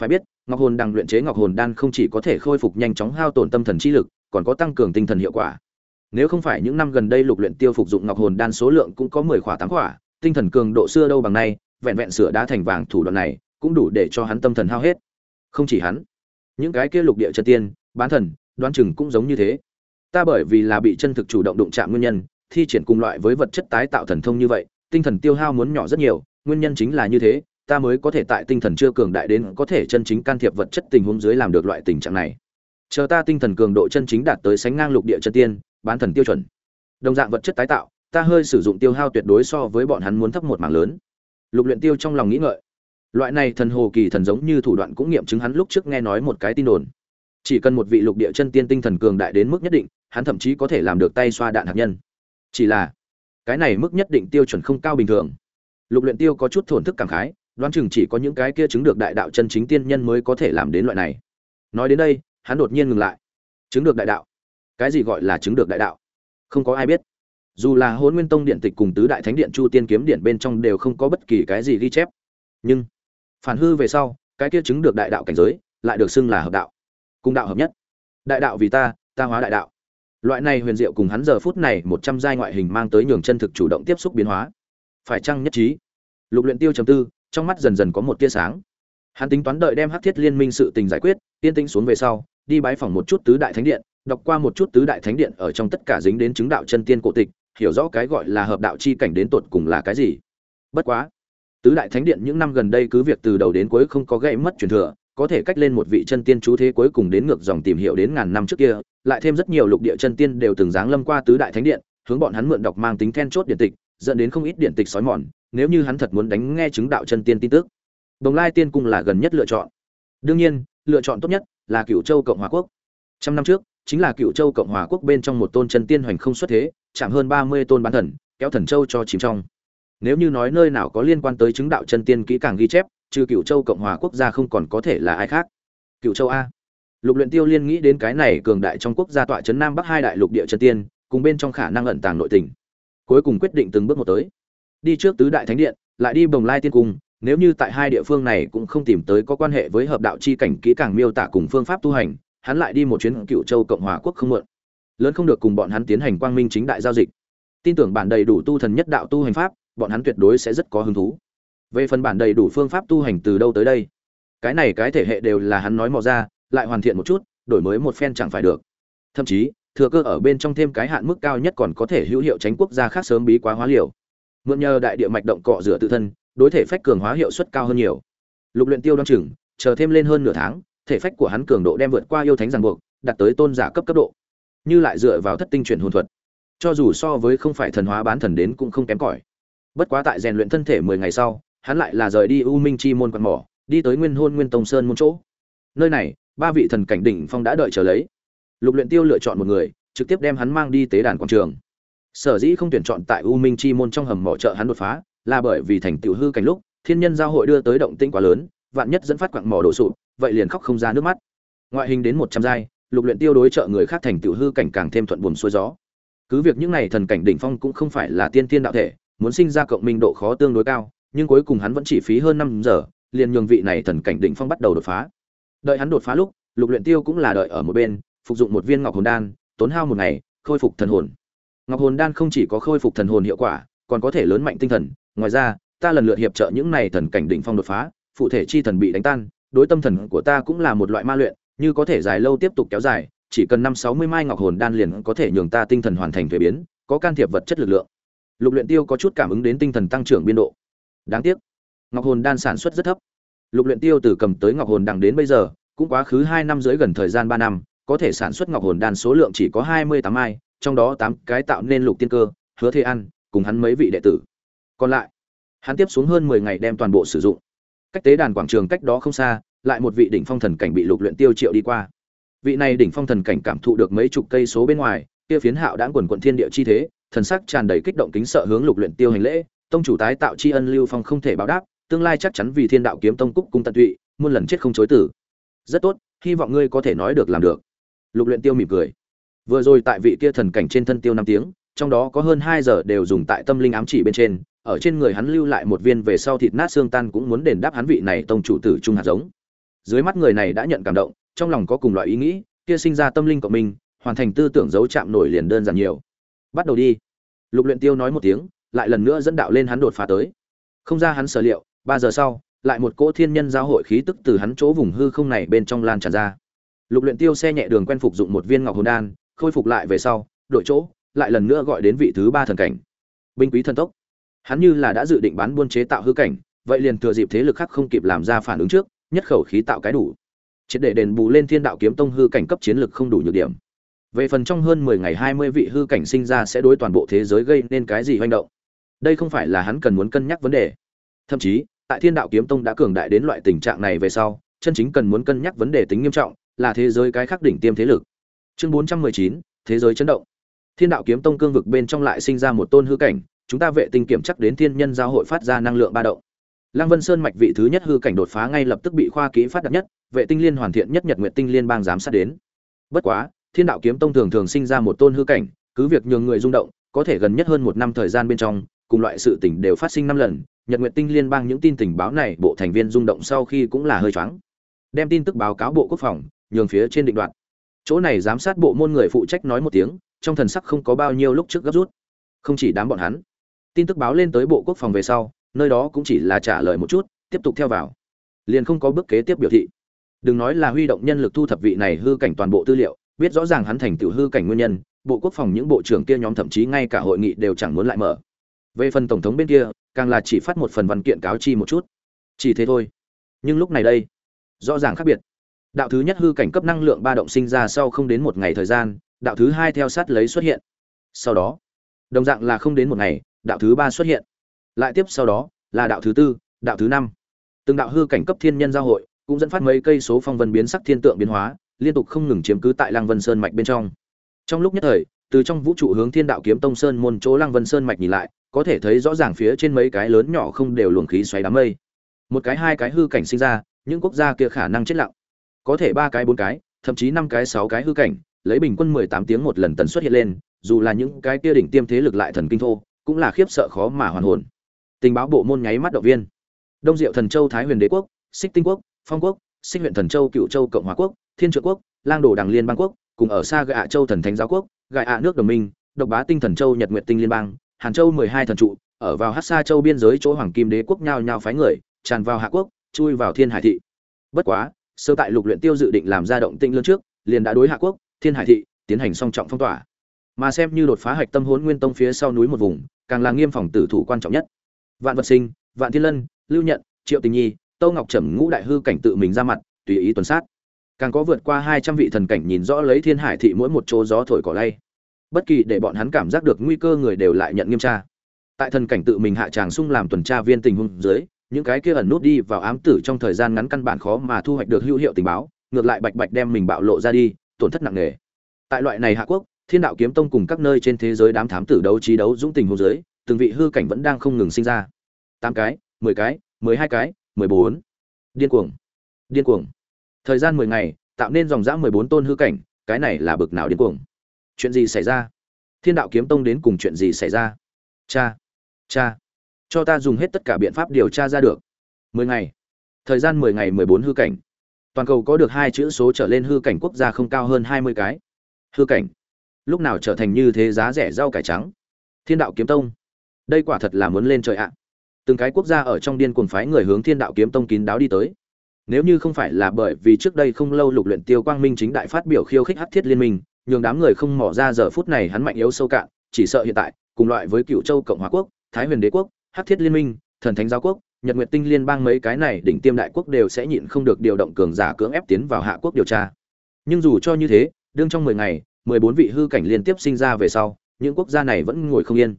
phải biết, ngọc hồn đằng luyện chế ngọc hồn đan không chỉ có thể khôi phục nhanh chóng hao tổn tâm thần trí lực, còn có tăng cường tinh thần hiệu quả. Nếu không phải những năm gần đây lục luyện tiêu phục dụng ngọc hồn đan số lượng cũng có mười khỏa tám khỏa, tinh thần cường độ xưa đâu bằng nay, vẹn vẹn sửa đá thành vàng thủ đoạn này, cũng đủ để cho hắn tâm thần hao hết. Không chỉ hắn, những cái kia lục địa chân tiên, bán thần, đoán chừng cũng giống như thế. Ta bởi vì là bị chân thực chủ động đụng chạm nguyên nhân, thi triển cùng loại với vật chất tái tạo thần thông như vậy, tinh thần tiêu hao muốn nhỏ rất nhiều, nguyên nhân chính là như thế ta mới có thể tại tinh thần chưa cường đại đến có thể chân chính can thiệp vật chất tình huống dưới làm được loại tình trạng này. Chờ ta tinh thần cường độ chân chính đạt tới sánh ngang lục địa chân tiên, bán thần tiêu chuẩn. Đồng dạng vật chất tái tạo, ta hơi sử dụng tiêu hao tuyệt đối so với bọn hắn muốn thấp một mảng lớn. Lục luyện tiêu trong lòng nghĩ ngợi. Loại này thần hồ kỳ thần giống như thủ đoạn cũng nghiệm chứng hắn lúc trước nghe nói một cái tin đồn. Chỉ cần một vị lục địa chân tiên tinh thần cường đại đến mức nhất định, hắn thậm chí có thể làm được tay xoa đạn hạt nhân. Chỉ là, cái này mức nhất định tiêu chuẩn không cao bình thường. Lục luyện tiêu có chút thổn thức cảm khái đoán chừng chỉ có những cái kia chứng được đại đạo chân chính tiên nhân mới có thể làm đến loại này. Nói đến đây, hắn đột nhiên ngừng lại. Chứng được đại đạo? Cái gì gọi là chứng được đại đạo? Không có ai biết. Dù là hôn nguyên tông điện tịch cùng tứ đại thánh điện, chu tiên kiếm điện bên trong đều không có bất kỳ cái gì ghi chép. Nhưng, phản hư về sau, cái kia chứng được đại đạo cảnh giới lại được xưng là hợp đạo cung đạo hợp nhất. Đại đạo vì ta ta hóa đại đạo. Loại này huyền diệu cùng hắn giờ phút này một trăm giai ngoại hình mang tới nhường chân thực chủ động tiếp xúc biến hóa. Phải chăng nhất trí? Lục luyện tiêu trầm tư trong mắt dần dần có một tia sáng. Hắn tính toán đợi đem hắc thiết liên minh sự tình giải quyết tiên tĩnh xuống về sau, đi bái phỏng một chút tứ đại thánh điện, đọc qua một chút tứ đại thánh điện ở trong tất cả dính đến chứng đạo chân tiên cổ tịch, hiểu rõ cái gọi là hợp đạo chi cảnh đến tột cùng là cái gì. Bất quá, tứ đại thánh điện những năm gần đây cứ việc từ đầu đến cuối không có gây mất truyền thừa, có thể cách lên một vị chân tiên chú thế cuối cùng đến ngược dòng tìm hiểu đến ngàn năm trước kia, lại thêm rất nhiều lục địa chân tiên đều từng dáng lâm qua tứ đại thánh điện, hướng bọn hắn mượn đọc mang tính then chốt điện tịch dẫn đến không ít điện tịch sói mòn, nếu như hắn thật muốn đánh nghe chứng đạo chân tiên tin tức. Đồng lai tiên cung là gần nhất lựa chọn. Đương nhiên, lựa chọn tốt nhất là cựu châu cộng hòa quốc. Trăm năm trước, chính là cựu châu cộng hòa quốc bên trong một tôn chân tiên hoành không xuất thế, chạm hơn ba mươi tôn bán thần, kéo thần châu cho chìm trong. Nếu như nói nơi nào có liên quan tới chứng đạo chân tiên kỹ càng ghi chép, trừ cựu châu cộng hòa quốc gia không còn có thể là ai khác. Cựu châu a. Lục luyện tiêu liên nghĩ đến cái này cường đại trong quốc gia tọa trấn nam bắc hai đại lục địa chân tiên, cùng bên trong khả năng ẩn tàng nội tình cuối cùng quyết định từng bước một tới. Đi trước tứ đại thánh điện, lại đi bồng lai tiên cung, nếu như tại hai địa phương này cũng không tìm tới có quan hệ với hợp đạo chi cảnh kỹ càng miêu tả cùng phương pháp tu hành, hắn lại đi một chuyến cựu châu cộng hòa quốc không mượn lớn không được cùng bọn hắn tiến hành quang minh chính đại giao dịch. Tin tưởng bản đầy đủ tu thần nhất đạo tu hành pháp, bọn hắn tuyệt đối sẽ rất có hứng thú. Về phần bản đầy đủ phương pháp tu hành từ đâu tới đây, cái này cái thể hệ đều là hắn nói mò ra, lại hoàn thiện một chút, đổi mới một phen chẳng phải được. Thậm chí thừa cơ ở bên trong thêm cái hạn mức cao nhất còn có thể hữu hiệu tránh quốc gia khác sớm bí quá hóa liều. Mượn nhờ đại địa mạch động cọ rửa tự thân, đối thể phách cường hóa hiệu suất cao hơn nhiều. Lục luyện tiêu đoan chừng, chờ thêm lên hơn nửa tháng, thể phách của hắn cường độ đem vượt qua yêu thánh giằng buộc, đạt tới tôn giả cấp cấp độ. Như lại dựa vào thất tinh chuyển hồn thuật, cho dù so với không phải thần hóa bán thần đến cũng không kém cỏi. Bất quá tại rèn luyện thân thể mười ngày sau, hắn lại là rời đi u minh chi môn quạt mỏ, đi tới nguyên hôn nguyên tông sơn môn chỗ. Nơi này, ba vị thần cảnh đỉnh phong đã đợi chờ lấy lục luyện tiêu lựa chọn một người, trực tiếp đem hắn mang đi tế đàn quảng trường. Sở dĩ không tuyển chọn tại u minh chi môn trong hầm mỏ trợ hắn đột phá, là bởi vì thành tiểu hư cảnh lúc, thiên nhân giao hội đưa tới động tĩnh quá lớn, vạn nhất dẫn phát quặng mỏ đổ sụp, vậy liền khóc không ra nước mắt. Ngoại hình đến một trăm giai, lục luyện tiêu đối trợ người khác thành tiểu hư cảnh càng thêm thuận buồm xuôi gió. Cứ việc những này thần cảnh đỉnh phong cũng không phải là tiên tiên đạo thể, muốn sinh ra cộng minh độ khó tương đối cao, nhưng cuối cùng hắn vẫn chỉ phí hơn năm giờ, liền nhường vị này thần cảnh đỉnh phong bắt đầu đột phá. Đợi hắn đột phá lúc, lục luyện tiêu cũng là đợi ở một bên phục dụng một viên ngọc hồn đan, tốn hao một ngày, khôi phục thần hồn. Ngọc hồn đan không chỉ có khôi phục thần hồn hiệu quả, còn có thể lớn mạnh tinh thần. Ngoài ra, ta lần lượt hiệp trợ những này thần cảnh đỉnh phong đột phá, phụ thể chi thần bị đánh tan, đối tâm thần của ta cũng là một loại ma luyện, như có thể dài lâu tiếp tục kéo dài, chỉ cần năm sáu mươi mai ngọc hồn đan liền có thể nhường ta tinh thần hoàn thành thuế biến, có can thiệp vật chất lực lượng. Lục luyện tiêu có chút cảm ứng đến tinh thần tăng trưởng biên độ. Đáng tiếc, ngọc hồn đan sản xuất rất thấp. Lục luyện tiêu từ cầm tới ngọc hồn đằng đến bây giờ, cũng quá khứ hai năm dưới gần thời gian ba năm có thể sản xuất ngọc hồn đan số lượng chỉ có hai mươi tám mai, trong đó tám cái tạo nên lục tiên cơ, hứa thế ăn cùng hắn mấy vị đệ tử. Còn lại, hắn tiếp xuống hơn mười ngày đem toàn bộ sử dụng. Cách tế đàn quảng trường cách đó không xa, lại một vị đỉnh phong thần cảnh bị lục luyện tiêu triệu đi qua. Vị này đỉnh phong thần cảnh cảm thụ được mấy chục cây số bên ngoài, kia phiến hạo đã quần quần thiên địa chi thế, thần sắc tràn đầy kích động kính sợ hướng lục luyện tiêu hành lễ, tông chủ tái tạo tri ân lưu phong không thể báo đáp, tương lai chắc chắn vì thiên đạo kiếm tông cúc cung tận tụy, muôn lần chết không chối tử rất tốt, hy vọng ngươi có thể nói được làm được lục luyện tiêu mỉm cười. Vừa rồi tại vị kia thần cảnh trên thân tiêu năm tiếng, trong đó có hơn hai giờ đều dùng tại tâm linh ám chỉ bên trên, ở trên người hắn lưu lại một viên về sau thịt nát xương tan cũng muốn đền đáp hắn vị này tông chủ tử trung hạt giống. Dưới mắt người này đã nhận cảm động, trong lòng có cùng loại ý nghĩ, kia sinh ra tâm linh của mình hoàn thành tư tưởng dấu chạm nổi liền đơn giản nhiều. Bắt đầu đi. Lục luyện tiêu nói một tiếng, lại lần nữa dẫn đạo lên hắn đột phá tới. Không ra hắn sở liệu, ba giờ sau, lại một cỗ thiên nhân giao hội khí tức từ hắn chỗ vùng hư không này bên trong lan tràn ra lục luyện tiêu xe nhẹ đường quen phục dụng một viên ngọc hồn đan, khôi phục lại về sau, đổi chỗ, lại lần nữa gọi đến vị thứ ba thần cảnh. Binh quý thần tốc. Hắn như là đã dự định bán buôn chế tạo hư cảnh, vậy liền thừa dịp thế lực khác không kịp làm ra phản ứng trước, nhất khẩu khí tạo cái đủ. Triệt để đền bù lên thiên đạo kiếm tông hư cảnh cấp chiến lực không đủ nhược điểm. Về phần trong hơn mười ngày hai mươi vị hư cảnh sinh ra sẽ đối toàn bộ thế giới gây nên cái gì hoành động? Đây không phải là hắn cần muốn cân nhắc vấn đề. Thậm chí, tại thiên đạo kiếm tông đã cường đại đến loại tình trạng này về sau, chân chính cần muốn cân nhắc vấn đề tính nghiêm trọng là thế giới cái khắc đỉnh tiêm thế lực. Chương bốn trăm mười chín, thế giới chấn động. Thiên đạo kiếm tông cương vực bên trong lại sinh ra một tôn hư cảnh, chúng ta vệ tinh kiểm chắc đến thiên nhân giao hội phát ra năng lượng ba động. Lăng vân sơn mạch vị thứ nhất hư cảnh đột phá ngay lập tức bị khoa kỹ phát đạt nhất, vệ tinh liên hoàn thiện nhất nhật nguyện tinh liên bang giám sát đến. Bất quá, thiên đạo kiếm tông thường thường sinh ra một tôn hư cảnh, cứ việc nhường người rung động, có thể gần nhất hơn một năm thời gian bên trong, cùng loại sự tình đều phát sinh năm lần, nhật nguyện tinh liên bang những tin tình báo này bộ thành viên rung động sau khi cũng là hơi choáng. Đem tin tức báo cáo bộ quốc phòng nhường phía trên định đoạn chỗ này giám sát bộ môn người phụ trách nói một tiếng, trong thần sắc không có bao nhiêu lúc trước gấp rút. Không chỉ đám bọn hắn, tin tức báo lên tới bộ quốc phòng về sau, nơi đó cũng chỉ là trả lời một chút, tiếp tục theo vào. Liền không có bước kế tiếp biểu thị. Đừng nói là huy động nhân lực thu thập vị này hư cảnh toàn bộ tư liệu, biết rõ ràng hắn thành tựu hư cảnh nguyên nhân, bộ quốc phòng những bộ trưởng kia nhóm thậm chí ngay cả hội nghị đều chẳng muốn lại mở. Về phần tổng thống bên kia, càng là chỉ phát một phần văn kiện cáo chi một chút. Chỉ thế thôi. Nhưng lúc này đây, rõ ràng khác biệt đạo thứ nhất hư cảnh cấp năng lượng ba động sinh ra sau không đến một ngày thời gian, đạo thứ hai theo sát lấy xuất hiện. Sau đó, đồng dạng là không đến một ngày, đạo thứ ba xuất hiện. Lại tiếp sau đó, là đạo thứ tư, đạo thứ năm. Từng đạo hư cảnh cấp thiên nhân giao hội, cũng dẫn phát mấy cây số phong vân biến sắc thiên tượng biến hóa, liên tục không ngừng chiếm cứ tại lăng vân sơn mạch bên trong. Trong lúc nhất thời, từ trong vũ trụ hướng thiên đạo kiếm tông sơn môn chỗ lăng vân sơn mạch nhìn lại, có thể thấy rõ ràng phía trên mấy cái lớn nhỏ không đều luồng khí xoáy đám mây. Một cái hai cái hư cảnh sinh ra, những quốc gia kia khả năng chết lặng có thể ba cái bốn cái, thậm chí năm cái sáu cái hư cảnh, lấy bình quân mười tám tiếng một lần tần xuất hiện lên, dù là những cái kia đỉnh tiêm thế lực lại thần kinh thô, cũng là khiếp sợ khó mà hoàn hồn. Tình báo bộ môn nháy mắt động viên. Đông diệu thần châu, thái huyền đế quốc, xích tinh quốc, phong quốc, xích huyện thần châu, cựu châu cộng hòa quốc, thiên trượng quốc, lang đồ đằng liên bang quốc, cùng ở xa gạ châu thần thánh giáo quốc, gạ ạ nước đồng minh, độc bá tinh thần châu, nhật nguyện tinh liên bang, hàn châu mười hai thần trụ, ở vào hát xa châu biên giới chỗ hoàng kim đế quốc nhao nhao phái người, tràn vào hạ quốc, chui vào thiên hải thị. Bất quá sơ tại lục luyện tiêu dự định làm ra động tinh lớn trước, liền đã đối hạ quốc, thiên hải thị, tiến hành song trọng phong tỏa. Mà xem như đột phá hạch tâm hồn nguyên tông phía sau núi một vùng, càng là nghiêm phòng tử thủ quan trọng nhất. Vạn vật sinh, vạn thiên lân, lưu nhận, triệu tình nhi, tâu ngọc trầm ngũ đại hư cảnh tự mình ra mặt, tùy ý tuần sát. Càng có vượt qua hai trăm vị thần cảnh nhìn rõ lấy thiên hải thị mỗi một chỗ gió thổi cỏ lay. Bất kỳ để bọn hắn cảm giác được nguy cơ người đều lại nhận nghiêm tra. Tại thần cảnh tự mình hạ tràng sung làm tuần tra viên tình huống dưới những cái kia ẩn nút đi vào ám tử trong thời gian ngắn căn bản khó mà thu hoạch được hữu hiệu tình báo, ngược lại bạch bạch đem mình bạo lộ ra đi, tổn thất nặng nề. Tại loại này hạ quốc, thiên đạo kiếm tông cùng các nơi trên thế giới đám thám tử đấu trí đấu dũng tình hồ dưới, từng vị hư cảnh vẫn đang không ngừng sinh ra. Tám cái, mười cái, mười hai cái, mười bốn. Điên cuồng điên cuồng. Thời gian mười ngày, tạo nên dòng dã mười bốn tôn hư cảnh, cái này là bực nào điên cuồng? Chuyện gì xảy ra? Thiên đạo kiếm tông đến cùng chuyện gì xảy ra? Cha cha cho ta dùng hết tất cả biện pháp điều tra ra được. Mười ngày. Thời gian mười ngày mười bốn hư cảnh. Toàn cầu có được hai chữ số trở lên hư cảnh quốc gia không cao hơn hai mươi cái. Hư cảnh. Lúc nào trở thành như thế giá rẻ rau cải trắng? Thiên đạo kiếm tông. Đây quả thật là muốn lên trời ạ. Từng cái quốc gia ở trong điên cuồng phái người hướng thiên đạo kiếm tông kín đáo đi tới. Nếu như không phải là bởi vì trước đây không lâu lục luyện tiêu quang minh chính đại phát biểu khiêu khích hắc thiết liên minh, nhường đám người không mò ra giờ phút này hắn mạnh yếu sâu cạn, chỉ sợ hiện tại, cùng loại với cựu châu cộng hòa quốc, thái huyền đế quốc hắc thiết liên minh, thần thánh giáo quốc, nhật nguyệt tinh liên bang mấy cái này đỉnh tiêm đại quốc đều sẽ nhịn không được điều động cường giả cưỡng ép tiến vào hạ quốc điều tra. Nhưng dù cho như thế, đương trong mười ngày, mười bốn vị hư cảnh liên tiếp sinh ra về sau, những quốc gia này vẫn ngồi không yên.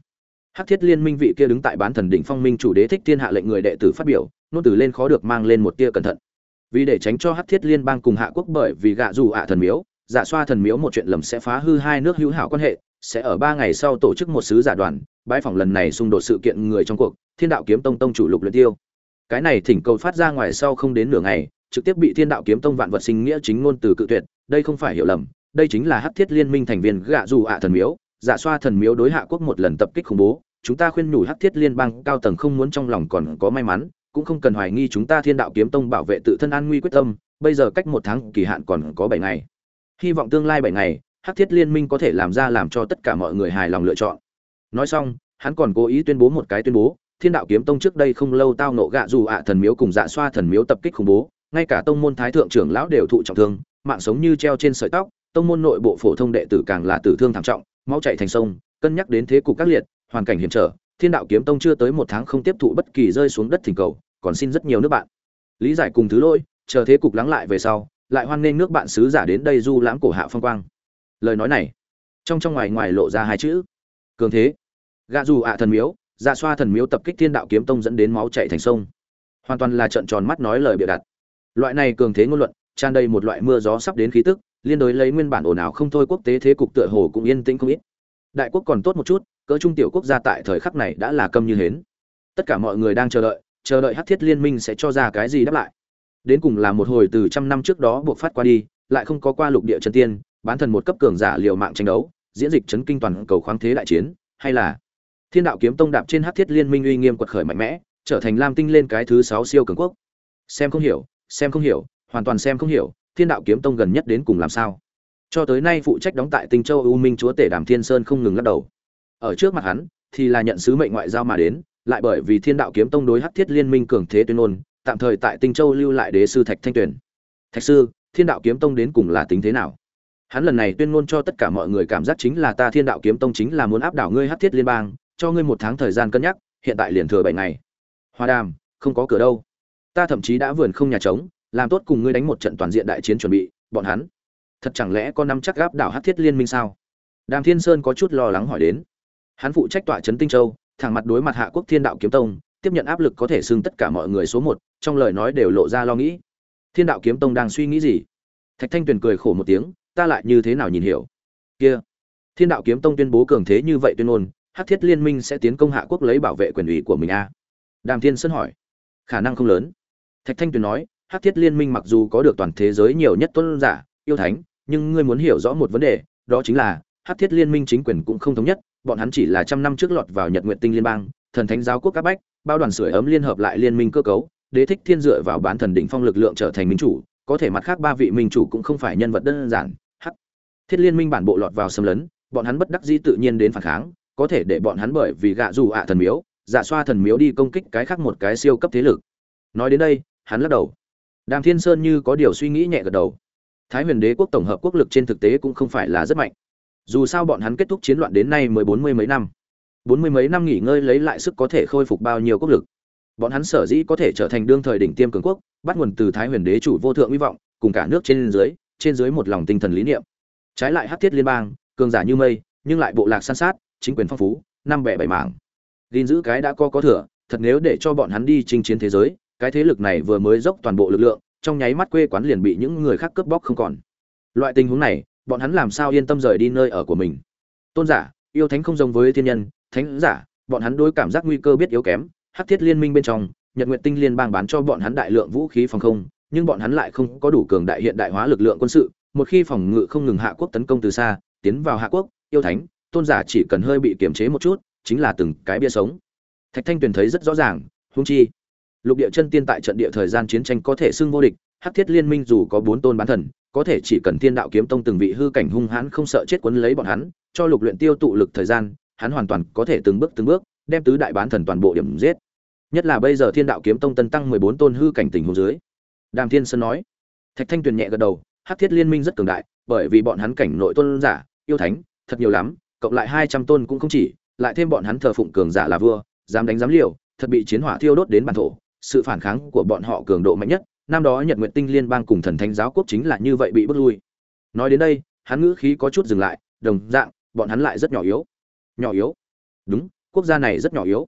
Hắc thiết liên minh vị kia đứng tại bán thần đỉnh phong minh chủ đế thích thiên hạ lệnh người đệ tử phát biểu, nôn từ lên khó được mang lên một tia cẩn thận. Vì để tránh cho hắc thiết liên bang cùng hạ quốc bởi vì gạ dù ạ thần miếu giả xoa thần miếu một chuyện lầm sẽ phá hư hai nước hữu hảo quan hệ, sẽ ở ba ngày sau tổ chức một sứ giả đoàn bãi phòng lần này xung đột sự kiện người trong cuộc, thiên đạo kiếm tông tông chủ lục luyện tiêu. Cái này thỉnh cầu phát ra ngoài sau không đến nửa ngày, trực tiếp bị thiên đạo kiếm tông vạn vật sinh nghĩa chính ngôn từ cự tuyệt, đây không phải hiểu lầm, đây chính là hắc thiết liên minh thành viên gạ dù ạ thần miếu giả xoa thần miếu đối hạ quốc một lần tập kích khủng bố, chúng ta khuyên nhủ hắc thiết liên bang cao tầng không muốn trong lòng còn có may mắn, cũng không cần hoài nghi chúng ta thiên đạo kiếm tông bảo vệ tự thân an nguy quyết tâm, bây giờ cách một tháng kỳ hạn còn có bảy ngày. Hy vọng tương lai bảy ngày, hắc thiết liên minh có thể làm ra làm cho tất cả mọi người hài lòng lựa chọn nói xong, hắn còn cố ý tuyên bố một cái tuyên bố, thiên đạo kiếm tông trước đây không lâu tao nộ gạ dù ạ thần miếu cùng dạ xoa thần miếu tập kích khủng bố, ngay cả tông môn thái thượng trưởng lão đều thụ trọng thương, mạng sống như treo trên sợi tóc, tông môn nội bộ phổ thông đệ tử càng là tử thương thảm trọng, máu chạy thành sông, cân nhắc đến thế cục các liệt, hoàn cảnh hiểm trở, thiên đạo kiếm tông chưa tới một tháng không tiếp thụ bất kỳ rơi xuống đất thỉnh cầu, còn xin rất nhiều nước bạn. Lý giải cùng thứ lỗi, chờ thế cục lắng lại về sau, lại hoan nghênh nước bạn sứ giả đến đây du lãm cổ hạ phong quang. Lời nói này, trong trong ngoài ngoài lộ ra hai chữ. Cường thế gạ dù ạ thần miếu dạ xoa thần miếu tập kích thiên đạo kiếm tông dẫn đến máu chạy thành sông. Hoàn toàn là trận tròn mắt nói lời bịa đặt. Loại này cường thế ngôn luận, tràn đầy một loại mưa gió sắp đến khí tức, liên đối lấy nguyên bản ồn ào không thôi quốc tế thế cục tựa hồ cũng yên tĩnh không ít. Đại quốc còn tốt một chút, cỡ trung tiểu quốc gia tại thời khắc này đã là câm như hến. Tất cả mọi người đang chờ đợi chờ đợi hắc thiết liên minh sẽ cho ra cái gì đáp lại. Đến cùng là một hồi từ trăm năm trước đó buộc phát qua đi, lại không có qua lục địa chân tiên, bán thần một cấp cường giả liều mạng tranh đấu, diễn dịch chấn kinh toàn cầu khoáng thế đại chiến, hay là thiên đạo kiếm tông đạp trên hắc thiết liên minh uy nghiêm quật khởi mạnh mẽ, trở thành lam tinh lên cái thứ sáu siêu cường quốc. Xem không hiểu, xem không hiểu, hoàn toàn xem không hiểu, thiên đạo kiếm tông gần nhất đến cùng làm sao? Cho tới nay phụ trách đóng tại tinh châu u minh chúa tể đàm thiên sơn không ngừng lắc đầu. Ở trước mặt hắn, thì là nhận sứ mệnh ngoại giao mà đến, lại bởi vì thiên đạo kiếm tông đối hắc thiết liên minh cường thế tuyên ngôn, tạm thời tại tinh châu lưu lại đế sư thạch thanh tuyền. Thạch sư, thiên đạo kiếm tông đến cùng là tính thế nào? Hắn lần này tuyên ngôn cho tất cả mọi người cảm giác chính là ta thiên đạo kiếm tông chính là muốn áp đảo ngươi hắc thiết liên bang cho ngươi một tháng thời gian cân nhắc, hiện tại liền thừa bảy ngày. Hoa đàm, không có cửa đâu. Ta thậm chí đã vườn không nhà trống, làm tốt cùng ngươi đánh một trận toàn diện đại chiến chuẩn bị, bọn hắn. Thật chẳng lẽ có năm chắc gáp đảo hắc thiết liên minh sao? Đàm thiên sơn có chút lo lắng hỏi đến. Hắn phụ trách tọa trấn tinh châu, thẳng mặt đối mặt hạ quốc thiên đạo kiếm tông, tiếp nhận áp lực có thể xưng tất cả mọi người số một, trong lời nói đều lộ ra lo nghĩ. Thiên đạo kiếm tông đang suy nghĩ gì? Thạch thanh tuyền cười khổ một tiếng, ta lại như thế nào nhìn hiểu? Kia, thiên đạo kiếm tông tuyên bố cường thế như vậy tuyên ngôn hắc thiết liên minh sẽ tiến công hạ quốc lấy bảo vệ quyền ủy của mình a à? đàm thiên sơn hỏi. Khả năng không lớn. Thạch thanh tuyền nói hắc thiết liên minh mặc dù có được toàn thế giới nhiều nhất tôn giả, yêu thánh, nhưng ngươi muốn hiểu rõ một vấn đề, đó chính là hắc thiết liên minh chính quyền cũng không thống nhất, bọn hắn chỉ là trăm năm trước lọt vào nhật nguyện tinh liên bang, thần thánh giáo quốc các bách, bao đoàn sưởi ấm liên hợp lại liên minh cơ cấu, đế thích thiên dựa vào bán thần đỉnh phong lực lượng trở thành minh chủ, có thể mặt khác ba vị minh chủ cũng không phải nhân vật đơn giản. Hắc. Thiết liên minh bản bộ lọt vào xâm lấn, bọn hắn bất đắc dĩ tự nhiên đến phản kháng có thể để bọn hắn bởi vì gạ dù ạ thần miếu, giả xoa thần miếu đi công kích cái khác một cái siêu cấp thế lực. Nói đến đây, hắn lắc đầu. Đàm thiên sơn như có điều suy nghĩ nhẹ gật đầu. Thái huyền đế quốc tổng hợp quốc lực trên thực tế cũng không phải là rất mạnh. Dù sao bọn hắn kết thúc chiến loạn đến nay mới bốn mươi mấy năm. Bốn mươi mấy năm nghỉ ngơi lấy lại sức có thể khôi phục bao nhiêu quốc lực. Bọn hắn sở dĩ có thể trở thành đương thời đỉnh tiêm cường quốc, bắt nguồn từ thái huyền đế chủ vô thượng hy vọng, cùng cả nước trên dưới trên dưới một lòng tinh thần lý niệm. Trái lại hát thiết liên bang, cường giả như mây, nhưng lại bộ lạc san sát chính quyền phong phú, năm bẻ bảy mảng. Gìn giữ cái đã co có thừa, thật nếu để cho bọn hắn đi chinh chiến thế giới, cái thế lực này vừa mới dốc toàn bộ lực lượng, trong nháy mắt quê quán liền bị những người khác cướp bóc không còn. Loại tình huống này, bọn hắn làm sao yên tâm rời đi nơi ở của mình? Tôn giả, yêu thánh không giống với thiên nhân, thánh giả, bọn hắn đối cảm giác nguy cơ biết yếu kém, hắc thiết liên minh bên trong, nhật nguyện tinh liên bang bán cho bọn hắn đại lượng vũ khí phòng không, nhưng bọn hắn lại không có đủ cường đại hiện đại hóa lực lượng quân sự, một khi phòng ngự không ngừng hạ quốc tấn công từ xa, tiến vào hạ quốc, yêu thánh tôn giả chỉ cần hơi bị kiềm chế một chút, chính là từng cái bia sống. Thạch thanh tuyền thấy rất rõ ràng hung chi, lục địa chân tiên tại trận địa thời gian chiến tranh có thể xưng vô địch, hắc thiết liên minh dù có bốn tôn bán thần, có thể chỉ cần thiên đạo kiếm tông từng vị hư cảnh hung hãn không sợ chết quấn lấy bọn hắn, cho lục luyện tiêu tụ lực thời gian, hắn hoàn toàn có thể từng bước từng bước, đem tứ đại bán thần toàn bộ điểm giết. Nhất là bây giờ thiên đạo kiếm tông tân tăng mười bốn tôn hư cảnh tình huống dưới. Đàm thiên sơn nói, thạch thanh tuyền nhẹ gật đầu, hắc thiết liên minh rất cường đại, bởi vì bọn hắn cảnh nội tôn giả, yêu thánh, thật nhiều lắm cộng lại hai trăm tôn cũng không chỉ, lại thêm bọn hắn thờ phụng cường giả là vua, dám đánh dám liều, thật bị chiến hỏa thiêu đốt đến bản thổ. Sự phản kháng của bọn họ cường độ mạnh nhất, năm đó nhật nguyệt tinh liên bang cùng thần thánh giáo quốc chính là như vậy bị bước lui. Nói đến đây, hắn ngữ khí có chút dừng lại, đồng dạng, bọn hắn lại rất nhỏ yếu. Nhỏ yếu? Đúng, quốc gia này rất nhỏ yếu.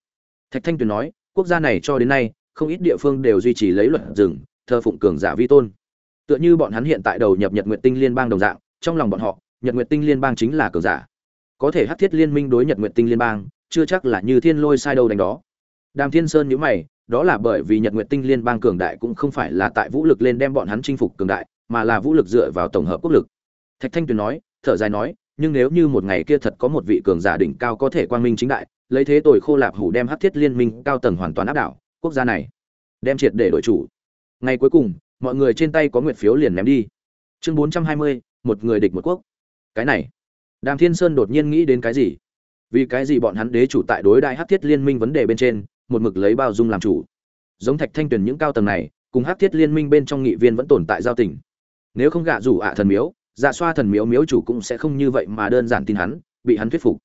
Thạch thanh tuyền nói, quốc gia này cho đến nay, không ít địa phương đều duy trì lấy luật rừng, thờ phụng cường giả vi tôn. Tựa như bọn hắn hiện tại đầu nhập nhật nguyệt tinh liên bang đồng dạng, trong lòng bọn họ, nhật nguyệt tinh liên bang chính là cường giả có thể hắc thiết liên minh đối nhật nguyện tinh liên bang, chưa chắc là như thiên lôi sai đâu đánh đó. Đàm thiên sơn nhữ mày, đó là bởi vì nhật nguyện tinh liên bang cường đại cũng không phải là tại vũ lực lên đem bọn hắn chinh phục cường đại, mà là vũ lực dựa vào tổng hợp quốc lực. Thạch thanh tuyền nói, thở dài nói, nhưng nếu như một ngày kia thật có một vị cường giả đỉnh cao có thể quang minh chính đại, lấy thế tội khô lạp hủ đem hắc thiết liên minh cao tầng hoàn toàn áp đảo, quốc gia này đem triệt để đổi chủ. Ngày cuối cùng, mọi người trên tay có nguyện phiếu liền ném đi. Chương bốn trăm hai mươi, một người địch một quốc. Cái này đàm thiên sơn đột nhiên nghĩ đến cái gì? Vì cái gì bọn hắn đế chủ tại đối đại Hắc thiết liên minh vấn đề bên trên, một mực lấy bao dung làm chủ? Giống thạch thanh tuyền những cao tầng này, cùng Hắc thiết liên minh bên trong nghị viên vẫn tồn tại giao tình. Nếu không gạ rủ ạ thần miếu dạ xoa thần miếu miếu chủ cũng sẽ không như vậy mà đơn giản tin hắn, bị hắn thuyết phục.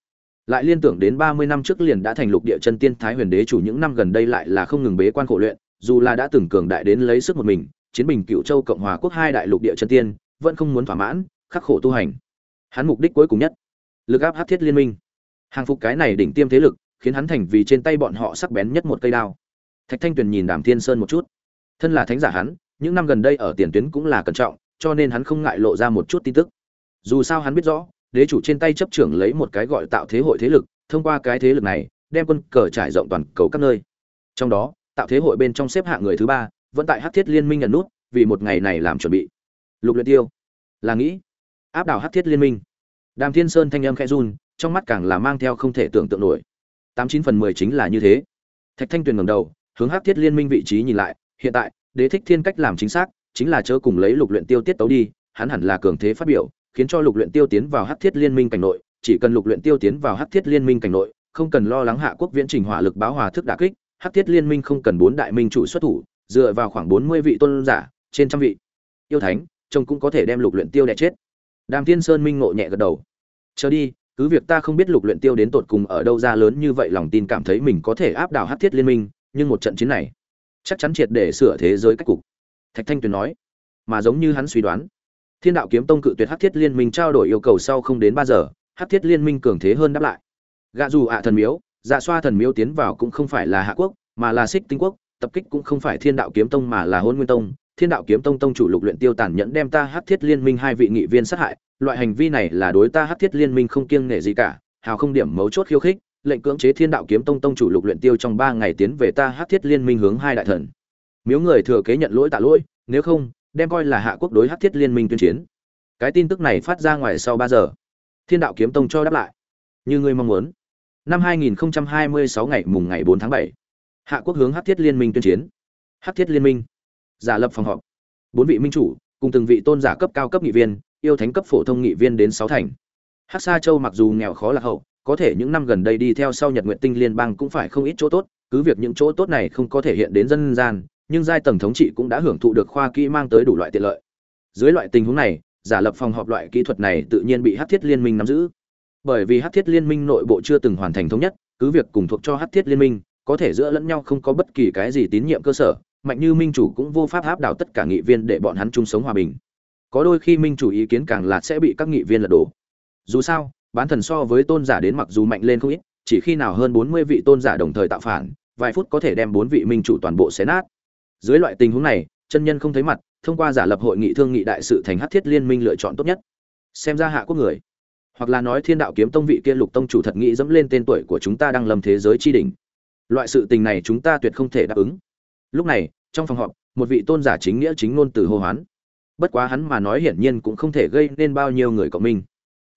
Lại liên tưởng đến ba mươi năm trước liền đã thành lục địa chân tiên thái huyền đế chủ những năm gần đây lại là không ngừng bế quan khổ luyện, dù là đã từng cường đại đến lấy sức một mình, chiến bình cựu châu cộng hòa quốc hai đại lục địa chân tiên, vẫn không muốn thỏa mãn, khắc khổ tu hành hắn mục đích cuối cùng nhất. Lực áp hát thiết liên minh. Hàng phục cái này đỉnh tiêm thế lực, khiến hắn thành vì trên tay bọn họ sắc bén nhất một cây đao. Thạch thanh tuyền nhìn đàm thiên sơn một chút. Thân là thánh giả hắn, những năm gần đây ở tiền tuyến cũng là cẩn trọng, cho nên hắn không ngại lộ ra một chút tin tức. Dù sao hắn biết rõ, đế chủ trên tay chấp trưởng lấy một cái gọi tạo thế hội thế lực, thông qua cái thế lực này, đem quân cờ trải rộng toàn cầu các nơi. Trong đó, tạo thế hội bên trong xếp hạng người thứ ba, vẫn tại hát thiết liên minh nhận nút, vì một ngày này làm chuẩn bị. Lục luyện tiêu, là nghĩ áp đảo Hắc thiết liên minh. Đàm thiên sơn thanh âm khẽ run, trong mắt càng là mang theo không thể tưởng tượng nổi. Tám chín phần mười chính là như thế. Thạch thanh tuyền ngẩng đầu, hướng Hắc thiết liên minh vị trí nhìn lại, hiện tại, đế thích thiên cách làm chính xác, chính là chớ cùng lấy lục luyện tiêu tiết tấu đi, hắn hẳn là cường thế phát biểu, khiến cho lục luyện tiêu tiến vào hắc thiết liên minh cảnh nội, chỉ cần lục luyện tiêu tiến vào hắc thiết liên minh cảnh nội, không cần lo lắng hạ quốc viễn trình hỏa lực báo hòa thức đả kích, hắc thiết liên minh không cần bốn đại minh chủ xuất thủ, dựa vào khoảng bốn mươi vị tôn giả, trên trăm vị. Yêu thánh, trông cũng có thể đem lục luyện tiêu đè chết đàm thiên sơn minh ngộ nhẹ gật đầu. Chờ đi, cứ việc ta không biết lục luyện tiêu đến tột cùng ở đâu ra lớn như vậy, lòng tin cảm thấy mình có thể áp đảo hắc thiết liên minh, nhưng một trận chiến này, chắc chắn triệt để sửa thế giới cách cục. Thạch thanh tuyền nói. Mà giống như hắn suy đoán, thiên đạo kiếm tông cự tuyệt hắc thiết liên minh trao đổi yêu cầu sau không đến ba giờ, hắc thiết liên minh cường thế hơn đáp lại. Gạ dù ạ thần miếu dạ xoa thần miếu tiến vào cũng không phải là hạ quốc, mà là xích tinh quốc, tập kích cũng không phải thiên đạo kiếm tông mà là hôn nguyên tông thiên đạo kiếm tông tông chủ lục luyện tiêu tàn nhẫn đem ta hắc thiết liên minh hai vị nghị viên sát hại loại hành vi này là đối ta hắc thiết liên minh không kiêng nể gì cả hào không điểm mấu chốt khiêu khích lệnh cưỡng chế thiên đạo kiếm tông tông chủ lục luyện tiêu trong ba ngày tiến về ta hắc thiết liên minh hướng hai đại thần. Miếu người thừa kế nhận lỗi tạ lỗi nếu không đem coi là hạ quốc đối hắc thiết liên minh tuyên chiến. Cái tin tức này phát ra ngoài sau ba giờ. Thiên đạo kiếm tông cho đáp lại. Như ngươi mong muốn. Năm 2026 ngày mùng ngày 4 tháng 7, hạ quốc hướng hắc thiết liên minh tuyên chiến. Hắc thiết liên minh giả lập phòng họp. Bốn vị minh chủ, cùng từng vị tôn giả cấp cao cấp nghị viên, yêu thánh cấp phổ thông nghị viên đến sáu thành. Hắc sa châu mặc dù nghèo khó lạc hậu, có thể những năm gần đây đi theo sau nhật nguyện tinh liên bang cũng phải không ít chỗ tốt, cứ việc những chỗ tốt này không có thể hiện đến dân gian, nhưng giai tầng thống trị cũng đã hưởng thụ được khoa kỹ mang tới đủ loại tiện lợi. Dưới loại tình huống này, giả lập phòng họp loại kỹ thuật này tự nhiên bị hắc thiết liên minh nắm giữ. Bởi vì hắc thiết liên minh nội bộ chưa từng hoàn thành thống nhất, cứ việc cùng thuộc cho hắc thiết liên minh, có thể giữa lẫn nhau không có bất kỳ cái gì tín nhiệm cơ sở mạnh như minh chủ cũng vô pháp áp đảo tất cả nghị viên để bọn hắn chung sống hòa bình. Có đôi khi minh chủ ý kiến càng là sẽ bị các nghị viên lật đổ. Dù sao, bán thần so với tôn giả đến mặc dù mạnh lên không ít, chỉ khi nào hơn bốn mươi vị tôn giả đồng thời tạo phản, vài phút có thể đem bốn vị minh chủ toàn bộ xé nát. Dưới loại tình huống này, chân nhân không thấy mặt, thông qua giả lập hội nghị thương nghị đại sự thành hát thiết liên minh lựa chọn tốt nhất. Xem ra hạ quốc người, hoặc là nói thiên đạo kiếm tông vị kia lục tông chủ thật nghĩ dẫm lên tên tuổi của chúng ta đang lầm thế giới chi đỉnh. Loại sự tình này chúng ta tuyệt không thể đáp ứng lúc này, trong phòng họp, một vị tôn giả chính nghĩa chính ngôn từ hô hoán. Bất quá hắn mà nói hiển nhiên cũng không thể gây nên bao nhiêu người cộng minh.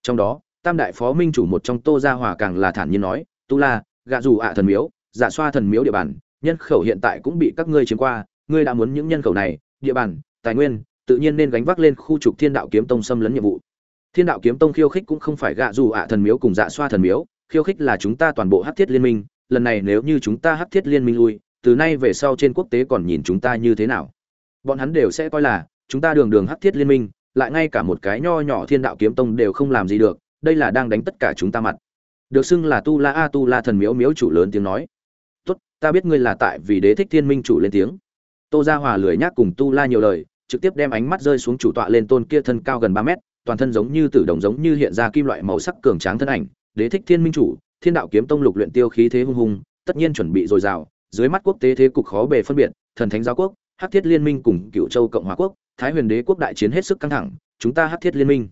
Trong đó, tam đại phó minh chủ một trong tô gia hòa càng là thản nhiên nói, tu la, gạ dù ạ thần miếu, giả xoa thần miếu địa bàn, nhân khẩu hiện tại cũng bị các ngươi chiếm qua, ngươi đã muốn những nhân khẩu này, địa bàn, tài nguyên, tự nhiên nên gánh vác lên khu trục thiên đạo kiếm tông xâm lấn nhiệm vụ. Thiên đạo kiếm tông khiêu khích cũng không phải gạ dù ạ thần miếu cùng dạ xoa thần miếu, khiêu khích là chúng ta toàn bộ hát thiết liên minh, lần này nếu như chúng ta hát thiết liên minh lui từ nay về sau trên quốc tế còn nhìn chúng ta như thế nào? Bọn hắn đều sẽ coi là, chúng ta đường đường hắc thiết liên minh, lại ngay cả một cái nho nhỏ thiên đạo kiếm tông đều không làm gì được, đây là đang đánh tất cả chúng ta mặt. Được xưng là tu la a tu la thần miếu miếu chủ lớn tiếng nói. Tốt, ta biết ngươi là tại vì đế thích thiên minh chủ lên tiếng. Tô gia hòa lười nhác cùng tu la nhiều lời, trực tiếp đem ánh mắt rơi xuống chủ tọa lên tôn kia thân cao gần ba mét, toàn thân giống như tử đồng giống như hiện ra kim loại màu sắc cường tráng thân ảnh, đế thích thiên minh chủ, thiên đạo kiếm tông lục luyện tiêu khí thế hung hùng tất nhiên chuẩn bị dồi dào dưới mắt quốc tế thế cục khó bề phân biệt, thần thánh giáo quốc, hắc thiết liên minh cùng cựu châu cộng hòa quốc, thái huyền đế quốc đại chiến hết sức căng thẳng, chúng ta hắc thiết liên minh,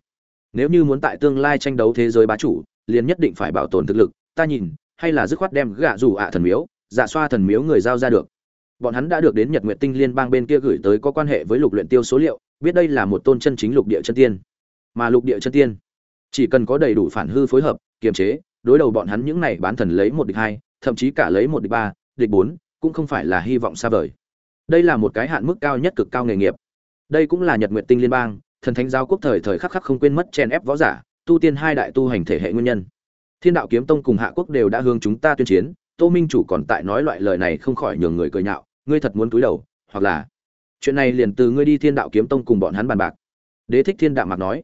nếu như muốn tại tương lai tranh đấu thế giới bá chủ, liền nhất định phải bảo tồn thực lực, ta nhìn, hay là dứt khoát đem gạ rủ ạ thần miếu dạ xoa thần miếu người giao ra được. Bọn hắn đã được đến nhật nguyện tinh liên bang bên kia gửi tới có quan hệ với lục luyện tiêu số liệu, biết đây là một tôn chân chính lục địa chân tiên. Mà lục địa chân tiên, chỉ cần có đầy đủ phản hư phối hợp, kiềm chế, đối đầu bọn hắn những này bán thần lấy một địch hai, thậm chí cả lấy một địch ba địch bốn, cũng không phải là hy vọng xa vời. Đây là một cái hạn mức cao nhất cực cao nghề nghiệp. Đây cũng là nhật nguyện tinh liên bang, thần thánh giáo quốc thời thời khắc khắc không quên mất chen ép võ giả, tu tiên hai đại tu hành thể hệ nguyên nhân. Thiên đạo kiếm tông cùng hạ quốc đều đã hướng chúng ta tuyên chiến, tô minh chủ còn tại nói loại lời này không khỏi nhường người cười nhạo, ngươi thật muốn túi đầu, hoặc là chuyện này liền từ ngươi đi thiên đạo kiếm tông cùng bọn hắn bàn bạc. Đế thích thiên đạo mạc nói,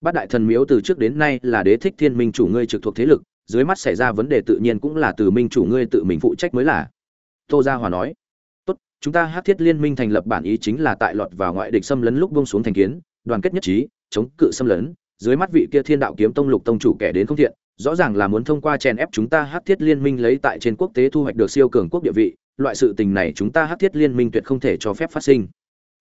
bát đại thần miếu từ trước đến nay là đế thích thiên minh chủ ngươi trực thuộc thế lực dưới mắt xảy ra vấn đề tự nhiên cũng là từ minh chủ ngươi tự mình phụ trách mới là. Tô gia hòa nói, tốt, chúng ta hát thiết liên minh thành lập bản ý chính là tại lọt vào ngoại địch xâm lấn lúc bông xuống thành kiến, đoàn kết nhất trí, chống cự xâm lấn. Dưới mắt vị kia thiên đạo kiếm tông lục tông chủ kẻ đến không thiện, rõ ràng là muốn thông qua chèn ép chúng ta hát thiết liên minh lấy tại trên quốc tế thu hoạch được siêu cường quốc địa vị. Loại sự tình này chúng ta hát thiết liên minh tuyệt không thể cho phép phát sinh.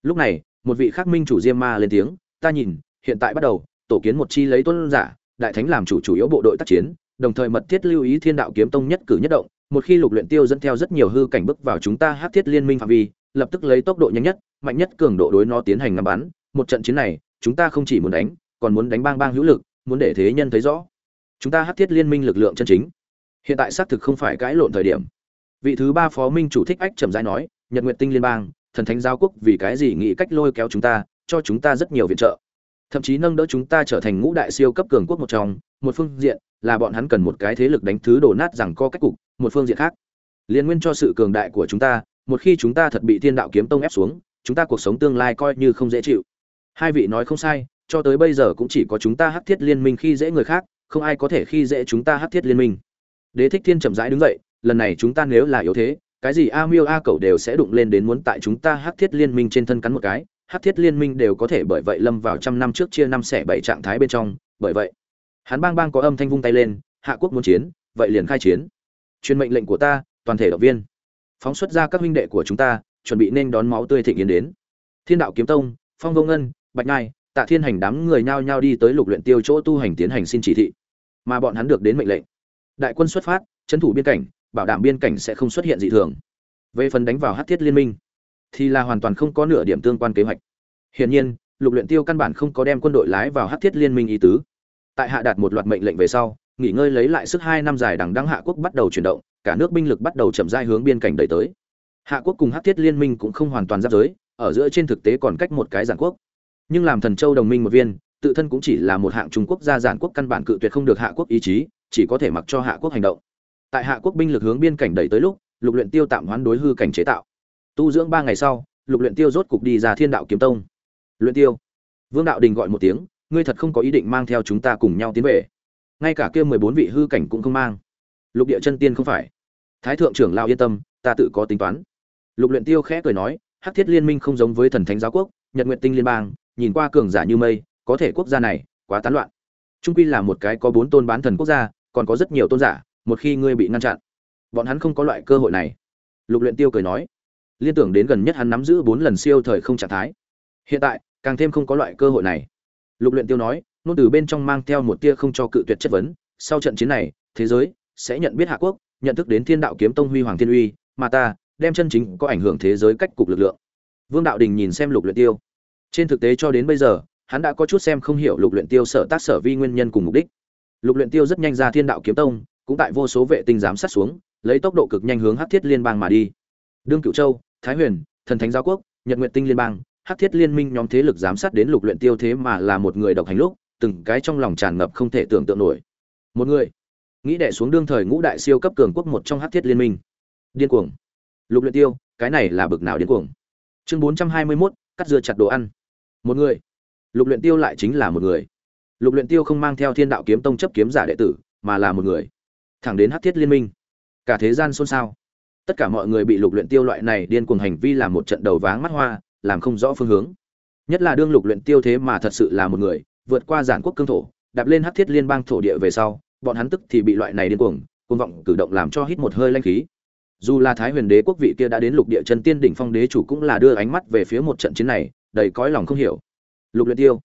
Lúc này, một vị khác minh chủ diêm ma lên tiếng, ta nhìn, hiện tại bắt đầu, tổ kiến một chi lấy tôn giả, đại thánh làm chủ chủ yếu bộ đội tác chiến đồng thời mật thiết lưu ý thiên đạo kiếm tông nhất cử nhất động, một khi lục luyện tiêu dẫn theo rất nhiều hư cảnh bước vào chúng ta hắc thiết liên minh phạm vi, lập tức lấy tốc độ nhanh nhất, mạnh nhất cường độ đối nó tiến hành ngắm bắn. Một trận chiến này, chúng ta không chỉ muốn đánh, còn muốn đánh bang bang hữu lực, muốn để thế nhân thấy rõ. Chúng ta hắc thiết liên minh lực lượng chân chính. Hiện tại xác thực không phải cãi lộn thời điểm. Vị thứ ba phó minh chủ thích ách trầm rãi nói, nhật nguyệt tinh liên bang, thần thánh giáo quốc vì cái gì nghĩ cách lôi kéo chúng ta, cho chúng ta rất nhiều viện trợ. Thậm chí nâng đỡ chúng ta trở thành ngũ đại siêu cấp cường quốc một trong, một phương diện là bọn hắn cần một cái thế lực đánh thứ đổ nát rằng co cách cục, một phương diện khác. Liên nguyên cho sự cường đại của chúng ta, một khi chúng ta thật bị thiên đạo kiếm tông ép xuống, chúng ta cuộc sống tương lai coi như không dễ chịu. Hai vị nói không sai, cho tới bây giờ cũng chỉ có chúng ta hắc thiết liên minh khi dễ người khác, không ai có thể khi dễ chúng ta hắc thiết liên minh. Đế thích thiên chậm rãi đứng dậy, lần này chúng ta nếu là yếu thế, cái gì a miêu a cẩu đều sẽ đụng lên đến muốn tại chúng ta hắc thiết liên minh trên thân cắn một cái. Hắc thiết liên minh đều có thể bởi vậy lâm vào trăm năm trước chia năm xẻ bảy trạng thái bên trong, bởi vậy hắn bang bang có âm thanh vung tay lên, hạ quốc muốn chiến, vậy liền khai chiến. Truyền mệnh lệnh của ta, toàn thể động viên. Phóng xuất ra các huynh đệ của chúng ta, chuẩn bị nên đón máu tươi thịnh yến đến. Thiên đạo kiếm tông, phong vô ngân, bạch ngai tạ thiên hành đám người nhao nhao đi tới lục luyện tiêu chỗ tu hành tiến hành xin chỉ thị. Mà bọn hắn được đến mệnh lệnh. Đại quân xuất phát, trấn thủ biên cảnh, bảo đảm biên cảnh sẽ không xuất hiện dị thường. Về phần đánh vào hắc thiết liên minh, thì là hoàn toàn không có nửa điểm tương quan kế hoạch. Hiển nhiên, lục luyện tiêu căn bản không có đem quân đội lái vào hắc thiết liên minh ý tứ tại hạ đạt một loạt mệnh lệnh về sau, nghỉ ngơi lấy lại sức hai năm dài đằng đăng hạ quốc bắt đầu chuyển động, cả nước binh lực bắt đầu chậm rãi hướng biên cảnh đẩy tới. Hạ quốc cùng hắc thiết liên minh cũng không hoàn toàn giáp giới, ở giữa trên thực tế còn cách một cái giản quốc. Nhưng làm thần châu đồng minh một viên, tự thân cũng chỉ là một hạng trung quốc gia giản quốc căn bản cự tuyệt không được hạ quốc ý chí, chỉ có thể mặc cho hạ quốc hành động. Tại hạ quốc binh lực hướng biên cảnh đẩy tới lúc, lục luyện tiêu tạm hoán đối hư cảnh chế tạo. Tu dưỡng ba ngày sau, lục luyện tiêu rốt cục đi ra thiên đạo kiếm tông. Luyện tiêu. Vương đạo đình gọi một tiếng ngươi thật không có ý định mang theo chúng ta cùng nhau tiến về. Ngay cả kia mười bốn vị hư cảnh cũng không mang. Lục địa chân tiên không phải. Thái thượng trưởng lao yên tâm, ta tự có tính toán. Lục luyện tiêu khẽ cười nói, hắc thiết liên minh không giống với thần thánh giáo quốc, nhật nguyện tinh liên bang, nhìn qua cường giả như mây, có thể quốc gia này quá tán loạn. Trung quy là một cái có bốn tôn bán thần quốc gia, còn có rất nhiều tôn giả, một khi ngươi bị ngăn chặn, bọn hắn không có loại cơ hội này. Lục luyện tiêu cười nói, liên tưởng đến gần nhất hắn nắm giữ bốn lần siêu thời không trạng thái. Hiện tại, càng thêm không có loại cơ hội này lục luyện tiêu nói, nôn từ bên trong mang theo một tia không cho cự tuyệt chất vấn, sau trận chiến này, thế giới sẽ nhận biết hạ quốc, nhận thức đến thiên đạo kiếm tông huy hoàng thiên uy, mà ta đem chân chính có ảnh hưởng thế giới cách cục lực lượng. Vương đạo đình nhìn xem lục luyện tiêu. Trên thực tế cho đến bây giờ, hắn đã có chút xem không hiểu lục luyện tiêu sở tác sở vi nguyên nhân cùng mục đích. Lục luyện tiêu rất nhanh ra thiên đạo kiếm tông, cũng tại vô số vệ tinh giám sát xuống, lấy tốc độ cực nhanh hướng hắc thiết liên bang mà đi. Đương cửu châu, thái huyền, thần thánh giáo quốc, nhật nguyện tinh liên bang hắc thiết liên minh nhóm thế lực giám sát đến lục luyện tiêu thế mà là một người độc hành lúc từng cái trong lòng tràn ngập không thể tưởng tượng nổi. Một người nghĩ đệ xuống đương thời ngũ đại siêu cấp cường quốc một trong hắc thiết liên minh. Điên cuồng. Lục luyện tiêu cái này là bực nào điên cuồng? Chương 421, cắt dưa chặt đồ ăn. Một người lục luyện tiêu lại chính là một người. Lục luyện tiêu không mang theo thiên đạo kiếm tông chấp kiếm giả đệ tử mà là một người. Thẳng đến hắc thiết liên minh. Cả thế gian xôn xao. Tất cả mọi người bị lục luyện tiêu loại này điên cuồng hành vi làm một trận đầu váng mắt hoa làm không rõ phương hướng. Nhất là đương lục luyện tiêu thế mà thật sự là một người, vượt qua giản quốc cương thổ, đạp lên hắc thiết liên bang thổ địa về sau, bọn hắn tức thì bị loại này điên cuồng cuồng vọng cử động làm cho hít một hơi lanh khí. Dù là thái huyền đế quốc vị kia đã đến lục địa chân tiên đỉnh phong đế chủ cũng là đưa ánh mắt về phía một trận chiến này, đầy cõi lòng không hiểu. Lục luyện tiêu,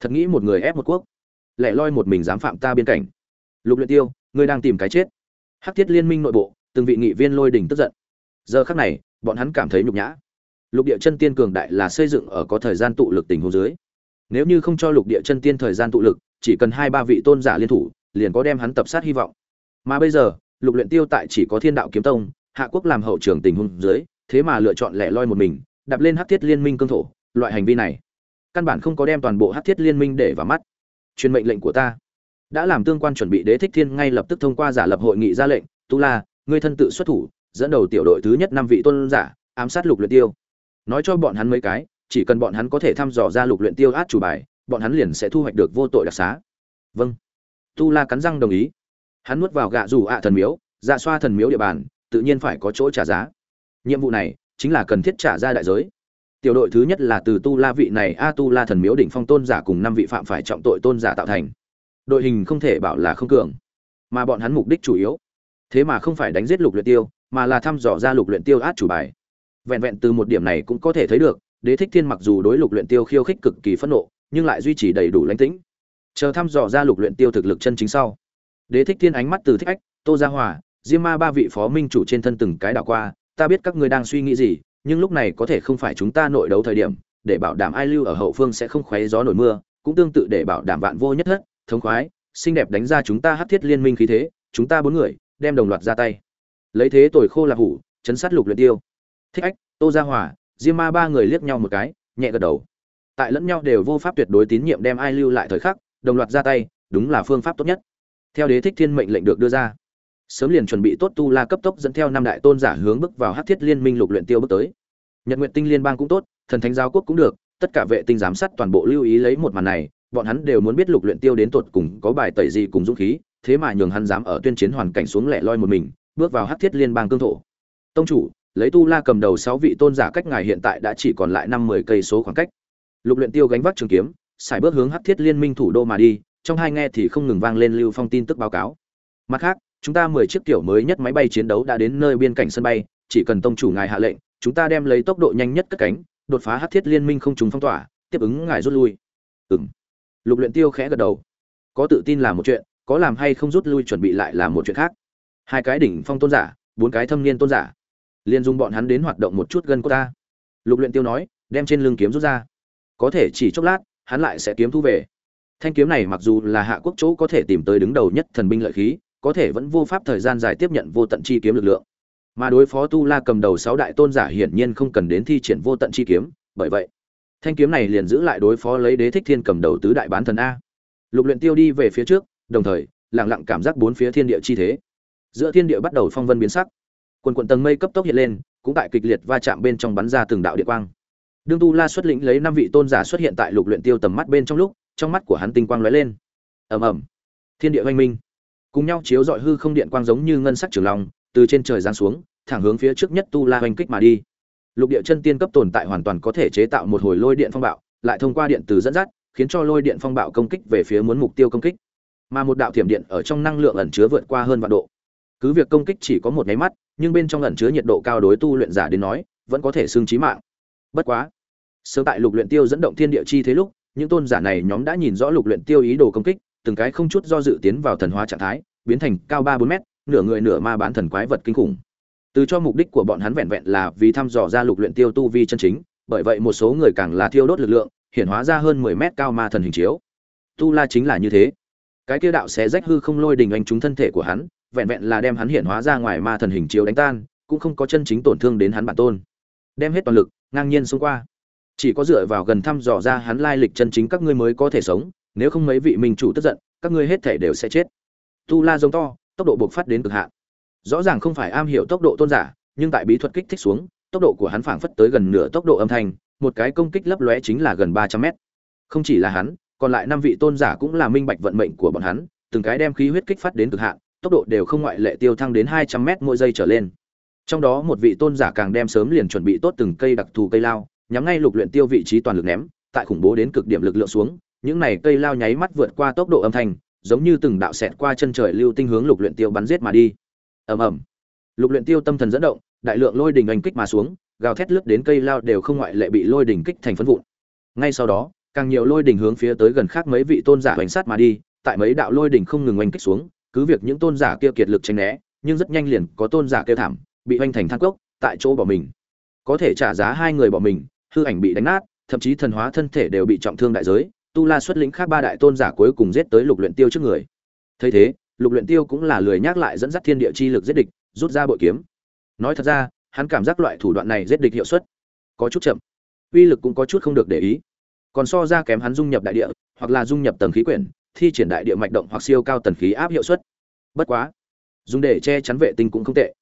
thật nghĩ một người ép một quốc, lẻ loi một mình dám phạm ta biên cảnh. Lục luyện tiêu, ngươi đang tìm cái chết. Hắc thiết liên minh nội bộ, từng vị nghị viên lôi đỉnh tức giận. Giờ khắc này, bọn hắn cảm thấy nhục nhã lục địa chân tiên cường đại là xây dựng ở có thời gian tụ lực tình huống dưới. Nếu như không cho lục địa chân tiên thời gian tụ lực, chỉ cần hai ba vị tôn giả liên thủ, liền có đem hắn tập sát hy vọng. Mà bây giờ, lục luyện tiêu tại chỉ có thiên đạo kiếm tông, hạ quốc làm hậu trường tình huống dưới, thế mà lựa chọn lẻ loi một mình, đạp lên hắc thiết liên minh cương thổ, loại hành vi này, căn bản không có đem toàn bộ hắc thiết liên minh để vào mắt. Truyền mệnh lệnh của ta. Đã làm tương quan chuẩn bị đế thích thiên ngay lập tức thông qua giả lập hội nghị ra lệnh, tu la, ngươi thân tự xuất thủ, dẫn đầu tiểu đội thứ nhất năm vị tôn giả, ám sát lục luyện tiêu nói cho bọn hắn mấy cái, chỉ cần bọn hắn có thể thăm dò ra lục luyện tiêu át chủ bài, bọn hắn liền sẽ thu hoạch được vô tội đặc xá. Vâng. Tu la cắn răng đồng ý. Hắn nuốt vào gạ rủ ạ thần miếu dạ xoa thần miếu địa bàn, tự nhiên phải có chỗ trả giá. Nhiệm vụ này chính là cần thiết trả ra đại giới. Tiểu đội thứ nhất là từ tu la vị này a tu la thần miếu đỉnh phong tôn giả cùng năm vị phạm phải trọng tội tôn giả tạo thành. Đội hình không thể bảo là không cường, mà bọn hắn mục đích chủ yếu. Thế mà không phải đánh giết lục luyện tiêu, mà là thăm dò ra lục luyện tiêu át chủ bài vẹn vẹn từ một điểm này cũng có thể thấy được, đế thích thiên mặc dù đối lục luyện tiêu khiêu khích cực kỳ phẫn nộ, nhưng lại duy trì đầy đủ lãnh tĩnh. Chờ thăm dò ra lục luyện tiêu thực lực chân chính sau, đế thích thiên ánh mắt từ thích ách, tô gia hòa, diêm ma ba vị phó minh chủ trên thân từng cái đảo qua, ta biết các ngươi đang suy nghĩ gì, nhưng lúc này có thể không phải chúng ta nội đấu thời điểm, để bảo đảm ai lưu ở hậu phương sẽ không khoé gió nổi mưa, cũng tương tự để bảo đảm vạn vô nhất thất, thống khoái, xinh đẹp đánh ra chúng ta hắc thiết liên minh khí thế, chúng ta bốn người, đem đồng loạt ra tay. Lấy thế tồi khô là hủ, chấn sát lục luyện tiêu thích ách, tô gia hòa, diêm ma ba người liếc nhau một cái, nhẹ gật đầu. Tại lẫn nhau đều vô pháp tuyệt đối tín nhiệm đem ai lưu lại thời khắc, đồng loạt ra tay, đúng là phương pháp tốt nhất. Theo đế thích thiên mệnh lệnh được đưa ra, sớm liền chuẩn bị tốt tu la cấp tốc dẫn theo năm đại tôn giả hướng bước vào hắc thiết liên minh lục luyện tiêu bước tới. Nhật nguyện tinh liên bang cũng tốt, thần thánh giáo quốc cũng được, tất cả vệ tinh giám sát toàn bộ lưu ý lấy một màn này, bọn hắn đều muốn biết lục luyện tiêu đến tột cùng có bài tẩy gì cùng dũng khí, thế mà nhường hắn dám ở tuyên chiến hoàn cảnh xuống lẻ loi một mình, bước vào hắc thiết liên bang cương thổ. Tông chủ lấy tu la cầm đầu sáu vị tôn giả cách ngài hiện tại đã chỉ còn lại năm mười cây số khoảng cách. Lục luyện tiêu gánh vác trường kiếm xài bước hướng hắc thiết liên minh thủ đô mà đi, trong hai nghe thì không ngừng vang lên lưu phong tin tức báo cáo. Mặt khác, chúng ta mười chiếc kiểu mới nhất máy bay chiến đấu đã đến nơi biên cảnh sân bay, chỉ cần tông chủ ngài hạ lệnh, chúng ta đem lấy tốc độ nhanh nhất cất cánh, đột phá hắc thiết liên minh không trùng phong tỏa, tiếp ứng ngài rút lui. Ừm. Lục luyện tiêu khẽ gật đầu. Có tự tin là một chuyện, có làm hay không rút lui chuẩn bị lại là một chuyện khác. Hai cái đỉnh phong tôn giả, bốn cái thâm niên tôn giả liên dung bọn hắn đến hoạt động một chút gần cô ta. Lục luyện tiêu nói, đem trên lưng kiếm rút ra. Có thể chỉ chốc lát, hắn lại sẽ kiếm thu về. Thanh kiếm này mặc dù là hạ quốc chỗ có thể tìm tới đứng đầu nhất thần binh lợi khí, có thể vẫn vô pháp thời gian dài tiếp nhận vô tận chi kiếm lực lượng. Mà đối phó tu la cầm đầu sáu đại tôn giả hiển nhiên không cần đến thi triển vô tận chi kiếm, bởi vậy, thanh kiếm này liền giữ lại đối phó lấy đế thích thiên cầm đầu tứ đại bán thần a. Lục luyện tiêu đi về phía trước, đồng thời, lặng lặng cảm giác bốn phía thiên địa chi thế. Giữa thiên địa bắt đầu phong vân biến sắc quần quần tầng mây cấp tốc hiện lên, cũng tại kịch liệt va chạm bên trong bắn ra từng đạo địa quang. Đương tu la xuất lĩnh lấy năm vị tôn giả xuất hiện tại lục luyện tiêu tầm mắt bên trong lúc, trong mắt của hắn tinh quang lóe lên. Ầm ầm. Thiên địa hoanh minh. Cùng nhau chiếu dọi hư không điện quang giống như ngân sắc trường long, từ trên trời giáng xuống, thẳng hướng phía trước nhất tu la hoành kích mà đi. Lục địa chân tiên cấp tồn tại hoàn toàn có thể chế tạo một hồi lôi điện phong bạo, lại thông qua điện từ dẫn dắt, khiến cho lôi điện phong bạo công kích về phía muốn mục tiêu công kích. Mà một đạo thiểm điện ở trong năng lượng ẩn chứa vượt qua hơn vạn độ. Cứ việc công kích chỉ có một nháy mắt nhưng bên trong ẩn chứa nhiệt độ cao đối tu luyện giả đến nói, vẫn có thể xương chí mạng. Bất quá, sớm tại lục luyện tiêu dẫn động thiên địa chi thế lúc, những tôn giả này nhóm đã nhìn rõ lục luyện tiêu ý đồ công kích, từng cái không chút do dự tiến vào thần hóa trạng thái, biến thành cao ba bốn mét, nửa người nửa ma bán thần quái vật kinh khủng. Từ cho mục đích của bọn hắn vẹn vẹn là vì thăm dò ra lục luyện tiêu tu vi chân chính, bởi vậy một số người càng là thiêu đốt lực lượng, hiển hóa ra hơn 10 mét cao ma thần hình chiếu. Tu la chính là như thế. Cái kia đạo sẽ rách hư không lôi đình anh chúng thân thể của hắn vẹn vẹn là đem hắn hiện hóa ra ngoài ma thần hình chiếu đánh tan, cũng không có chân chính tổn thương đến hắn bản tôn. Đem hết toàn lực, ngang nhiên xông qua. Chỉ có dựa vào gần thăm dò ra hắn lai lịch chân chính các ngươi mới có thể sống, nếu không mấy vị minh chủ tức giận, các ngươi hết thể đều sẽ chết. Tu la giống to, tốc độ bộc phát đến cực hạn. Rõ ràng không phải am hiểu tốc độ tôn giả, nhưng tại bí thuật kích thích xuống, tốc độ của hắn phảng phất tới gần nửa tốc độ âm thanh, một cái công kích lấp lóe chính là gần ba trăm mét. Không chỉ là hắn, còn lại năm vị tôn giả cũng là minh bạch vận mệnh của bọn hắn, từng cái đem khí huyết kích phát đến cực hạn tốc độ đều không ngoại lệ tiêu thăng đến hai trăm mét mỗi giây trở lên. Trong đó một vị tôn giả càng đem sớm liền chuẩn bị tốt từng cây đặc thù cây lao, nhắm ngay lục luyện tiêu vị trí toàn lực ném, tại khủng bố đến cực điểm lực lượng xuống, những này cây lao nháy mắt vượt qua tốc độ âm thanh, giống như từng đạo xẹt qua chân trời lưu tinh hướng lục luyện tiêu bắn giết mà đi. Ầm ầm. Lục luyện tiêu tâm thần dẫn động, đại lượng lôi đỉnh anh kích mà xuống, gào thét lướt đến cây lao đều không ngoại lệ bị lôi đỉnh kích thành phấn vụn. Ngay sau đó, càng nhiều lôi đỉnh hướng phía tới gần khác mấy vị tôn giả hoành sát mà đi, tại mấy đạo lôi đỉnh không ngừng oanh kích xuống cứ việc những tôn giả kia kiệt lực tránh né, nhưng rất nhanh liền có tôn giả kêu thảm, bị hoành thành thang cốc, tại chỗ bỏ mình. Có thể trả giá hai người bỏ mình, hư ảnh bị đánh nát, thậm chí thần hóa thân thể đều bị trọng thương đại giới, tu la xuất lĩnh khác ba đại tôn giả cuối cùng giết tới lục luyện tiêu trước người. Thấy thế, lục luyện tiêu cũng là lười nhắc lại dẫn dắt thiên địa chi lực giết địch, rút ra bội kiếm. Nói thật ra, hắn cảm giác loại thủ đoạn này giết địch hiệu suất có chút chậm. Uy lực cũng có chút không được để ý. Còn so ra kém hắn dung nhập đại địa, hoặc là dung nhập tầng khí quyển thi triển đại địa mạch động hoặc siêu cao tần khí áp hiệu suất. Bất quá, dùng để che chắn vệ tinh cũng không tệ.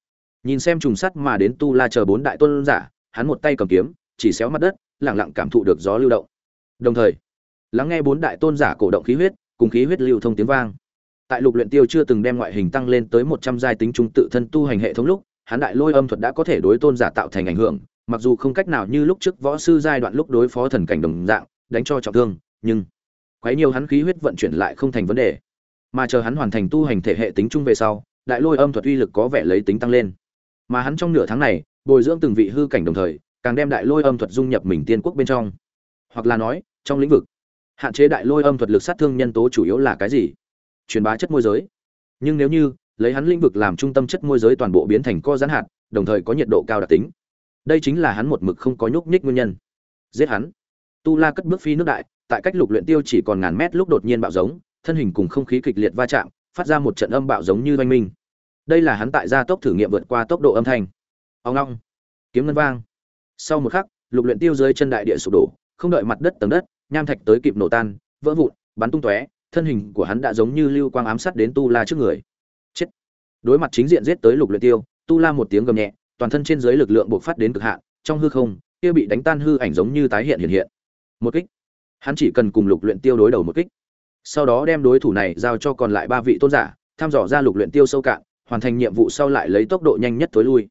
Nhìn xem trùng sắt mà đến tu la chờ bốn đại tôn giả, hắn một tay cầm kiếm, chỉ xéo mặt đất lẳng lặng cảm thụ được gió lưu động. Đồng thời, lắng nghe bốn đại tôn giả cổ động khí huyết, cùng khí huyết lưu thông tiếng vang. Tại lục luyện tiêu chưa từng đem ngoại hình tăng lên tới một trăm giai tính trung tự thân tu hành hệ thống lúc, hắn đại lôi âm thuật đã có thể đối tôn giả tạo thành ảnh hưởng, mặc dù không cách nào như lúc trước võ sư giai đoạn lúc đối phó thần cảnh đồng dạng, đánh cho trọng thương, nhưng quấy nhiều hắn khí huyết vận chuyển lại không thành vấn đề. Mà chờ hắn hoàn thành tu hành thể hệ tính trung về sau, đại lôi âm thuật uy lực có vẻ lấy tính tăng lên. Mà hắn trong nửa tháng này, bồi dưỡng từng vị hư cảnh đồng thời, càng đem đại lôi âm thuật dung nhập mình tiên quốc bên trong. Hoặc là nói, trong lĩnh vực, hạn chế đại lôi âm thuật lực sát thương nhân tố chủ yếu là cái gì? Truyền bá chất môi giới. Nhưng nếu như, lấy hắn lĩnh vực làm trung tâm chất môi giới toàn bộ biến thành co giãn hạt, đồng thời có nhiệt độ cao đặc tính, đây chính là hắn một mực không có nhúc nhích nguyên nhân. Giết hắn. Tu la cất bước phi nước đại tại cách lục luyện tiêu chỉ còn ngàn mét lúc đột nhiên bạo giống, thân hình cùng không khí kịch liệt va chạm, phát ra một trận âm bạo giống như oanh minh. Đây là hắn tại gia tốc thử nghiệm vượt qua tốc độ âm thanh. Ông long kiếm ngân vang. Sau một khắc, lục luyện tiêu dưới chân đại địa sụp đổ, không đợi mặt đất tầng đất, nham thạch tới kịp nổ tan, vỡ vụn, bắn tung tóe, thân hình của hắn đã giống như lưu quang ám sát đến tu la trước người. Chết. Đối mặt chính diện giết tới lục luyện tiêu, tu la một tiếng gầm nhẹ, toàn thân trên dưới lực lượng bộc phát đến cực hạn, trong hư không, kia bị đánh tan hư ảnh giống như tái hiện hiện hiện. Một kích hắn chỉ cần cùng lục luyện tiêu đối đầu một kích. Sau đó đem đối thủ này giao cho còn lại ba vị tôn giả tham dò ra lục luyện tiêu sâu cạn, hoàn thành nhiệm vụ sau lại lấy tốc độ nhanh nhất tối lui.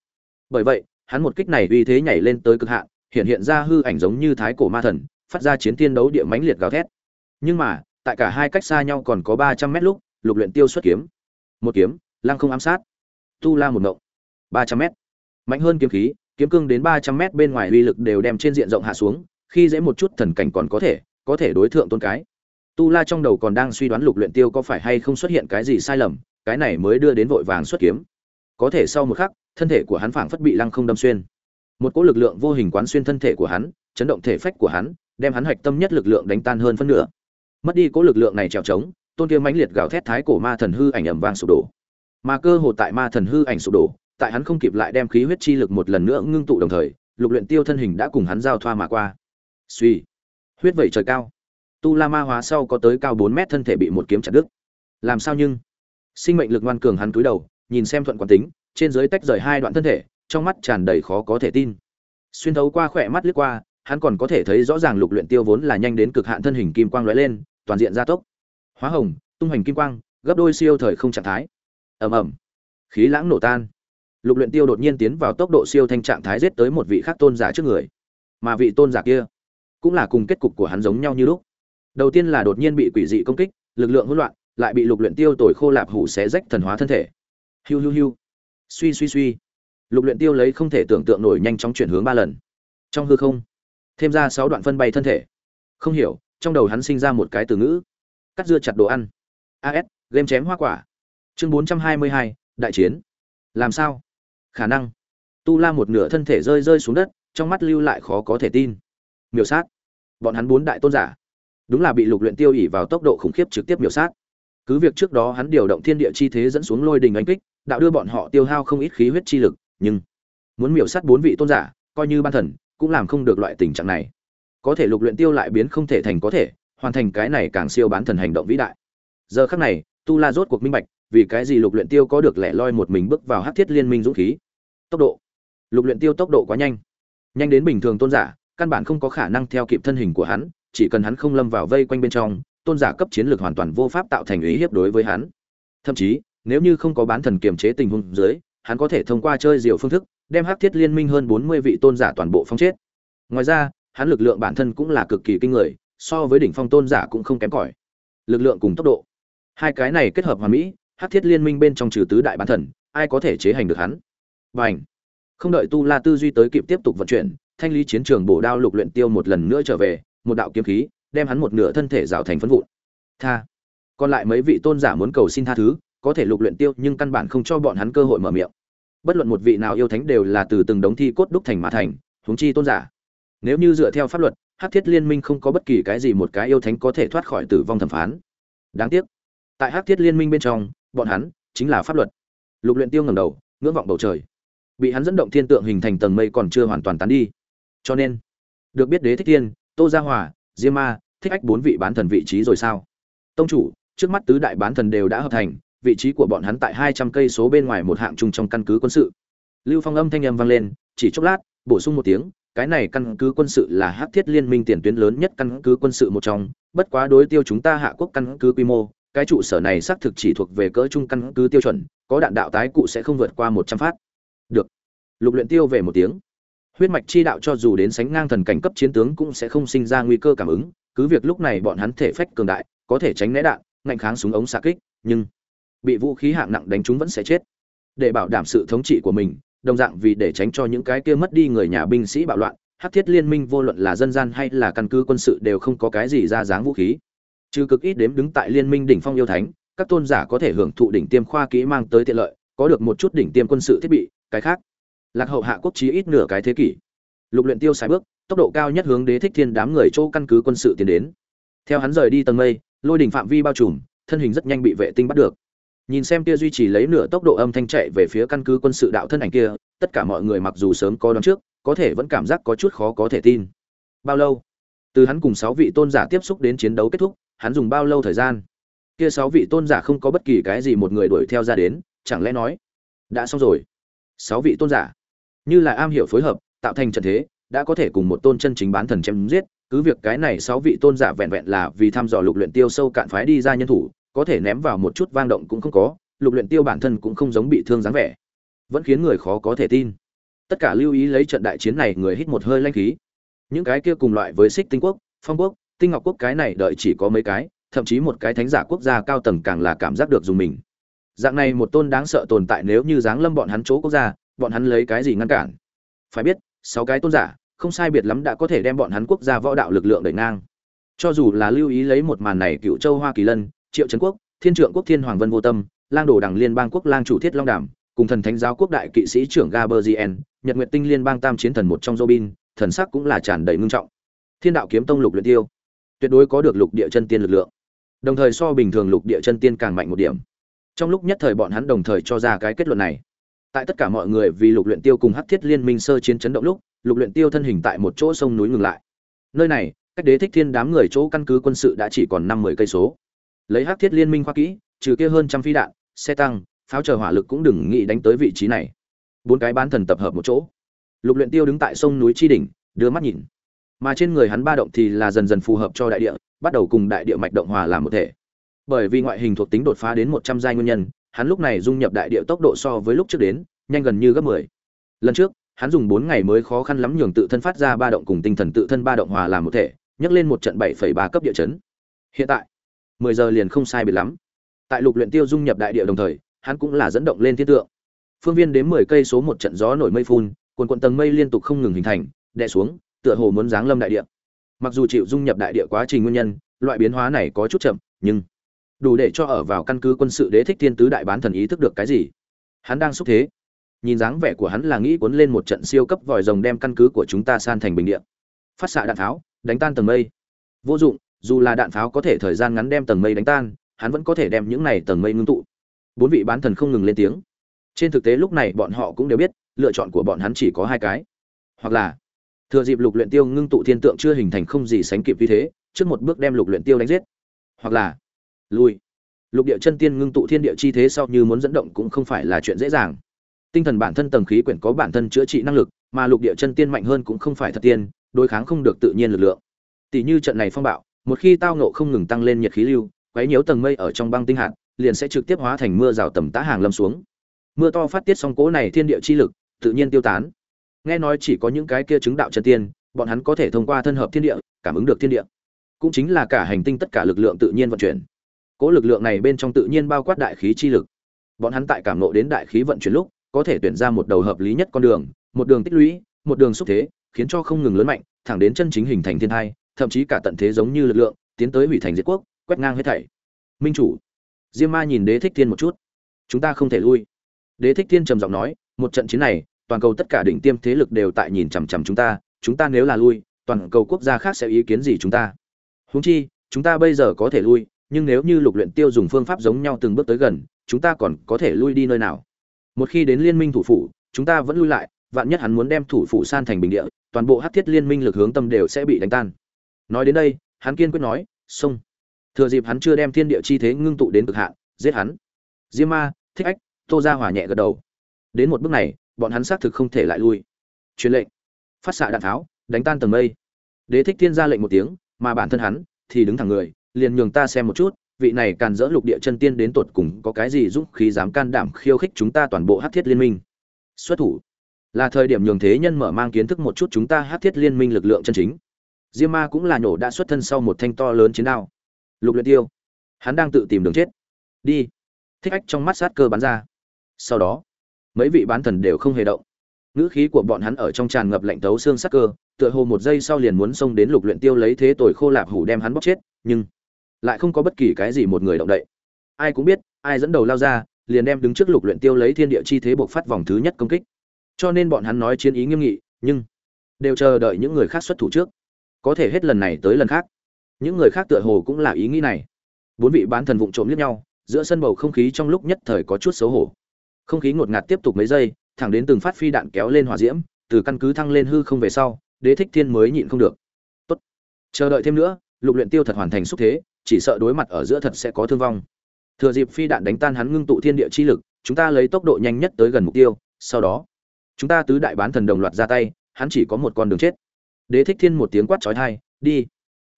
Bởi vậy, hắn một kích này uy thế nhảy lên tới cực hạn, hiện hiện ra hư ảnh giống như thái cổ ma thần, phát ra chiến tiên đấu địa mãnh liệt gào thét. Nhưng mà, tại cả hai cách xa nhau còn có ba trăm mét lúc, lục luyện tiêu xuất kiếm. Một kiếm, lăng không ám sát. Tu la một ngộng. Ba trăm mét. Mạnh hơn kiếm khí, kiếm cương đến ba trăm mét bên ngoài uy lực đều đem trên diện rộng hạ xuống, khi dễ một chút thần cảnh còn có thể có thể đối thượng tôn cái. Tu la trong đầu còn đang suy đoán lục luyện tiêu có phải hay không xuất hiện cái gì sai lầm, cái này mới đưa đến vội vàng xuất kiếm. Có thể sau một khắc, thân thể của hắn phảng phất bị lăng không đâm xuyên. Một cỗ lực lượng vô hình quán xuyên thân thể của hắn, chấn động thể phách của hắn, đem hắn hạch tâm nhất lực lượng đánh tan hơn phân nửa. Mất đi cỗ lực lượng này trèo trống, tôn kia mãnh liệt gào thét thái cổ ma thần hư ảnh ầm vang sụp đổ. Mà cơ hồ tại ma thần hư ảnh sụp đổ, tại hắn không kịp lại đem khí huyết chi lực một lần nữa ngưng tụ đồng thời, lục luyện tiêu thân hình đã cùng hắn giao thoa mà qua. Suy huyết vẩy trời cao. Tu la ma hóa sau có tới cao bốn mét thân thể bị một kiếm chặt đứt. Làm sao nhưng? Sinh mệnh lực ngoan cường hắn cúi đầu, nhìn xem thuận quán tính, trên dưới tách rời hai đoạn thân thể, trong mắt tràn đầy khó có thể tin. Xuyên thấu qua khỏe mắt lướt qua, hắn còn có thể thấy rõ ràng lục luyện tiêu vốn là nhanh đến cực hạn thân hình kim quang lóe lên, toàn diện gia tốc. Hóa hồng, tung hành kim quang, gấp đôi siêu thời không trạng thái. Ầm ầm. Khí lãng nổ tan. Lục luyện tiêu đột nhiên tiến vào tốc độ siêu thanh trạng thái giết tới một vị khác tôn giả trước người. Mà vị tôn giả kia cũng là cùng kết cục của hắn giống nhau như lúc. Đầu tiên là đột nhiên bị quỷ dị công kích, lực lượng hỗn loạn, lại bị lục luyện tiêu tồi khô lạp hủ xé rách thần hóa thân thể. Hiu hiu hiu. Suy suy suy. Lục luyện tiêu lấy không thể tưởng tượng nổi nhanh chóng chuyển hướng ba lần. Trong hư không, thêm ra sáu đoạn phân bay thân thể. Không hiểu, trong đầu hắn sinh ra một cái từ ngữ. Cắt dưa chặt đồ ăn. As game chém hoa quả. Chương bốn trăm hai mươi hai, đại chiến. Làm sao? Khả năng. Tu la một nửa thân thể rơi rơi xuống đất, trong mắt lưu lại khó có thể tin. Miểu sát bọn hắn bốn đại tôn giả. Đúng là bị lục luyện tiêu ỉ vào tốc độ khủng khiếp trực tiếp miểu sát. Cứ việc trước đó hắn điều động thiên địa chi thế dẫn xuống lôi đình ánh kích, đạo đưa bọn họ tiêu hao không ít khí huyết chi lực, nhưng muốn miểu sát bốn vị tôn giả, coi như ban thần, cũng làm không được loại tình trạng này. Có thể lục luyện tiêu lại biến không thể thành có thể, hoàn thành cái này càng siêu bán thần hành động vĩ đại. Giờ khắc này, tu la rốt cuộc minh bạch, vì cái gì lục luyện tiêu có được lẻ loi một mình bước vào hắc thiết liên minh dũng khí. Tốc độ. Lục luyện tiêu tốc độ quá nhanh. Nhanh đến bình thường tôn giả căn bản không có khả năng theo kịp thân hình của hắn chỉ cần hắn không lâm vào vây quanh bên trong tôn giả cấp chiến lược hoàn toàn vô pháp tạo thành ý hiếp đối với hắn. Thậm chí nếu như không có bán thần kiềm chế tình huống dưới hắn có thể thông qua chơi diều phương thức đem hắc thiết liên minh hơn 40 vị tôn giả toàn bộ phong chết. Ngoài ra hắn lực lượng bản thân cũng là cực kỳ kinh người so với đỉnh phong tôn giả cũng không kém cỏi. Lực lượng cùng tốc độ. Hai cái này kết hợp hoàn mỹ hắc thiết liên minh bên trong trừ tứ đại bán thần ai có thể chế hành được hắn? Bành, không đợi tu la tư duy tới kịp tiếp tục vận chuyển thanh lý chiến trường bổ đao lục luyện tiêu một lần nữa trở về, một đạo kiếm khí, đem hắn một nửa thân thể rào thành phấn vụn. Tha. Còn lại mấy vị tôn giả muốn cầu xin tha thứ, có thể lục luyện tiêu nhưng căn bản không cho bọn hắn cơ hội mở miệng. Bất luận một vị nào yêu thánh đều là từ từng đống thi cốt đúc thành mà thành, huống chi tôn giả. Nếu như dựa theo pháp luật, hắc thiết liên minh không có bất kỳ cái gì một cái yêu thánh có thể thoát khỏi tử vong thẩm phán. Đáng tiếc, tại hắc thiết liên minh bên trong, bọn hắn chính là pháp luật. Lục luyện tiêu ngẩng đầu, ngưỡng vọng bầu trời. Bị hắn dẫn động thiên tượng hình thành tầng mây còn chưa hoàn toàn tán đi cho nên, được biết đế thích thiên, tô gia hòa, diêm ma, thích ách bốn vị bán thần vị trí rồi sao? Tông chủ, trước mắt tứ đại bán thần đều đã hợp thành, vị trí của bọn hắn tại hai trăm cây số bên ngoài một hạng chung trong căn cứ quân sự. Lưu phong âm thanh âm vang lên, chỉ chốc lát, bổ sung một tiếng, cái này căn cứ quân sự là hắc thiết liên minh tiền tuyến lớn nhất căn cứ quân sự một trong, bất quá đối tiêu chúng ta hạ quốc căn cứ quy mô, cái trụ sở này xác thực chỉ thuộc về cỡ trung căn cứ tiêu chuẩn, có đạn đạo tái cụ sẽ không vượt qua một trăm phát. Được. Lục luyện tiêu về một tiếng huyết mạch chi đạo cho dù đến sánh ngang thần cảnh cấp chiến tướng cũng sẽ không sinh ra nguy cơ cảm ứng, cứ việc lúc này bọn hắn thể phách cường đại, có thể tránh né đạn, ngạnh kháng súng ống xạ kích, nhưng bị vũ khí hạng nặng đánh chúng vẫn sẽ chết. Để bảo đảm sự thống trị của mình, đồng dạng vì để tránh cho những cái kia mất đi người nhà binh sĩ bạo loạn, hắc thiết liên minh vô luận là dân gian hay là căn cứ quân sự đều không có cái gì ra dáng vũ khí. Trừ cực ít đếm đứng tại liên minh đỉnh phong yêu thánh, các tôn giả có thể hưởng thụ đỉnh tiêm khoa kỹ mang tới tiện lợi, có được một chút đỉnh tiêm quân sự thiết bị, cái khác lạc hậu hạ quốc chí ít nửa cái thế kỷ. Lục luyện tiêu sai bước, tốc độ cao nhất hướng đế thích thiên đám người chỗ căn cứ quân sự tiến đến. Theo hắn rời đi tầng mây, lôi đỉnh phạm vi bao trùm, thân hình rất nhanh bị vệ tinh bắt được. Nhìn xem kia duy trì lấy nửa tốc độ âm thanh chạy về phía căn cứ quân sự đạo thân ảnh kia, tất cả mọi người mặc dù sớm có đoán trước, có thể vẫn cảm giác có chút khó có thể tin. Bao lâu? Từ hắn cùng sáu vị tôn giả tiếp xúc đến chiến đấu kết thúc, hắn dùng bao lâu thời gian? Kia sáu vị tôn giả không có bất kỳ cái gì một người đuổi theo ra đến, chẳng lẽ nói, đã xong rồi? Sáu vị tôn giả như là am hiểu phối hợp, tạo thành trận thế, đã có thể cùng một tôn chân chính bán thần chém giết, cứ việc cái này sáu vị tôn giả vẹn vẹn là vì thăm dò lục luyện tiêu sâu cạn phái đi ra nhân thủ, có thể ném vào một chút vang động cũng không có, lục luyện tiêu bản thân cũng không giống bị thương dáng vẻ. Vẫn khiến người khó có thể tin. Tất cả lưu ý lấy trận đại chiến này người hít một hơi lanh khí. Những cái kia cùng loại với xích tinh quốc, phong quốc, tinh ngọc quốc cái này đợi chỉ có mấy cái, thậm chí một cái thánh giả quốc gia cao tầng càng là cảm giác được dùng mình. Dạng này một tôn đáng sợ tồn tại nếu như giáng lâm bọn hắn chỗ quốc gia bọn hắn lấy cái gì ngăn cản? Phải biết, sáu cái tôn giả, không sai biệt lắm đã có thể đem bọn hắn quốc gia võ đạo lực lượng đẩy ngang. Cho dù là lưu ý lấy một màn này cựu châu hoa kỳ lân, triệu trấn quốc, thiên trượng quốc thiên hoàng vân vô tâm, lang đồ đằng liên bang quốc lang chủ thiết long đàm, cùng thần thánh giáo quốc đại kỵ sĩ trưởng gaberzien nhật nguyệt tinh liên bang tam chiến thần một trong robin, thần sắc cũng là tràn đầy ngưng trọng. Thiên đạo kiếm tông lục luyện tiêu, tuyệt đối có được lục địa chân tiên lực lượng. Đồng thời so bình thường lục địa chân tiên càng mạnh một điểm. Trong lúc nhất thời bọn hắn đồng thời cho ra cái kết luận này tại tất cả mọi người vì lục luyện tiêu cùng hắc thiết liên minh sơ chiến chấn động lúc, lục luyện tiêu thân hình tại một chỗ sông núi ngừng lại. Nơi này, cách đế thích thiên đám người chỗ căn cứ quân sự đã chỉ còn năm mười cây số. Lấy hắc thiết liên minh khoa kỹ, trừ kia hơn trăm phi đạn, xe tăng, pháo chờ hỏa lực cũng đừng nghĩ đánh tới vị trí này. Bốn cái bán thần tập hợp một chỗ. Lục luyện tiêu đứng tại sông núi chi đỉnh, đưa mắt nhìn. Mà trên người hắn ba động thì là dần dần phù hợp cho đại địa, bắt đầu cùng đại địa mạch động hòa làm một thể. Bởi vì ngoại hình thuộc tính đột phá đến một trăm giai nguyên nhân hắn lúc này dung nhập đại địa tốc độ so với lúc trước đến, nhanh gần như gấp mười. Lần trước, hắn dùng bốn ngày mới khó khăn lắm nhường tự thân phát ra ba động cùng tinh thần tự thân ba động hòa làm một thể, nhấc lên một trận bảy phẩy ba cấp địa chấn. Hiện tại, mười giờ liền không sai biệt lắm. Tại lục luyện tiêu dung nhập đại địa đồng thời, hắn cũng là dẫn động lên thiên tượng. Phương viên đến mười cây số một trận gió nổi mây phun, cuồn cuộn tầng mây liên tục không ngừng hình thành, đè xuống, tựa hồ muốn giáng lâm đại địa. Mặc dù chịu dung nhập đại địa quá trình nguyên nhân, loại biến hóa này có chút chậm, nhưng đủ để cho ở vào căn cứ quân sự đế thích thiên tứ đại bán thần ý thức được cái gì. Hắn đang xúc thế. Nhìn dáng vẻ của hắn là nghĩ cuốn lên một trận siêu cấp vòi rồng đem căn cứ của chúng ta san thành bình địa. Phát xạ đạn pháo đánh tan tầng mây. Vô dụng, dù là đạn pháo có thể thời gian ngắn đem tầng mây đánh tan, hắn vẫn có thể đem những này tầng mây ngưng tụ. Bốn vị bán thần không ngừng lên tiếng. Trên thực tế lúc này bọn họ cũng đều biết, lựa chọn của bọn hắn chỉ có hai cái. Hoặc là, thừa dịp lục luyện tiêu ngưng tụ thiên tượng chưa hình thành không gì sánh kịp vì thế, trước một bước đem lục luyện tiêu đánh giết. Hoặc là lui. Lục địa chân tiên ngưng tụ thiên địa chi thế sau như muốn dẫn động cũng không phải là chuyện dễ dàng. Tinh thần bản thân tầng khí quyển có bản thân chữa trị năng lực, mà lục địa chân tiên mạnh hơn cũng không phải thật tiên, đối kháng không được tự nhiên lực lượng. Tỷ như trận này phong bạo, một khi tao nộ không ngừng tăng lên nhiệt khí lưu, quấy nhiễu tầng mây ở trong băng tinh hạt, liền sẽ trực tiếp hóa thành mưa rào tầm tá hàng lâm xuống. Mưa to phát tiết xong cố này thiên địa chi lực, tự nhiên tiêu tán. Nghe nói chỉ có những cái kia chứng đạo chân tiên, bọn hắn có thể thông qua thân hợp thiên địa, cảm ứng được thiên địa. Cũng chính là cả hành tinh tất cả lực lượng tự nhiên vận chuyển cỗ lực lượng này bên trong tự nhiên bao quát đại khí chi lực. Bọn hắn tại cảm nộ đến đại khí vận chuyển lúc, có thể tuyển ra một đầu hợp lý nhất con đường, một đường tích lũy, một đường xúc thế, khiến cho không ngừng lớn mạnh, thẳng đến chân chính hình thành thiên thai, thậm chí cả tận thế giống như lực lượng, tiến tới hủy thành diệt quốc, quét ngang hết thảy. Minh chủ, diêm ma nhìn đế thích thiên một chút. Chúng ta không thể lui. Đế thích thiên trầm giọng nói, một trận chiến này, toàn cầu tất cả đỉnh tiêm thế lực đều tại nhìn chằm chằm chúng ta chúng ta nếu là lui, toàn cầu quốc gia khác sẽ ý kiến gì chúng ta? Huống chi, chúng ta bây giờ có thể lui nhưng nếu như lục luyện tiêu dùng phương pháp giống nhau từng bước tới gần, chúng ta còn có thể lui đi nơi nào? Một khi đến liên minh thủ phủ, chúng ta vẫn lui lại, vạn nhất hắn muốn đem thủ phủ san thành bình địa, toàn bộ hắc thiết liên minh lực hướng tâm đều sẽ bị đánh tan. Nói đến đây, hắn kiên quyết nói xong thừa dịp hắn chưa đem thiên địa chi thế ngưng tụ đến cực hạn, giết hắn. Diêm ma, thích ách, tô gia hỏa nhẹ gật đầu. Đến một bước này, bọn hắn xác thực không thể lại lui. Truyền lệnh. Phát xạ đạn tháo, đánh tan tầng mây. Đế thích thiên ra lệnh một tiếng, mà bản thân hắn thì đứng thẳng người liền nhường ta xem một chút, vị này càn dỡ lục địa chân tiên đến tột cùng có cái gì giúp khí dám can đảm khiêu khích chúng ta toàn bộ hát thiết liên minh. Xuất thủ. Là thời điểm nhường thế nhân mở mang kiến thức một chút chúng ta hát thiết liên minh lực lượng chân chính. Diêm ma cũng là nhổ đã xuất thân sau một thanh to lớn chiến đao. Lục luyện tiêu. Hắn đang tự tìm đường chết. Đi. Thích ách trong mắt sát cơ bắn ra. Sau đó, mấy vị bán thần đều không hề động. Ngữ khí của bọn hắn ở trong tràn ngập lạnh tấu xương sắc cơ, tựa hồ một giây sau liền muốn xông đến lục luyện tiêu lấy thế tội khô lạp hủ đem hắn bóc chết, nhưng lại không có bất kỳ cái gì một người động đậy. Ai cũng biết, ai dẫn đầu lao ra, liền đem đứng trước lục luyện tiêu lấy thiên địa chi thế buộc phát vòng thứ nhất công kích. Cho nên bọn hắn nói chiến ý nghiêm nghị, nhưng đều chờ đợi những người khác xuất thủ trước. Có thể hết lần này tới lần khác. Những người khác tựa hồ cũng là ý nghĩ này. Bốn vị bán thần vụng trộm liếc nhau, giữa sân bầu không khí trong lúc nhất thời có chút xấu hổ. Không khí ngột ngạt tiếp tục mấy giây, thẳng đến từng phát phi đạn kéo lên hỏa diễm, từ căn cứ thăng lên hư không về sau, đế thích thiên mới nhịn không được. Tốt. Chờ đợi thêm nữa, lục luyện tiêu thật hoàn thành xúc thế chỉ sợ đối mặt ở giữa thật sẽ có thương vong. Thừa dịp phi đạn đánh tan hắn ngưng tụ thiên địa chi lực, chúng ta lấy tốc độ nhanh nhất tới gần mục tiêu, sau đó, chúng ta tứ đại bán thần đồng loạt ra tay, hắn chỉ có một con đường chết. Đế thích thiên một tiếng quát chói tai, đi.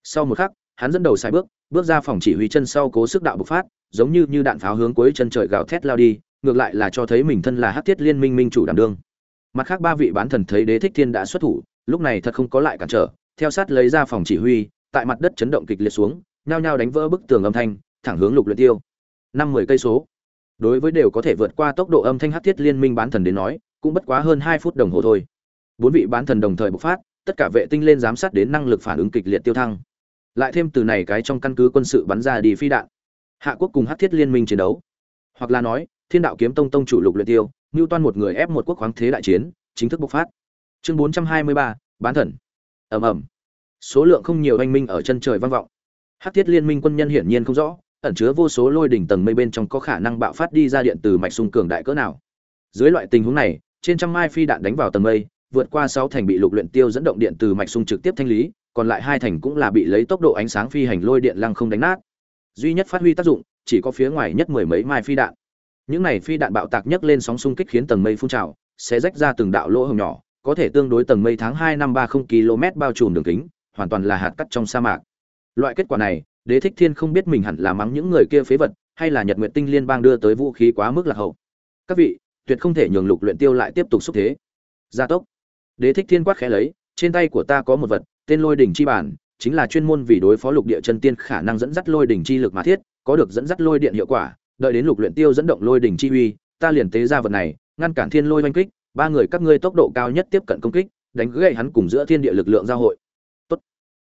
Sau một khắc, hắn dẫn đầu sai bước bước ra phòng chỉ huy chân sau cố sức đạo bộc phát, giống như như đạn pháo hướng cuối chân trời gào thét lao đi, ngược lại là cho thấy mình thân là hắc thiết liên minh minh chủ đảm đương. Mặt khác ba vị bán thần thấy đế thích thiên đã xuất thủ, lúc này thật không có lại cản trở, theo sát lấy ra phòng chỉ huy, tại mặt đất chấn động kịch liệt xuống nhao nhao đánh vỡ bức tường âm thanh thẳng hướng lục luyện tiêu. Năm mười cây số. Đối với đều có thể vượt qua tốc độ âm thanh hắc thiết liên minh bán thần đến nói cũng bất quá hơn hai phút đồng hồ thôi. Bốn vị bán thần đồng thời bộc phát tất cả vệ tinh lên giám sát đến năng lực phản ứng kịch liệt tiêu thăng. Lại thêm từ này cái trong căn cứ quân sự bắn ra đi phi đạn. Hạ quốc cùng hắc thiết liên minh chiến đấu. Hoặc là nói thiên đạo kiếm tông tông chủ lục luyện tiêu ngưu toan một người ép một quốc khoáng thế đại chiến chính thức bộc phát. Chương 423, bán thần. Ầm ầm. Số lượng không nhiều anh minh ở chân trời vang vọng hắc thiết liên minh quân nhân hiển nhiên không rõ, ẩn chứa vô số lôi đỉnh tầng mây bên trong có khả năng bạo phát đi ra điện từ mạch sung cường đại cỡ nào. Dưới loại tình huống này, trên trăm mai phi đạn đánh vào tầng mây, vượt qua sáu thành bị lục luyện tiêu dẫn động điện từ mạch sung trực tiếp thanh lý, còn lại hai thành cũng là bị lấy tốc độ ánh sáng phi hành lôi điện lăng không đánh nát. Duy nhất phát huy tác dụng, chỉ có phía ngoài nhất mười mấy mai phi đạn. Những này phi đạn bạo tạc nhấc lên sóng xung kích khiến tầng mây phun trào, sẽ rách ra từng đạo lỗ hổng nhỏ, có thể tương đối tầng mây tháng hai năm ba không km bao trùm đường kính, hoàn toàn là hạt cắt trong sa mạc loại kết quả này, đế thích thiên không biết mình hẳn là mắng những người kia phế vật, hay là nhật nguyện tinh liên bang đưa tới vũ khí quá mức lạc hậu. Các vị, tuyệt không thể nhường lục luyện tiêu lại tiếp tục xúc thế. Gia tốc. Đế thích thiên quát khẽ lấy, trên tay của ta có một vật, tên lôi đỉnh chi bản, chính là chuyên môn vì đối phó lục địa chân tiên khả năng dẫn dắt lôi đỉnh chi lực mà thiết, có được dẫn dắt lôi điện hiệu quả, đợi đến lục luyện tiêu dẫn động lôi đỉnh chi uy, ta liền tế ra vật này, ngăn cản thiên lôi oanh kích, ba người các ngươi tốc độ cao nhất tiếp cận công kích, đánh gãy hắn cùng giữa thiên địa lực lượng giao hội. Tốt.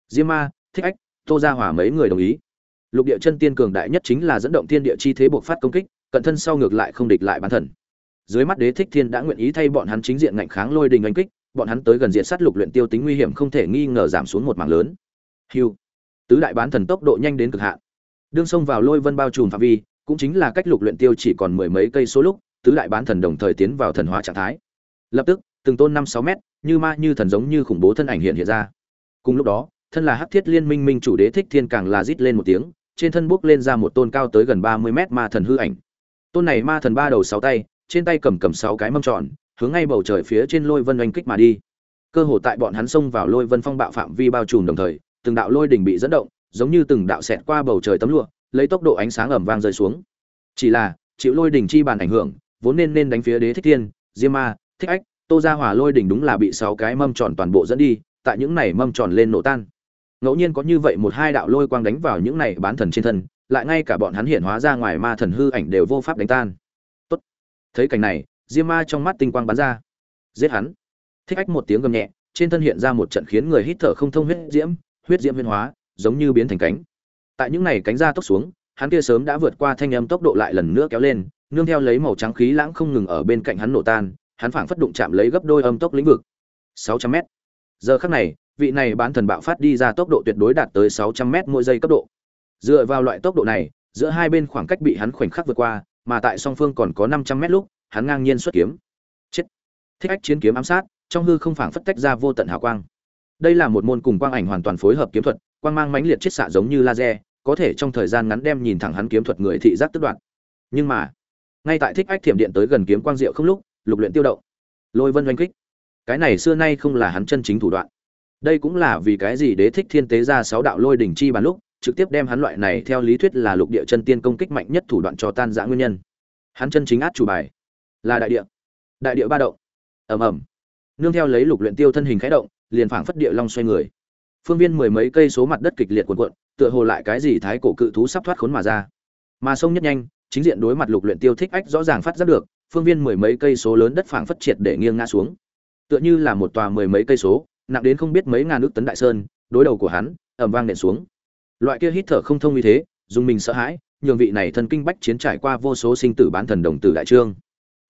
Diêm ma, thích ách tô gia hỏa mấy người đồng ý. Lục địa chân tiên cường đại nhất chính là dẫn động thiên địa chi thế buộc phát công kích cận thân sau ngược lại không địch lại bản thần. Dưới mắt đế thích thiên đã nguyện ý thay bọn hắn chính diện ngạnh kháng lôi đình anh kích bọn hắn tới gần diện sát lục luyện tiêu tính nguy hiểm không thể nghi ngờ giảm xuống một mảng lớn. Hiu, tứ đại bán thần tốc độ nhanh đến cực hạn. Đương xông vào lôi vân bao trùm phạm vi cũng chính là cách lục luyện tiêu chỉ còn mười mấy cây số lúc tứ đại bán thần đồng thời tiến vào thần hóa trạng thái. Lập tức từng tôn năm sáu mét như ma như thần giống như khủng bố thân ảnh hiện hiện ra. Cùng lúc đó thân là hắc thiết liên minh minh chủ đế thích thiên càng là rít lên một tiếng, trên thân bốc lên ra một tôn cao tới gần ba mươi mét ma thần hư ảnh. Tôn này ma thần ba đầu sáu tay, trên tay cầm cầm sáu cái mâm tròn, hướng ngay bầu trời phía trên lôi vân oanh kích mà đi. Cơ hồ tại bọn hắn xông vào lôi vân phong bạo phạm vi bao trùm đồng thời, từng đạo lôi đỉnh bị dẫn động, giống như từng đạo xẹt qua bầu trời tấm lụa, lấy tốc độ ánh sáng ẩm vang rơi xuống. Chỉ là, chịu lôi đỉnh chi bàn ảnh hưởng, vốn nên nên đánh phía đế thích thiên, diêm ma, thích ách, tô gia hỏa lôi đỉnh đúng là bị sáu cái mâm tròn toàn bộ dẫn đi, tại những này mâm tròn lên nổ tan ngẫu nhiên có như vậy một hai đạo lôi quang đánh vào những này bán thần trên thân, lại ngay cả bọn hắn hiện hóa ra ngoài ma thần hư ảnh đều vô pháp đánh tan. Tốt. Thấy cảnh này, diêm ma trong mắt tinh quang bắn ra. Giết hắn. Thích ách một tiếng gầm nhẹ, trên thân hiện ra một trận khiến người hít thở không thông huyết diễm huyết diễm huyên hóa, giống như biến thành cánh. Tại những này cánh ra tốc xuống, hắn kia sớm đã vượt qua thanh âm tốc độ lại lần nữa kéo lên, nương theo lấy màu trắng khí lãng không ngừng ở bên cạnh hắn nổ tan, hắn phảng phất đụng chạm lấy gấp đôi âm tốc lĩnh vực. 600 m giờ khắc này vị này bán thần bạo phát đi ra tốc độ tuyệt đối đạt tới 600 m mỗi giây cấp độ. Dựa vào loại tốc độ này, giữa hai bên khoảng cách bị hắn khoảnh khắc vượt qua, mà tại song phương còn có 500 m lúc, hắn ngang nhiên xuất kiếm. Chết. Thích ách chiến kiếm ám sát, trong hư không phảng phất tách ra vô tận hào quang. Đây là một môn cùng quang ảnh hoàn toàn phối hợp kiếm thuật, quang mang mãnh liệt chết xạ giống như laser, có thể trong thời gian ngắn đem nhìn thẳng hắn kiếm thuật người thị giác tức đoạn nhưng mà, ngay tại thích ách thiểm điện tới gần kiếm quang diệu không lúc, lục luyện tiêu động. Lôi vân oanh kích. Cái này xưa nay không là hắn chân chính thủ đoạn đây cũng là vì cái gì đế thích thiên tế ra sáu đạo lôi đỉnh chi bàn lúc, trực tiếp đem hắn loại này theo lý thuyết là lục địa chân tiên công kích mạnh nhất thủ đoạn cho tan rã nguyên nhân. Hắn chân chính át chủ bài là đại địa. Đại địa ba động. Ầm ầm. Nương theo lấy lục luyện tiêu thân hình khẽ động, liền phảng phất địa long xoay người. Phương viên mười mấy cây số mặt đất kịch liệt cuộn cuộn, tựa hồ lại cái gì thái cổ cự thú sắp thoát khốn mà ra. Mà sông nhất nhanh, chính diện đối mặt lục luyện tiêu thích ách rõ ràng phát giác được, phương viên mười mấy cây số lớn đất phảng phất triệt để nghiêng ngã xuống. Tựa như là một tòa mười mấy cây số nặng đến không biết mấy ngàn nước tấn đại sơn, đối đầu của hắn, ầm vang nện xuống. Loại kia hít thở không thông như thế, dùng mình sợ hãi, nhường vị này thần kinh bách chiến trải qua vô số sinh tử bán thần đồng tử đại trương.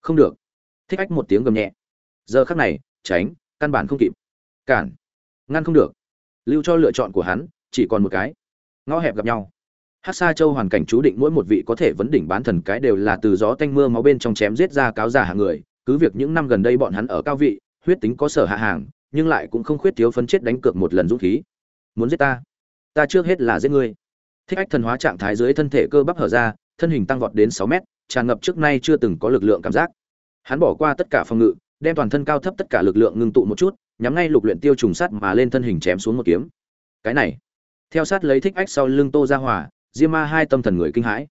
Không được. Thích ách một tiếng gầm nhẹ. Giờ khắc này, tránh, căn bản không kịp. Cản. Ngăn không được. Lưu cho lựa chọn của hắn, chỉ còn một cái. Ngõ hẹp gặp nhau. Hát xa châu hoàn cảnh chú định mỗi một vị có thể vấn đỉnh bán thần cái đều là từ gió tanh mưa máu bên trong chém giết ra cáo giả hàng người. Cứ việc những năm gần đây bọn hắn ở cao vị, huyết tính có sở hạ hàng nhưng lại cũng không khuyết thiếu phấn chết đánh cược một lần dũng khí. Muốn giết ta? Ta trước hết là giết ngươi. Thích ách thần hóa trạng thái dưới thân thể cơ bắp hở ra, thân hình tăng vọt đến sáu mét, tràn ngập trước nay chưa từng có lực lượng cảm giác. Hắn bỏ qua tất cả phòng ngự, đem toàn thân cao thấp tất cả lực lượng ngưng tụ một chút, nhắm ngay lục luyện tiêu trùng sát mà lên thân hình chém xuống một kiếm. Cái này, theo sát lấy thích ách sau lưng tô ra hỏa diêm ma hai tâm thần người kinh hãi.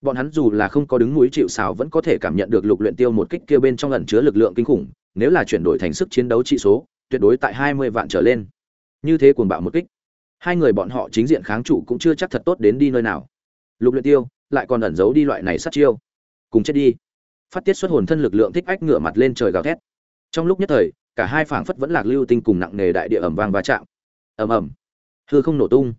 Bọn hắn dù là không có đứng núi chịu sào vẫn có thể cảm nhận được lục luyện tiêu một kích kia bên trong ẩn chứa lực lượng kinh khủng, nếu là chuyển đổi thành sức chiến đấu trị số tuyệt đối tại hai mươi vạn trở lên. Như thế cuồng bạo một kích, hai người bọn họ chính diện kháng chủ cũng chưa chắc thật tốt đến đi nơi nào. Lục luyện tiêu lại còn ẩn giấu đi loại này sát chiêu. Cùng chết đi. Phát tiết xuất hồn thân lực lượng thích ách ngửa mặt lên trời gào thét. Trong lúc nhất thời, cả hai phảng phất vẫn lạc lưu tinh cùng nặng nề đại địa ẩm vang va chạm. Ầm ầm. Hư không nổ tung.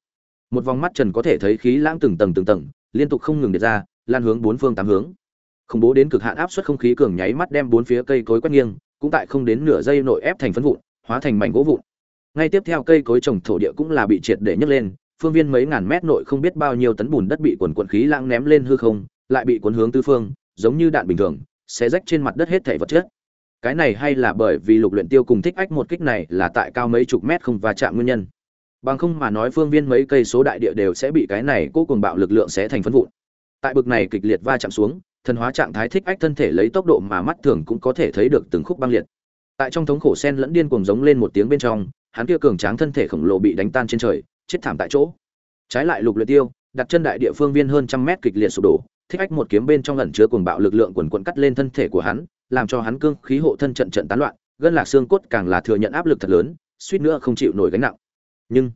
Một vòng mắt trần có thể thấy khí lãng từng tầng từng tầng, liên tục không ngừng điệt ra, lan hướng bốn phương tám hướng. Khủng bố đến cực hạn áp suất không khí cường nháy mắt đem bốn phía cây cối quét nghiêng, cũng tại không đến nửa giây nội ép thành phân vụn hóa thành mảnh gỗ vụn. Ngay tiếp theo cây cối trồng thổ địa cũng là bị triệt để nhấc lên, phương viên mấy ngàn mét nội không biết bao nhiêu tấn bùn đất bị quần quần khí lãng ném lên hư không, lại bị cuốn hướng tứ phương, giống như đạn bình thường sẽ rách trên mặt đất hết thảy vật chất. Cái này hay là bởi vì lục luyện tiêu cùng thích ách một kích này là tại cao mấy chục mét không va chạm nguyên nhân. Bằng không mà nói phương viên mấy cây số đại địa đều sẽ bị cái này cố cùng bạo lực lượng sẽ thành phân vụn. Tại bực này kịch liệt va chạm xuống, thần hóa trạng thái thích ách thân thể lấy tốc độ mà mắt thường cũng có thể thấy được từng khúc băng liệt tại trong thống khổ sen lẫn điên cuồng giống lên một tiếng bên trong, hắn kia cường tráng thân thể khổng lồ bị đánh tan trên trời, chết thảm tại chỗ. Trái lại lục luyện tiêu, đặt chân đại địa phương viên hơn trăm mét kịch liệt sụp đổ, thích ách một kiếm bên trong ẩn chứa cuồng bạo lực lượng quần quần cắt lên thân thể của hắn, làm cho hắn cương khí hộ thân trận trận tán loạn, gân lạc xương cốt càng là thừa nhận áp lực thật lớn, suýt nữa không chịu nổi gánh nặng. Nhưng,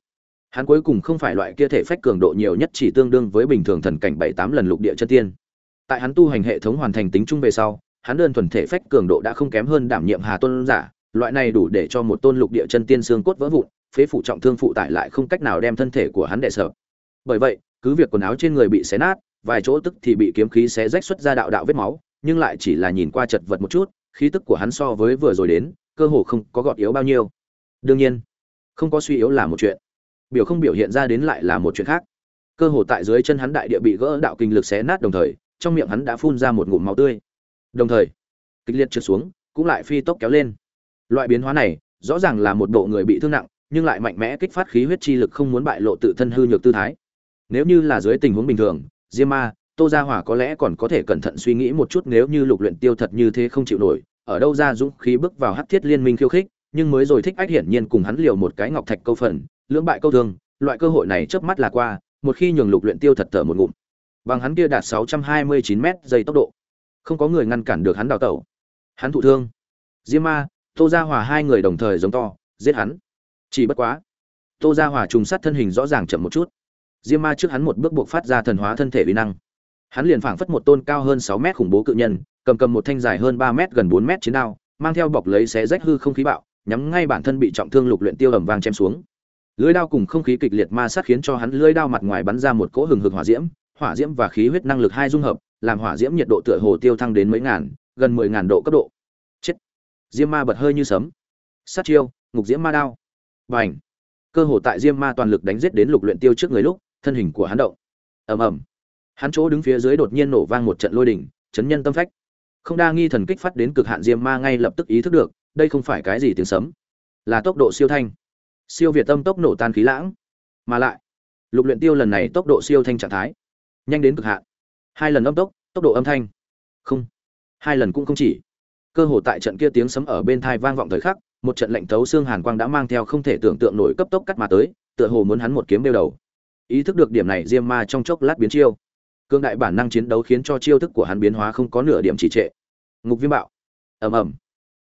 hắn cuối cùng không phải loại kia thể phách cường độ nhiều nhất chỉ tương đương với bình thường thần cảnh bảy tám lần lục địa chân tiên. Tại hắn tu hành hệ thống hoàn thành tính trung về sau hắn đơn thuần thể phách cường độ đã không kém hơn đảm nhiệm hà tôn giả, loại này đủ để cho một tôn lục địa chân tiên xương cốt vỡ vụn, phế phụ trọng thương phụ tải lại không cách nào đem thân thể của hắn đè sợ bởi vậy, cứ việc quần áo trên người bị xé nát, vài chỗ tức thì bị kiếm khí xé rách xuất ra đạo đạo vết máu, nhưng lại chỉ là nhìn qua chật vật một chút, khí tức của hắn so với vừa rồi đến, cơ hồ không có gọt yếu bao nhiêu. Đương nhiên, không có suy yếu là một chuyện. Biểu không biểu hiện ra đến lại là một chuyện khác. Cơ hồ tại dưới chân hắn đại địa bị gỡ đạo kinh lực xé nát đồng thời, trong miệng hắn đã phun ra một ngụm máu tươi đồng thời, kịch liệt trượt xuống, cũng lại phi tốc kéo lên. Loại biến hóa này, rõ ràng là một bộ người bị thương nặng, nhưng lại mạnh mẽ kích phát khí huyết chi lực không muốn bại lộ tự thân hư nhược tư thái. Nếu như là dưới tình huống bình thường, diêm ma, tô gia hỏa có lẽ còn có thể cẩn thận suy nghĩ một chút nếu như lục luyện tiêu thật như thế không chịu nổi, ở đâu ra dũng khí bước vào hắc thiết liên minh khiêu khích, nhưng mới rồi thích ách hiển nhiên cùng hắn liều một cái ngọc thạch câu phần, lưỡng bại câu thương loại cơ hội này chớp mắt là qua, một khi nhường lục luyện tiêu thật thở một ngụm. Bằng hắn kia đạt 629 mét giây tốc độ không có người ngăn cản được hắn đào tẩu. Hắn thụ thương. Diêm ma, tô gia hòa hai người đồng thời giống to, giết hắn. Chỉ bất quá, tô gia hòa trùng sát thân hình rõ ràng chậm một chút. Diêm ma trước hắn một bước buộc phát ra thần hóa thân thể uy năng. Hắn liền phảng phất một tôn cao hơn sáu mét khủng bố cự nhân, cầm cầm một thanh dài hơn ba mét gần bốn mét chiến đao, mang theo bọc lấy xé rách hư không khí bạo, nhắm ngay bản thân bị trọng thương lục luyện tiêu ẩm vang chém xuống. Lưỡi đao cùng không khí kịch liệt ma sát khiến cho hắn lưỡi đao mặt ngoài bắn ra một cỗ hừng hực hỏa diễm hỏa diễm và khí huyết năng lực hai dung hợp làm hỏa diễm nhiệt độ tựa hồ tiêu thăng đến mấy ngàn, gần mười ngàn độ cấp độ. Chết. Diêm ma bật hơi như sấm. Sát chiêu, ngục diễm ma đao. Và ảnh cơ hồ tại diêm ma toàn lực đánh giết đến lục luyện tiêu trước người lúc, thân hình của hắn động. Ầm ầm. Hắn chỗ đứng phía dưới đột nhiên nổ vang một trận lôi đỉnh chấn nhân tâm phách. Không đa nghi thần kích phát đến cực hạn diêm ma ngay lập tức ý thức được, đây không phải cái gì tiếng sấm. Là tốc độ siêu thanh. Siêu việt tâm tốc nổ tan khí lãng. Mà lại, lục luyện tiêu lần này tốc độ siêu thanh trạng thái, nhanh đến cực hạn hai lần âm tốc tốc độ âm thanh. Không. Hai lần cũng không chỉ. Cơ hồ tại trận kia tiếng sấm ở bên thai vang vọng thời khắc, một trận lạnh thấu xương hàn quang đã mang theo không thể tưởng tượng nổi cấp tốc cắt mà tới, tựa hồ muốn hắn một kiếm đeo đầu. Ý thức được điểm này, diêm ma trong chốc lát biến chiêu. Cương đại bản năng chiến đấu khiến cho chiêu thức của hắn biến hóa không có nửa điểm trì trệ. Ngục viêm bạo. Ầm ầm.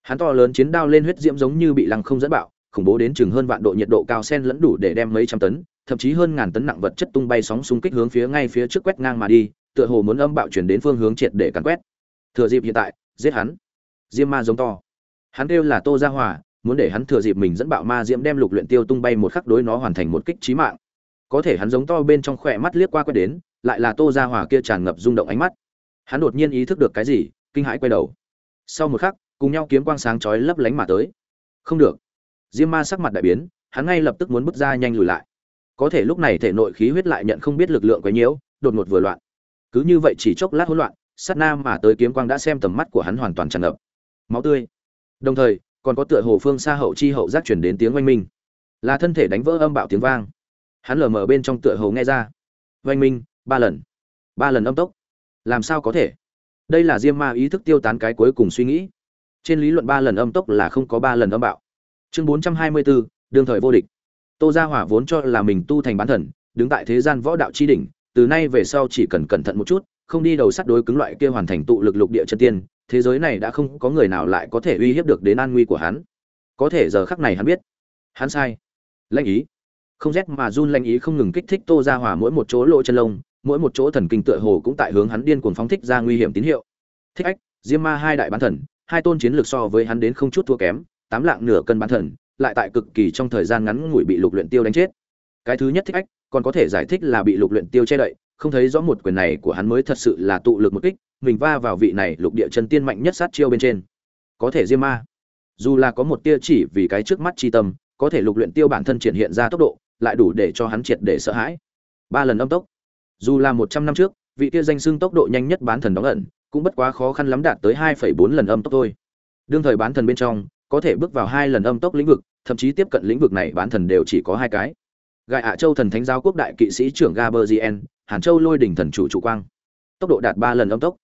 Hắn to lớn chiến đao lên huyết diễm giống như bị lăng không dẫn bạo, khủng bố đến chừng hơn vạn độ nhiệt độ cao sen lẫn đủ để đem mấy trăm tấn, thậm chí hơn ngàn tấn nặng vật chất tung bay sóng xung kích hướng phía ngay phía trước quét ngang mà đi tựa hồ muốn âm bạo chuyển đến phương hướng triệt để cắn quét. Thừa dịp hiện tại, giết hắn. Diêm ma giống to. Hắn kêu là tô gia hòa, muốn để hắn thừa dịp mình dẫn bạo ma diễm đem lục luyện tiêu tung bay một khắc đối nó hoàn thành một kích chí mạng. Có thể hắn giống to bên trong khỏe mắt liếc qua quét đến, lại là tô gia hòa kia tràn ngập rung động ánh mắt. Hắn đột nhiên ý thức được cái gì, kinh hãi quay đầu. Sau một khắc, cùng nhau kiếm quang sáng chói lấp lánh mà tới. Không được. Diêm ma sắc mặt đại biến, hắn ngay lập tức muốn bước ra nhanh lùi lại. Có thể lúc này thể nội khí huyết lại nhận không biết lực lượng quấy nhiễu, đột ngột vừa loạn cứ như vậy chỉ chốc lát hỗn loạn, sát nam mà tới kiếm quang đã xem tầm mắt của hắn hoàn toàn tràn ngập. Máu tươi. Đồng thời, còn có tựa hồ phương xa hậu chi hậu giác chuyển đến tiếng oanh minh. Là thân thể đánh vỡ âm bạo tiếng vang. Hắn lờ mờ bên trong tựa hồ nghe ra. Oanh minh, ba lần. Ba lần âm tốc. Làm sao có thể? Đây là diêm ma ý thức tiêu tán cái cuối cùng suy nghĩ. Trên lý luận ba lần âm tốc là không có ba lần âm bạo. Chương bốn trăm hai mươi bốn đương thời vô địch. Tô gia hỏa vốn cho là mình tu thành bán thần, đứng tại thế gian võ đạo chi đỉnh từ nay về sau chỉ cần cẩn thận một chút, không đi đầu sắt đối cứng loại kia hoàn thành tụ lực lục địa chân tiên, thế giới này đã không có người nào lại có thể uy hiếp được đến an nguy của hắn. Có thể giờ khắc này hắn biết. Hắn sai. Lãnh ý. Không rét mà run lãnh ý không ngừng kích thích tô ra hỏa mỗi một chỗ lỗ chân lông, mỗi một chỗ thần kinh tựa hồ cũng tại hướng hắn điên cuồng phóng thích ra nguy hiểm tín hiệu. Thích ách, diêm ma hai đại bán thần, hai tôn chiến lược so với hắn đến không chút thua kém, tám lạng nửa cân bán thần, lại tại cực kỳ trong thời gian ngắn ngủi bị lục luyện tiêu đánh chết. Cái thứ nhất thích ách còn có thể giải thích là bị lục luyện tiêu che đậy, không thấy rõ một quyền này của hắn mới thật sự là tụ lực một kích, mình va vào vị này lục địa chân tiên mạnh nhất sát chiêu bên trên. Có thể diêm ma. Dù là có một tia chỉ vì cái trước mắt chi tâm, có thể lục luyện tiêu bản thân triển hiện ra tốc độ, lại đủ để cho hắn triệt để sợ hãi. Ba lần âm tốc. Dù là một trăm năm trước, vị kia danh xưng tốc độ nhanh nhất bán thần đóng ẩn, cũng bất quá khó khăn lắm đạt tới hai phẩy bốn lần âm tốc thôi. Đương thời bán thần bên trong, có thể bước vào hai lần âm tốc lĩnh vực, thậm chí tiếp cận lĩnh vực này bán thần đều chỉ có hai cái gại ạ châu thần thánh giáo quốc đại kỵ sĩ trưởng gaberzien hàn châu lôi đỉnh thần chủ trụ quang. Tốc độ đạt ba lần âm tốc.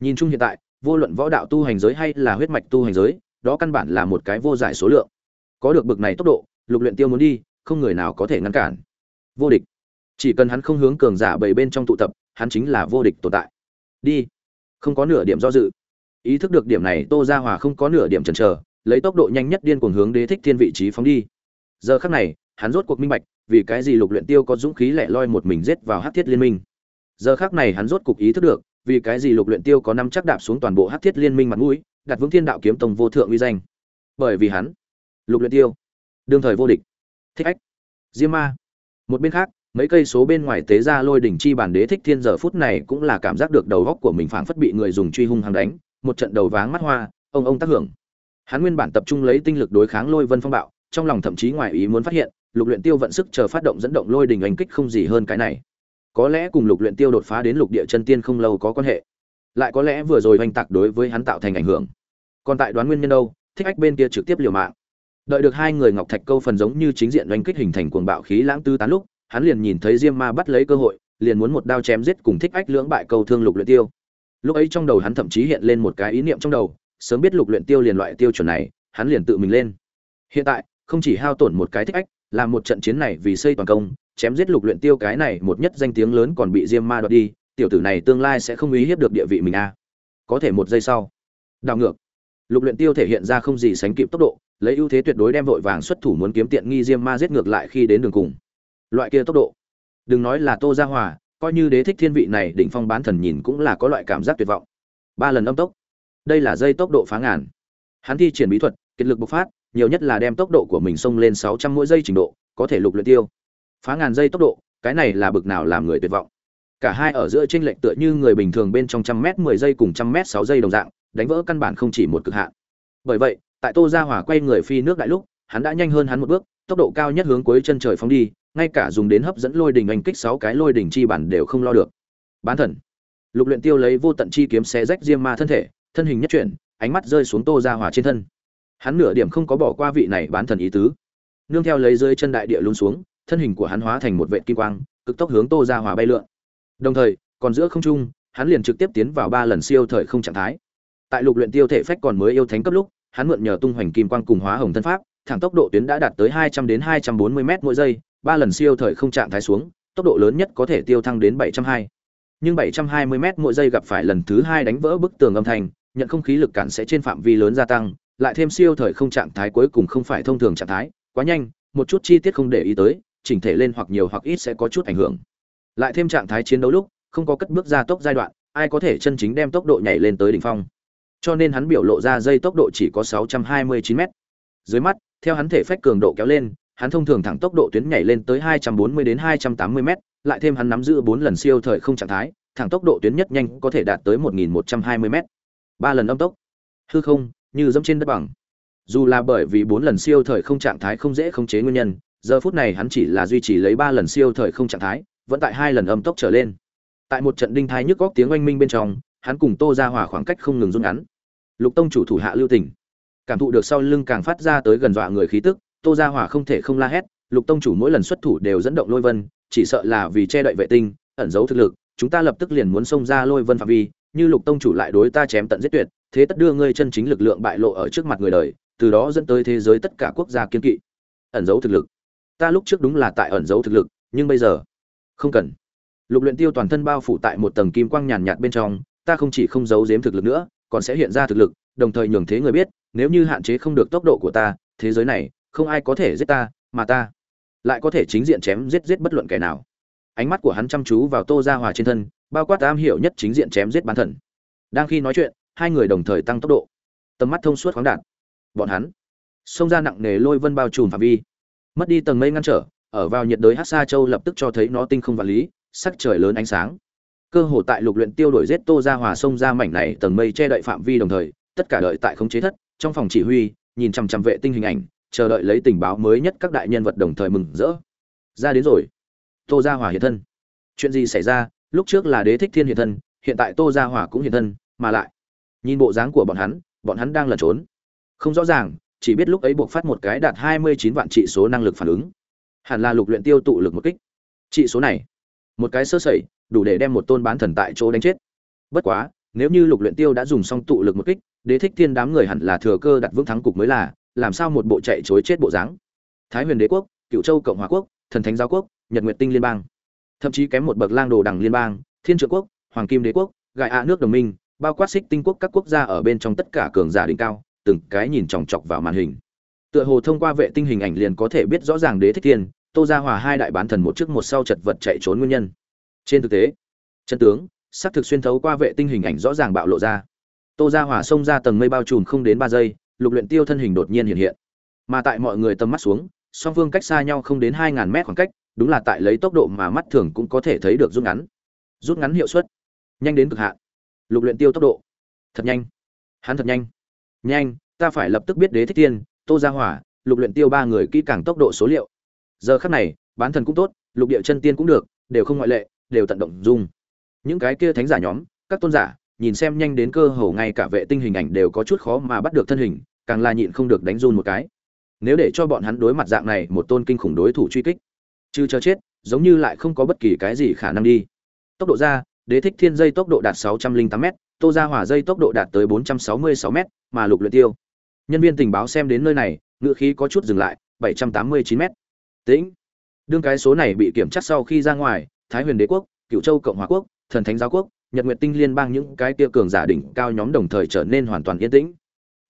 Nhìn chung hiện tại, vô luận võ đạo tu hành giới hay là huyết mạch tu hành giới, đó căn bản là một cái vô giải số lượng. Có được bực này tốc độ, lục luyện tiêu muốn đi, không người nào có thể ngăn cản. Vô địch. Chỉ cần hắn không hướng cường giả bảy bên trong tụ tập, hắn chính là vô địch tồn tại. Đi. Không có nửa điểm do dự. Ý thức được điểm này, tô gia hòa không có nửa điểm chần chờ, lấy tốc độ nhanh nhất điên cuồng hướng đế thích thiên vị trí phóng đi. Giờ khắc này, hắn rốt cuộc minh bạch vì cái gì lục luyện tiêu có dũng khí lẻ loi một mình giết vào hắc thiết liên minh? Giờ khắc này hắn rốt cục ý thức được, vì cái gì lục luyện tiêu có năm chắc đạp xuống toàn bộ hắc thiết liên minh mặt mũi, đặt vững thiên đạo kiếm tông vô thượng uy danh? Bởi vì hắn, lục luyện tiêu, đương thời vô địch. Thích ách, diêm ma. Một bên khác, mấy cây số bên ngoài tế ra lôi đỉnh chi bản đế thích thiên giờ phút này cũng là cảm giác được đầu góc của mình phảng phất bị người dùng truy hung hăng đánh, một trận đầu váng mắt hoa, ông ông tác hưởng. Hắn nguyên bản tập trung lấy tinh lực đối kháng lôi vân phong bạo, trong lòng thậm chí ngoài ý muốn phát hiện lục luyện tiêu vận sức chờ phát động dẫn động lôi đình oanh kích không gì hơn cái này. Có lẽ cùng lục luyện tiêu đột phá đến lục địa chân tiên không lâu có quan hệ. Lại có lẽ vừa rồi oanh tạc đối với hắn tạo thành ảnh hưởng. Còn tại đoán nguyên nhân đâu, thích ách bên kia trực tiếp liều mạng. Đợi được hai người ngọc thạch câu phần giống như chính diện oanh kích hình thành cuồng bạo khí lãng tư tán lúc, hắn liền nhìn thấy diêm ma bắt lấy cơ hội, liền muốn một đao chém giết cùng thích ách lưỡng bại câu thương lục luyện tiêu. Lúc ấy trong đầu hắn thậm chí hiện lên một cái ý niệm trong đầu, sớm biết lục luyện tiêu liền loại tiêu chuẩn này, hắn liền tự mình lên. Hiện tại, không chỉ hao tổn một cái thích ách làm một trận chiến này vì xây toàn công, chém giết lục luyện tiêu cái này một nhất danh tiếng lớn còn bị diêm ma đoạt đi, tiểu tử này tương lai sẽ không ý hiếp được địa vị mình a à. có thể một giây sau, đảo ngược, lục luyện tiêu thể hiện ra không gì sánh kịp tốc độ, lấy ưu thế tuyệt đối đem vội vàng xuất thủ muốn kiếm tiện nghi diêm ma giết ngược lại khi đến đường cùng. Loại kia tốc độ, đừng nói là tô gia hòa, coi như đế thích thiên vị này đỉnh phong bán thần nhìn cũng là có loại cảm giác tuyệt vọng. Ba lần âm tốc, đây là dây tốc độ phá ngàn. Hắn thi triển bí thuật kết lực bộc phát nhiều nhất là đem tốc độ của mình xông lên 600 mỗi giây trình độ, có thể lục luyện tiêu. Phá ngàn giây tốc độ, cái này là bực nào làm người tuyệt vọng. Cả hai ở giữa chênh lệch tựa như người bình thường bên trong trăm mét mười giây cùng trăm mét sáu giây đồng dạng, đánh vỡ căn bản không chỉ một cực hạn. Bởi vậy, tại tô gia hỏa quay người phi nước đại lúc, hắn đã nhanh hơn hắn một bước, tốc độ cao nhất hướng cuối chân trời phóng đi, ngay cả dùng đến hấp dẫn lôi đỉnh anh kích sáu cái lôi đỉnh chi bản đều không lo được. Bán thần. Lục luyện tiêu lấy vô tận chi kiếm xé rách diêm ma thân thể, thân hình nhất chuyển, ánh mắt rơi xuống tô gia hỏa trên thân hắn nửa điểm không có bỏ qua vị này bán thần ý tứ. Nương theo lấy dưới chân đại địa luôn xuống, thân hình của hắn hóa thành một vệ kim quang, cực tốc hướng tô ra hòa bay lượn. Đồng thời, còn giữa không trung, hắn liền trực tiếp tiến vào ba lần siêu thời không trạng thái. Tại lục luyện tiêu thể phách còn mới yêu thánh cấp lúc, hắn mượn nhờ tung hoành kim quang cùng hóa hồng thân pháp, thẳng tốc độ tuyến đã đạt tới 200 đến 240 m mỗi giây, ba lần siêu thời không trạng thái xuống, tốc độ lớn nhất có thể tiêu thăng đến 720. nhưng 720 m mỗi giây gặp phải lần thứ hai đánh vỡ bức tường âm thanh, nhận không khí lực cản sẽ trên phạm vi lớn gia tăng lại thêm siêu thời không trạng thái cuối cùng không phải thông thường trạng thái, quá nhanh, một chút chi tiết không để ý tới, chỉnh thể lên hoặc nhiều hoặc ít sẽ có chút ảnh hưởng. Lại thêm trạng thái chiến đấu lúc, không có cất bước ra tốc giai đoạn, ai có thể chân chính đem tốc độ nhảy lên tới đỉnh phong. Cho nên hắn biểu lộ ra dây tốc độ chỉ có 629 m dưới mắt, theo hắn thể phách cường độ kéo lên, hắn thông thường thẳng tốc độ tuyến nhảy lên tới 240 đến 280 m lại thêm hắn nắm giữ 4 lần siêu thời không trạng thái, thẳng tốc độ tuyến nhất nhanh có thể đạt tới 1120 m ba lần âm tốc. Hư không như dẫm trên đất bằng. Dù là bởi vì bốn lần siêu thời không trạng thái không dễ khống chế nguyên nhân, giờ phút này hắn chỉ là duy trì lấy ba lần siêu thời không trạng thái, vẫn tại hai lần âm tốc trở lên. Tại một trận đinh thái nhức góc tiếng oanh minh bên trong, hắn cùng tô ra hỏa khoảng cách không ngừng rút ngắn. Lục tông chủ thủ hạ lưu tình. Cảm thụ được sau lưng càng phát ra tới gần dọa người khí tức, tô ra hỏa không thể không la hét, lục tông chủ mỗi lần xuất thủ đều dẫn động lôi vân, chỉ sợ là vì che đậy vệ tinh, ẩn giấu thực lực, chúng ta lập tức liền muốn xông ra lôi vân phạm vi như lục tông chủ lại đối ta chém tận giết tuyệt, thế tất đưa ngươi chân chính lực lượng bại lộ ở trước mặt người đời, từ đó dẫn tới thế giới tất cả quốc gia kiên kỵ. Ẩn giấu thực lực. Ta lúc trước đúng là tại ẩn giấu thực lực, nhưng bây giờ, không cần. Lục luyện tiêu toàn thân bao phủ tại một tầng kim quang nhàn nhạt bên trong, ta không chỉ không giấu giếm thực lực nữa, còn sẽ hiện ra thực lực, đồng thời nhường thế người biết, nếu như hạn chế không được tốc độ của ta, thế giới này, không ai có thể giết ta, mà ta lại có thể chính diện chém giết giết bất luận kẻ nào. Ánh mắt của hắn chăm chú vào tô gia hòa trên thân bao quát am hiểu nhất chính diện chém giết bán thần. Đang khi nói chuyện, hai người đồng thời tăng tốc độ. Tầm mắt thông suốt khoáng đạt. Bọn hắn xông ra nặng nề lôi vân bao trùm phạm vi. Mất đi tầng mây ngăn trở, ở vào nhiệt đới hát sa châu lập tức cho thấy nó tinh không vật lý, sắc trời lớn ánh sáng. Cơ hồ tại lục luyện tiêu đổi giết tô ra hòa sông ra mảnh này tầng mây che đậy phạm vi đồng thời, tất cả đợi tại khống chế thất, trong phòng chỉ huy, nhìn chằm chằm vệ tinh hình ảnh, chờ đợi lấy tình báo mới nhất các đại nhân vật đồng thời mừng rỡ. Ra đến rồi. Tô ra hòa hiện thân. Chuyện gì xảy ra? Lúc trước là đế thích thiên hiện thân, hiện tại tô gia hỏa cũng hiện thân, mà lại, nhìn bộ dáng của bọn hắn bọn hắn đang lẩn trốn. Không rõ ràng, chỉ biết lúc ấy buộc phát một cái đạt hai mươi chín vạn trị số năng lực phản ứng. Hẳn là lục luyện tiêu tụ lực một kích. Trị số này, một cái sơ sẩy, đủ để đem một tôn bán thần tại chỗ đánh chết. Bất quá, nếu như lục luyện tiêu đã dùng xong tụ lực một kích, đế thích thiên đám người hẳn là thừa cơ đặt vững thắng cục mới là, làm sao một bộ chạy chối chết bộ dáng? Thái huyền đế quốc cựu châu cộng hòa quốc, thần thánh giáo quốc, nhật nguyệt tinh liên bang thậm chí kém một bậc lang đồ đẳng liên bang, thiên trượng quốc, hoàng kim đế quốc gại ạ nước đồng minh, bao quát xích tinh quốc các quốc gia ở bên trong tất cả cường giả đỉnh cao, từng cái nhìn chòng chọc vào màn hình. Tựa hồ thông qua vệ tinh hình ảnh liền có thể biết rõ ràng đế thích thiên, tô gia hòa hai đại bán thần một trước một sau chật vật chạy trốn nguyên nhân. Trên thực tế, chân tướng xác thực xuyên thấu qua vệ tinh hình ảnh rõ ràng bạo lộ ra. Tô gia hòa xông ra tầng mây bao trùm không đến ba giây, lục luyện tiêu thân hình đột nhiên hiện hiện. Mà tại mọi người tầm mắt xuống, song phương cách xa nhau không đến hai ngàn mét khoảng cách đúng là tại lấy tốc độ mà mắt thường cũng có thể thấy được rút ngắn. Rút ngắn hiệu suất, nhanh đến cực hạn. Lục luyện tiêu tốc độ, thật nhanh. Hắn thật nhanh. Nhanh, ta phải lập tức biết đế thích tiên tô gia hỏa, lục luyện tiêu ba người kỹ càng tốc độ số liệu. Giờ khắc này, bán thần cũng tốt, lục địa chân tiên cũng được, đều không ngoại lệ, đều tận động dung. Những cái kia thánh giả nhóm, các tôn giả, nhìn xem nhanh đến cơ hồ ngay cả vệ tinh hình ảnh đều có chút khó mà bắt được thân hình, càng là nhịn không được đánh run một cái. Nếu để cho bọn hắn đối mặt dạng này, một tôn kinh khủng đối thủ truy kích chứ chờ chết, giống như lại không có bất kỳ cái gì khả năng đi. Tốc độ ra, đế thích thiên dây tốc độ đạt 608 m tô gia hỏa dây tốc độ đạt tới 466 m mà lục luyện tiêu. Nhân viên tình báo xem đến nơi này ngựa khí có chút dừng lại 789 m tĩnh. Đương cái số này bị kiểm tra sau khi ra ngoài, thái huyền đế quốc cựu châu cộng hòa quốc, thần thánh giáo quốc, nhật nguyệt tinh liên bang những cái kia cường giả đỉnh cao nhóm đồng thời trở nên hoàn toàn yên tĩnh.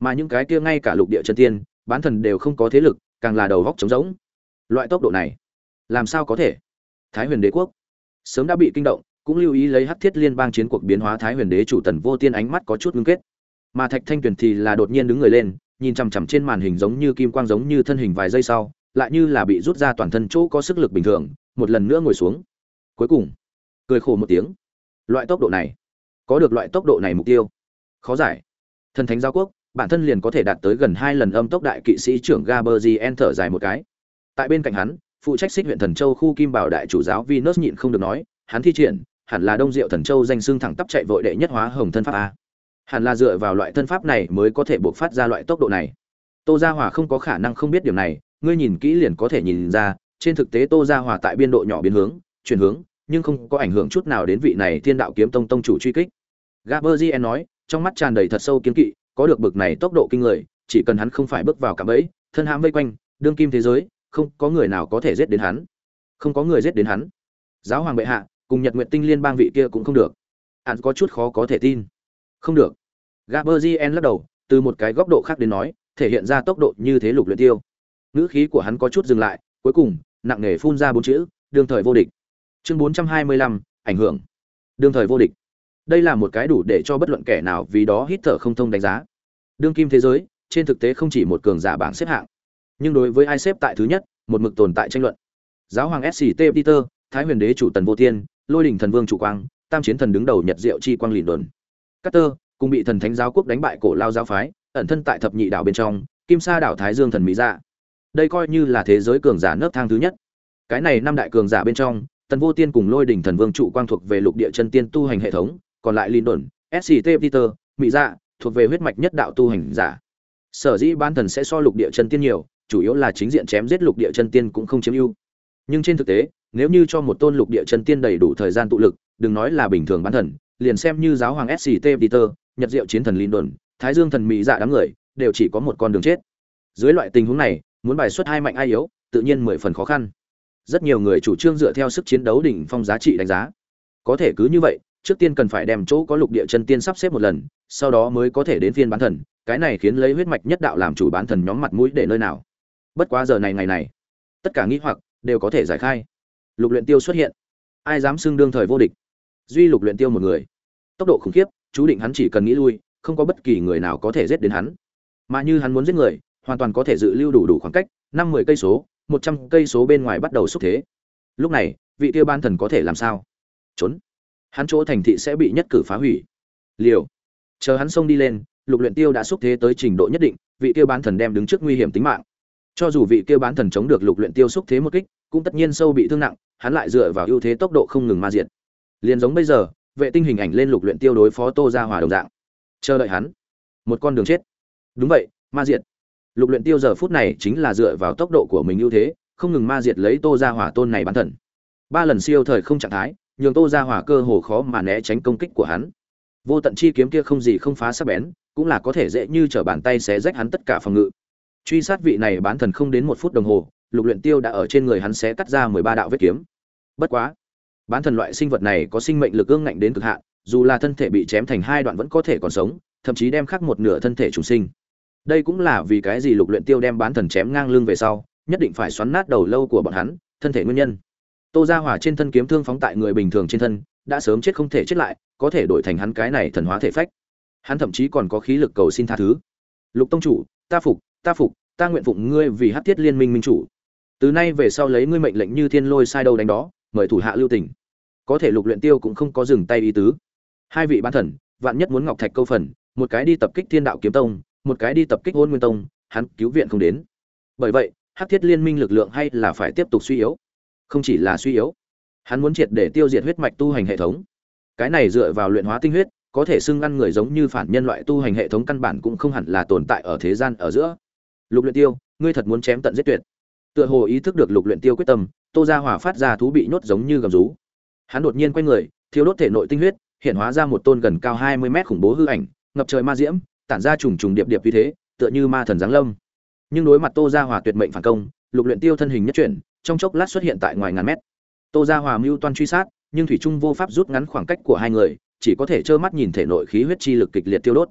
Mà những cái kia ngay cả lục địa chân tiên, bán thần đều không có thế lực, càng là đầu góc trống rỗng. Loại tốc độ này làm sao có thể? Thái huyền đế quốc. Sớm đã bị kinh động, cũng lưu ý lấy hắc thiết liên bang chiến cuộc biến hóa thái huyền đế chủ tần vô tiên ánh mắt có chút ngưng kết. Mà thạch thanh tuyền thì là đột nhiên đứng người lên, nhìn chằm chằm trên màn hình giống như kim quang giống như thân hình vài giây sau, lại như là bị rút ra toàn thân chỗ có sức lực bình thường, một lần nữa ngồi xuống. Cuối cùng, cười khổ một tiếng. Loại tốc độ này, có được loại tốc độ này mục tiêu? Khó giải. Thần thánh giao quốc, bản thân liền có thể đạt tới gần hai lần âm tốc đại kỵ sĩ trưởng Gaberzien thở dài một cái. Tại bên cạnh hắn phụ trách xích huyện thần châu khu kim bảo đại chủ giáo Venus nhịn không được nói, hắn thi triển, hẳn là đông diệu thần châu danh xưng thẳng tắp chạy vội đệ nhất hóa hồng thân pháp a. Hẳn là dựa vào loại thân pháp này mới có thể buộc phát ra loại tốc độ này. Tô gia hỏa không có khả năng không biết điều này, ngươi nhìn kỹ liền có thể nhìn ra, trên thực tế tô gia hòa tại biên độ nhỏ biến hướng, chuyển hướng, nhưng không có ảnh hưởng chút nào đến vị này thiên đạo kiếm tông tông chủ truy kích. Gaberzien nói, trong mắt tràn đầy thật sâu kiến kỵ, có được bực này tốc độ kinh người, chỉ cần hắn không phải bước vào cạm bẫy, thân hãm vây quanh, đương kim thế giới không có người nào có thể giết đến hắn. Không có người giết đến hắn. Giáo hoàng bệ hạ, cùng nhật nguyện tinh liên bang vị kia cũng không được. Hắn có chút khó có thể tin. Không được. Gaberzien lắc đầu, từ một cái góc độ khác đến nói, thể hiện ra tốc độ như thế lục luyện tiêu. Ngữ khí của hắn có chút dừng lại, cuối cùng, nặng nề phun ra bốn chữ đương thời vô địch. Chương bốn trăm hai mươi lăm, ảnh hưởng. Đương thời vô địch. Đây là một cái đủ để cho bất luận kẻ nào vì đó hít thở không thông đánh giá. Đương kim thế giới, trên thực tế không chỉ một cường giả bảng xếp hạng nhưng đối với ai xếp tại thứ nhất, một mực tồn tại tranh luận. Giáo hoàng sct peter, thái huyền đế chủ tần vô tiên lôi đình thần vương chủ quang, tam chiến thần đứng đầu nhật diệu chi quang lìn đồn. Carter, cùng bị thần thánh giáo quốc đánh bại cổ lao giáo phái, ẩn thân tại thập nhị đảo bên trong, kim sa đảo thái dương thần mỹ dạ. Đây coi như là thế giới cường giả nấc thang thứ nhất. Cái này năm đại cường giả bên trong, tần vô tiên cùng lôi đỉnh thần vương trụ quang thuộc về lục địa chân tiên tu hành hệ thống, còn lại lìn đồn sct peter, mỹ dạ thuộc về huyết mạch nhất đạo tu hành giả. Sở dĩ ban thần sẽ so lục địa chân tiên nhiều chủ yếu là chính diện chém giết lục địa chân tiên cũng không chiếm ưu. Nhưng trên thực tế, nếu như cho một tôn lục địa chân tiên đầy đủ thời gian tụ lực, đừng nói là bình thường bán thần, liền xem như giáo hoàng sct peter, nhật diệu chiến thần linh đồn, thái dương thần mỹ dạ đám người, đều chỉ có một con đường chết. Dưới loại tình huống này, muốn bài xuất hai mạnh ai yếu, tự nhiên mười phần khó khăn. Rất nhiều người chủ trương dựa theo sức chiến đấu đỉnh phong giá trị đánh giá. Có thể cứ như vậy, trước tiên cần phải đem chỗ có lục địa chân tiên sắp xếp một lần, sau đó mới có thể đến phiên bán thần, cái này khiến lấy huyết mạch nhất đạo làm chủ bán thần nhóm mặt mũi để nơi nào bất quá giờ này ngày này, tất cả nghĩ hoặc đều có thể giải khai. Lục luyện tiêu xuất hiện. Ai dám xưng đương thời vô địch? Duy lục luyện tiêu một người. Tốc độ khủng khiếp, chú định hắn chỉ cần nghĩ lui, không có bất kỳ người nào có thể giết đến hắn. Mà như hắn muốn giết người, hoàn toàn có thể dự lưu đủ đủ khoảng cách, năm mười cây số, một trăm cây số bên ngoài bắt đầu xúc thế. Lúc này, vị tiêu ban thần có thể làm sao? Trốn. Hắn chỗ thành thị sẽ bị nhất cử phá hủy. Liều. Chờ hắn xông đi lên, lục luyện tiêu đã xúc thế tới trình độ nhất định, vị tiêu ban thần đem đứng trước nguy hiểm tính mạng cho dù vị kia bán thần chống được lục luyện tiêu xúc thế một kích, cũng tất nhiên sâu bị thương nặng, hắn lại dựa vào ưu thế tốc độ không ngừng ma diệt. Liền giống bây giờ, vệ tinh hình ảnh lên lục luyện tiêu đối phó tô gia hòa đồng dạng. Chờ đợi hắn. Một con đường chết. Đúng vậy, ma diệt. Lục luyện tiêu giờ phút này chính là dựa vào tốc độ của mình ưu thế, không ngừng ma diệt lấy tô gia hỏa tôn này bán thần. Ba lần siêu thời không trạng thái, nhường tô gia hỏa cơ hồ khó mà né tránh công kích của hắn. Vô tận chi kiếm kia không gì không phá sắc bén, cũng là có thể dễ như trở bàn tay xé rách hắn tất cả phòng ngự truy sát vị này bán thần không đến một phút đồng hồ, lục luyện tiêu đã ở trên người hắn sẽ cắt ra mười ba đạo vết kiếm. Bất quá, bán thần loại sinh vật này có sinh mệnh lực ương ngạnh đến cực hạn, dù là thân thể bị chém thành hai đoạn vẫn có thể còn sống, thậm chí đem khắc một nửa thân thể trùng sinh. Đây cũng là vì cái gì lục luyện tiêu đem bán thần chém ngang lưng về sau, nhất định phải xoắn nát đầu lâu của bọn hắn, thân thể nguyên nhân. Tô gia hỏa trên thân kiếm thương phóng tại người bình thường trên thân, đã sớm chết không thể chết lại, có thể đổi thành hắn cái này thần hóa thể phách. Hắn thậm chí còn có khí lực cầu xin tha thứ. Lục tông chủ, ta phục ta phục, ta nguyện phụng ngươi vì Hát thiết liên minh minh chủ. Từ nay về sau lấy ngươi mệnh lệnh như thiên lôi sai đâu đánh đó, mời thủ hạ lưu tình. Có thể lục luyện tiêu cũng không có dừng tay ý tứ. Hai vị bán thần, vạn nhất muốn ngọc thạch câu phần, một cái đi tập kích thiên đạo kiếm tông, một cái đi tập kích hôn nguyên tông, hắn cứu viện không đến. Bởi vậy hắc thiết liên minh lực lượng hay là phải tiếp tục suy yếu. Không chỉ là suy yếu, hắn muốn triệt để tiêu diệt huyết mạch tu hành hệ thống. Cái này dựa vào luyện hóa tinh huyết, có thể xưng ngăn người giống như phản nhân loại tu hành hệ thống căn bản cũng không hẳn là tồn tại ở thế gian ở giữa lục luyện tiêu, ngươi thật muốn chém tận giết tuyệt. Tựa hồ ý thức được lục luyện tiêu quyết tâm, tô gia hỏa phát ra thú bị nhốt giống như gầm rú. Hắn đột nhiên quay người thiếu đốt thể nội tinh huyết, hiện hóa ra một tôn gần cao 20 mét khủng bố hư ảnh, ngập trời ma diễm, tản ra trùng trùng điệp điệp như thế, tựa như ma thần giáng lâm. Nhưng đối mặt tô gia hỏa tuyệt mệnh phản công, lục luyện tiêu thân hình nhất chuyển, trong chốc lát xuất hiện tại ngoài ngàn mét. Tô gia hỏa mưu toan truy sát, nhưng thủy trung vô pháp rút ngắn khoảng cách của hai người, chỉ có thể trơ mắt nhìn thể nội khí huyết chi lực kịch liệt tiêu đốt.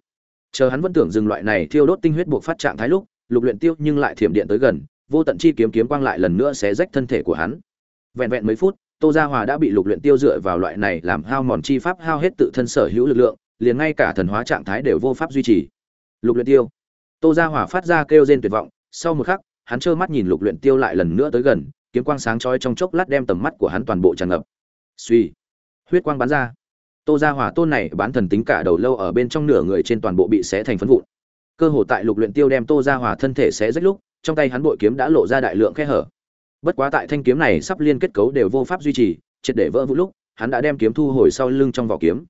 Chờ hắn vẫn tưởng dừng loại này thiêu đốt tinh huyết buộc phát trạng thái lúc lục luyện tiêu nhưng lại thiểm điện tới gần, vô tận chi kiếm kiếm quang lại lần nữa xé rách thân thể của hắn. Vẹn vẹn mấy phút, tô gia hòa đã bị lục luyện tiêu dựa vào loại này làm hao mòn chi pháp hao hết tự thân sở hữu lực lượng, liền ngay cả thần hóa trạng thái đều vô pháp duy trì. Lục luyện tiêu. Tô gia hòa phát ra kêu rên tuyệt vọng, sau một khắc, hắn trơ mắt nhìn lục luyện tiêu lại lần nữa tới gần, kiếm quang sáng chói trong chốc lát đem tầm mắt của hắn toàn bộ tràn ngập. Suy. Huyết quang bắn ra. Tô gia hòa tôn này bán thần tính cả đầu lâu ở bên trong nửa người trên toàn bộ bị xé thành phấn vụn cơ hồ tại lục luyện tiêu đem tô gia hòa thân thể xé rách lúc, trong tay hắn bội kiếm đã lộ ra đại lượng khe hở. Bất quá tại thanh kiếm này sắp liên kết cấu đều vô pháp duy trì, triệt để vỡ vụn lúc, hắn đã đem kiếm thu hồi sau lưng trong vỏ kiếm.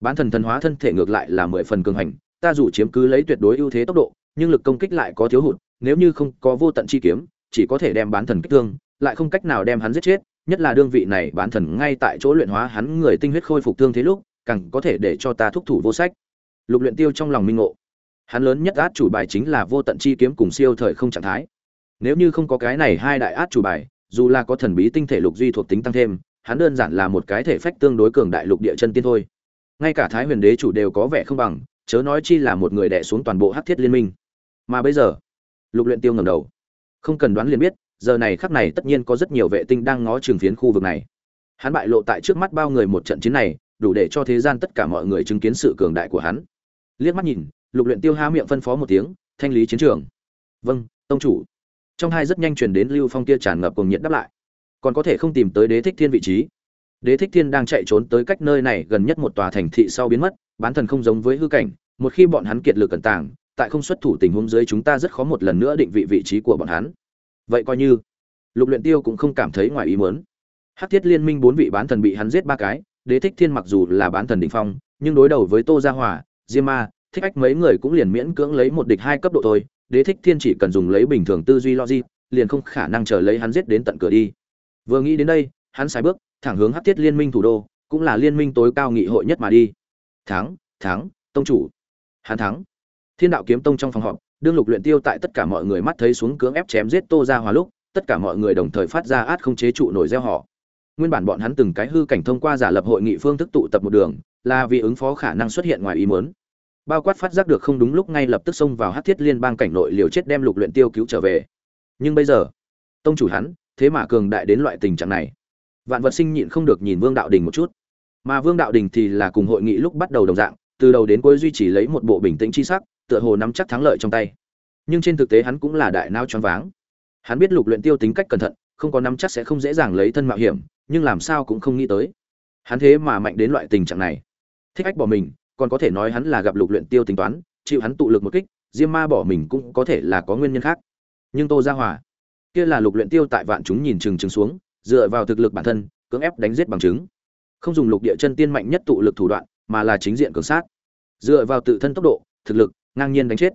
Bán thần thần hóa thân thể ngược lại là mười phần cường hành, ta dù chiếm cứ lấy tuyệt đối ưu thế tốc độ, nhưng lực công kích lại có thiếu hụt, nếu như không có vô tận chi kiếm, chỉ có thể đem bán thần kích thương, lại không cách nào đem hắn giết chết, nhất là đương vị này bán thần ngay tại chỗ luyện hóa hắn người tinh huyết khôi phục thương thế lúc, càng có thể để cho ta thúc thủ vô sách. Lục luyện tiêu trong lòng minh ngộ hắn lớn nhất át chủ bài chính là vô tận chi kiếm cùng siêu thời không trạng thái. Nếu như không có cái này hai đại át chủ bài, dù là có thần bí tinh thể lục duy thuộc tính tăng thêm, hắn đơn giản là một cái thể phách tương đối cường đại lục địa chân tiên thôi. Ngay cả thái huyền đế chủ đều có vẻ không bằng, chớ nói chi là một người đẻ xuống toàn bộ hắc thiết liên minh. Mà bây giờ, lục luyện tiêu ngẩng đầu. Không cần đoán liền biết, giờ này khắc này tất nhiên có rất nhiều vệ tinh đang ngó trường phiến khu vực này. Hắn bại lộ tại trước mắt bao người một trận chiến này, đủ để cho thế gian tất cả mọi người chứng kiến sự cường đại của hắn. Liếc mắt nhìn lục luyện tiêu há miệng phân phó một tiếng thanh lý chiến trường. Vâng tông chủ. Trong hai rất nhanh truyền đến lưu phong kia tràn ngập cùng nhiệt đáp lại. Còn có thể không tìm tới đế thích thiên vị trí. Đế thích thiên đang chạy trốn tới cách nơi này gần nhất một tòa thành thị sau biến mất bán thần không giống với hư cảnh một khi bọn hắn kiệt lực cẩn tàng tại không xuất thủ tình huống dưới chúng ta rất khó một lần nữa định vị vị trí của bọn hắn. Vậy coi như lục luyện tiêu cũng không cảm thấy ngoài ý muốn. Hắc thiết liên minh bốn vị bán thần bị hắn giết ba cái đế thích thiên mặc dù là bán thần đỉnh phong nhưng đối đầu với tô gia hỏa, diêm ma thích ách mấy người cũng liền miễn cưỡng lấy một địch hai cấp độ thôi, đế thích thiên chỉ cần dùng lấy bình thường tư duy logic, liền không khả năng chờ lấy hắn giết đến tận cửa đi. Vừa nghĩ đến đây, hắn sai bước, thẳng hướng hắc thiết liên minh thủ đô, cũng là liên minh tối cao nghị hội nhất mà đi. Thắng thắng, tông chủ. Hắn thắng. Thiên đạo kiếm tông trong phòng họp, đương lục luyện tiêu tại tất cả mọi người mắt thấy xuống cưỡng ép chém giết tô gia hòa lúc, tất cả mọi người đồng thời phát ra át không chế trụ nổi gieo họ nguyên bản bọn hắn từng cái hư cảnh thông qua giả lập hội nghị phương thức tụ tập một đường, là vì ứng phó khả năng xuất hiện ngoài ý muốn bao quát phát giác được không đúng lúc ngay lập tức xông vào hát thiết liên bang cảnh nội liều chết đem lục luyện tiêu cứu trở về. Nhưng bây giờ, tông chủ hắn, thế mà cường đại đến loại tình trạng này. Vạn vật sinh nhịn không được nhìn vương đạo đình một chút. Mà vương đạo đình thì là cùng hội nghị lúc bắt đầu đồng dạng, từ đầu đến cuối duy trì lấy một bộ bình tĩnh chi sắc, tựa hồ nắm chắc thắng lợi trong tay. Nhưng trên thực tế hắn cũng là đại nao choáng váng. Hắn biết lục luyện tiêu tính cách cẩn thận, không có nắm chắc sẽ không dễ dàng lấy thân mạo hiểm, nhưng làm sao cũng không nghĩ tới. Hắn thế mà mạnh đến loại tình trạng này. Thích ách bỏ mình còn có thể nói hắn là gặp lục luyện tiêu tính toán, chịu hắn tụ lực một kích, diêm ma bỏ mình cũng có thể là có nguyên nhân khác. Nhưng tô gia hòa, kia là lục luyện tiêu tại vạn chúng nhìn chừng chừng xuống, dựa vào thực lực bản thân, cưỡng ép đánh giết bằng chứng. Không dùng lục địa chân tiên mạnh nhất tụ lực thủ đoạn, mà là chính diện cường sát. Dựa vào tự thân tốc độ, thực lực, ngang nhiên đánh chết.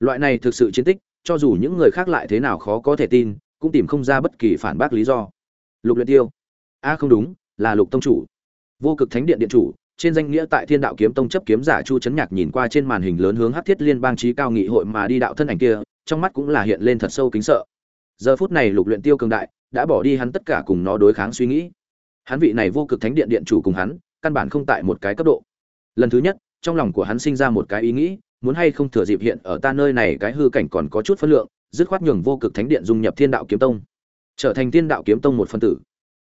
Loại này thực sự chiến tích, cho dù những người khác lại thế nào khó có thể tin, cũng tìm không ra bất kỳ phản bác lý do. Lục luyện tiêu. A, không đúng, là lục tông chủ. Vô cực thánh điện điện chủ trên danh nghĩa tại thiên đạo kiếm tông chấp kiếm giả chu chấn nhạc nhìn qua trên màn hình lớn hướng hắc thiết liên bang trí cao nghị hội mà đi đạo thân ảnh kia, trong mắt cũng là hiện lên thật sâu kính sợ. Giờ phút này lục luyện tiêu cường đại, đã bỏ đi hắn tất cả cùng nó đối kháng suy nghĩ. Hắn vị này vô cực thánh điện điện chủ cùng hắn, căn bản không tại một cái cấp độ. Lần thứ nhất, trong lòng của hắn sinh ra một cái ý nghĩ, muốn hay không thừa dịp hiện ở ta nơi này cái hư cảnh còn có chút phân lượng, dứt khoát nhường vô cực thánh điện dung nhập thiên đạo kiếm tông, trở thành thiên đạo kiếm tông một phân tử.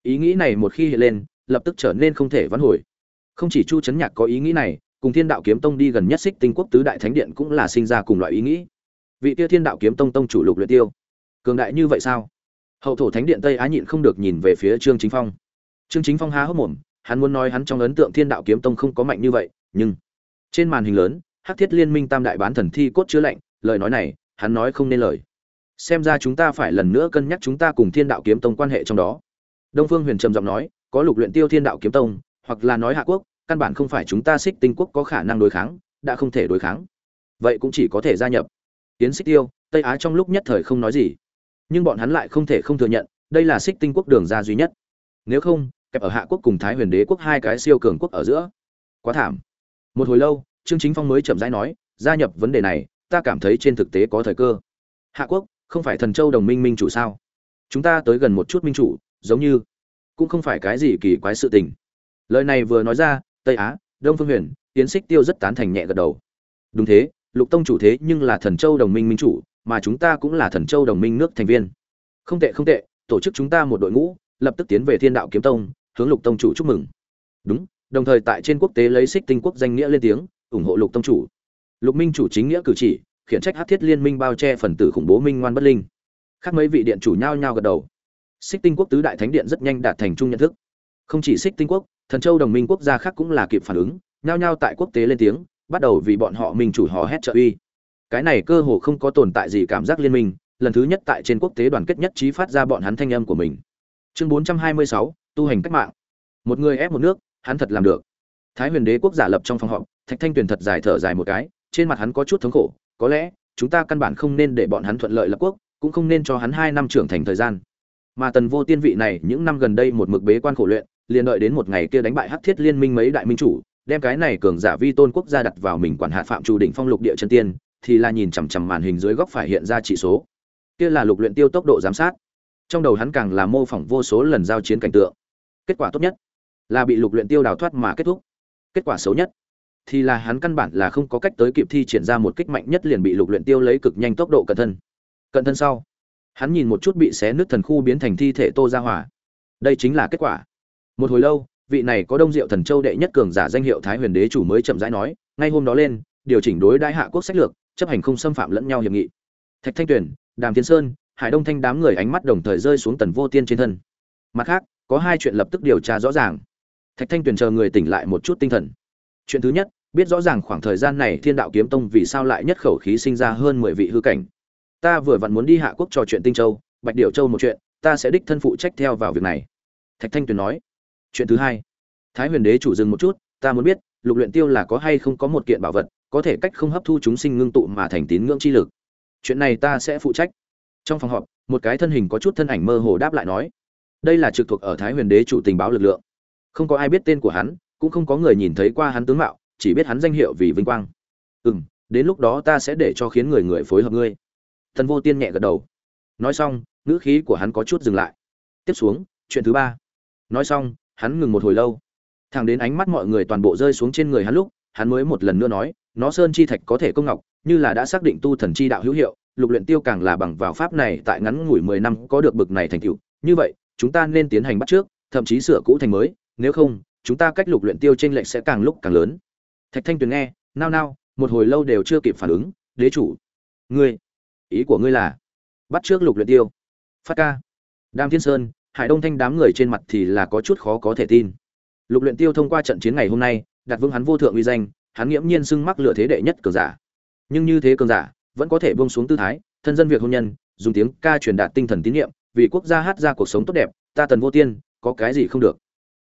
Ý nghĩ này một khi hiện lên, lập tức trở nên không thể vãn hồi không chỉ chu chấn nhạc có ý nghĩ này, cùng thiên đạo kiếm tông đi gần nhất xích tinh quốc tứ đại thánh điện cũng là sinh ra cùng loại ý nghĩ. Vị tiêu thiên đạo kiếm tông tông chủ lục luyện tiêu, cường đại như vậy sao? Hậu thổ thánh điện tây á nhịn không được nhìn về phía trương chính phong. Trương chính phong há hốc mồm, hắn muốn nói hắn trong ấn tượng thiên đạo kiếm tông không có mạnh như vậy, nhưng trên màn hình lớn, hắc thiết liên minh tam đại bán thần thi cốt chứa lạnh, lời nói này, hắn nói không nên lời. Xem ra chúng ta phải lần nữa cân nhắc chúng ta cùng thiên đạo kiếm tông quan hệ trong đó. Đông phương huyền trầm giọng nói, có lục luyện tiêu thiên đạo kiếm tông hoặc là nói hạ quốc, căn bản không phải chúng ta xích tinh quốc có khả năng đối kháng, đã không thể đối kháng. Vậy cũng chỉ có thể gia nhập. Tiến xích tiêu, tây á trong lúc nhất thời không nói gì. Nhưng bọn hắn lại không thể không thừa nhận, đây là xích tinh quốc đường ra duy nhất. Nếu không, kẹp ở hạ quốc cùng thái huyền đế quốc hai cái siêu cường quốc ở giữa. Quá thảm. Một hồi lâu, trương chính phong mới chậm rãi nói, gia nhập vấn đề này, ta cảm thấy trên thực tế có thời cơ. Hạ quốc, không phải thần châu đồng minh minh chủ sao? Chúng ta tới gần một chút minh chủ, giống như, cũng không phải cái gì kỳ quái sự tình lời này vừa nói ra, tây á, đông phương huyền tiến xích tiêu rất tán thành nhẹ gật đầu. Đúng thế, lục tông chủ thế nhưng là thần châu đồng minh minh chủ, mà chúng ta cũng là thần châu đồng minh nước thành viên. Không tệ không tệ, tổ chức chúng ta một đội ngũ, lập tức tiến về thiên đạo kiếm tông, hướng lục tông chủ chúc mừng. Đúng, đồng thời tại trên quốc tế lấy xích tinh quốc danh nghĩa lên tiếng, ủng hộ lục tông chủ. Lục minh chủ chính nghĩa cử chỉ, khiển trách hát thiết liên minh bao che phần tử khủng bố minh ngoan bất linh. Khác mấy vị điện chủ nhao nhao gật đầu. Xích tinh quốc tứ đại thánh điện rất nhanh đạt thành chung nhận thức. Không chỉ xích tinh quốc thần châu đồng minh quốc gia khác cũng là kịp phản ứng nhao nhao tại quốc tế lên tiếng bắt đầu vì bọn họ mình chủ hò hét trợ uy. Cái này cơ hồ không có tồn tại gì cảm giác liên minh lần thứ nhất tại trên quốc tế đoàn kết nhất trí phát ra bọn hắn thanh âm của mình. Chương 426, tu hành cách mạng. Một người ép một nước hắn thật làm được. Thái huyền đế quốc giả lập trong phòng họp thạch thanh tuyền thật dài thở dài một cái trên mặt hắn có chút thống khổ có lẽ chúng ta căn bản không nên để bọn hắn thuận lợi lập quốc cũng không nên cho hắn hai năm trưởng thành thời gian. Mà tần vô tiên vị này những năm gần đây một mực bế quan khổ luyện liền đợi đến một ngày kia đánh bại hắc thiết liên minh mấy đại minh chủ, đem cái này cường giả vi tôn quốc gia đặt vào mình quản hạt phạm chủ đỉnh phong lục địa chân tiên, thì là nhìn chằm chằm màn hình dưới góc phải hiện ra chỉ số. Kia là lục luyện tiêu tốc độ giám sát. Trong đầu hắn càng là mô phỏng vô số lần giao chiến cảnh tượng. Kết quả tốt nhất là bị lục luyện tiêu đào thoát mà kết thúc. Kết quả xấu nhất thì là hắn căn bản là không có cách tới kịp thi triển ra một kích mạnh nhất liền bị lục luyện tiêu lấy cực nhanh tốc độ cận thân. Cận thân sau, hắn nhìn một chút bị xé nứt thần khu biến thành thi thể tô gia hỏa đây chính là kết quả một hồi lâu, vị này có đông diệu thần châu đệ nhất cường giả danh hiệu thái huyền đế chủ mới chậm rãi nói, ngay hôm đó lên, điều chỉnh đối đại hạ quốc sách lược, chấp hành không xâm phạm lẫn nhau hiệp nghị. Thạch thanh tuyền, đàm tiến sơn, hải đông thanh đám người ánh mắt đồng thời rơi xuống tần vô tiên trên thân. Mặt khác, có hai chuyện lập tức điều tra rõ ràng. Thạch thanh tuyền chờ người tỉnh lại một chút tinh thần. Chuyện thứ nhất, biết rõ ràng khoảng thời gian này thiên đạo kiếm tông vì sao lại nhất khẩu khí sinh ra hơn mười vị hư cảnh. Ta vừa vặn muốn đi hạ quốc trò chuyện tinh châu, bạch điệu châu một chuyện, ta sẽ đích thân phụ trách theo vào việc này. Thạch thanh tuyền nói chuyện thứ hai. Thái huyền đế chủ dừng một chút, ta muốn biết, lục luyện tiêu là có hay không có một kiện bảo vật, có thể cách không hấp thu chúng sinh ngưng tụ mà thành tín ngưỡng chi lực. Chuyện này ta sẽ phụ trách. Trong phòng họp, một cái thân hình có chút thân ảnh mơ hồ đáp lại nói, đây là trực thuộc ở thái huyền đế chủ tình báo lực lượng. Không có ai biết tên của hắn, cũng không có người nhìn thấy qua hắn tướng mạo, chỉ biết hắn danh hiệu vì vinh quang. Ừ m đến lúc đó ta sẽ để cho khiến người người phối hợp ngươi. Thần vô tiên nhẹ gật đầu. Nói xong, ngữ khí của hắn có chút dừng lại. Tiếp xuống, chuyện thứ ba. Nói xong hắn ngừng một hồi lâu. Thẳng đến ánh mắt mọi người toàn bộ rơi xuống trên người hắn lúc, hắn mới một lần nữa nói, nó sơn chi thạch có thể công ngọc, như là đã xác định tu thần chi đạo hữu hiệu, lục luyện tiêu càng là bằng vào pháp này tại ngắn ngủi mười năm có được bực này thành tựu. Như vậy, chúng ta nên tiến hành bắt trước, thậm chí sửa cũ thành mới, nếu không, chúng ta cách lục luyện tiêu trên lệnh sẽ càng lúc càng lớn. Thạch thanh tuyền nghe, nao nao, một hồi lâu đều chưa kịp phản ứng, đế chủ. Ngươi, ý của ngươi là bắt trước lục luyện tiêu. Phát ca. Đam thiên sơn hải đông thanh đám người trên mặt thì là có chút khó có thể tin. Lục luyện tiêu thông qua trận chiến ngày hôm nay, đặt vững hắn vô thượng uy danh, hắn nghiễm nhiên xưng mắc lựa thế đệ nhất cường giả. Nhưng như thế cường giả, vẫn có thể buông xuống tư thái, thân dân việc hôn nhân, dùng tiếng ca truyền đạt tinh thần tín nhiệm, vì quốc gia hát ra cuộc sống tốt đẹp, ta tần vô tiên, có cái gì không được?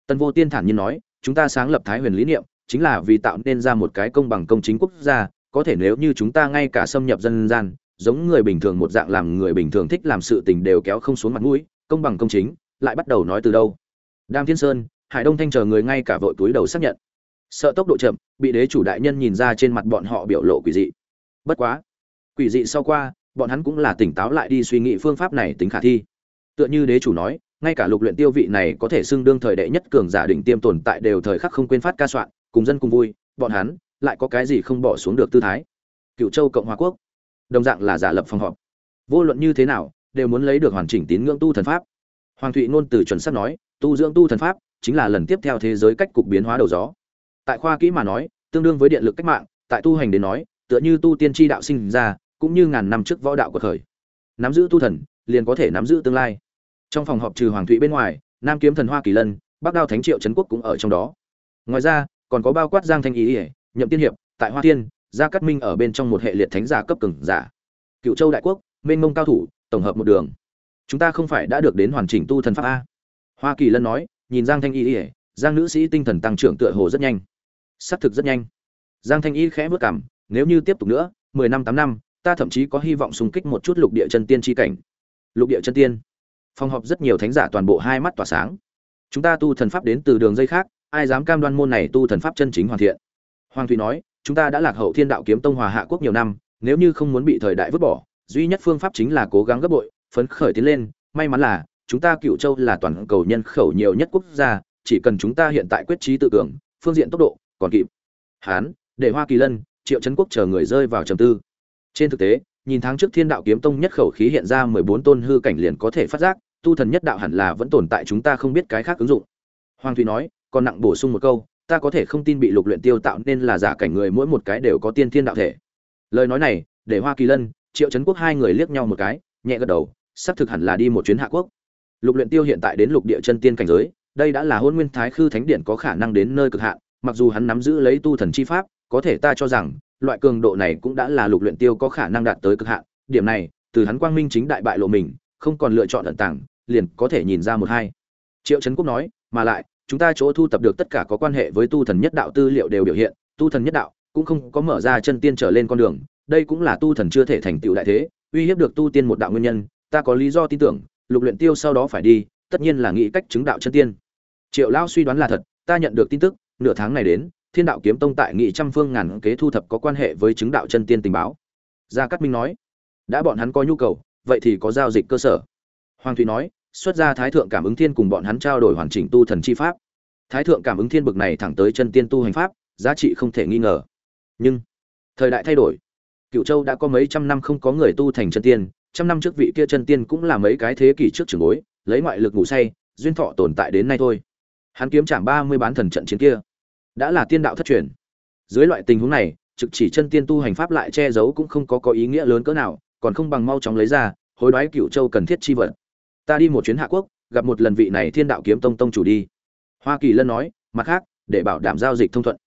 Tần vô tiên thản nhiên nói, chúng ta sáng lập thái huyền lý niệm, chính là vì tạo nên ra một cái công bằng công chính quốc gia, có thể nếu như chúng ta ngay cả xâm nhập dân gian, giống người bình thường một dạng làm người bình thường thích làm sự tình đều kéo không xuống mặt mũi công bằng công chính, lại bắt đầu nói từ đâu? Đam thiên sơn, hải đông thanh chờ người ngay cả vội túi đầu xác nhận. Sợ tốc độ chậm, bị đế chủ đại nhân nhìn ra trên mặt bọn họ biểu lộ quỷ dị. Bất quá, quỷ dị sau qua, bọn hắn cũng là tỉnh táo lại đi suy nghĩ phương pháp này tính khả thi. Tựa như đế chủ nói, ngay cả lục luyện tiêu vị này có thể xưng đương thời đệ nhất cường giả đỉnh tiêm tồn tại đều thời khắc không quên phát ca soạn, cùng dân cùng vui, bọn hắn lại có cái gì không bỏ xuống được tư thái? Cựu châu cộng hòa quốc, đồng dạng là giả lập phòng họp. Vô luận như thế nào đều muốn lấy được hoàn chỉnh tín ngưỡng tu thần pháp. Hoàng thụy ngôn từ chuẩn sắp nói, tu dưỡng tu thần pháp chính là lần tiếp theo thế giới cách cục biến hóa đầu gió. Tại khoa kỹ mà nói, tương đương với điện lực cách mạng, tại tu hành đến nói, tựa như tu tiên tri đạo sinh ra, cũng như ngàn năm trước võ đạo của khởi. Nắm giữ tu thần, liền có thể nắm giữ tương lai. Trong phòng họp trừ hoàng thụy bên ngoài, nam kiếm thần hoa kỳ lân, bắc đao thánh triệu trấn quốc cũng ở trong đó. Ngoài ra, còn có bao quát giang thanh ý ỉa nhậm tiên hiệp, tại hoa tiên, gia cát minh ở bên trong một hệ liệt thánh giả cấp cường giả. Cựu châu đại quốc, mênh mông cao thủ tổng hợp một đường. Chúng ta không phải đã được đến hoàn chỉnh tu thần pháp a. Hoa kỳ lân nói, nhìn giang thanh y ỉa giang nữ sĩ tinh thần tăng trưởng tựa hồ rất nhanh. Xác thực rất nhanh. Giang thanh y khẽ vất cảm, nếu như tiếp tục nữa, mười năm, tám năm, ta thậm chí có hy vọng xung kích một chút lục địa chân tiên tri cảnh. Lục địa chân tiên. Phòng họp rất nhiều thánh giả toàn bộ hai mắt tỏa sáng. Chúng ta tu thần pháp đến từ đường dây khác, ai dám cam đoan môn này tu thần pháp chân chính hoàn thiện? Hoàng thủy nói, chúng ta đã lạc hậu thiên đạo kiếm tông hòa hạ quốc nhiều năm, nếu như không muốn bị thời đại vứt bỏ duy nhất phương pháp chính là cố gắng gấp bội, phấn khởi tiến lên. May mắn là, chúng ta cựu châu là toàn cầu nhân khẩu nhiều nhất quốc gia, chỉ cần chúng ta hiện tại quyết trí tự cường, phương diện tốc độ còn kịp. Hán, để hoa kỳ lân, triệu trấn quốc chờ người rơi vào trầm tư. Trên thực tế, nhìn tháng trước thiên đạo kiếm tông nhất khẩu khí hiện ra mười bốn tôn hư cảnh liền có thể phát giác, tu thần nhất đạo hẳn là vẫn tồn tại chúng ta không biết cái khác ứng dụng. Hoàng thùy nói, còn nặng bổ sung một câu, ta có thể không tin bị lục luyện tiêu tạo nên là giả cảnh người mỗi một cái đều có tiên thiên đạo thể. Lời nói này, để hoa kỳ lân triệu trấn quốc hai người liếc nhau một cái, nhẹ gật đầu sắp thực hẳn là đi một chuyến hạ quốc. Lục luyện tiêu hiện tại đến lục địa chân tiên cảnh giới, đây đã là hôn nguyên thái khư thánh điện có khả năng đến nơi cực hạn, mặc dù hắn nắm giữ lấy tu thần chi pháp, có thể ta cho rằng, loại cường độ này cũng đã là lục luyện tiêu có khả năng đạt tới cực hạn. Điểm này, từ hắn quang minh chính đại bại lộ mình, không còn lựa chọn ẩn tàng, liền có thể nhìn ra một hai. Triệu trấn quốc nói, mà lại, chúng ta chỗ thu tập được tất cả có quan hệ với tu thần nhất đạo tư liệu đều biểu hiện, tu thần nhất đạo cũng không có mở ra chân tiên trở lên con đường đây cũng là tu thần chưa thể thành tựu đại thế, uy hiếp được tu tiên một đạo nguyên nhân, ta có lý do tin tưởng, lục luyện tiêu sau đó phải đi, tất nhiên là nghĩ cách chứng đạo chân tiên. Triệu Lão suy đoán là thật, ta nhận được tin tức, nửa tháng này đến, thiên đạo kiếm tông tại nghị trăm phương ngàn kế thu thập có quan hệ với chứng đạo chân tiên tình báo. Gia cát minh nói, đã bọn hắn có nhu cầu, vậy thì có giao dịch cơ sở. Hoàng thụy nói, xuất ra thái thượng cảm ứng thiên cùng bọn hắn trao đổi hoàn chỉnh tu thần chi pháp. Thái thượng cảm ứng thiên bực này thẳng tới chân tiên tu hành pháp, giá trị không thể nghi ngờ. Nhưng, thời đại thay đổi cựu châu đã có mấy trăm năm không có người tu thành chân tiên, trăm năm trước vị kia chân tiên cũng là mấy cái thế kỷ trước trường bối, lấy ngoại lực ngủ say, duyên thọ tồn tại đến nay thôi. Hắn kiếm chạm ba mươi bán thần trận chiến kia. Đã là tiên đạo thất truyền. Dưới loại tình huống này, trực chỉ chân tiên tu hành pháp lại che giấu cũng không có có ý nghĩa lớn cỡ nào, còn không bằng mau chóng lấy ra, hối đoái cựu châu cần thiết chi vật. Ta đi một chuyến hạ quốc, gặp một lần vị này thiên đạo kiếm tông tông chủ đi. Hoa kỳ lân nói, mặt khác, để bảo đảm giao dịch thông thuận.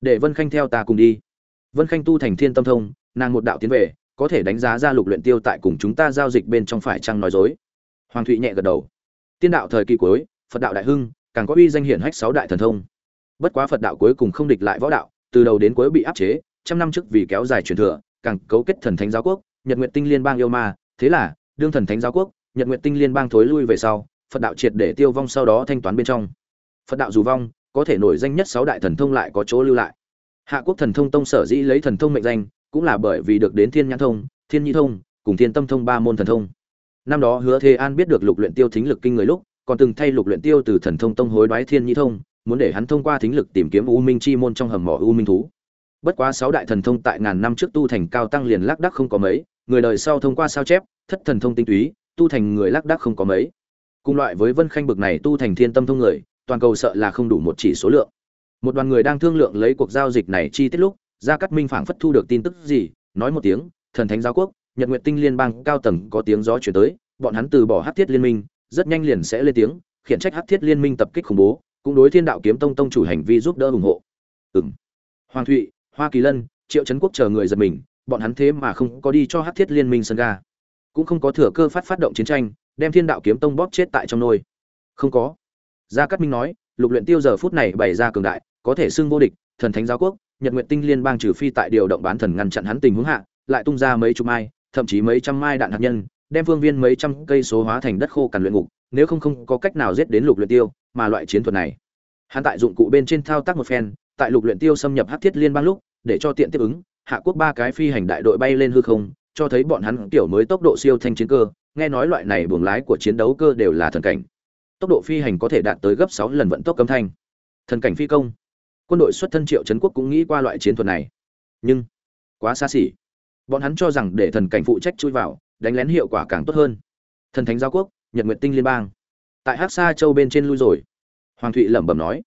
Để vân khanh theo ta cùng đi. Vân khanh tu thành thiên tâm thông nàng một đạo tiến về, có thể đánh giá ra lục luyện tiêu tại cùng chúng ta giao dịch bên trong phải chăng nói dối. Hoàng thụy nhẹ gật đầu. Tiên đạo thời kỳ cuối, phật đạo đại hưng, càng có uy danh hiển hách sáu đại thần thông. Bất quá phật đạo cuối cùng không địch lại võ đạo, từ đầu đến cuối bị áp chế, trăm năm trước vì kéo dài truyền thừa, càng cấu kết thần thánh giáo quốc, nhật nguyện tinh liên bang yêu ma. Thế là, đương thần thánh giáo quốc, nhật nguyện tinh liên bang thối lui về sau, phật đạo triệt để tiêu vong sau đó thanh toán bên trong. Phật đạo dù vong, có thể nổi danh nhất sáu đại thần thông lại có chỗ lưu lại. Hạ quốc thần thông tông sở dĩ lấy thần thông mệnh danh cũng là bởi vì được đến thiên nhãn thông, thiên nhi thông, cùng thiên tâm thông ba môn thần thông. Năm đó hứa thế an biết được lục luyện tiêu thính lực kinh người lúc, còn từng thay lục luyện tiêu từ thần thông tông hối đoái thiên nhi thông, muốn để hắn thông qua thính lực tìm kiếm u minh chi môn trong hầm mỏ u minh thú. Bất quá sáu đại thần thông tại ngàn năm trước tu thành cao tăng liền lác đắc không có mấy, người đời sau thông qua sao chép, thất thần thông tinh túy, tu thành người lác đắc không có mấy. Cùng loại với vân khanh bực này tu thành thiên tâm thông người, toàn cầu sợ là không đủ một chỉ số lượng. Một đoàn người đang thương lượng lấy cuộc giao dịch này chi tiết lúc gia cát minh phảng phất thu được tin tức gì, nói một tiếng, thần thánh giáo quốc, nhật nguyện tinh liên bang cao tầng có tiếng gió chuyển tới, bọn hắn từ bỏ hát thiết liên minh, rất nhanh liền sẽ lên tiếng, khiển trách hát thiết liên minh tập kích khủng bố, cũng đối thiên đạo kiếm tông tông chủ hành vi giúp đỡ ủng hộ. Ừng hoàng thụy, hoa kỳ lân, triệu trấn quốc chờ người giật mình, bọn hắn thế mà không có đi cho hát thiết liên minh sân ga. Cũng không có thừa cơ phát phát động chiến tranh, đem thiên đạo kiếm tông bóp chết tại trong nôi. Không có. Gia cát minh nói, lục luyện tiêu giờ phút này bày ra cường đại, có thể xưng vô địch, thần thánh giáo quốc nhật Nguyệt tinh liên bang trừ phi tại điều động bán thần ngăn chặn hắn tình huống hạ, lại tung ra mấy chục mai, thậm chí mấy trăm mai đạn hạt nhân, đem phương viên mấy trăm cây số hóa thành đất khô cằn luyện ngục, nếu không không có cách nào giết đến lục luyện tiêu, mà loại chiến thuật này. Hắn tại dụng cụ bên trên thao tác một phen, tại lục luyện tiêu xâm nhập hắc thiết liên bang lúc, để cho tiện tiếp ứng, hạ quốc ba cái phi hành đại đội bay lên hư không, cho thấy bọn hắn tiểu mới tốc độ siêu thanh chiến cơ, nghe nói loại này buồng lái của chiến đấu cơ đều là thần cảnh. Tốc độ phi hành có thể đạt tới gấp sáu lần vận tốc cấm thanh. Thần cảnh phi công quân đội xuất thân triệu trấn quốc cũng nghĩ qua loại chiến thuật này. Nhưng, quá xa xỉ. Bọn hắn cho rằng để thần cảnh phụ trách chui vào, đánh lén hiệu quả càng tốt hơn. Thần thánh giáo quốc, nhật nguyện tinh liên bang. Tại hắc sa châu bên trên lui rồi. Hoàng thụy lẩm bẩm nói.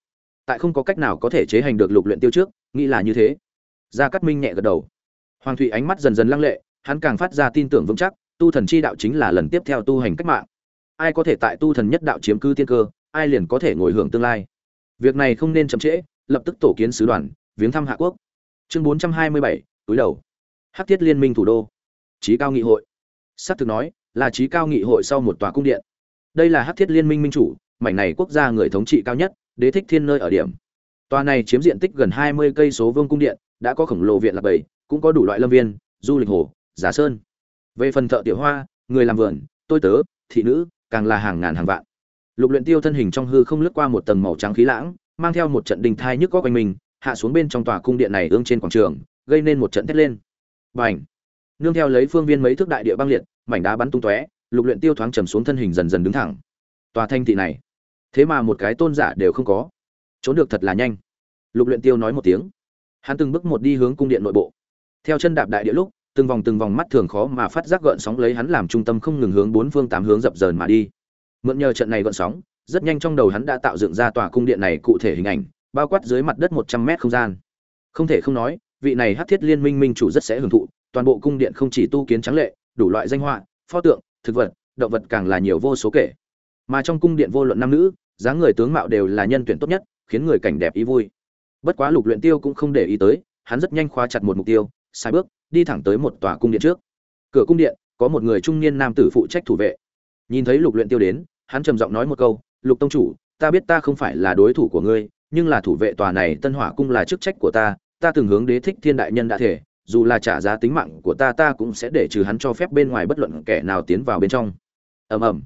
Tại không có cách nào có thể chế hành được lục luyện tiêu trước, nghĩ là như thế. Gia cát minh nhẹ gật đầu. Hoàng thụy ánh mắt dần dần lăng lệ, hắn càng phát ra tin tưởng vững chắc, tu thần chi đạo chính là lần tiếp theo tu hành cách mạng. Ai có thể tại tu thần nhất đạo chiếm cư tiên cơ, ai liền có thể ngồi hưởng tương lai. Việc này không nên chậm trễ lập tức tổ kiến sứ đoàn, viếng thăm hạ quốc. Chương bốn trăm hai mươi bảy, túi đầu. Hắc thiết liên minh thủ đô. Trí cao nghị hội. S thực nói, là trí cao nghị hội sau một tòa cung điện. Đây là hắc thiết liên minh minh chủ, mảnh này quốc gia người thống trị cao nhất, đế thích thiên nơi ở điểm. Tòa này chiếm diện tích gần hai mươi cây số vương cung điện, đã có khổng lồ viện lạc bảy, cũng có đủ loại lâm viên, du lịch hồ, giả sơn. Về phần thợ tiểu hoa, người làm vườn, tôi tớ, thị nữ, càng là hàng ngàn hàng vạn. Lục luyện tiêu thân hình trong hư không lướt qua một tầng màu trắng khí lãng mang theo một trận đình thai nhức có quanh mình, hạ xuống bên trong tòa cung điện này ương trên quảng trường, gây nên một trận thét lên. Bành! Nương theo lấy phương viên mấy thước đại địa băng liệt, mảnh đá bắn tung tóe, lục luyện tiêu thoáng trầm xuống thân hình dần dần đứng thẳng. Tòa thanh thị này, thế mà một cái tôn giả đều không có. Trốn được thật là nhanh. Lục luyện tiêu nói một tiếng. Hắn từng bước một đi hướng cung điện nội bộ. Theo chân đạp đại địa lúc, từng vòng từng vòng mắt thường khó mà phát giác gợn sóng lấy hắn làm trung tâm không ngừng hướng bốn phương tám hướng dập dờn mà đi. Mượn nhờ trận này gợn sóng rất nhanh trong đầu hắn đã tạo dựng ra tòa cung điện này cụ thể hình ảnh, bao quát dưới mặt đất một trăm mét không gian. Không thể không nói, vị này hắc thiết liên minh minh chủ rất sẽ hưởng thụ, toàn bộ cung điện không chỉ tu kiến trắng lệ, đủ loại danh họa, pho tượng, thực vật, động vật càng là nhiều vô số kể. Mà trong cung điện vô luận nam nữ, dáng người tướng mạo đều là nhân tuyển tốt nhất, khiến người cảnh đẹp ý vui. Bất quá lục luyện tiêu cũng không để ý tới, hắn rất nhanh khóa chặt một mục tiêu, sai bước, đi thẳng tới một tòa cung điện trước. Cửa cung điện, có một người trung niên nam tử phụ trách thủ vệ. Nhìn thấy lục luyện tiêu đến, hắn trầm giọng nói một câu lục tông chủ, ta biết ta không phải là đối thủ của ngươi, nhưng là thủ vệ tòa này tân hỏa cung là chức trách của ta ta từng hướng đế thích thiên đại nhân đã thể, dù là trả giá tính mạng của ta ta cũng sẽ để trừ hắn cho phép bên ngoài bất luận kẻ nào tiến vào bên trong. Ầm ầm.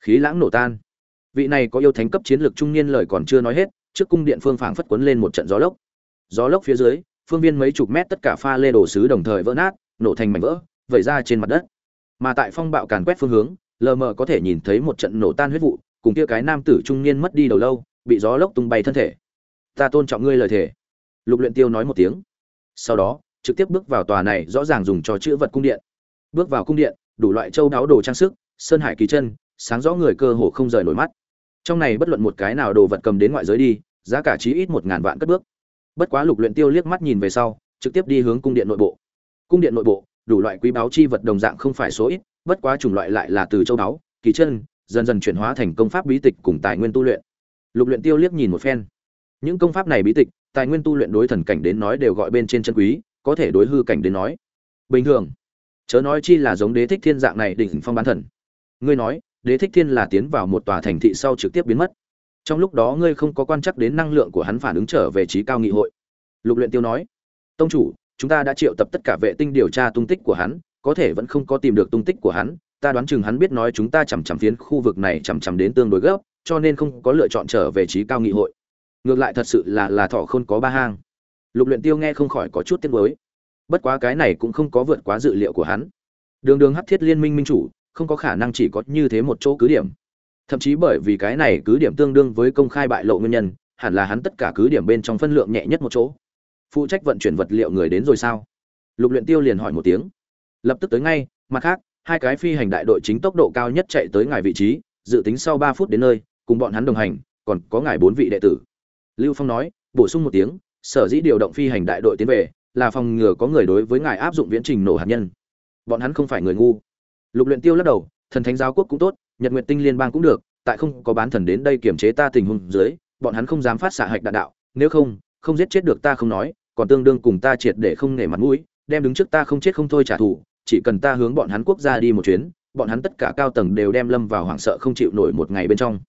Khí lãng nổ tan. Vị này có yêu thánh cấp chiến lược trung niên lời còn chưa nói hết, trước cung điện phương phảng phất quấn lên một trận gió lốc. Gió lốc phía dưới, phương viên mấy chục mét tất cả pha lê đồ sứ đồng thời vỡ nát, nổ thành mảnh vỡ, vẩy ra trên mặt đất. Mà tại phong bạo càn quét phương hướng, lờ mờ có thể nhìn thấy một trận nổ tan huyết vụ cùng kia cái nam tử trung niên mất đi đầu lâu, bị gió lốc tung bay thân thể. Ta tôn trọng ngươi lời thể lục luyện tiêu nói một tiếng. Sau đó, trực tiếp bước vào tòa này rõ ràng dùng cho chữ vật cung điện. Bước vào cung điện, đủ loại châu đáo đồ trang sức, sơn hải kỳ chân, sáng rõ người cơ hồ không rời nổi mắt. Trong này bất luận một cái nào đồ vật cầm đến ngoại giới đi, giá cả chí ít một ngàn vạn cất bước. Bất quá lục luyện tiêu liếc mắt nhìn về sau, trực tiếp đi hướng cung điện nội bộ. Cung điện nội bộ, đủ loại quý báu chi vật đồng dạng không phải số ít, bất quá chủng loại lại là từ châu đáo, kỳ chân dần dần chuyển hóa thành công pháp bí tịch cùng tài nguyên tu luyện. Lục luyện tiêu liếc nhìn một phen. Những công pháp này bí tịch, tài nguyên tu luyện đối thần cảnh đến nói đều gọi bên trên chân quý, có thể đối hư cảnh đến nói. Bình thường, chớ nói chi là giống đế thích thiên dạng này đỉnh phong bán thần. Ngươi nói, đế thích thiên là tiến vào một tòa thành thị sau trực tiếp biến mất. Trong lúc đó ngươi không có quan chắc đến năng lượng của hắn phản ứng trở về trí cao nghị hội. Lục luyện tiêu nói, tông chủ, chúng ta đã triệu tập tất cả vệ tinh điều tra tung tích của hắn, có thể vẫn không có tìm được tung tích của hắn ta đoán chừng hắn biết nói chúng ta chằm chằm phiến khu vực này chằm chằm đến tương đối gấp, cho nên không có lựa chọn trở về trí cao nghị hội. Ngược lại thật sự là là thọ không có ba hang. Lục luyện tiêu nghe không khỏi có chút tiếc nuối. Bất quá cái này cũng không có vượt quá dự liệu của hắn. Đường đường hấp thiết liên minh minh chủ, không có khả năng chỉ có như thế một chỗ cứ điểm. Thậm chí bởi vì cái này cứ điểm tương đương với công khai bại lộ nguyên nhân, hẳn là hắn tất cả cứ điểm bên trong phân lượng nhẹ nhất một chỗ. Phụ trách vận chuyển vật liệu người đến rồi sao? Lục luyện tiêu liền hỏi một tiếng. Lập tức tới ngay, mặt khác hai cái phi hành đại đội chính tốc độ cao nhất chạy tới ngài vị trí, dự tính sau ba phút đến nơi, cùng bọn hắn đồng hành, còn có ngài bốn vị đệ tử. Lưu phong nói, bổ sung một tiếng, sở dĩ điều động phi hành đại đội tiến về, là phòng ngừa có người đối với ngài áp dụng viễn trình nổ hạt nhân. Bọn hắn không phải người ngu. Lục luyện tiêu lắc đầu, thần thánh giáo quốc cũng tốt, nhật nguyện tinh liên bang cũng được, tại không có bán thần đến đây kiểm chế ta tình huống dưới, bọn hắn không dám phát xạ hạch đạn đạo, nếu không không giết chết được ta không nói, còn tương đương cùng ta triệt để không nể mặt mũi, đem đứng trước ta không chết không thôi trả thù chỉ cần ta hướng bọn hắn quốc gia đi một chuyến, bọn hắn tất cả cao tầng đều đem lâm vào hoảng sợ không chịu nổi một ngày bên trong.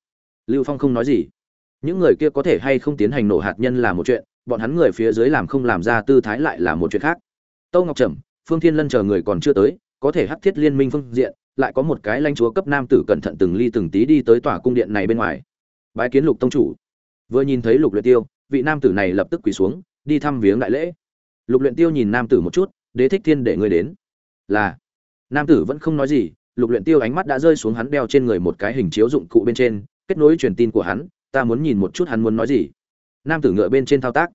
Lưu phong không nói gì. Những người kia có thể hay không tiến hành nổ hạt nhân là một chuyện, bọn hắn người phía dưới làm không làm ra tư thái lại là một chuyện khác. Tâu ngọc trầm, phương thiên lân chờ người còn chưa tới, có thể hắc thiết liên minh phương diện, lại có một cái lãnh chúa cấp nam tử cẩn thận từng ly từng tí đi tới tòa cung điện này bên ngoài. Bái kiến lục tông chủ. Vừa nhìn thấy lục luyện tiêu, vị nam tử này lập tức quỳ xuống, đi thăm viếng đại lễ. Lục luyện tiêu nhìn nam tử một chút, đế thích thiên để người đến là nam tử vẫn không nói gì lục luyện tiêu ánh mắt đã rơi xuống hắn đeo trên người một cái hình chiếu dụng cụ bên trên kết nối truyền tin của hắn ta muốn nhìn một chút hắn muốn nói gì. Nam tử ngựa bên trên thao tác.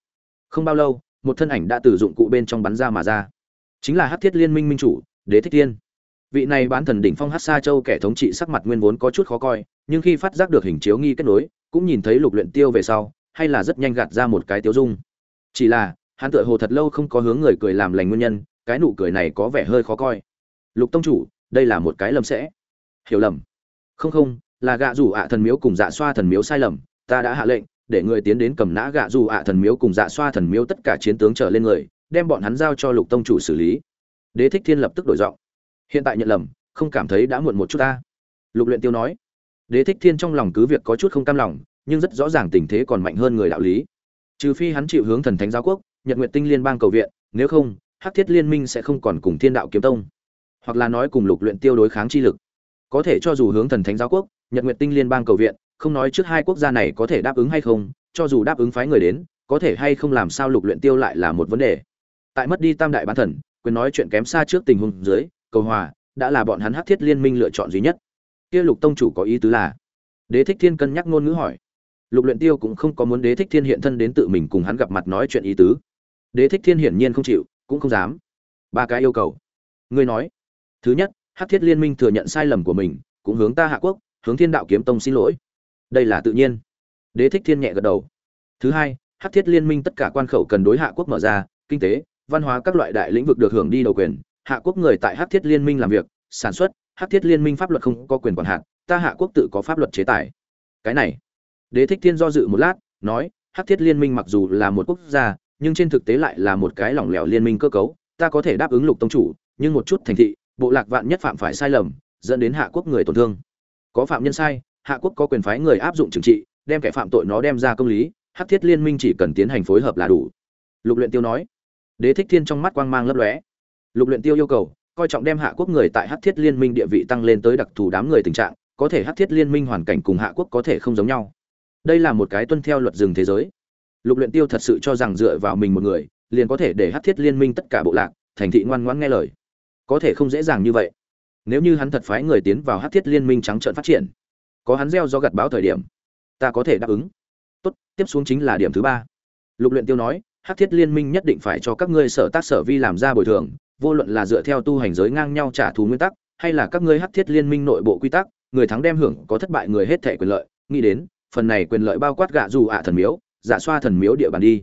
Không bao lâu một thân ảnh đã từ dụng cụ bên trong bắn ra mà ra. Chính là hắc thiết liên minh minh chủ đế thích tiên, vị này bán thần đỉnh phong hắc sa châu kẻ thống trị sắc mặt nguyên vốn có chút khó coi nhưng khi phát giác được hình chiếu nghi kết nối cũng nhìn thấy lục luyện tiêu về sau hay là rất nhanh gạt ra một cái tiêu dung. Chỉ là hắn tựa hồ thật lâu không có hướng người cười làm lành nguyên nhân cái nụ cười này có vẻ hơi khó coi. Lục tông chủ, đây là một cái lầm sẽ. Hiểu lầm. Không không, là gạ rủ ạ thần miếu cùng dạ xoa thần miếu sai lầm, ta đã hạ lệnh, để người tiến đến cầm nã gạ rủ ạ thần miếu cùng dạ xoa thần miếu tất cả chiến tướng trở lên người, đem bọn hắn giao cho lục tông chủ xử lý. Đế thích thiên lập tức đổi giọng. Hiện tại nhận lầm, không cảm thấy đã muộn một chút ta. Lục luyện tiêu nói. Đế thích thiên trong lòng cứ việc có chút không cam lòng, nhưng rất rõ ràng tình thế còn mạnh hơn người đạo lý. Trừ phi hắn chịu hướng thần thánh giáo quốc, nhật nguyệt tinh liên bang cầu viện, nếu không hắc thiết liên minh sẽ không còn cùng thiên đạo kiếm tông, hoặc là nói cùng lục luyện tiêu đối kháng chi lực. Có thể cho dù hướng thần thánh giáo quốc, nhật nguyệt tinh liên bang cầu viện, không nói trước hai quốc gia này có thể đáp ứng hay không, cho dù đáp ứng phái người đến, có thể hay không làm sao lục luyện tiêu lại là một vấn đề. Tại mất đi tam đại bán thần, quyền nói chuyện kém xa trước tình huống dưới, cầu hòa đã là bọn hắn hắc thiết liên minh lựa chọn duy nhất. Kia lục tông chủ có ý tứ là, đế thích thiên cân nhắc ngôn ngữ hỏi. Lục luyện tiêu cũng không có muốn đế thích thiên hiện thân đến tự mình cùng hắn gặp mặt nói chuyện ý tứ. Đế thích thiên hiển nhiên không chịu cũng không dám. Ba cái yêu cầu. Ngươi nói. Thứ nhất, hắc thiết liên minh thừa nhận sai lầm của mình, cũng hướng ta hạ quốc, hướng thiên đạo kiếm tông xin lỗi. Đây là tự nhiên. Đế thích thiên nhẹ gật đầu. Thứ hai, hắc thiết liên minh tất cả quan khẩu cần đối hạ quốc mở ra, kinh tế, văn hóa các loại đại lĩnh vực được hưởng đi đầu quyền. Hạ quốc người tại hắc thiết liên minh làm việc, sản xuất, hắc thiết liên minh pháp luật không có quyền quản hạn ta hạ quốc tự có pháp luật chế tài. Cái này. Đế thích thiên do dự một lát, nói, hắc thiết liên minh mặc dù là một quốc gia nhưng trên thực tế lại là một cái lỏng lẻo liên minh cơ cấu, ta có thể đáp ứng lục tông chủ, nhưng một chút thành thị, bộ lạc vạn nhất phạm phải sai lầm, dẫn đến hạ quốc người tổn thương. Có phạm nhân sai, hạ quốc có quyền phái người áp dụng trừng trị, đem kẻ phạm tội nó đem ra công lý, hắc thiết liên minh chỉ cần tiến hành phối hợp là đủ. Lục luyện tiêu nói. Đế thích thiên trong mắt quang mang lấp lóe. Lục luyện tiêu yêu cầu, coi trọng đem hạ quốc người tại hắc thiết liên minh địa vị tăng lên tới đặc thù đám người tình trạng, có thể hắc thiết liên minh hoàn cảnh cùng hạ quốc có thể không giống nhau. Đây là một cái tuân theo luật rừng thế giới lục luyện tiêu thật sự cho rằng dựa vào mình một người, liền có thể để hắc thiết liên minh tất cả bộ lạc, thành thị ngoan ngoãn nghe lời. Có thể không dễ dàng như vậy. Nếu như hắn thật phái người tiến vào hắc thiết liên minh trắng trợn phát triển, có hắn gieo do gặt báo thời điểm, ta có thể đáp ứng. Tốt, tiếp xuống chính là điểm thứ ba. Lục luyện tiêu nói, hắc thiết liên minh nhất định phải cho các ngươi sở tác sở vi làm ra bồi thường, vô luận là dựa theo tu hành giới ngang nhau trả thù nguyên tắc, hay là các ngươi hắc thiết liên minh nội bộ quy tắc, người thắng đem hưởng có thất bại người hết thảy quyền lợi. Nghĩ đến, phần này quyền lợi bao quát gạ dù ạ thần miếu giả xoa thần miếu địa bàn đi.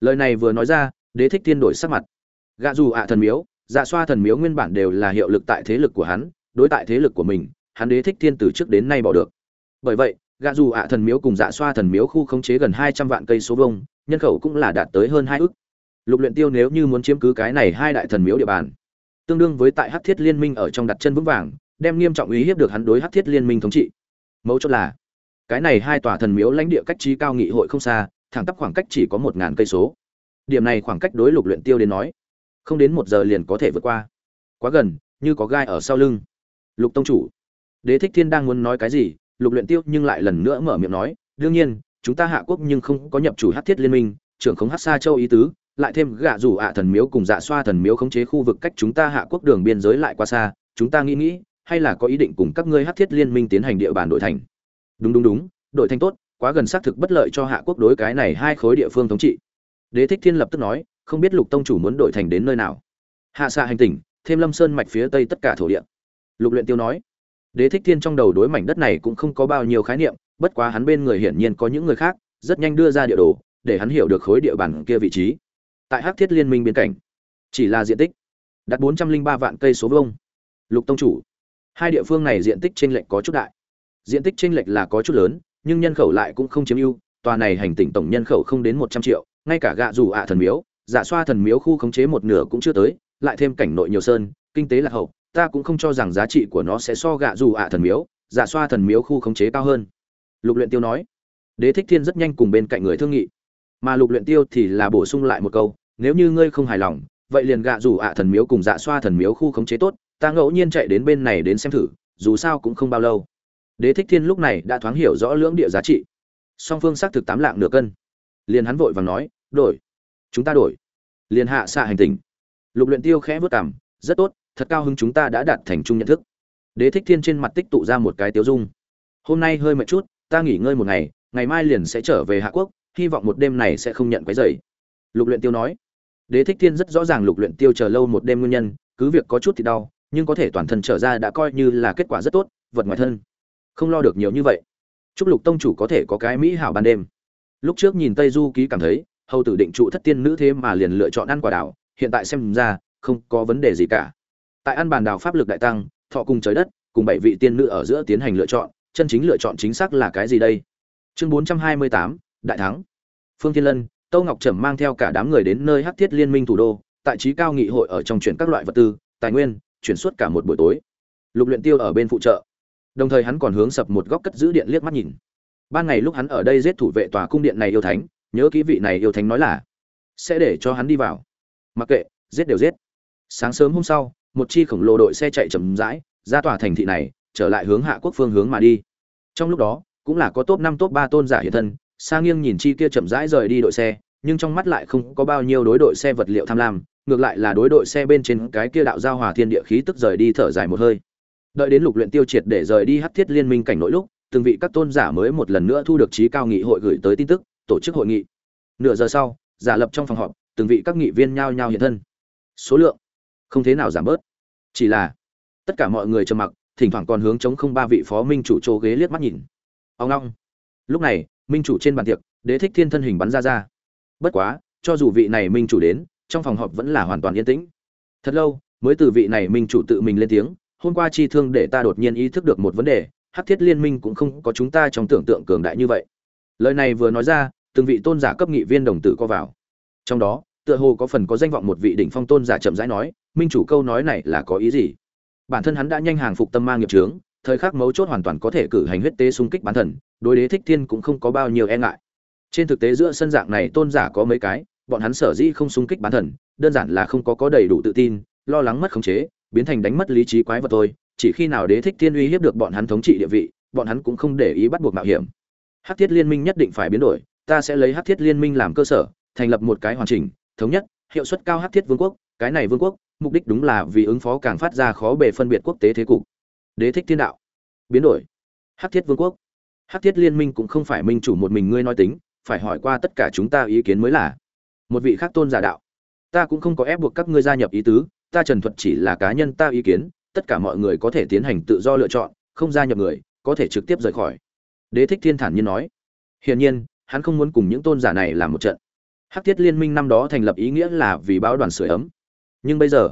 Lời này vừa nói ra, đế thích thiên đổi sắc mặt. Gạ dù ạ thần miếu giả xoa thần miếu nguyên bản đều là hiệu lực tại thế lực của hắn, đối tại thế lực của mình, hắn đế thích thiên từ trước đến nay bỏ được. Bởi vậy, gạ dù ạ thần miếu cùng dạ xoa thần miếu khu khống chế gần hai trăm vạn cây số vông nhân khẩu cũng là đạt tới hơn hai ước lục luyện tiêu nếu như muốn chiếm cứ cái này hai đại thần miếu địa bàn, tương đương với tại hắc thiết liên minh ở trong đặt chân vững vàng, đem nghiêm trọng uy hiếp được hắn đối hắc thiết liên minh thống trị. Mấu chốt là, cái này hai tòa thần miếu lãnh địa cách trí cao nghị hội không xa thẳng tắp khoảng cách chỉ có một ngàn cây số. Điểm này khoảng cách đối lục luyện tiêu đến nói, không đến một giờ liền có thể vượt qua. Quá gần, như có gai ở sau lưng. Lục tông chủ, đế thích thiên đang muốn nói cái gì, lục luyện tiêu nhưng lại lần nữa mở miệng nói, đương nhiên, chúng ta hạ quốc nhưng không có nhập chủ hắc thiết liên minh, trưởng khống hắc sa châu ý tứ, lại thêm gạ rủ ạ thần miếu cùng dạ xoa thần miếu khống chế khu vực cách chúng ta hạ quốc đường biên giới lại quá xa, chúng ta nghĩ nghĩ, hay là có ý định cùng các ngươi hắc thiết liên minh tiến hành địa bàn đổi thành. Đúng đúng đúng, đội thành tốt quá gần xác thực bất lợi cho hạ quốc đối cái này hai khối địa phương thống trị. Đế thích thiên lập tức nói, không biết lục tông chủ muốn đổi thành đến nơi nào. Hạ xạ hành tỉnh, thêm lâm sơn mạch phía tây tất cả thổ địa. Lục luyện tiêu nói, đế thích thiên trong đầu đối mảnh đất này cũng không có bao nhiêu khái niệm, bất quá hắn bên người hiển nhiên có những người khác, rất nhanh đưa ra địa đồ, để hắn hiểu được khối địa bàn kia vị trí. Tại hắc thiết liên minh biên cảnh chỉ là diện tích đạt bốn trăm linh ba vạn cây số vuông. Lục tông chủ, hai địa phương này diện tích chênh lệch có chút đại. Diện tích chênh lệch là có chút lớn nhưng nhân khẩu lại cũng không chiếm ưu, tòa này hành tỉnh tổng nhân khẩu không đến một trăm triệu, ngay cả gạ dù ạ thần miếu, giả xoa thần miếu khu khống chế một nửa cũng chưa tới, lại thêm cảnh nội nhiều sơn, kinh tế lạc hậu, ta cũng không cho rằng giá trị của nó sẽ so gạ dù ạ thần miếu, giả xoa thần miếu khu khống chế cao hơn. Lục luyện tiêu nói, đế thích thiên rất nhanh cùng bên cạnh người thương nghị, mà lục luyện tiêu thì là bổ sung lại một câu, nếu như ngươi không hài lòng, vậy liền gạ dù ạ thần miếu cùng dạ xoa thần miếu khu khống chế tốt, ta ngẫu nhiên chạy đến bên này đến xem thử, dù sao cũng không bao lâu đế thích thiên lúc này đã thoáng hiểu rõ lưỡng địa giá trị. Song phương xác thực tám lạng nửa cân. Liền hắn vội vàng nói, đổi, chúng ta đổi. Liền hạ xạ hành tình. Lục luyện tiêu khẽ bước cằm, rất tốt, thật cao hứng chúng ta đã đạt thành chung nhận thức. Đế thích thiên trên mặt tích tụ ra một cái tiêu dung. Hôm nay hơi mệt chút, ta nghỉ ngơi một ngày ngày mai liền sẽ trở về hạ quốc, hy vọng một đêm này sẽ không nhận quấy rầy. Lục luyện tiêu nói. Đế thích thiên rất rõ ràng lục luyện tiêu chờ lâu một đêm nguyên nhân, cứ việc có chút thì đau, nhưng có thể toàn thân trở ra đã coi như là kết quả rất tốt, vật ngoài thân không lo được nhiều như vậy. Chúc lục tông chủ có thể có cái mỹ hảo ban đêm. Lúc trước nhìn tây du ký cảm thấy hầu tử định trụ thất tiên nữ thế mà liền lựa chọn ăn quả đảo hiện tại xem ra không có vấn đề gì cả. Tại ăn bàn đảo pháp lực đại tăng thọ cùng trời đất cùng bảy vị tiên nữ ở giữa tiến hành lựa chọn chân chính lựa chọn chính xác là cái gì đây? Chương bốn trăm hai mươi tám đại thắng. Phương thiên lân Tô Ngọc Trầm mang theo cả đám người đến nơi Hắc Thiết Liên minh thủ đô, tại trí cao nghị hội ở trong chuyển các loại vật tư, tài nguyên, chuyển suốt cả một buổi tối. Lục Luyện Tiêu ở bên phụ trợ. Đồng thời hắn còn hướng sập một góc cất giữ điện liếc mắt nhìn. Ban ngày lúc hắn ở đây giết thủ vệ tòa cung điện này yêu thánh, nhớ kỹ vị này yêu thánh nói là sẽ để cho hắn đi vào. Mặc kệ, giết đều giết. Sáng sớm hôm sau, một chi khổng lồ đội xe chạy chậm rãi ra tòa thành thị này, trở lại hướng hạ quốc phương hướng mà đi. Trong lúc đó, cũng là có top năm top ba tôn giả hiện thân, sang Nghiêng nhìn chi kia chậm rãi rời đi đội xe, nhưng trong mắt lại không có bao nhiêu đối đội xe vật liệu tham lam, ngược lại là đối đội xe bên trên cái kia đạo giao hòa thiên địa khí tức rời đi thở dài một hơi. Đợi đến lục luyện tiêu triệt để rời đi hắc thiết liên minh cảnh nội lúc, từng vị các tôn giả mới một lần nữa thu được trí cao nghị hội gửi tới tin tức, tổ chức hội nghị. Nửa giờ sau, giả lập trong phòng họp, từng vị các nghị viên nhao nhao hiện thân. Số lượng không thế nào giảm bớt, chỉ là tất cả mọi người trầm mặc, thỉnh thoảng còn hướng chống không ba vị phó minh chủ chỗ ghế liếc mắt nhìn. Ông ngoong. Lúc này, minh chủ trên bàn tiệc, đế thích thiên thân hình bắn ra ra bất quá cho dù vị này minh chủ đến trong phòng họp vẫn là hoàn toàn yên tĩnh thật lâu mới từ vị này minh chủ tự mình lên tiếng hôm qua chi thương để ta đột nhiên ý thức được một vấn đề, hắc thiết liên minh cũng không có chúng ta trong tưởng tượng cường đại như vậy. Lời này vừa nói ra, từng vị tôn giả cấp nghị viên đồng tử co vào. Trong đó, tựa hồ có phần có danh vọng một vị đỉnh phong tôn giả chậm rãi nói, minh chủ, câu nói này là có ý gì? Bản thân hắn đã nhanh hàng phục tâm ma nghiệp trướng thời khắc mấu chốt hoàn toàn có thể cử hành huyết tế xung kích bản thần, đối đế thích thiên cũng không có bao nhiêu e ngại. Trên thực tế giữa sân dạng này tôn giả có mấy cái, bọn hắn sở dĩ không xung kích bản thần, đơn giản là không có có đầy đủ tự tin, lo lắng mất khống chế biến thành đánh mất lý trí quái vật thôi, chỉ khi nào đế thích thiên uy hiếp được bọn hắn thống trị địa vị, bọn hắn cũng không để ý bắt buộc mạo hiểm. Hắc thiết liên minh nhất định phải biến đổi, ta sẽ lấy hắc thiết liên minh làm cơ sở, thành lập một cái hoàn chỉnh, thống nhất, hiệu suất cao hắc thiết vương quốc, cái này vương quốc, mục đích đúng là vì ứng phó càng phát ra khó bề phân biệt quốc tế thế cục. Đế thích thiên đạo. Biến đổi. Hắc thiết vương quốc. Hắc thiết liên minh cũng không phải minh chủ một mình ngươi nói tính, phải hỏi qua tất cả chúng ta ý kiến mới là, một vị khác tôn giả đạo. Ta cũng không có ép buộc các ngươi gia nhập ý tứ ta trần thuật chỉ là cá nhân ta ý kiến, tất cả mọi người có thể tiến hành tự do lựa chọn, không gia nhập người, có thể trực tiếp rời khỏi. Đế thích thiên thản nhiên nói. Hiển nhiên, hắn không muốn cùng những tôn giả này làm một trận. Hắc thiết liên minh năm đó thành lập ý nghĩa là vì báo đoàn sửa ấm. Nhưng bây giờ,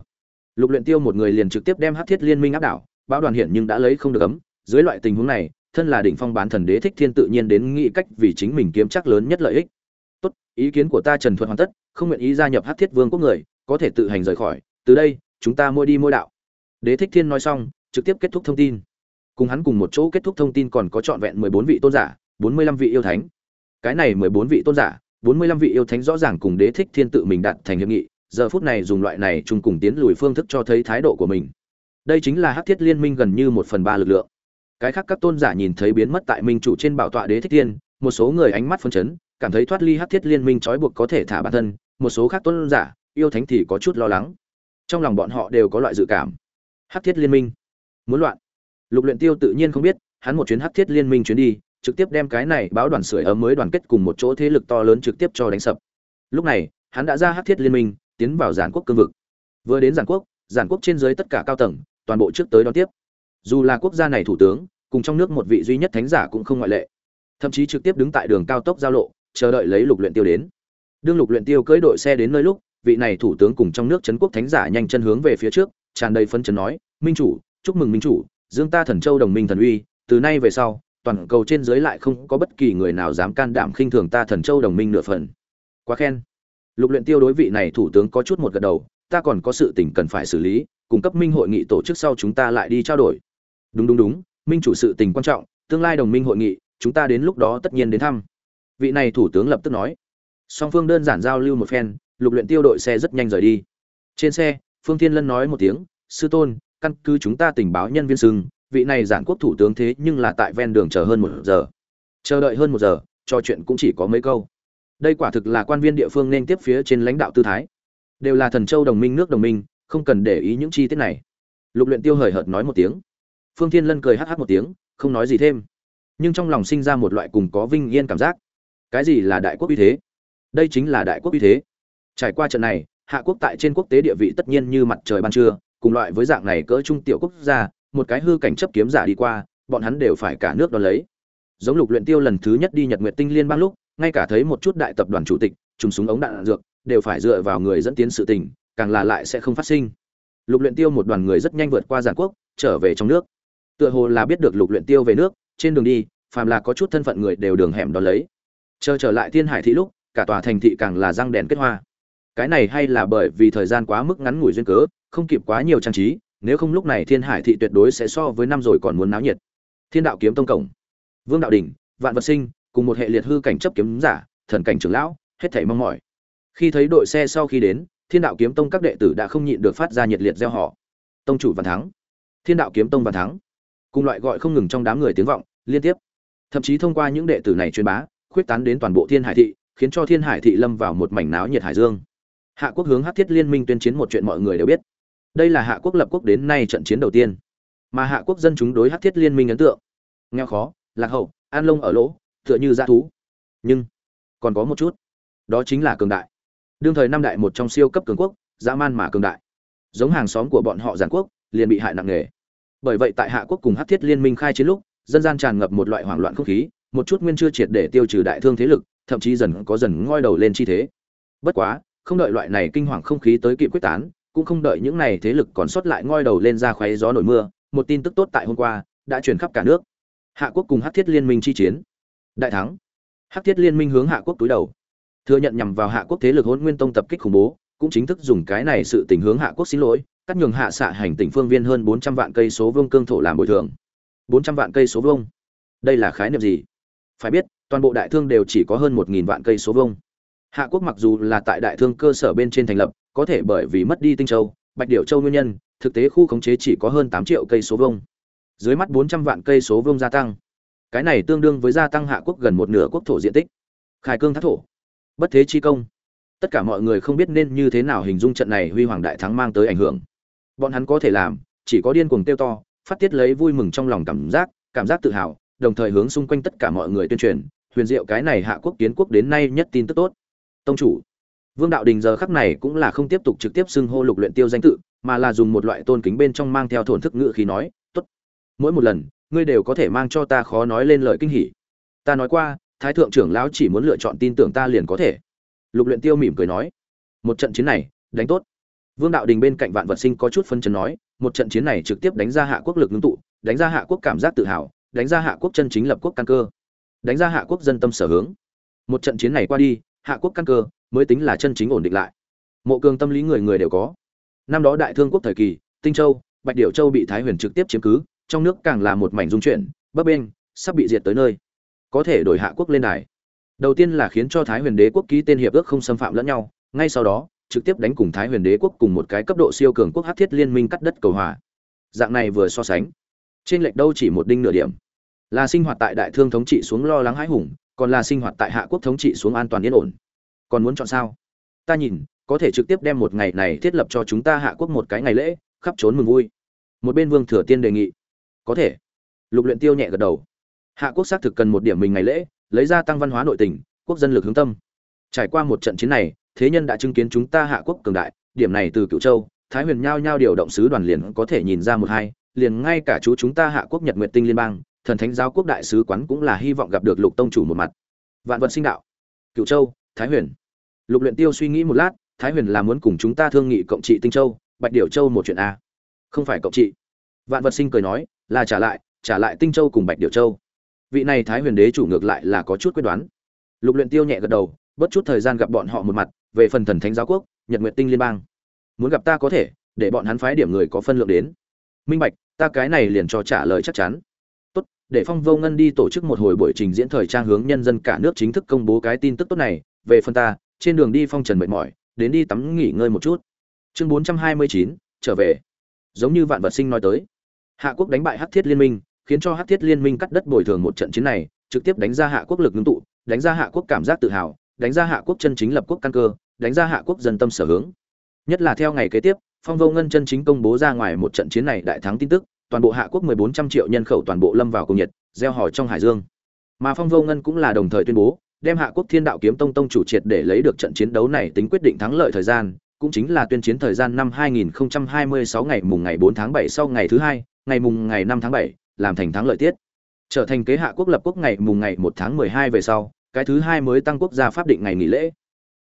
lục luyện tiêu một người liền trực tiếp đem hắc thiết liên minh áp đảo, báo đoàn hiện nhưng đã lấy không được ấm. Dưới loại tình huống này, thân là đỉnh phong bán thần đế thích thiên tự nhiên đến nghĩ cách vì chính mình kiếm chắc lớn nhất lợi ích. Tốt, ý kiến của ta trần thuận hoàn tất, không nguyện ý gia nhập hắc thiết vương quốc người, có thể tự hành rời khỏi từ đây, chúng ta mua đi mua đạo. Đế thích thiên nói xong, trực tiếp kết thúc thông tin. Cùng hắn cùng một chỗ kết thúc thông tin còn có trọn vẹn mười bốn vị tôn giả, bốn mươi lăm vị yêu thánh. Cái này mười bốn vị tôn giả, bốn mươi lăm vị yêu thánh rõ ràng cùng đế thích thiên tự mình đặt thành hiệp nghị, giờ phút này dùng loại này chung cùng tiến lùi phương thức cho thấy thái độ của mình. Đây chính là hắc thiết liên minh gần như một phần ba lực lượng. Cái khác các tôn giả nhìn thấy biến mất tại minh chủ trên bảo tọa đế thích thiên, một số người ánh mắt phân chấn, cảm thấy thoát ly hắc thiết liên minh trói buộc có thể thả bản thân, một số khác tôn giả, yêu thánh thì có chút lo lắng trong lòng bọn họ đều có loại dự cảm. Hắc thiết liên minh. Muốn loạn. Lục luyện tiêu tự nhiên không biết, hắn một chuyến hắc thiết liên minh chuyến đi, trực tiếp đem cái này báo đoàn sưởi ấm mới đoàn kết cùng một chỗ thế lực to lớn trực tiếp cho đánh sập. Lúc này, hắn đã ra hắc thiết liên minh, tiến vào giản quốc cương vực. Vừa đến giản quốc giản quốc trên dưới tất cả cao tầng, toàn bộ trước tới đón tiếp. Dù là quốc gia này thủ tướng, cùng trong nước một vị duy nhất thánh giả cũng không ngoại lệ. Thậm chí trực tiếp đứng tại đường cao tốc giao lộ, chờ đợi lấy lục luyện tiêu đến. Đương lục luyện tiêu cưỡi đội xe đến nơi lúc vị này thủ tướng cùng trong nước chấn quốc thánh giả nhanh chân hướng về phía trước, tràn đầy phấn chấn nói, minh chủ, chúc mừng minh chủ, dương ta thần châu đồng minh thần uy, từ nay về sau, toàn cầu trên dưới lại không có bất kỳ người nào dám can đảm khinh thường ta thần châu đồng minh nửa phần. Quá khen. Lục luyện tiêu đối vị này thủ tướng có chút một gật đầu, ta còn có sự tình cần phải xử lý, cung cấp minh hội nghị tổ chức sau chúng ta lại đi trao đổi. Đúng đúng đúng, minh chủ sự tình quan trọng, tương lai đồng minh hội nghị, chúng ta đến lúc đó tất nhiên đến thăm. Vị này thủ tướng lập tức nói. Song phương đơn giản giao lưu một phen lục luyện tiêu đội xe rất nhanh rời đi. Trên xe, phương thiên lân nói một tiếng, sư tôn, căn cứ chúng ta tình báo nhân viên sưng vị này giản quốc thủ tướng thế nhưng là tại ven đường chờ hơn một giờ. Chờ đợi hơn một giờ, trò chuyện cũng chỉ có mấy câu. Đây quả thực là quan viên địa phương nên tiếp phía trên lãnh đạo tư thái. Đều là thần châu đồng minh, nước đồng minh, không cần để ý những chi tiết này. Lục luyện tiêu hời hợt nói một tiếng. Phương thiên lân cười hắt hắt một tiếng, không nói gì thêm. Nhưng trong lòng sinh ra một loại cùng có vinh yên cảm giác. Cái gì là đại quốc uy thế? Đây chính là đại quốc uy thế trải qua trận này hạ quốc tại trên quốc tế địa vị tất nhiên như mặt trời ban trưa cùng loại với dạng này cỡ trung tiểu quốc gia một cái hư cảnh chấp kiếm giả đi qua bọn hắn đều phải cả nước đón lấy. Giống lục luyện tiêu lần thứ nhất đi nhật nguyệt tinh liên bang lúc ngay cả thấy một chút đại tập đoàn chủ tịch trùng súng ống đạn, đạn dược đều phải dựa vào người dẫn tiến sự tình càng là lại sẽ không phát sinh. Lục luyện tiêu một đoàn người rất nhanh vượt qua giản quốc trở về trong nước. Tựa hồ là biết được lục luyện tiêu về nước trên đường đi phàm là có chút thân phận người đều đường hẻm đón lấy. Chờ trở lại thiên hải thị lúc cả tòa thành thị càng là răng đèn kết hoa cái này hay là bởi vì thời gian quá mức ngắn ngủi duyên cớ, không kịp quá nhiều trang trí, nếu không lúc này thiên hải thị tuyệt đối sẽ so với năm rồi còn muốn náo nhiệt. Thiên đạo kiếm tông cổng, vương đạo đỉnh, vạn vật sinh, cùng một hệ liệt hư cảnh chấp kiếm giả, thần cảnh trưởng lão, hết thảy mong mỏi. Khi thấy đội xe sau khi đến, thiên đạo kiếm tông các đệ tử đã không nhịn được phát ra nhiệt liệt gieo họ tông chủ văn thắng, thiên đạo kiếm tông văn thắng, cùng loại gọi không ngừng trong đám người tiếng vọng, liên tiếp. Thậm chí thông qua những đệ tử này truyền bá, khuyết tán đến toàn bộ thiên hải thị, khiến cho thiên hải thị lâm vào một mảnh náo nhiệt hải dương hạ quốc hướng hát thiết liên minh tuyên chiến một chuyện mọi người đều biết. Đây là hạ quốc lập quốc đến nay trận chiến đầu tiên, mà hạ quốc dân chúng đối hát thiết liên minh ấn tượng. Nghèo khó, lạc hậu, an lông ở lỗ, tựa như dã thú. Nhưng, còn có một chút. Đó chính là cường đại. Đương thời năm đại một trong siêu cấp cường quốc, dã man mà cường đại. Giống hàng xóm của bọn họ giản quốc, liền bị hại nặng nề. Bởi vậy tại hạ quốc cùng hát thiết liên minh khai chiến lúc, dân gian tràn ngập một loại hoảng loạn không khí, một chút nguyên chưa triệt để tiêu trừ đại thương thế lực, thậm chí dần có dần ngoi đầu lên chi thế. Bất quá không đợi loại này kinh hoàng không khí tới kịp quyết tán, cũng không đợi những này thế lực còn sót lại ngoi đầu lên ra khoé gió nổi mưa, một tin tức tốt tại hôm qua đã truyền khắp cả nước. Hạ quốc cùng Hắc thiết liên minh chi chiến. Đại thắng. Hắc thiết liên minh hướng hạ quốc túi đầu. Thừa nhận nhằm vào hạ quốc thế lực Hỗn nguyên tông tập kích khủng bố, cũng chính thức dùng cái này sự tình hướng hạ quốc xin lỗi, cắt nhường hạ xạ hành tỉnh phương viên hơn bốn trăm vạn cây số vương cương thổ làm bồi thường. bốn trăm vạn cây số vương đây là khái niệm gì? Phải biết, toàn bộ đại thương đều chỉ có hơn một nghìn vạn cây số vương hạ quốc mặc dù là tại đại thương cơ sở bên trên thành lập, có thể bởi vì mất đi tinh châu, bạch điểu châu nguyên nhân, thực tế khu khống chế chỉ có hơn tám triệu cây số vông dưới mắt bốn trăm vạn cây số vông gia tăng. Cái này tương đương với gia tăng hạ quốc gần một nửa quốc thổ diện tích. Khai cương thác thổ. Bất thế chi công. Tất cả mọi người không biết nên như thế nào hình dung trận này huy hoàng đại thắng mang tới ảnh hưởng. Bọn hắn có thể làm, chỉ có điên cuồng tiêu to, phát tiết lấy vui mừng trong lòng cảm giác cảm giác tự hào, đồng thời hướng xung quanh tất cả mọi người tuyên truyền, huyền diệu cái này hạ quốc kiến quốc đến nay nhất tin tức tốt tông chủ. Vương đạo đình giờ khắc này cũng là không tiếp tục trực tiếp xưng hô lục luyện tiêu danh tự, mà là dùng một loại tôn kính bên trong mang theo thổn thức ngữ khí nói, tốt. Mỗi một lần, ngươi đều có thể mang cho ta khó nói lên lời kinh hỉ. Ta nói qua, thái thượng trưởng lão chỉ muốn lựa chọn tin tưởng ta liền có thể. Lục luyện tiêu mỉm cười nói, một trận chiến này, đánh tốt. Vương đạo đình bên cạnh vạn vật sinh có chút phân chấn nói, một trận chiến này trực tiếp đánh ra hạ quốc lực ngưng tụ, đánh ra hạ quốc cảm giác tự hào, đánh ra hạ quốc chân chính lập quốc căn cơ, đánh ra hạ quốc dân tâm sở hướng. Một trận chiến này qua đi hạ quốc căn cơ mới tính là chân chính ổn định lại. Mộ cường tâm lý người người đều có. Năm đó đại thương quốc thời kỳ tinh châu bạch điệu châu bị thái huyền trực tiếp chiếm cứ trong nước càng là một mảnh dung chuyển bấp bênh, sắp bị diệt tới nơi. Có thể đổi hạ quốc lên đài. Đầu tiên là khiến cho thái huyền đế quốc ký tên hiệp ước không xâm phạm lẫn nhau ngay sau đó trực tiếp đánh cùng thái huyền đế quốc cùng một cái cấp độ siêu cường quốc hát thiết liên minh cắt đất cầu hòa. Dạng này vừa so sánh trên lệch đâu chỉ một đinh nửa điểm. Là sinh hoạt tại đại thương thống trị xuống lo lắng hãi hùng còn là sinh hoạt tại hạ quốc thống trị xuống an toàn yên ổn. Còn muốn chọn sao? Ta nhìn, có thể trực tiếp đem một ngày này thiết lập cho chúng ta hạ quốc một cái ngày lễ, khắp trốn mừng vui. Một bên vương thừa tiên đề nghị. Có thể. Lục luyện tiêu nhẹ gật đầu. Hạ quốc xác thực cần một điểm mình ngày lễ, lấy ra tăng văn hóa nội tình, quốc dân lực hướng tâm. Trải qua một trận chiến này, thế nhân đã chứng kiến chúng ta hạ quốc cường đại, điểm này từ cựu châu, thái huyền nhao nhao điều động sứ đoàn liền có thể nhìn ra một hai, liền ngay cả chú chúng ta hạ quốc nhật nguyệt tinh liên bang thần thánh giáo quốc đại sứ quán cũng là hy vọng gặp được lục tông chủ một mặt. Vạn vật sinh đạo. Cựu châu, thái huyền. Lục luyện tiêu suy nghĩ một lát, thái huyền là muốn cùng chúng ta thương nghị cộng trị tinh châu, bạch điểu châu một chuyện a. Không phải cộng trị. Vạn vật sinh cười nói, là trả lại trả lại tinh châu cùng bạch điểu châu. Vị này thái huyền đế chủ ngược lại là có chút quyết đoán. Lục luyện tiêu nhẹ gật đầu bất chút thời gian gặp bọn họ một mặt, về phần thần thánh giáo quốc, nhật nguyệt tinh liên bang. Muốn gặp ta có thể, để bọn hắn phái điểm người có phân lượng đến. Minh bạch, ta cái này liền cho trả lời chắc chắn để phong vô ngân đi tổ chức một hồi buổi trình diễn thời trang hướng nhân dân cả nước chính thức công bố cái tin tức tốt này. Về phần ta, trên đường đi phong trần mệt mỏi, đến đi tắm nghỉ ngơi một chút. Chương bốn trăm hai mươi chín, trở về. Giống như vạn vật sinh nói tới. Hạ quốc đánh bại hắc thiết liên minh, khiến cho hắc thiết liên minh cắt đất bồi thường một trận chiến này, trực tiếp đánh ra hạ quốc lực ngưng tụ, đánh ra hạ quốc cảm giác tự hào, đánh ra hạ quốc chân chính lập quốc căn cơ, đánh ra hạ quốc dân tâm sở hướng. Nhất là theo ngày kế tiếp, phong vô ngân chân chính công bố ra ngoài một trận chiến này đại thắng tin tức toàn bộ hạ quốc 1400 triệu nhân khẩu toàn bộ lâm vào cùng nhiệt gieo hỏi trong hải dương. Mà phong vô ngân cũng là đồng thời tuyên bố đem hạ quốc thiên đạo kiếm tông tông chủ triệt để lấy được trận chiến đấu này tính quyết định thắng lợi thời gian cũng chính là tuyên chiến thời gian năm 2026 ngày mùng ngày 4 tháng 7 sau ngày thứ hai ngày mùng ngày 5 tháng 7, làm thành thắng lợi tiết. Trở thành kế hạ quốc lập quốc ngày mùng ngày 1 tháng 12 về sau cái thứ hai mới tăng quốc gia pháp định ngày nghỉ lễ.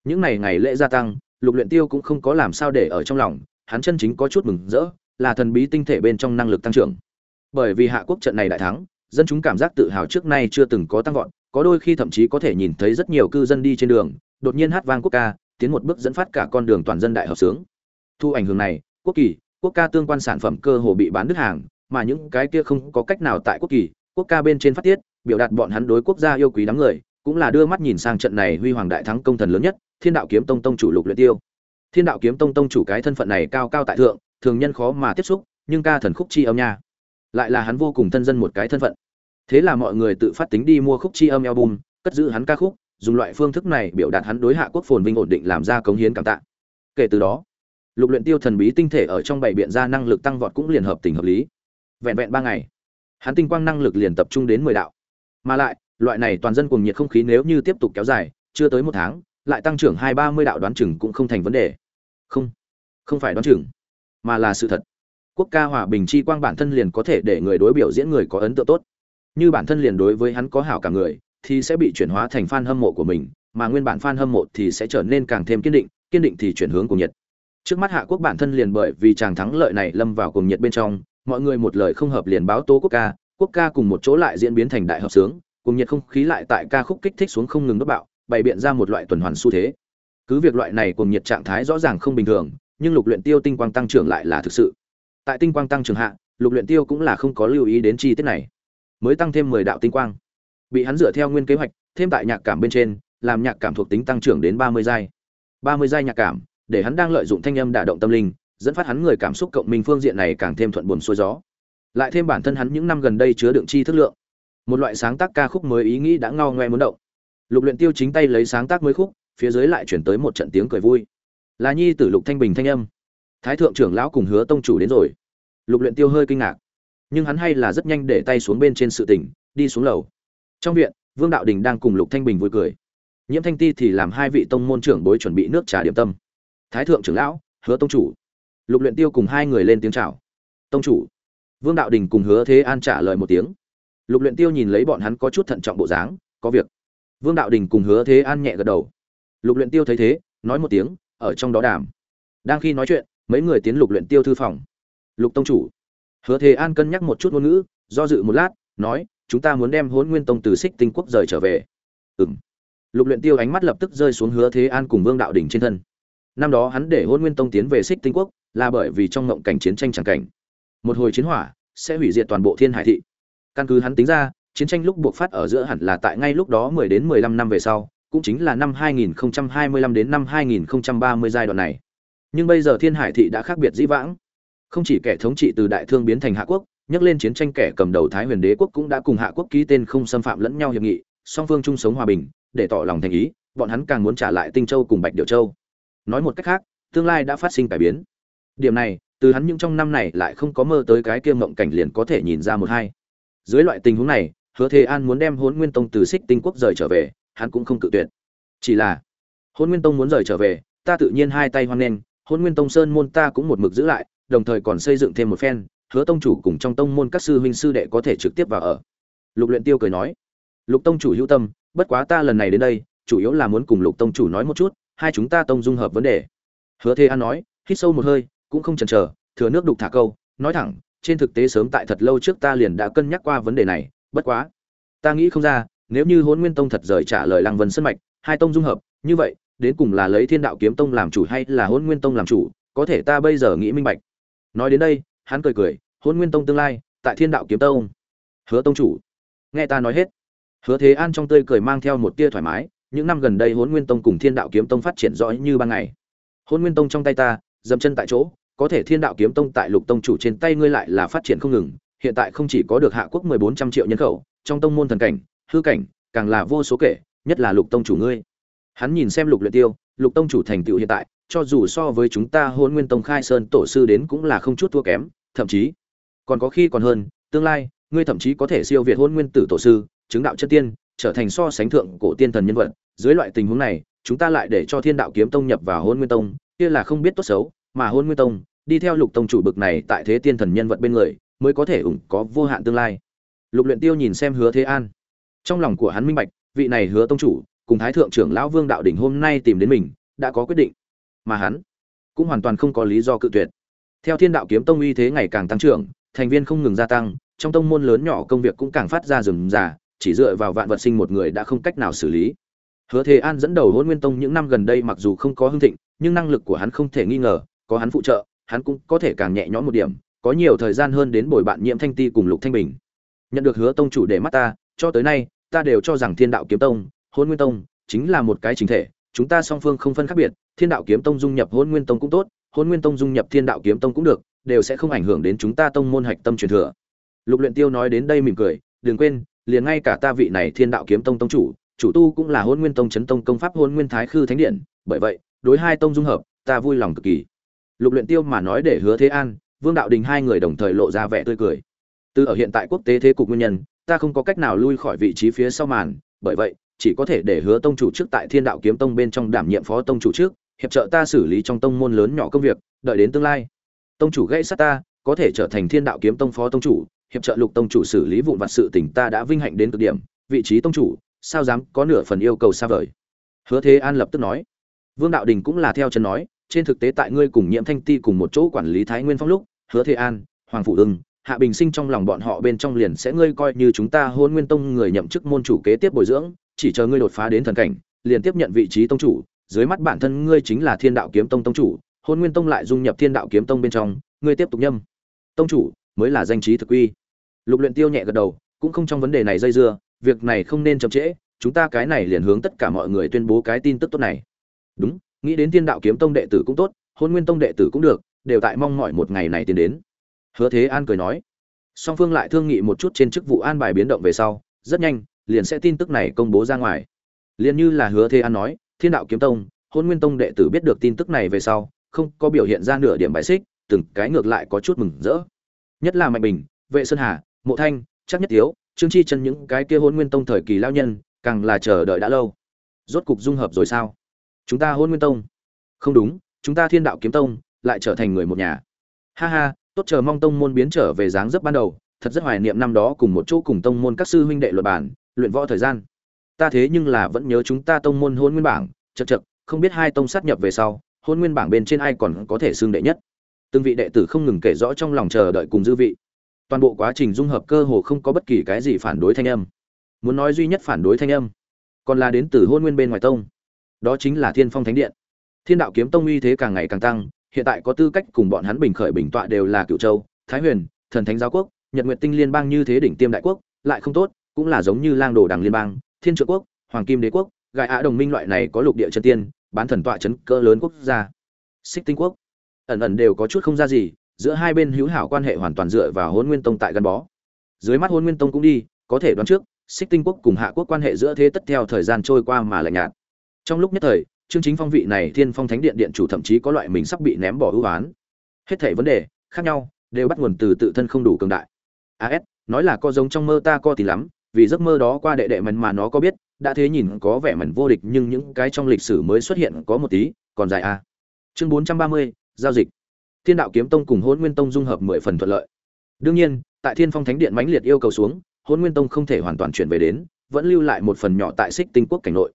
Những ngày ngày lễ gia tăng lục luyện tiêu cũng không có làm sao để ở trong lòng hắn chân chính có chút mừng rỡ là thần bí tinh thể bên trong năng lực tăng trưởng. Bởi vì hạ quốc trận này đại thắng, dân chúng cảm giác tự hào trước nay chưa từng có tăng vọt, có đôi khi thậm chí có thể nhìn thấy rất nhiều cư dân đi trên đường, đột nhiên hát vang quốc ca, tiến một bước dẫn phát cả con đường toàn dân đại hợp sướng. Thu ảnh hưởng này, quốc kỳ, quốc ca tương quan sản phẩm cơ hồ bị bán đứt hàng, mà những cái kia không có cách nào tại quốc kỳ, quốc ca bên trên phát tiết, biểu đạt bọn hắn đối quốc gia yêu quý đám người, cũng là đưa mắt nhìn sang trận này huy hoàng đại thắng công thần lớn nhất, thiên đạo kiếm tông tông chủ lục luyện tiêu. Thiên đạo kiếm tông tông chủ cái thân phận này cao cao tại thượng thường nhân khó mà tiếp xúc, nhưng ca thần khúc chi âm nha. Lại là hắn vô cùng thân dân một cái thân phận. Thế là mọi người tự phát tính đi mua khúc chi âm album, cất giữ hắn ca khúc, dùng loại phương thức này biểu đạt hắn đối hạ quốc phồn vinh ổn định làm ra cống hiến cảm tạ. Kể từ đó, lục luyện tiêu thần bí tinh thể ở trong bảy biện ra năng lực tăng vọt cũng liền hợp tình hợp lý. Vẹn vẹn ba ngày, hắn tinh quang năng lực liền tập trung đến mười đạo. Mà lại, loại này toàn dân cùng nhiệt không khí nếu như tiếp tục kéo dài, chưa tới một tháng, lại tăng trưởng hai ba mươi đạo đoán chừng cũng không thành vấn đề. Không không phải đoán chừng mà là sự thật. Quốc ca hòa bình chi quang bản thân liền có thể để người đối biểu diễn người có ấn tượng tốt. Như bản thân liền đối với hắn có hảo cả người, thì sẽ bị chuyển hóa thành fan hâm mộ của mình, mà nguyên bản fan hâm mộ thì sẽ trở nên càng thêm kiên định kiên định thì chuyển hướng cùng nhiệt. Trước mắt hạ quốc bản thân liền bởi vì chàng thắng lợi này lâm vào cùng nhiệt bên trong, mọi người một lời không hợp liền báo tố quốc ca quốc ca cùng một chỗ lại diễn biến thành đại hợp sướng cùng nhiệt không khí lại tại ca khúc kích thích xuống không ngừng đốt bạo, bày biện ra một loại tuần hoàn xu thế. Cứ việc loại này cùng nhiệt trạng thái rõ ràng không bình thường nhưng lục luyện tiêu tinh quang tăng trưởng lại là thực sự. Tại tinh quang tăng trưởng hạ, lục luyện tiêu cũng là không có lưu ý đến chi tiết này. Mới tăng thêm 10 đạo tinh quang. Bị hắn dựa theo nguyên kế hoạch, thêm tại nhạc cảm bên trên, làm nhạc cảm thuộc tính tăng trưởng đến ba mươi giai. ba mươi giai nhạc cảm, để hắn đang lợi dụng thanh âm đả động tâm linh, dẫn phát hắn người cảm xúc cộng minh phương diện này càng thêm thuận buồm xuôi gió. Lại thêm bản thân hắn những năm gần đây chứa đựng chi thức lượng. Một loại sáng tác ca khúc mới ý nghĩ đã ngao ngoe muốn động. Lục luyện tiêu chính tay lấy sáng tác mới khúc, phía dưới lại chuyển tới một trận tiếng cười vui là nhi tử lục thanh bình thanh âm. Thái thượng trưởng lão cùng hứa tông chủ đến rồi. Lục luyện tiêu hơi kinh ngạc. Nhưng hắn hay là rất nhanh để tay xuống bên trên sự tỉnh, đi xuống lầu. Trong viện, vương đạo đình đang cùng lục thanh bình vui cười. Nhiễm thanh ti thì làm hai vị tông môn trưởng bối chuẩn bị nước trà điểm tâm. Thái thượng trưởng lão, hứa tông chủ. Lục luyện tiêu cùng hai người lên tiếng chào. Tông chủ. Vương đạo đình cùng hứa thế an trả lời một tiếng. Lục luyện tiêu nhìn lấy bọn hắn có chút thận trọng bộ dáng, có việc. Vương đạo đình cùng hứa thế an nhẹ gật đầu. Lục luyện tiêu thấy thế, nói một tiếng ở trong đó đàm. Đang khi nói chuyện, mấy người tiến lục luyện tiêu thư phòng. Lục tông chủ. Hứa thế an cân nhắc một chút ngôn ngữ, do dự một lát, nói, chúng ta muốn đem hỗn nguyên tông từ xích tinh quốc rời trở về. Ừm. Lục luyện tiêu ánh mắt lập tức rơi xuống hứa thế an cùng vương đạo đỉnh trên thân. Năm đó hắn để hỗn nguyên tông tiến về xích tinh quốc, là bởi vì trong ngộng cảnh chiến tranh chẳng cảnh. Một hồi chiến hỏa sẽ hủy diệt toàn bộ thiên hải thị. Căn cứ hắn tính ra, chiến tranh lúc buộc phát ở giữa hẳn là tại ngay lúc đó 10 đến 15 năm về sau cũng chính là năm 2025 đến năm 2030 giai đoạn này. Nhưng bây giờ thiên hải thị đã khác biệt dĩ vãng. Không chỉ kẻ thống trị từ đại thương biến thành hạ quốc, nhắc lên chiến tranh kẻ cầm đầu thái huyền đế quốc cũng đã cùng hạ quốc ký tên không xâm phạm lẫn nhau hiệp nghị, song phương chung sống hòa bình, để tỏ lòng thành ý, bọn hắn càng muốn trả lại tinh châu cùng bạch Điểu châu. Nói một cách khác, tương lai đã phát sinh cải biến. Điểm này, từ hắn những trong năm này lại không có mơ tới cái kia mộng cảnh liền có thể nhìn ra một hai. Dưới loại tình huống này, hứa thế an muốn đem Hỗn nguyên tông từ xích tinh quốc rời trở về hắn cũng không cự tuyệt. Chỉ là, hôn nguyên tông muốn rời trở về, ta tự nhiên hai tay hoan nghênh, hôn nguyên tông sơn môn ta cũng một mực giữ lại, đồng thời còn xây dựng thêm một phen, hứa tông chủ cùng trong tông môn các sư huynh sư đệ có thể trực tiếp vào ở. Lục luyện tiêu cười nói, lục tông chủ hữu tâm, bất quá ta lần này đến đây, chủ yếu là muốn cùng lục tông chủ nói một chút, hai chúng ta tông dung hợp vấn đề. Hứa thế an nói, hít sâu một hơi, cũng không chần chờ, thừa nước đục thả câu, nói thẳng, trên thực tế sớm tại thật lâu trước ta liền đã cân nhắc qua vấn đề này, bất quá, ta nghĩ không ra nếu như hôn nguyên tông thật rời trả lời lăng vân sân mạch, hai tông dung hợp, như vậy, đến cùng là lấy thiên đạo kiếm tông làm chủ hay là hôn nguyên tông làm chủ, có thể ta bây giờ nghĩ minh bạch. Nói đến đây, hắn cười cười hôn nguyên tông tương lai, tại thiên đạo kiếm tông. Hứa tông chủ, nghe ta nói hết. Hứa thế an trong tươi cười mang theo một tia thoải mái, những năm gần đây hôn nguyên tông cùng thiên đạo kiếm tông phát triển rõ như ban ngày. Hôn nguyên tông trong tay ta, dậm chân tại chỗ, có thể thiên đạo kiếm tông tại lục tông chủ trên tay ngươi lại là phát triển không ngừng, hiện tại không chỉ có được hạ quốc mười bốn trăm triệu nhân khẩu, trong tông môn thần cảnh hư cảnh, càng là vô số kể, nhất là lục tông chủ ngươi. Hắn nhìn xem lục luyện tiêu, lục tông chủ thành tựu hiện tại, cho dù so với chúng ta hôn nguyên tông khai sơn tổ sư đến cũng là không chút thua kém, thậm chí còn có khi còn hơn, tương lai, ngươi thậm chí có thể siêu việt hôn nguyên tử tổ sư, chứng đạo chân tiên, trở thành so sánh thượng cổ tiên thần nhân vật. Dưới loại tình huống này, chúng ta lại để cho thiên đạo kiếm tông nhập vào hôn nguyên tông, kia là không biết tốt xấu, mà hôn nguyên tông, đi theo lục tông chủ bực này tại thế tiên thần nhân vật bên người, mới có thể ủng có vô hạn tương lai. Lục luyện tiêu nhìn xem hứa thế an trong lòng của hắn minh bạch, vị này hứa tông chủ cùng thái thượng trưởng lão vương đạo đỉnh hôm nay tìm đến mình đã có quyết định. Mà hắn cũng hoàn toàn không có lý do cự tuyệt. Theo thiên đạo kiếm tông uy thế ngày càng tăng trưởng, thành viên không ngừng gia tăng, trong tông môn lớn nhỏ công việc cũng càng phát ra rừng rà, chỉ dựa vào vạn vật sinh một người đã không cách nào xử lý. Hứa thế an dẫn đầu hôn nguyên tông những năm gần đây mặc dù không có hưng thịnh, nhưng năng lực của hắn không thể nghi ngờ, có hắn phụ trợ, hắn cũng có thể càng nhẹ nhõm một điểm, có nhiều thời gian hơn đến bồi bạn nhiễm thanh ti cùng lục thanh bình. Nhận được hứa tông chủ để mắt ta cho tới nay, ta đều cho rằng thiên đạo kiếm tông hôn nguyên tông chính là một cái chính thể, chúng ta song phương không phân khác biệt, thiên đạo kiếm tông dung nhập hôn nguyên tông cũng tốt hôn nguyên tông dung nhập thiên đạo kiếm tông cũng được, đều sẽ không ảnh hưởng đến chúng ta tông môn hạch tâm truyền thừa. Lục luyện tiêu nói đến đây mỉm cười, đừng quên, liền ngay cả ta vị này thiên đạo kiếm tông tông chủ chủ tu cũng là hôn nguyên tông chấn tông công pháp hôn nguyên thái khư thánh điện, bởi vậy, đối hai tông dung hợp, ta vui lòng cực kỳ. Lục luyện tiêu mà nói để hứa thế an, vương đạo đình hai người đồng thời lộ ra vẻ tươi cười. Từ ở hiện tại quốc tế thế cục nguyên nhân ta không có cách nào lui khỏi vị trí phía sau màn, bởi vậy, chỉ có thể để hứa tông chủ trước tại thiên đạo kiếm tông bên trong đảm nhiệm phó tông chủ trước, hiệp trợ ta xử lý trong tông môn lớn nhỏ công việc, đợi đến tương lai. Tông chủ gây sát ta, có thể trở thành thiên đạo kiếm tông phó tông chủ, hiệp trợ lục tông chủ xử lý vụn vặt sự tình ta đã vinh hạnh đến cực điểm, vị trí tông chủ, sao dám có nửa phần yêu cầu xa vời? Hứa thế an lập tức nói. Vương đạo đình cũng là theo chân nói, trên thực tế tại ngươi cùng nhiễm thanh ti cùng một chỗ quản lý thái nguyên phong lúc, hứa thế an, hoàng Phủ ưng hạ bình sinh trong lòng bọn họ bên trong liền sẽ ngươi coi như chúng ta hôn nguyên tông người nhậm chức môn chủ kế tiếp bồi dưỡng, chỉ chờ ngươi đột phá đến thần cảnh, liền tiếp nhận vị trí tông chủ, dưới mắt bản thân ngươi chính là thiên đạo kiếm tông tông chủ, hôn nguyên tông lại dung nhập thiên đạo kiếm tông bên trong, ngươi tiếp tục nhâm. Tông chủ, mới là danh trí thực quy lục luyện tiêu nhẹ gật đầu, cũng không trong vấn đề này dây dưa, việc này không nên chậm trễ, chúng ta cái này liền hướng tất cả mọi người tuyên bố cái tin tức tốt này. Đúng, nghĩ đến thiên đạo kiếm tông đệ tử cũng tốt, hôn nguyên tông đệ tử cũng được, đều tại mong mỏi một ngày này tiến đến hứa thế an cười nói. Song phương lại thương nghị một chút trên chức vụ an bài biến động về sau, rất nhanh, liền sẽ tin tức này công bố ra ngoài. Liền như là hứa thế an nói, thiên đạo kiếm tông, hôn nguyên tông đệ tử biết được tin tức này về sau, không có biểu hiện ra nửa điểm bài xích, từng cái ngược lại có chút mừng rỡ. Nhất là mạnh bình, vệ sơn hà, mộ thanh chắc nhất tiếu, trương chi chân những cái kia hôn nguyên tông thời kỳ lao nhân, càng là chờ đợi đã lâu. Rốt cục dung hợp rồi sao? Chúng ta hôn nguyên tông. Không đúng, chúng ta thiên đạo kiếm tông lại trở thành người một nhà. Ha ha tốt chờ mong tông môn biến trở về dáng dấp ban đầu, thật rất hoài niệm năm đó cùng một chỗ cùng tông môn các sư huynh đệ luật bản, luyện võ thời gian. Ta thế nhưng là vẫn nhớ chúng ta tông môn hôn nguyên bảng, chật chật, không biết hai tông sát nhập về sau hôn nguyên bảng bên trên ai còn có thể xương đệ nhất. Từng vị đệ tử không ngừng kể rõ trong lòng chờ đợi cùng dư vị. Toàn bộ quá trình dung hợp cơ hồ không có bất kỳ cái gì phản đối thanh âm. Muốn nói duy nhất phản đối thanh âm, còn là đến từ hôn nguyên bên ngoài tông. Đó chính là thiên phong thánh điện. Thiên đạo kiếm tông uy thế càng ngày càng tăng hiện tại có tư cách cùng bọn hắn bình khởi bình tọa đều là cựu châu, thái huyền, thần thánh giáo quốc, nhật nguyệt tinh liên bang như thế đỉnh tiêm đại quốc, lại không tốt, cũng là giống như lang đồ đằng liên bang, thiên trợ quốc, hoàng kim đế quốc gai ạ đồng minh loại này có lục địa chân tiên, bán thần tọa chấn cỡ lớn quốc gia. Xích tinh quốc. Ẩn ẩn đều có chút không ra gì, giữa hai bên hữu hảo quan hệ hoàn toàn dựa vào hôn nguyên tông tại gắn bó. Dưới mắt hôn nguyên tông cũng đi, có thể đoán trước, xích tinh quốc cùng hạ quốc quan hệ giữa thế tất theo thời gian trôi qua mà lạnh nhạt. Trong lúc nhất thời chương chính phong vị này thiên phong thánh điện điện chủ thậm chí có loại mình sắp bị ném bỏ ưu oán hết thảy vấn đề, khác nhau, đều bắt nguồn từ tự thân không đủ cường đại. As nói là có giống trong mơ ta co thì lắm, vì giấc mơ đó qua đệ đệ mình mà nó có biết, đã thế nhìn có vẻ mẩn vô địch nhưng những cái trong lịch sử mới xuất hiện có một tí, còn dài a. Chương bốn trăm ba mươi, giao dịch. Thiên đạo kiếm tông cùng hôn nguyên tông dung hợp mười phần thuận lợi. Đương nhiên, tại thiên phong thánh điện mãnh liệt yêu cầu xuống hôn nguyên tông không thể hoàn toàn chuyển về đến, vẫn lưu lại một phần nhỏ tại xích tinh quốc cảnh nội.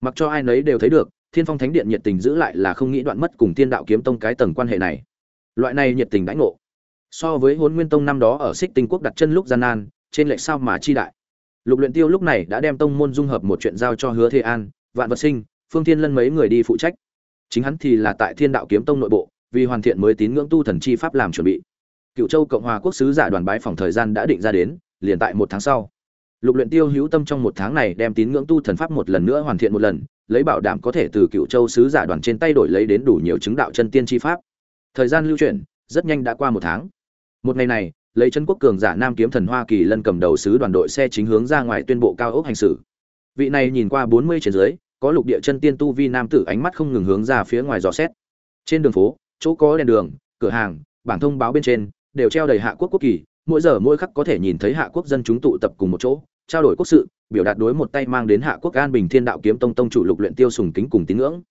Mặc cho ai nấy đều thấy được thiên phong thánh điện nhiệt tình giữ lại là không nghĩ đoạn mất cùng thiên đạo kiếm tông cái tầng quan hệ này. Loại này nhiệt tình đãi ngộ, so với hôn nguyên tông năm đó ở xích tinh quốc đặt chân lúc gian nan, trên lệch sao mà chi đại. Lục luyện tiêu lúc này đã đem tông môn dung hợp một chuyện giao cho hứa thế an, vạn vật sinh, phương thiên lân mấy người đi phụ trách. Chính hắn thì là tại thiên đạo kiếm tông nội bộ, vì hoàn thiện mới tín ngưỡng tu thần chi pháp làm chuẩn bị. Cựu châu cộng hòa quốc sứ giả đoàn bái phòng thời gian đã định ra đến, liền tại một tháng sau lục luyện tiêu hữu tâm trong một tháng này đem tín ngưỡng tu thần pháp một lần nữa hoàn thiện một lần, lấy bảo đảm có thể từ cựu châu sứ giả đoàn trên tay đổi lấy đến đủ nhiều chứng đạo chân tiên chi pháp. Thời gian lưu chuyển, rất nhanh đã qua một tháng. Một ngày này, lấy chân quốc cường giả nam kiếm thần hoa kỳ lân cầm đầu sứ đoàn đội xe chính hướng ra ngoài tuyên bộ cao ốc hành xử. Vị này nhìn qua bốn mươi trên dưới, có lục địa chân tiên tu vi nam tử ánh mắt không ngừng hướng ra phía ngoài dò xét. Trên đường phố, chỗ có đèn đường, cửa hàng, bảng thông báo bên trên, đều treo đầy hạ quốc quốc kỳ mỗi giờ mỗi khắc có thể nhìn thấy hạ quốc dân chúng tụ tập cùng một chỗ, trao đổi quốc sự, biểu đạt đối một tay mang đến hạ quốc an bình thiên đạo kiếm tông tông chủ lục luyện tiêu sùng kính cùng tín ngưỡng.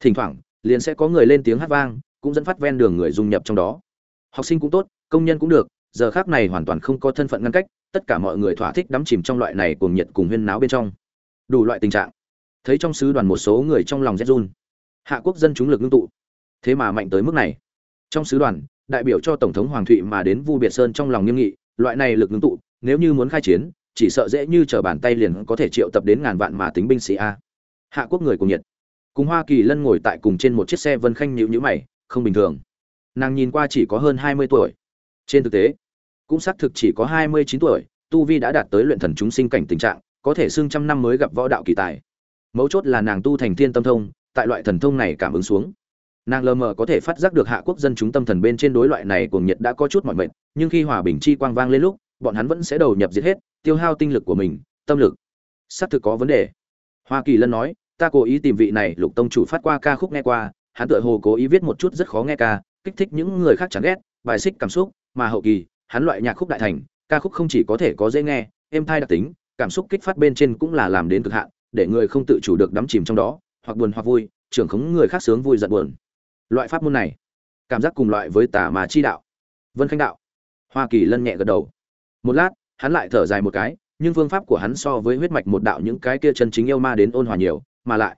Thỉnh thoảng, liền sẽ có người lên tiếng hát vang, cũng dẫn phát ven đường người dung nhập trong đó. Học sinh cũng tốt, công nhân cũng được, giờ khác này hoàn toàn không có thân phận ngăn cách, tất cả mọi người thỏa thích đắm chìm trong loại này cuồng nhiệt cùng huyên náo bên trong. Đủ loại tình trạng. Thấy trong sứ đoàn một số người trong lòng rét run. Hạ quốc dân chúng lực ngưng tụ. Thế mà mạnh tới mức này. Trong sứ đoàn đại biểu cho tổng thống hoàng thụy mà đến vu biệt sơn trong lòng nghiêm nghị, loại này lực ngưng tụ, nếu như muốn khai chiến, chỉ sợ dễ như trở bàn tay liền có thể triệu tập đến ngàn vạn mà tính binh sĩ a. Hạ quốc người cùng nhiệt. Cùng hoa kỳ lân ngồi tại cùng trên một chiếc xe vân khanh nhịu nhữ mày, không bình thường. Nàng nhìn qua chỉ có hơn hai mươi tuổi. Trên thực tế, cũng xác thực chỉ có hai mươi chín tuổi, tu vi đã đạt tới luyện thần chúng sinh cảnh tình trạng, có thể xưng trăm năm mới gặp võ đạo kỳ tài. Mấu chốt là nàng tu thành thiên tâm thông, tại loại thần thông này cảm ứng xuống nàng lờ mờ có thể phát giác được hạ quốc dân chúng tâm thần bên trên đối loại này cuồng nhiệt đã có chút mọi mệnh nhưng khi hòa bình chi quang vang lên lúc, bọn hắn vẫn sẽ đầu nhập giết hết, tiêu hao tinh lực của mình, tâm lực. Xác thực có vấn đề. Hoa kỳ lân nói, ta cố ý tìm vị này, lục tông chủ phát qua ca khúc nghe qua, hắn tựa hồ cố ý viết một chút rất khó nghe ca, kích thích những người khác chán ghét, bài xích cảm xúc, mà hậu kỳ, hắn loại nhạc khúc đại thành, ca khúc không chỉ có thể có dễ nghe, êm thai đặc tính, cảm xúc kích phát bên trên cũng là làm đến cực hạn, để người không tự chủ được đắm chìm trong đó, hoặc buồn hoặc vui, trưởng khống người khác sướng vui giận buồn loại pháp môn này, cảm giác cùng loại với tà mà chi đạo. Vân khanh đạo, hoa kỳ lân nhẹ gật đầu. Một lát, hắn lại thở dài một cái, nhưng phương pháp của hắn so với huyết mạch một đạo những cái kia chân chính yêu ma đến ôn hòa nhiều, mà lại,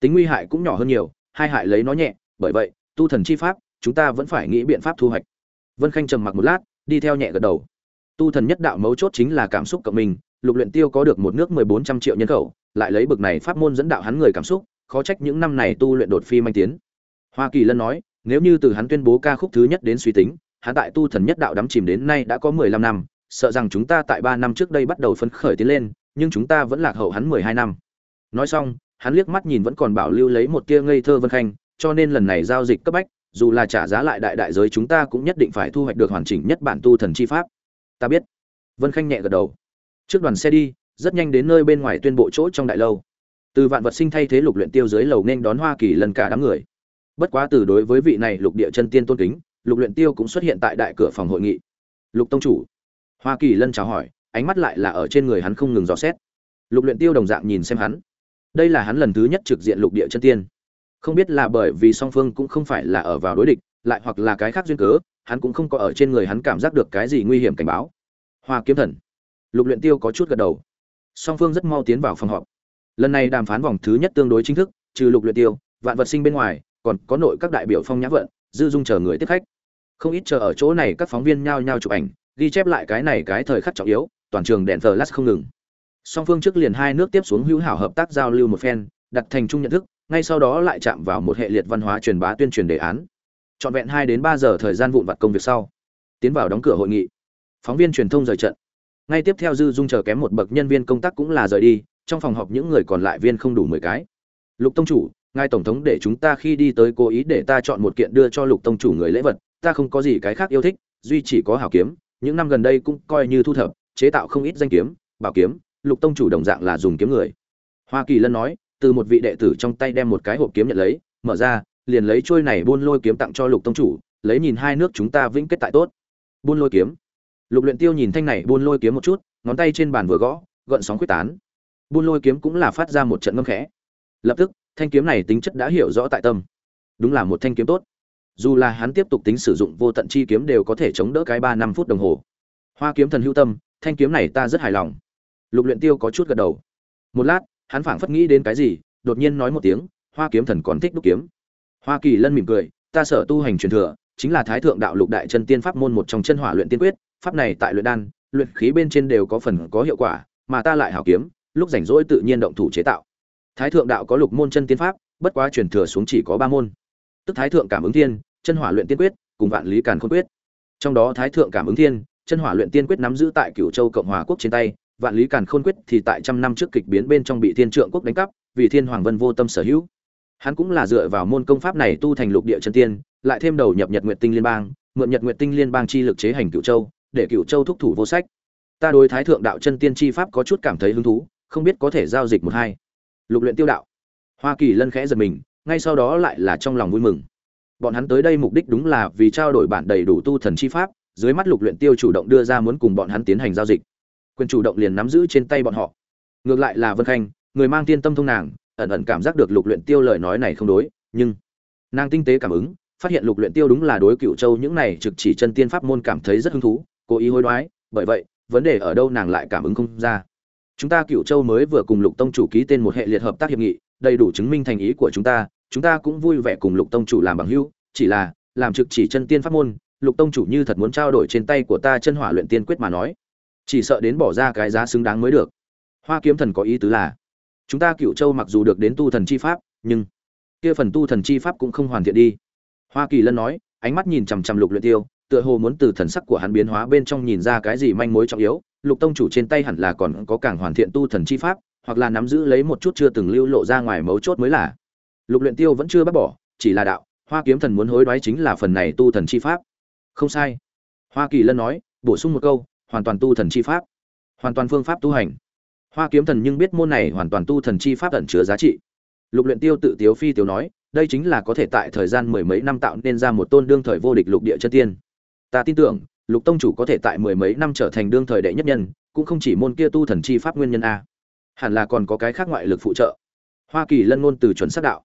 tính nguy hại cũng nhỏ hơn nhiều, hai hại lấy nó nhẹ, bởi vậy, tu thần chi pháp, chúng ta vẫn phải nghĩ biện pháp thu hoạch. Vân khanh trầm mặc một lát, đi theo nhẹ gật đầu. Tu thần nhất đạo mấu chốt chính là cảm xúc cộng mình, lục luyện tiêu có được một nước mười bốn trăm triệu nhân khẩu, lại lấy bực này pháp môn dẫn đạo hắn người cảm xúc, khó trách những năm này tu luyện đột phi manh tiến hoa kỳ lân nói, nếu như từ hắn tuyên bố ca khúc thứ nhất đến suy tính, hắn tại tu thần nhất đạo đắm chìm đến nay đã có mười lăm năm, sợ rằng chúng ta tại ba năm trước đây bắt đầu phấn khởi tiến lên, nhưng chúng ta vẫn lạc hậu hắn mười hai năm. Nói xong, hắn liếc mắt nhìn vẫn còn bảo lưu lấy một tia ngây thơ vân khanh, cho nên lần này giao dịch cấp bách, dù là trả giá lại đại đại giới chúng ta cũng nhất định phải thu hoạch được hoàn chỉnh nhất bản tu thần chi pháp. Ta biết. Vân khanh nhẹ gật đầu. Trước đoàn xe đi, rất nhanh đến nơi bên ngoài tuyên bộ chỗ trong đại lâu. Từ vạn vật sinh thay thế lục luyện tiêu dưới lầu nên đón hoa kỳ lần cả đám người bất quá từ đối với vị này lục địa chân tiên tôn kính, lục luyện tiêu cũng xuất hiện tại đại cửa phòng hội nghị. Lục tông chủ. Hoa kỳ lân chào hỏi, ánh mắt lại là ở trên người hắn không ngừng dò xét. Lục luyện tiêu đồng dạng nhìn xem hắn. Đây là hắn lần thứ nhất trực diện lục địa chân tiên. Không biết là bởi vì song phương cũng không phải là ở vào đối địch, lại hoặc là cái khác duyên cớ, hắn cũng không có ở trên người hắn cảm giác được cái gì nguy hiểm cảnh báo. Hoa kiếm thần. Lục luyện tiêu có chút gật đầu. Song phương rất mau tiến vào phòng họp. Lần này đàm phán vòng thứ nhất tương đối chính thức, trừ lục luyện tiêu, vạn vật sinh bên ngoài còn có nội các đại biểu phong nhã vận, dư dung chờ người tiếp khách. Không ít chờ ở chỗ này các phóng viên nhao nhao chụp ảnh, ghi chép lại cái này cái thời khắc trọng yếu, toàn trường đèn thờ lát không ngừng. Song phương trước liền hai nước tiếp xuống hữu hảo hợp tác giao lưu một phen, đặt thành chung nhận thức, ngay sau đó lại chạm vào một hệ liệt văn hóa truyền bá tuyên truyền đề án. Trọn vẹn hai đến ba giờ thời gian vụn vặt công việc sau, tiến vào đóng cửa hội nghị. Phóng viên truyền thông rời trận. Ngay tiếp theo dư dung chờ kém một bậc nhân viên công tác cũng là rời đi, trong phòng họp những người còn lại viên không đủ mười cái. Lục tông chủ ngài tổng thống để chúng ta khi đi tới cố ý để ta chọn một kiện đưa cho lục tông chủ người lễ vật, ta không có gì cái khác yêu thích, duy chỉ có hảo kiếm, những năm gần đây cũng coi như thu thập, chế tạo không ít danh kiếm, bảo kiếm, lục tông chủ đồng dạng là dùng kiếm người. Hoa kỳ lân nói, từ một vị đệ tử trong tay đem một cái hộp kiếm nhận lấy, mở ra, liền lấy trôi này buôn lôi kiếm tặng cho lục tông chủ, lấy nhìn hai nước chúng ta vĩnh kết tại tốt. Buôn lôi kiếm. Lục luyện tiêu nhìn thanh này buôn lôi kiếm một chút, ngón tay trên bàn vừa gõ, gợn sóng quyết tán. Buôn lôi kiếm cũng là phát ra một trận ngâm khẽ. Lập tức thanh kiếm này tính chất đã hiểu rõ tại tâm. Đúng là một thanh kiếm tốt. Dù là hắn tiếp tục tính sử dụng vô tận chi kiếm đều có thể chống đỡ cái ba năm phút đồng hồ. Hoa kiếm thần hữu tâm, thanh kiếm này ta rất hài lòng. Lục luyện tiêu có chút gật đầu. Một lát, hắn phảng phất nghĩ đến cái gì, đột nhiên nói một tiếng, hoa kiếm thần còn thích đúc kiếm. Hoa kỳ lân mỉm cười, ta sở tu hành truyền thừa, chính là thái thượng đạo lục đại chân tiên pháp môn một trong chân hỏa luyện tiên quyết, pháp này tại luyện đan, luyện khí bên trên đều có phần có hiệu quả, mà ta lại hảo kiếm, lúc rảnh rỗi tự nhiên động thủ chế tạo thái thượng đạo có lục môn chân tiên pháp, bất quá truyền thừa xuống chỉ có ba môn. Tức thái thượng cảm ứng thiên, chân hỏa luyện tiên quyết, cùng vạn lý càn khôn quyết. Trong đó thái thượng cảm ứng thiên, chân hỏa luyện tiên quyết nắm giữ tại cửu châu cộng hòa quốc trên tay, vạn lý càn khôn quyết thì tại trăm năm trước kịch biến bên trong bị thiên trượng quốc đánh cắp, vì thiên hoàng vân vô tâm sở hữu. Hắn cũng là dựa vào môn công pháp này tu thành lục địa chân tiên, lại thêm đầu nhập nhật nguyện tinh liên bang, mượn nhật nguyện tinh liên bang chi lực chế hành cửu châu, để cửu châu thúc thủ vô sách. Ta đối thái thượng đạo chân tiên chi pháp có chút cảm thấy hứng thú, không biết có thể giao dịch một hai lục luyện tiêu đạo. Hoa kỳ lân khẽ giật mình, ngay sau đó lại là trong lòng vui mừng. Bọn hắn tới đây mục đích đúng là vì trao đổi bản đầy đủ tu thần chi pháp, dưới mắt lục luyện tiêu chủ động đưa ra muốn cùng bọn hắn tiến hành giao dịch. Quyền chủ động liền nắm giữ trên tay bọn họ. Ngược lại là vân khanh, người mang tiên tâm thông nàng, ẩn ẩn cảm giác được lục luyện tiêu lời nói này không đối, nhưng nàng tinh tế cảm ứng, phát hiện lục luyện tiêu đúng là đối cựu châu những này trực chỉ chân tiên pháp môn cảm thấy rất hứng thú, cố ý hối đoái, bởi vậy, vấn đề ở đâu nàng lại cảm ứng không ra chúng ta cựu châu mới vừa cùng lục tông chủ ký tên một hệ liệt hợp tác hiệp nghị, đầy đủ chứng minh thành ý của chúng ta chúng ta cũng vui vẻ cùng lục tông chủ làm bằng hữu, chỉ là, làm trực chỉ chân tiên pháp môn, lục tông chủ như thật muốn trao đổi trên tay của ta chân hỏa luyện tiên quyết mà nói. Chỉ sợ đến bỏ ra cái giá xứng đáng mới được. Hoa kiếm thần có ý tứ là, chúng ta cựu châu mặc dù được đến tu thần chi pháp, nhưng kia phần tu thần chi pháp cũng không hoàn thiện đi. Hoa kỳ lân nói, ánh mắt nhìn chằm chằm lục luyện tiêu, tựa hồ muốn từ thần sắc của hắn biến hóa bên trong nhìn ra cái gì manh mối trọng yếu lục tông chủ trên tay hẳn là còn có càng hoàn thiện tu thần chi pháp, hoặc là nắm giữ lấy một chút chưa từng lưu lộ ra ngoài mấu chốt mới là. Lục luyện tiêu vẫn chưa bác bỏ, chỉ là đạo, hoa kiếm thần muốn hối đoái chính là phần này tu thần chi pháp. Không sai. Hoa kỳ lân nói, bổ sung một câu, hoàn toàn tu thần chi pháp. Hoàn toàn phương pháp tu hành. Hoa kiếm thần nhưng biết môn này hoàn toàn tu thần chi pháp ẩn chứa giá trị. Lục luyện tiêu tự tiếu phi tiếu nói, đây chính là có thể tại thời gian mười mấy năm tạo nên ra một tôn đương thời vô địch lục địa chân tiên. Ta tin tưởng lục tông chủ có thể tại mười mấy năm trở thành đương thời đệ nhất nhân, cũng không chỉ môn kia tu thần chi pháp nguyên nhân a. Hẳn là còn có cái khác ngoại lực phụ trợ. Hoa kỳ lân ngôn từ chuẩn xác đạo.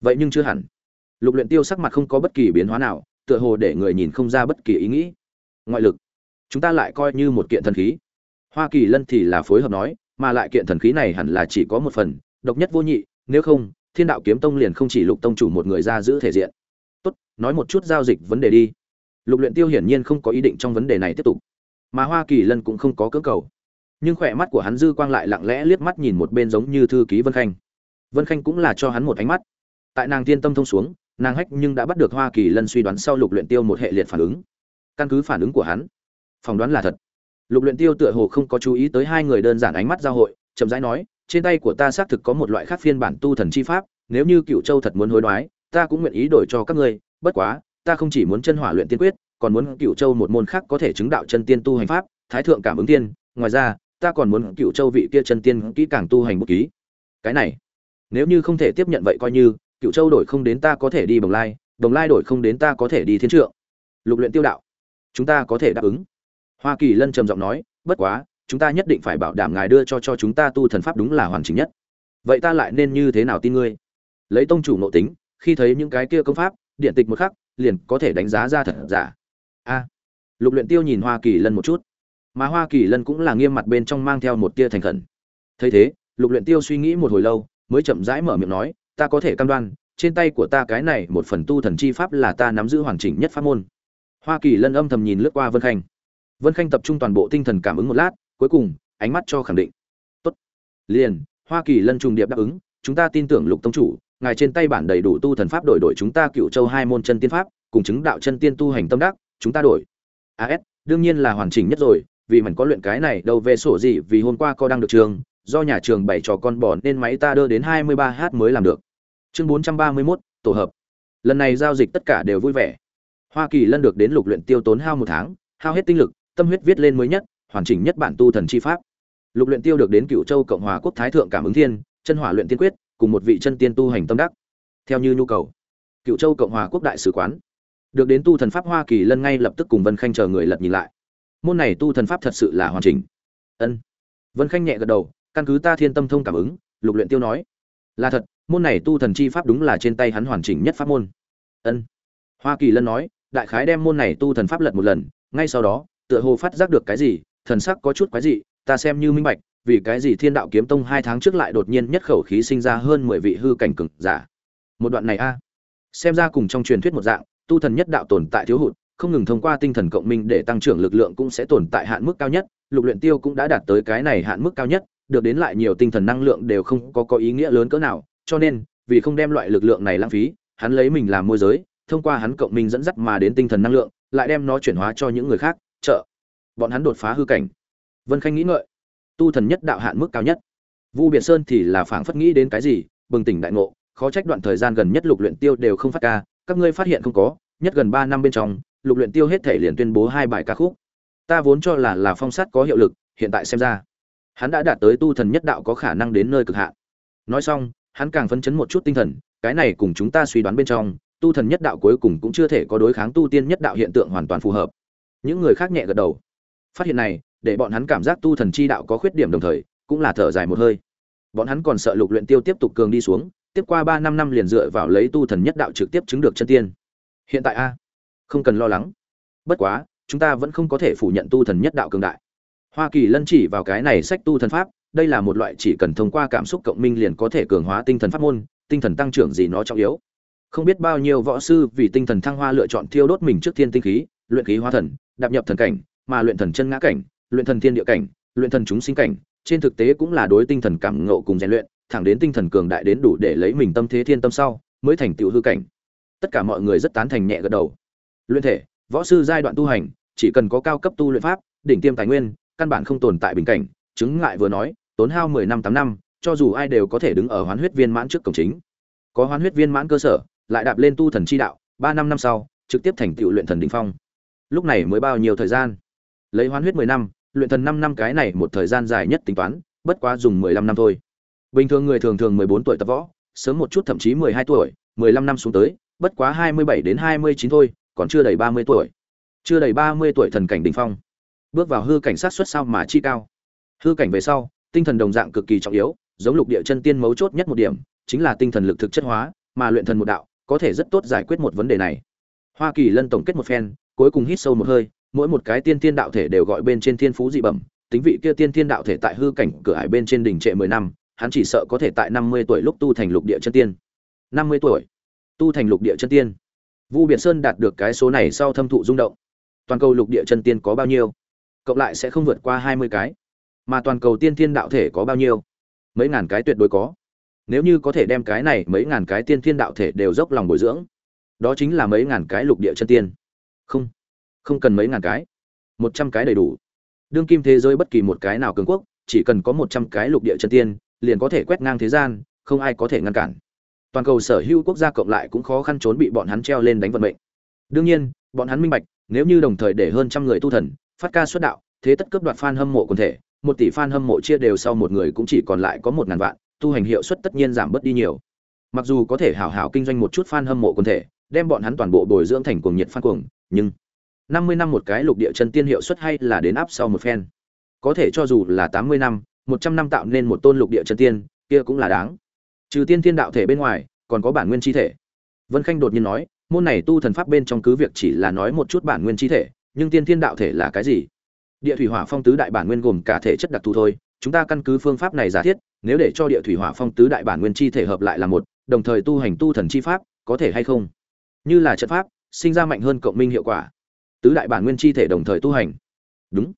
Vậy nhưng chưa hẳn. Lục luyện tiêu sắc mặt không có bất kỳ biến hóa nào, tựa hồ để người nhìn không ra bất kỳ ý nghĩ. Ngoại lực. Chúng ta lại coi như một kiện thần khí. Hoa kỳ lân thì là phối hợp nói, mà lại kiện thần khí này hẳn là chỉ có một phần, độc nhất vô nhị, nếu không, thiên đạo kiếm tông liền không chỉ lục tông chủ một người ra giữ thể diện. Tốt, nói một chút giao dịch vấn đề đi lục luyện tiêu hiển nhiên không có ý định trong vấn đề này tiếp tục. Mà hoa kỳ lân cũng không có cưỡng cầu. Nhưng khỏe mắt của hắn dư quang lại lặng lẽ liếc mắt nhìn một bên giống như thư ký vân khanh. Vân khanh cũng là cho hắn một ánh mắt. Tại nàng thiên tâm thông xuống, nàng hách nhưng đã bắt được hoa kỳ lân suy đoán sau lục luyện tiêu một hệ liệt phản ứng. Căn cứ phản ứng của hắn, phỏng đoán là thật. Lục luyện tiêu tựa hồ không có chú ý tới hai người đơn giản ánh mắt giao hội, chậm rãi nói, trên tay của ta xác thực có một loại khác phiên bản tu thần chi pháp, nếu như cựu châu thật muốn hối đoái, ta cũng nguyện ý đổi cho các ngươi, bất quá ta không chỉ muốn chân hỏa luyện tiên quyết, còn muốn cửu châu một môn khác có thể chứng đạo chân tiên tu hành pháp, thái thượng cảm ứng tiên, ngoài ra, ta còn muốn cửu châu vị kia chân tiên kỹ càng tu hành bút ký. Cái này, nếu như không thể tiếp nhận vậy coi như cửu châu đổi không đến ta có thể đi bồng lai bồng lai đổi không đến ta có thể đi thiên trượng. Lục luyện tiêu đạo, chúng ta có thể đáp ứng. Hoa kỳ lân trầm giọng nói, bất quá, chúng ta nhất định phải bảo đảm ngài đưa cho cho chúng ta tu thần pháp đúng là hoàn chỉnh nhất. Vậy ta lại nên như thế nào tin ngươi? Lấy tông chủ nội tính, khi thấy những cái kia công pháp, điện tịch một khắc liền có thể đánh giá ra thật giả. A, lục luyện tiêu nhìn hoa kỳ lân một chút. Mà hoa kỳ lân cũng là nghiêm mặt bên trong mang theo một tia thành khẩn. Thấy thế, lục luyện tiêu suy nghĩ một hồi lâu, mới chậm rãi mở miệng nói, ta có thể cam đoan, trên tay của ta cái này một phần tu thần chi pháp là ta nắm giữ hoàn chỉnh nhất pháp môn. Hoa kỳ lân âm thầm nhìn lướt qua vân khanh. Vân khanh tập trung toàn bộ tinh thần cảm ứng một lát, cuối cùng, ánh mắt cho khẳng định. Tốt. Liền, hoa kỳ lân trùng điệp đáp ứng, chúng ta tin tưởng lục tông chủ ngài trên tay bản đầy đủ tu thần pháp đổi đổi chúng ta cựu châu hai môn chân tiên pháp cùng chứng đạo chân tiên tu hành tâm đắc chúng ta đổi. As đương nhiên là hoàn chỉnh nhất rồi vì mình có luyện cái này đâu về sổ gì vì hôm qua co đang được trường do nhà trường bày trò con bò nên máy ta đưa đến 23h mới làm được. Chương 431, tổ hợp. Lần này giao dịch tất cả đều vui vẻ. Hoa kỳ lân được đến lục luyện tiêu tốn hao một tháng hao hết tinh lực tâm huyết viết lên mới nhất hoàn chỉnh nhất bản tu thần chi pháp. Lục luyện tiêu được đến cựu châu cộng hòa quốc thái thượng cảm ứng thiên chân hỏa luyện tiên quyết cùng một vị chân tiên tu hành tâm đắc. Theo như nhu cầu, cựu châu cộng hòa quốc đại sứ quán, được đến tu thần pháp hoa kỳ lân ngay lập tức cùng vân khanh chờ người lật nhìn lại. Môn này tu thần pháp thật sự là hoàn chỉnh. Ân. Vân khanh nhẹ gật đầu, căn cứ ta thiên tâm thông cảm ứng, lục luyện tiêu nói, là thật, môn này tu thần chi pháp đúng là trên tay hắn hoàn chỉnh nhất pháp môn. Ân. Hoa kỳ lân nói, đại khái đem môn này tu thần pháp lật một lần, ngay sau đó, tựa hồ phát giác được cái gì, thần sắc có chút quái dị, ta xem như minh bạch vì cái gì thiên đạo kiếm tông hai tháng trước lại đột nhiên nhất khẩu khí sinh ra hơn mười vị hư cảnh cực giả? Một đoạn này a. Xem ra cùng trong truyền thuyết một dạng, tu thần nhất đạo tồn tại thiếu hụt, không ngừng thông qua tinh thần cộng minh để tăng trưởng lực lượng cũng sẽ tồn tại hạn mức cao nhất, lục luyện tiêu cũng đã đạt tới cái này hạn mức cao nhất, được đến lại nhiều tinh thần năng lượng đều không có có ý nghĩa lớn cỡ nào, cho nên, vì không đem loại lực lượng này lãng phí, hắn lấy mình làm môi giới, thông qua hắn cộng minh dẫn dắt mà đến tinh thần năng lượng, lại đem nó chuyển hóa cho những người khác, trợ. Bọn hắn đột phá hư cảnh. Vân khanh nghĩ ngợi tu thần nhất đạo hạn mức cao nhất. Vu biệt sơn thì là phảng phất nghĩ đến cái gì, bừng tỉnh đại ngộ, khó trách đoạn thời gian gần nhất lục luyện tiêu đều không phát ca, các ngươi phát hiện không có, nhất gần ba năm bên trong, lục luyện tiêu hết thể liền tuyên bố hai bài ca khúc. Ta vốn cho là là phong sát có hiệu lực, hiện tại xem ra, hắn đã đạt tới tu thần nhất đạo có khả năng đến nơi cực hạn. Nói xong, hắn càng phấn chấn một chút tinh thần, cái này cùng chúng ta suy đoán bên trong, tu thần nhất đạo cuối cùng cũng chưa thể có đối kháng tu tiên nhất đạo hiện tượng hoàn toàn phù hợp. Những người khác nhẹ gật đầu. Phát hiện này để bọn hắn cảm giác tu thần chi đạo có khuyết điểm đồng thời, cũng là thở dài một hơi. Bọn hắn còn sợ lục luyện tiêu tiếp tục cường đi xuống, tiếp qua ba năm năm liền dựa vào lấy tu thần nhất đạo trực tiếp chứng được chân tiên. Hiện tại a, không cần lo lắng. Bất quá, chúng ta vẫn không có thể phủ nhận tu thần nhất đạo cường đại. Hoa kỳ lân chỉ vào cái này sách tu thần pháp, đây là một loại chỉ cần thông qua cảm xúc cộng minh liền có thể cường hóa tinh thần pháp môn, tinh thần tăng trưởng gì nó trọng yếu. Không biết bao nhiêu võ sư vì tinh thần thăng hoa lựa chọn thiêu đốt mình trước thiên tinh khí, luyện khí hóa thần, đạp nhập thần cảnh, mà luyện thần chân ngã cảnh luyện thần thiên địa cảnh, luyện thần chúng sinh cảnh, trên thực tế cũng là đối tinh thần cảm ngộ cùng rèn luyện, thẳng đến tinh thần cường đại đến đủ để lấy mình tâm thế thiên tâm sau, mới thành tựu hư cảnh. Tất cả mọi người rất tán thành nhẹ gật đầu. Luyện thể, võ sư giai đoạn tu hành, chỉ cần có cao cấp tu luyện pháp, đỉnh tiêm tài nguyên, căn bản không tồn tại bình cảnh, chứng ngại vừa nói, tốn hao mười năm tám năm, cho dù ai đều có thể đứng ở hoán huyết viên mãn trước cổng chính. Có hoán huyết viên mãn cơ sở, lại đạp lên tu thần chi đạo, ba năm năm sau, trực tiếp thành tựu luyện thần đỉnh phong. Lúc này mới bao nhiêu thời gian? Lấy hoán huyết mười năm luyện thần năm năm cái này một thời gian dài nhất tính toán, bất quá dùng mười lăm năm thôi. Bình thường người thường thường mười bốn tuổi tập võ, sớm một chút thậm chí mười hai tuổi, mười lăm năm xuống tới, bất quá hai mươi bảy đến hai mươi chín thôi, còn chưa đầy ba mươi tuổi. Chưa đầy ba mươi tuổi thần cảnh đỉnh phong. Bước vào hư cảnh sát xuất sao mà chi cao. Hư cảnh về sau, tinh thần đồng dạng cực kỳ trọng yếu, giống lục địa chân tiên mấu chốt nhất một điểm, chính là tinh thần lực thực chất hóa, mà luyện thần một đạo, có thể rất tốt giải quyết một vấn đề này. Hoa kỳ lân tổng kết một phen, cuối cùng hít sâu một hơi mỗi một cái tiên tiên đạo thể đều gọi bên trên thiên phú dị bẩm, tính vị kia tiên tiên đạo thể tại hư cảnh cửa hải bên trên đỉnh trệ mười năm, hắn chỉ sợ có thể tại năm mươi tuổi lúc tu thành lục địa chân tiên. Năm mươi tuổi, tu thành lục địa chân tiên. Vu biển sơn đạt được cái số này sau thâm thụ rung động. Toàn cầu lục địa chân tiên có bao nhiêu? Cộng lại sẽ không vượt qua hai mươi cái. Mà toàn cầu tiên tiên đạo thể có bao nhiêu? Mấy ngàn cái tuyệt đối có. Nếu như có thể đem cái này mấy ngàn cái tiên thiên đạo thể đều dốc lòng bồi dưỡng, đó chính là mấy ngàn cái lục địa chân tiên. Không không cần mấy ngàn cái. Một trăm cái đầy đủ. Đương kim thế giới bất kỳ một cái nào cường quốc, chỉ cần có một trăm cái lục địa chân tiên, liền có thể quét ngang thế gian, không ai có thể ngăn cản. Toàn cầu sở hữu quốc gia cộng lại cũng khó khăn trốn bị bọn hắn treo lên đánh vận mệnh. Đương nhiên, bọn hắn minh bạch, nếu như đồng thời để hơn trăm người tu thần, phát ca xuất đạo, thế tất cướp đoạt fan hâm mộ quần thể, một tỷ fan hâm mộ chia đều sau một người cũng chỉ còn lại có một ngàn vạn, tu hành hiệu suất tất nhiên giảm bớt đi nhiều. Mặc dù có thể hảo hảo kinh doanh một chút fan hâm mộ quần thể, đem bọn hắn toàn bộ bồi dưỡng thành cuồng nhiệt fan cuồng, nhưng năm mươi năm một cái lục địa chân tiên hiệu suất hay là đến áp sau một phen. Có thể cho dù là tám mươi năm, một trăm năm tạo nên một tôn lục địa chân tiên, kia cũng là đáng. Trừ tiên thiên đạo thể bên ngoài, còn có bản nguyên chi thể. Vân khanh đột nhiên nói, môn này tu thần pháp bên trong cứ việc chỉ là nói một chút bản nguyên chi thể, nhưng tiên thiên đạo thể là cái gì? Địa thủy hỏa phong tứ đại bản nguyên gồm cả thể chất đặc thù thôi, chúng ta căn cứ phương pháp này giả thiết, nếu để cho địa thủy hỏa phong tứ đại bản nguyên chi thể hợp lại là một, đồng thời tu hành tu thần chi pháp, có thể hay không? Như là trận pháp, sinh ra mạnh hơn cộng minh hiệu quả tứ đại bản nguyên chi thể đồng thời tu hành. Đúng.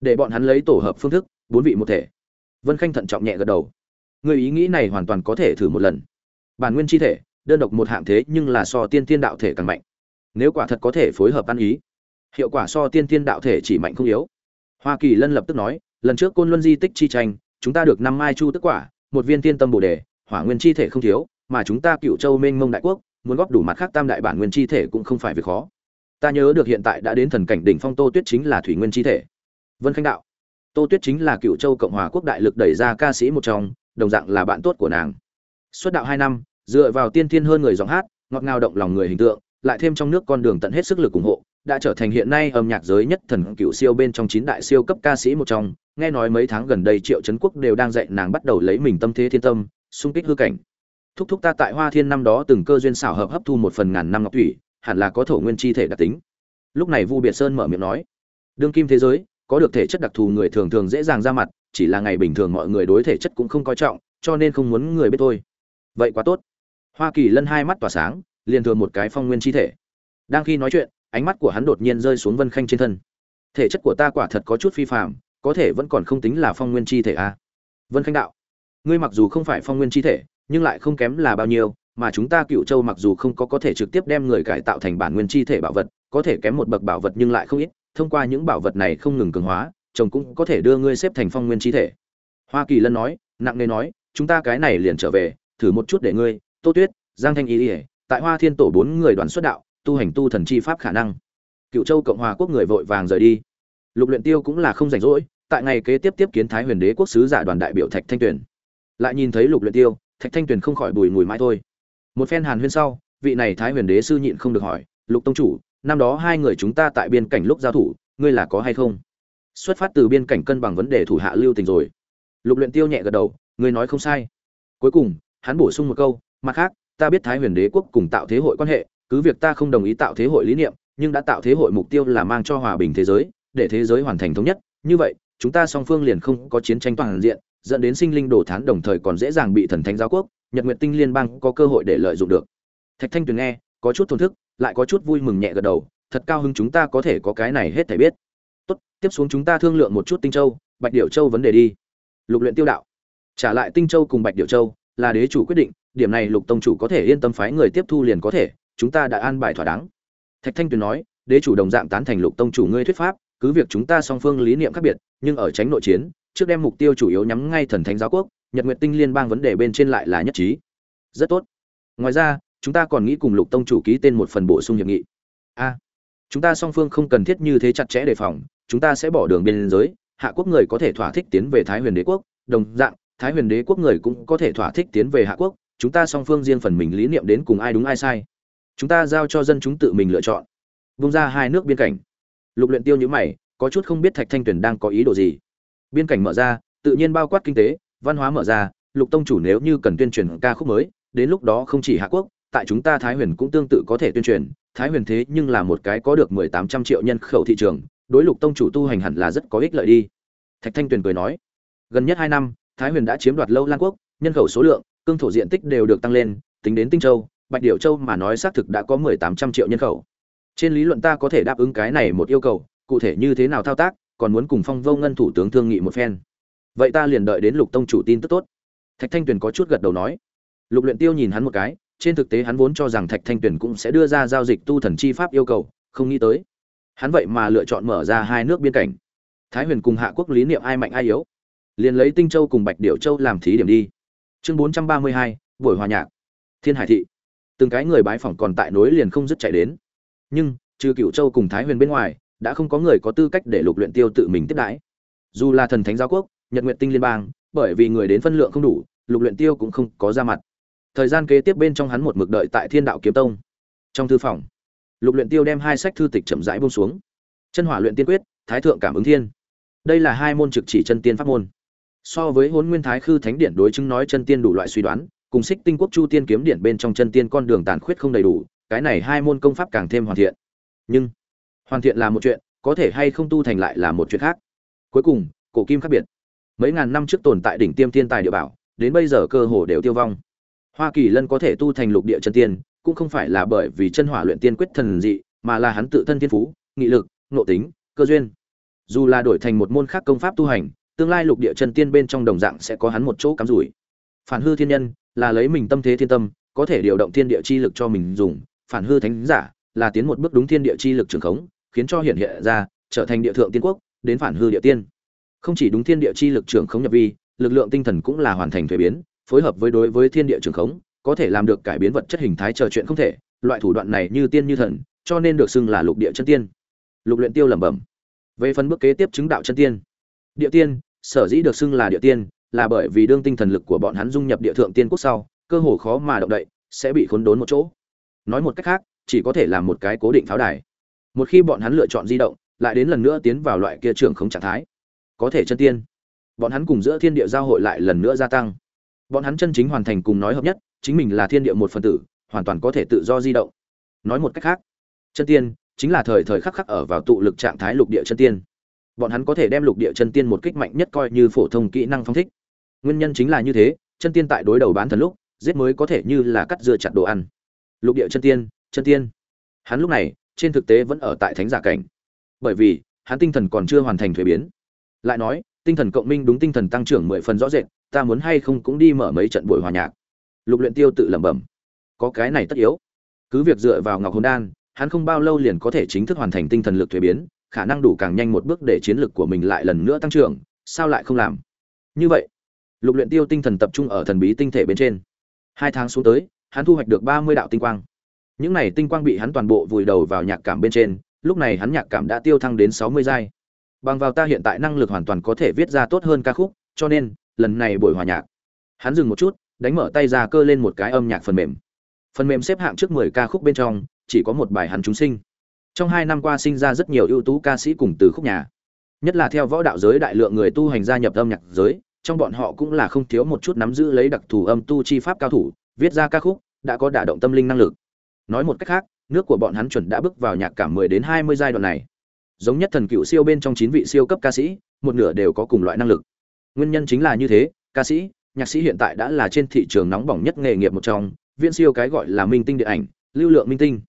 Để bọn hắn lấy tổ hợp phương thức, bốn vị một thể. Vân khanh thận trọng nhẹ gật đầu. Người ý nghĩ này hoàn toàn có thể thử một lần. Bản nguyên chi thể, đơn độc một hạng thế nhưng là so tiên tiên đạo thể càng mạnh. Nếu quả thật có thể phối hợp ăn ý, hiệu quả so tiên tiên đạo thể chỉ mạnh không yếu. Hoa kỳ lân lập tức nói, lần trước côn luân di tích chi tranh, chúng ta được năm mai chu tức quả, một viên tiên tâm bồ đề, hỏa nguyên chi thể không thiếu, mà chúng ta cựu châu mênh mông đại quốc, muốn góp đủ mặt khác tam đại bản nguyên chi thể cũng không phải việc khó ta nhớ được hiện tại đã đến thần cảnh đỉnh phong tô tuyết chính là thủy nguyên chi thể. Vân khanh đạo, tô tuyết chính là cựu châu cộng hòa quốc đại lực đẩy ra ca sĩ một trong, đồng dạng là bạn tốt của nàng. Xuất đạo hai năm, dựa vào tiên thiên hơn người giọng hát, ngọt ngào động lòng người hình tượng, lại thêm trong nước con đường tận hết sức lực ủng hộ, đã trở thành hiện nay âm nhạc giới nhất thần cựu siêu bên trong chín đại siêu cấp ca sĩ một trong. Nghe nói mấy tháng gần đây triệu trấn quốc đều đang dạy nàng bắt đầu lấy mình tâm thế thiên tâm, xung kích hư cảnh. Thúc thúc ta tại hoa thiên năm đó từng cơ duyên xảo hợp hấp thu một phần ngàn năm ngọc thủy hẳn là có thổ nguyên chi thể đặc tính. Lúc này vu biệt sơn mở miệng nói, đương kim thế giới, có được thể chất đặc thù người thường thường dễ dàng ra mặt, chỉ là ngày bình thường mọi người đối thể chất cũng không coi trọng, cho nên không muốn người biết thôi. Vậy quá tốt. Hoa kỳ lân hai mắt tỏa sáng, liền thường một cái phong nguyên chi thể. Đang khi nói chuyện, ánh mắt của hắn đột nhiên rơi xuống vân khanh trên thân. Thể chất của ta quả thật có chút phi phạm có thể vẫn còn không tính là phong nguyên chi thể a à? vân khanh đạo, ngươi mặc dù không phải phong nguyên chi thể, nhưng lại không kém là bao nhiêu mà chúng ta cựu châu mặc dù không có có thể trực tiếp đem người cải tạo thành bản nguyên chi thể bảo vật, có thể kém một bậc bảo vật nhưng lại không ít, thông qua những bảo vật này không ngừng cường hóa, chồng cũng có thể đưa ngươi xếp thành phong nguyên chi thể. Hoa kỳ lân nói, nặng nề nói, chúng ta cái này liền trở về, thử một chút để ngươi, tô tuyết, giang thanh ý ỉa tại hoa thiên tổ bốn người đoàn xuất đạo, tu hành tu thần chi pháp khả năng. Cựu châu cộng hòa quốc người vội vàng rời đi. Lục luyện tiêu cũng là không rảnh rỗi, tại ngày kế tiếp tiếp kiến thái huyền đế quốc sứ giả đoàn đại biểu thạch thanh tuyền. Lại nhìn thấy lục luyện tiêu, thạch thanh tuyền không khỏi bùi ngùi mãi thôi một phen hàn huyên sau, vị này thái huyền đế sư nhịn không được hỏi, lục tông chủ, năm đó hai người chúng ta tại biên cảnh lúc giao thủ, ngươi là có hay không? Xuất phát từ biên cảnh cân bằng vấn đề thủ hạ lưu tình rồi. Lục luyện tiêu nhẹ gật đầu, ngươi nói không sai. Cuối cùng, hắn bổ sung một câu, mặt khác, ta biết thái huyền đế quốc cùng tạo thế hội quan hệ, cứ việc ta không đồng ý tạo thế hội lý niệm, nhưng đã tạo thế hội mục tiêu là mang cho hòa bình thế giới, để thế giới hoàn thành thống nhất. Như vậy, chúng ta song phương liền không có chiến tranh toàn diện, dẫn đến sinh linh đồ thán đồng thời còn dễ dàng bị thần thánh giáo quốc nhật nguyện tinh liên bang có cơ hội để lợi dụng được. Thạch thanh tuyền nghe, có chút thổn thức, lại có chút vui mừng nhẹ gật đầu, thật cao hứng chúng ta có thể có cái này hết thể biết. Tốt, tiếp xuống chúng ta thương lượng một chút tinh châu, bạch điểu châu vấn đề đi. Lục luyện tiêu đạo. Trả lại tinh châu cùng bạch điểu châu, là đế chủ quyết định, điểm này lục tông chủ có thể yên tâm phái người tiếp thu liền có thể, chúng ta đã an bài thỏa đáng. Thạch thanh tuyền nói, đế chủ đồng dạng tán thành lục tông chủ ngươi thuyết pháp, cứ việc chúng ta song phương lý niệm khác biệt, nhưng ở tránh nội chiến, trước đem mục tiêu chủ yếu nhắm ngay thần thánh giáo quốc nhật nguyệt tinh liên bang vấn đề bên trên lại là nhất trí. Rất tốt. Ngoài ra, chúng ta còn nghĩ cùng lục tông chủ ký tên một phần bổ sung hiệp nghị. A, chúng ta song phương không cần thiết như thế chặt chẽ đề phòng, chúng ta sẽ bỏ đường biên giới, hạ quốc người có thể thỏa thích tiến về thái huyền đế quốc, đồng dạng, thái huyền đế quốc người cũng có thể thỏa thích tiến về hạ quốc, chúng ta song phương riêng phần mình lý niệm đến cùng ai đúng ai sai. Chúng ta giao cho dân chúng tự mình lựa chọn. Vung ra hai nước biên cảnh. Lục luyện tiêu nhíu mày, có chút không biết thạch thanh tuyền đang có ý đồ gì. Biên cảnh mở ra, tự nhiên bao quát kinh tế văn hóa mở ra, lục tông chủ nếu như cần tuyên truyền ca khúc mới, đến lúc đó không chỉ hạ quốc, tại chúng ta thái huyền cũng tương tự có thể tuyên truyền. Thái huyền thế nhưng là một cái có được mười tám trăm triệu nhân khẩu thị trường, đối lục tông chủ tu hành hẳn là rất có ích lợi đi. Thạch thanh tuyền cười nói, gần nhất hai năm, thái huyền đã chiếm đoạt lâu lan quốc, nhân khẩu số lượng, cương thổ diện tích đều được tăng lên, tính đến tinh châu, bạch điệu châu mà nói xác thực đã có mười tám trăm triệu nhân khẩu. Trên lý luận ta có thể đáp ứng cái này một yêu cầu, cụ thể như thế nào thao tác, còn muốn cùng phong vô ngân thủ tướng thương nghị một phen vậy ta liền đợi đến lục tông chủ tin tức tốt. Thạch thanh tuyền có chút gật đầu nói. Lục luyện tiêu nhìn hắn một cái, trên thực tế hắn vốn cho rằng thạch thanh tuyền cũng sẽ đưa ra giao dịch tu thần chi pháp yêu cầu, không nghĩ tới. Hắn vậy mà lựa chọn mở ra hai nước biên cảnh. Thái huyền cùng hạ quốc lý niệm ai mạnh ai yếu. Liền lấy tinh châu cùng bạch điểu châu làm thí điểm đi. Chương bốn trăm ba mươi hai, buổi hòa nhạc. Thiên hải thị. Từng cái người bái phỏng còn tại nối liền không dứt chạy đến. Nhưng, trừ cựu châu cùng thái huyền bên ngoài, đã không có người có tư cách để lục luyện tiêu tự mình tiếp đãi. Dù là thần thánh giáo quốc nhật nguyện tinh liên bang, bởi vì người đến phân lượng không đủ, lục luyện tiêu cũng không có ra mặt. Thời gian kế tiếp bên trong hắn một mực đợi tại thiên đạo kiếm tông. Trong thư phòng, lục luyện tiêu đem hai sách thư tịch chậm rãi buông xuống. Chân hỏa luyện tiên quyết, thái thượng cảm ứng thiên. Đây là hai môn trực chỉ chân tiên pháp môn. So với Hỗn nguyên thái khư thánh điển đối chứng nói chân tiên đủ loại suy đoán, cùng xích tinh quốc chu tiên kiếm điển bên trong chân tiên con đường tàn khuyết không đầy đủ, cái này hai môn công pháp càng thêm hoàn thiện. Nhưng, hoàn thiện là một chuyện, có thể hay không tu thành lại là một chuyện khác. Cuối cùng, cổ kim khác biệt mấy ngàn năm trước tồn tại đỉnh tiêm thiên tài địa bảo, đến bây giờ cơ hồ đều tiêu vong. Hoa kỳ lân có thể tu thành lục địa chân tiên, cũng không phải là bởi vì chân hỏa luyện tiên quyết thần dị, mà là hắn tự thân thiên phú, nghị lực nội tính, cơ duyên. Dù là đổi thành một môn khác công pháp tu hành, tương lai lục địa chân tiên bên trong đồng dạng sẽ có hắn một chỗ cắm rủi. Phản hư thiên nhân, là lấy mình tâm thế thiên tâm, có thể điều động thiên địa chi lực cho mình dùng. Phản hư thánh giả, là tiến một bước đúng thiên địa chi lực trường khống, khiến cho hiện hiện ra, trở thành địa thượng tiên quốc, đến phản hư địa tiên không chỉ đúng thiên địa chi lực trưởng khống nhập vi, lực lượng tinh thần cũng là hoàn thành thuế biến, phối hợp với đối với thiên địa trường khống, có thể làm được cải biến vật chất hình thái chờ chuyện không thể, loại thủ đoạn này như tiên như thần, cho nên được xưng là lục địa chân tiên. Lục luyện tiêu lẩm bẩm. Về phần bước kế tiếp chứng đạo chân tiên. Địa tiên, sở dĩ được xưng là địa tiên, là bởi vì đương tinh thần lực của bọn hắn dung nhập địa thượng tiên quốc sau, cơ hồ khó mà động đậy, sẽ bị khốn đốn một chỗ. Nói một cách khác, chỉ có thể làm một cái cố định pháo đài. Một khi bọn hắn lựa chọn di động, lại đến lần nữa tiến vào loại kia trường không trạng thái có thể chân tiên. Bọn hắn cùng giữa thiên địa giao hội lại lần nữa gia tăng. Bọn hắn chân chính hoàn thành cùng nói hợp nhất, chính mình là thiên địa một phần tử, hoàn toàn có thể tự do di động. Nói một cách khác, chân tiên chính là thời thời khắc khắc ở vào tụ lực trạng thái lục địa chân tiên. Bọn hắn có thể đem lục địa chân tiên một kích mạnh nhất coi như phổ thông kỹ năng phong thích. Nguyên nhân chính là như thế, chân tiên tại đối đầu bán thần lúc, giết mới có thể như là cắt dưa chặt đồ ăn. Lục địa chân tiên chân tiên. Hắn lúc này, trên thực tế vẫn ở tại thánh giả cảnh. Bởi vì, hắn tinh thần còn chưa hoàn thành thuế biến lại nói, tinh thần cộng minh đúng tinh thần tăng trưởng mười phần rõ rệt, ta muốn hay không cũng đi mở mấy trận buổi hòa nhạc. Lục luyện tiêu tự lẩm bẩm, có cái này tất yếu. Cứ việc dựa vào ngọc hồn đan, hắn không bao lâu liền có thể chính thức hoàn thành tinh thần lực thuế biến, khả năng đủ càng nhanh một bước để chiến lực của mình lại lần nữa tăng trưởng, sao lại không làm? Như vậy, lục luyện tiêu tinh thần tập trung ở thần bí tinh thể bên trên. Hai tháng xuống tới, hắn thu hoạch được ba mươi đạo tinh quang. Những này tinh quang bị hắn toàn bộ vùi đầu vào nhạc cảm bên trên, lúc này hắn nhạc cảm đã tiêu thăng đến sáu mươi giai bằng vào ta hiện tại năng lực hoàn toàn có thể viết ra tốt hơn ca khúc, cho nên, lần này buổi hòa nhạc. Hắn dừng một chút, đánh mở tay ra cơ lên một cái âm nhạc phần mềm. Phần mềm xếp hạng trước mười ca khúc bên trong, chỉ có một bài hắn chúng sinh. Trong hai năm qua sinh ra rất nhiều ưu tú ca sĩ cùng từ khúc nhà. Nhất là theo võ đạo giới đại lượng người tu hành gia nhập âm nhạc giới, trong bọn họ cũng là không thiếu một chút nắm giữ lấy đặc thù âm tu chi pháp cao thủ, viết ra ca khúc, đã có đả động tâm linh năng lực. Nói một cách khác, nước của bọn hắn chuẩn đã bước vào nhạc cả mười đến hai mươi giai đoạn này giống nhất thần cựu siêu bên trong chín vị siêu cấp ca sĩ, một nửa đều có cùng loại năng lực. Nguyên nhân chính là như thế, ca sĩ, nhạc sĩ hiện tại đã là trên thị trường nóng bỏng nhất nghề nghiệp một trong, viễn siêu cái gọi là minh tinh điện ảnh, lưu lượng minh tinh.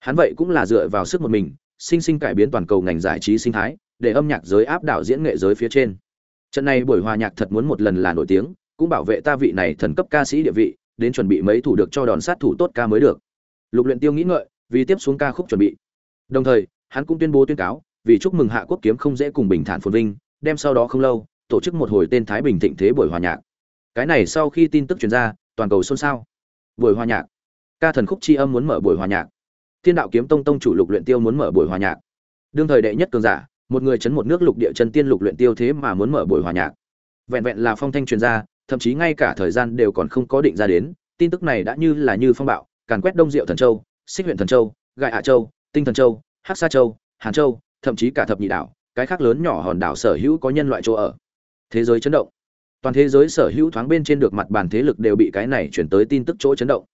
Hắn vậy cũng là dựa vào sức một mình, sinh sinh cải biến toàn cầu ngành giải trí sinh thái, để âm nhạc giới áp đảo diễn nghệ giới phía trên. Trận này buổi hòa nhạc thật muốn một lần là nổi tiếng, cũng bảo vệ ta vị này thần cấp ca sĩ địa vị, đến chuẩn bị mấy thủ được cho đòn sát thủ tốt ca mới được. Lục luyện tiêu nghĩ ngợi, vì tiếp xuống ca khúc chuẩn bị. Đồng thời, hắn cũng tuyên bố tuyên cáo vì chúc mừng hạ quốc kiếm không dễ cùng bình thản phồn vinh, đem sau đó không lâu, tổ chức một hồi tên thái bình thịnh thế buổi hòa nhạc. Cái này sau khi tin tức truyền ra, toàn cầu xôn xao. Buổi hòa nhạc. Ca thần khúc chi âm muốn mở buổi hòa nhạc. Thiên đạo kiếm tông tông chủ lục luyện tiêu muốn mở buổi hòa nhạc. Đương thời đệ nhất cường giả, một người chấn một nước lục địa chân tiên lục luyện tiêu thế mà muốn mở buổi hòa nhạc. Vẹn vẹn là phong thanh truyền ra, thậm chí ngay cả thời gian đều còn không có định ra đến, tin tức này đã như là như phong bạo, càn quét đông diệu thần châu, xích huyện thần châu gại hạ châu, tinh thần châu, hắc sa châu, hàn châu thậm chí cả thập nhị đảo, cái khác lớn nhỏ hòn đảo sở hữu có nhân loại chỗ ở. Thế giới chấn động. Toàn thế giới sở hữu thoáng bên trên được mặt bàn thế lực đều bị cái này chuyển tới tin tức chỗ chấn động.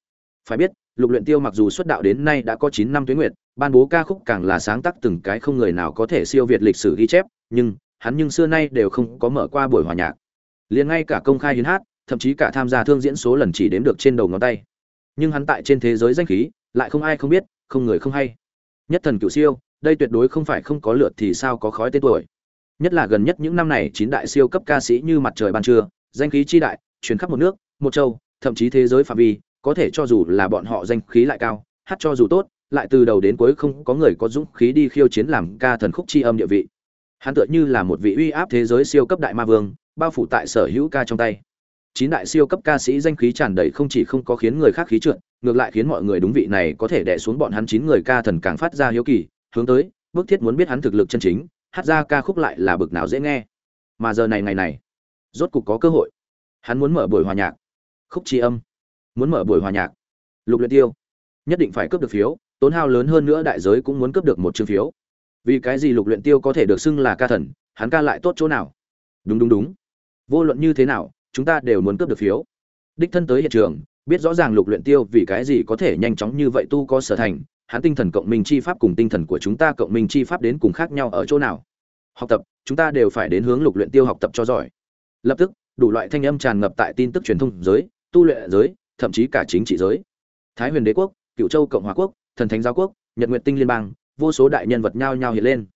Phải biết, lục luyện tiêu mặc dù xuất đạo đến nay đã có 9 năm tuế nguyệt, ban bố ca khúc càng là sáng tác từng cái không người nào có thể siêu việt lịch sử ghi chép, nhưng hắn nhưng xưa nay đều không có mở qua buổi hòa nhạc. Liền ngay cả công khai hiến hát, thậm chí cả tham gia thương diễn số lần chỉ đếm được trên đầu ngón tay. Nhưng hắn tại trên thế giới danh khí, lại không ai không biết, không người không hay. Nhất thần cửu siêu đây tuyệt đối không phải không có lượt thì sao có khói tên tuổi. Nhất là gần nhất những năm này chín đại siêu cấp ca sĩ như mặt trời ban trưa, danh khí chi đại, truyền khắp một nước, một châu, thậm chí thế giới phạm vi, có thể cho dù là bọn họ danh khí lại cao, hát cho dù tốt, lại từ đầu đến cuối không có người có dũng khí đi khiêu chiến làm ca thần khúc chi âm địa vị. Hắn tựa như là một vị uy áp thế giới siêu cấp đại ma vương, bao phủ tại sở hữu ca trong tay. Chín đại siêu cấp ca sĩ danh khí tràn đầy không chỉ không có khiến người khác khí trượt, ngược lại khiến mọi người đúng vị này có thể đè xuống bọn hắn chín người ca thần càng phát ra hiếu kỳ hướng tới bước thiết muốn biết hắn thực lực chân chính, hát ra ca khúc lại là bực nào dễ nghe. Mà giờ này ngày này, rốt cục có cơ hội. Hắn muốn mở buổi hòa nhạc. Khúc tri âm. Muốn mở buổi hòa nhạc. Lục luyện tiêu. Nhất định phải cướp được phiếu, tốn hao lớn hơn nữa đại giới cũng muốn cướp được một chương phiếu. Vì cái gì lục luyện tiêu có thể được xưng là ca thần, hắn ca lại tốt chỗ nào? Đúng đúng đúng. Vô luận như thế nào, chúng ta đều muốn cướp được phiếu. Đích thân tới hiện trường, biết rõ ràng lục luyện tiêu vì cái gì có thể nhanh chóng như vậy tu có sở thành hắn tinh thần cộng minh chi pháp cùng tinh thần của chúng ta cộng minh chi pháp đến cùng khác nhau ở chỗ nào? Học tập, chúng ta đều phải đến hướng lục luyện tiêu học tập cho giỏi. Lập tức, đủ loại thanh âm tràn ngập tại tin tức truyền thông giới, tu luyện giới, thậm chí cả chính trị giới. Thái huyền đế quốc cựu châu cộng hòa quốc, thần thánh giáo quốc, nhật nguyệt tinh liên bang, vô số đại nhân vật nhao nhao hiện lên.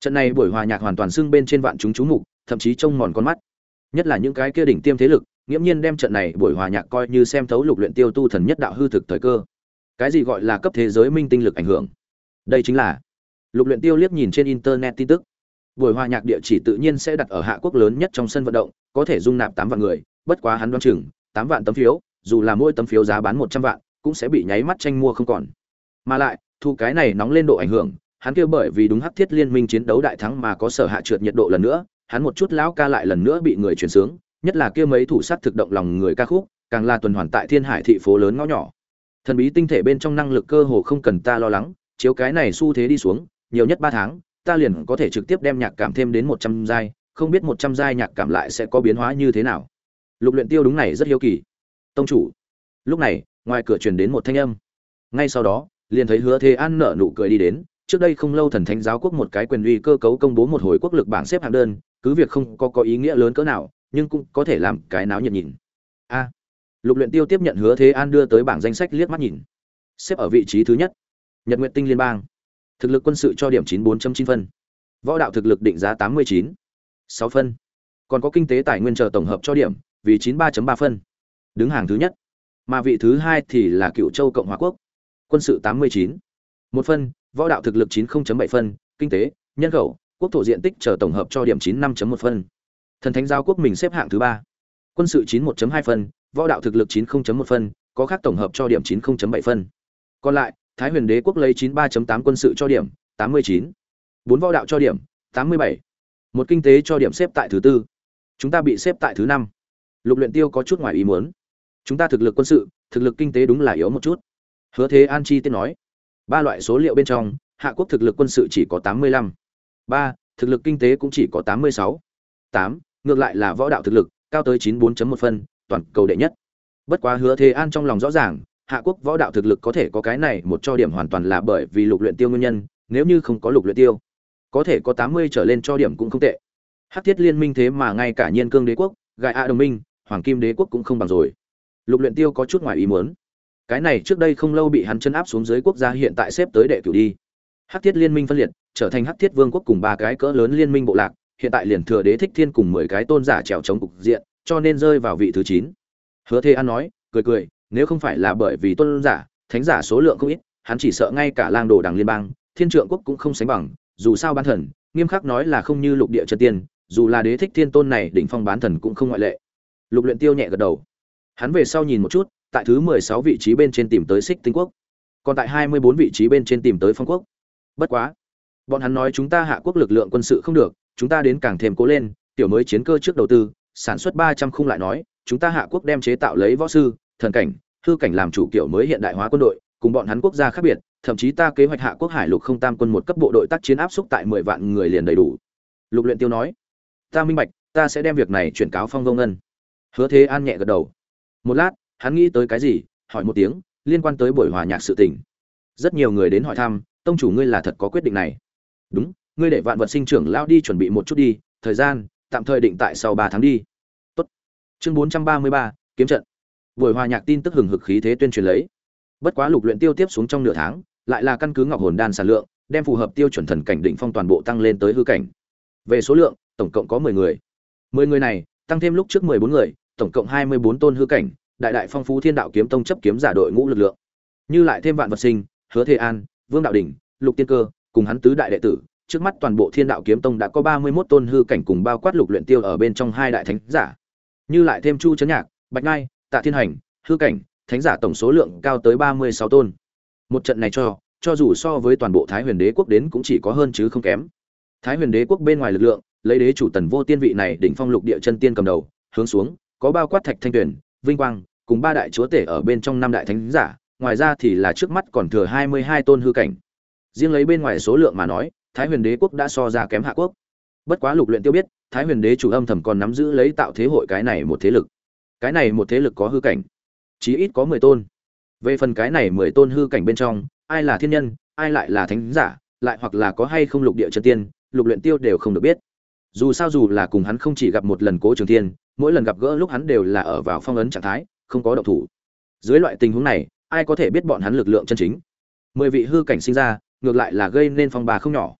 Trận này buổi hòa nhạc hoàn toàn xưng bên trên vạn chúng chú mục, thậm chí trông mòn con mắt. Nhất là những cái kia đỉnh tiêm thế lực, nghiễm nhiên đem trận này buổi hòa nhạc coi như xem thấu lục luyện tiêu tu thần nhất đạo hư thực thời cơ cái gì gọi là cấp thế giới minh tinh lực ảnh hưởng? Đây chính là, lục luyện tiêu liếc nhìn trên internet tin tức. Buổi hòa nhạc địa chỉ tự nhiên sẽ đặt ở hạ quốc lớn nhất trong sân vận động, có thể dung nạp tám vạn người, bất quá hắn đoán chừng, tám vạn tấm phiếu, dù là mỗi tấm phiếu giá bán một trăm vạn, cũng sẽ bị nháy mắt tranh mua không còn. Mà lại, thu cái này nóng lên độ ảnh hưởng, hắn kêu bởi vì đúng hắc thiết liên minh chiến đấu đại thắng mà có sở hạ trượt nhiệt độ lần nữa, hắn một chút lão ca lại lần nữa bị người truyền sướng, nhất là kia mấy thủ sát thực động lòng người ca khúc, càng là tuần hoàn tại thiên hải thị phố lớn ngõ nhỏ thần bí tinh thể bên trong năng lực cơ hồ không cần ta lo lắng, chiếu cái này xu thế đi xuống, nhiều nhất ba tháng, ta liền có thể trực tiếp đem nhạc cảm thêm đến một trăm giai, không biết một trăm giai nhạc cảm lại sẽ có biến hóa như thế nào. Lục luyện tiêu đúng này rất hiếu kỳ. Tông chủ. Lúc này, ngoài cửa truyền đến một thanh âm. Ngay sau đó, liền thấy hứa thế an nở nụ cười đi đến, trước đây không lâu thần thánh giáo quốc một cái quyền uy cơ cấu công bố một hồi quốc lực bảng xếp hạng đơn, cứ việc không có có ý nghĩa lớn cỡ nào, nhưng cũng có thể làm cái náo nhiệt nhìn. A lục luyện tiêu tiếp nhận hứa thế an đưa tới bảng danh sách liếc mắt nhìn. Xếp ở vị trí thứ nhất, nhật nguyện tinh liên bang. Thực lực quân sự cho điểm chín bốn chín phân. Võ đạo thực lực định giá tám mươi chín, sáu phân. Còn có kinh tế tài nguyên chờ tổng hợp cho điểm, vì chín ba ba phân. Đứng hàng thứ nhất, mà vị thứ hai thì là cựu châu cộng hòa quốc. Quân sự tám mươi chín, một phân, võ đạo thực lực chín bảy phân, kinh tế, nhân khẩu, quốc thổ diện tích chờ tổng hợp cho điểm chín năm một phân. Thần thánh giao quốc mình xếp hạng thứ ba quân sự 91.2 phân, võ đạo thực lực 90.1 phân, có khác tổng hợp cho điểm 90.7 phân. Còn lại, Thái Huyền Đế quốc lấy 93.8 quân sự cho điểm, 89. 4 võ đạo cho điểm, 87. Một kinh tế cho điểm xếp tại thứ tư. Chúng ta bị xếp tại thứ năm. Lục Luyện Tiêu có chút ngoài ý muốn. Chúng ta thực lực quân sự, thực lực kinh tế đúng là yếu một chút. Hứa Thế An chi tiết nói, ba loại số liệu bên trong, Hạ quốc thực lực quân sự chỉ có 85. 3, thực lực kinh tế cũng chỉ có 86. 8, ngược lại là võ đạo thực lực, cao tới 94.1 phân, toàn cầu đệ nhất. Bất quá hứa thế an trong lòng rõ ràng, hạ quốc võ đạo thực lực có thể có cái này một cho điểm hoàn toàn là bởi vì lục luyện tiêu nguyên nhân, nếu như không có lục luyện tiêu, có thể có tám mươi trở lên cho điểm cũng không tệ. Hắc thiết liên minh thế mà ngay cả nhiên cương đế quốc, gai a đồng minh, hoàng kim đế quốc cũng không bằng rồi. Lục luyện tiêu có chút ngoài ý muốn. Cái này trước đây không lâu bị hắn chân áp xuống dưới quốc gia hiện tại xếp tới đệ cửu đi. Hắc thiết liên minh phân liệt, trở thành hắc thiết vương quốc cùng ba cái cỡ lớn liên minh bộ lạc hiện tại liền thừa đế thích thiên cùng mười cái tôn giả trèo chống cục diện, cho nên rơi vào vị thứ chín. Hứa thế an nói, cười cười, nếu không phải là bởi vì tôn giả, thánh giả số lượng không ít, hắn chỉ sợ ngay cả lang đồ đằng liên bang, thiên trượng quốc cũng không sánh bằng, dù sao bán thần, nghiêm khắc nói là không như lục địa chân tiên, dù là đế thích thiên tôn này đỉnh phong bán thần cũng không ngoại lệ. Lục luyện tiêu nhẹ gật đầu. Hắn về sau nhìn một chút, tại thứ mười sáu vị trí bên trên tìm tới xích tinh quốc, còn tại hai mươi bốn vị trí bên trên tìm tới phong quốc. Bất quá, bọn hắn nói chúng ta hạ quốc lực lượng quân sự không được chúng ta đến càng thêm cố lên, tiểu mới chiến cơ trước đầu tư, sản xuất ba trăm khung lại nói, chúng ta hạ quốc đem chế tạo lấy võ sư, thần cảnh, hư cảnh làm chủ kiểu mới hiện đại hóa quân đội, cùng bọn hắn quốc gia khác biệt, thậm chí ta kế hoạch hạ quốc hải lục không tam quân một cấp bộ đội tác chiến áp xúc tại mười vạn người liền đầy đủ. Lục luyện tiêu nói, ta minh bạch, ta sẽ đem việc này chuyển cáo phong vông ngân hứa thế an nhẹ gật đầu. Một lát, hắn nghĩ tới cái gì, hỏi một tiếng, liên quan tới buổi hòa nhạc sự tình. Rất nhiều người đến hỏi thăm, tông chủ ngươi là thật có quyết định này? Đúng ngươi để vạn vật sinh trưởng lao đi chuẩn bị một chút đi thời gian tạm thời định tại sau ba tháng đi. Tốt. chương bốn trăm ba mươi ba kiếm trận. Buổi hòa nhạc tin tức hừng hực khí thế tuyên truyền lấy. Bất quá lục luyện tiêu tiếp xuống trong nửa tháng lại là căn cứ ngọc hồn đan sản lượng đem phù hợp tiêu chuẩn thần cảnh định phong toàn bộ tăng lên tới hư cảnh. Về số lượng tổng cộng có mười người. Mười người này tăng thêm lúc trước mười bốn người tổng cộng hai mươi bốn tôn hư cảnh đại đại phong phú thiên đạo kiếm tông chấp kiếm giả đội ngũ lực lượng. Như lại thêm vạn vật sinh hứa thế an vương đạo Đỉnh, lục tiên cơ cùng hắn tứ đại đệ tử trước mắt toàn bộ thiên đạo kiếm tông đã có ba mươi 31 tôn hư cảnh cùng bao quát lục luyện tiêu ở bên trong hai đại thánh giả. Như lại thêm chu chấn nhạc, bạch ngai, tạ thiên hành, hư cảnh, thánh giả tổng số lượng cao tới ba mươi sáu tôn. Một trận này cho cho dù so với toàn bộ thái huyền đế quốc đến cũng chỉ có hơn chứ không kém. Thái huyền đế quốc bên ngoài lực lượng, lấy đế chủ tần vô tiên vị này đỉnh phong lục địa chân tiên cầm đầu, hướng xuống, có bao quát thạch thanh tuyển vinh quang, cùng ba đại chúa tể ở bên trong năm đại thánh giả, ngoài ra thì là trước mắt còn thừa hai mươi hai tôn hư cảnh. Riêng lấy bên ngoài số lượng mà nói thái huyền đế quốc đã so ra kém hạ quốc. Bất quá lục luyện tiêu biết, thái huyền đế chủ âm thầm còn nắm giữ lấy tạo thế hội cái này một thế lực. Cái này một thế lực có hư cảnh, chí ít có mười tôn. Về phần cái này mười tôn hư cảnh bên trong, ai là thiên nhân, ai lại là thánh giả, lại hoặc là có hay không lục địa chân tiên, lục luyện tiêu đều không được biết. Dù sao dù là cùng hắn không chỉ gặp một lần cố trường thiên, mỗi lần gặp gỡ lúc hắn đều là ở vào phong ấn trạng thái, không có động thủ. Dưới loại tình huống này, ai có thể biết bọn hắn lực lượng chân chính? Mười vị hư cảnh sinh ra, ngược lại là gây nên phong bà không nhỏ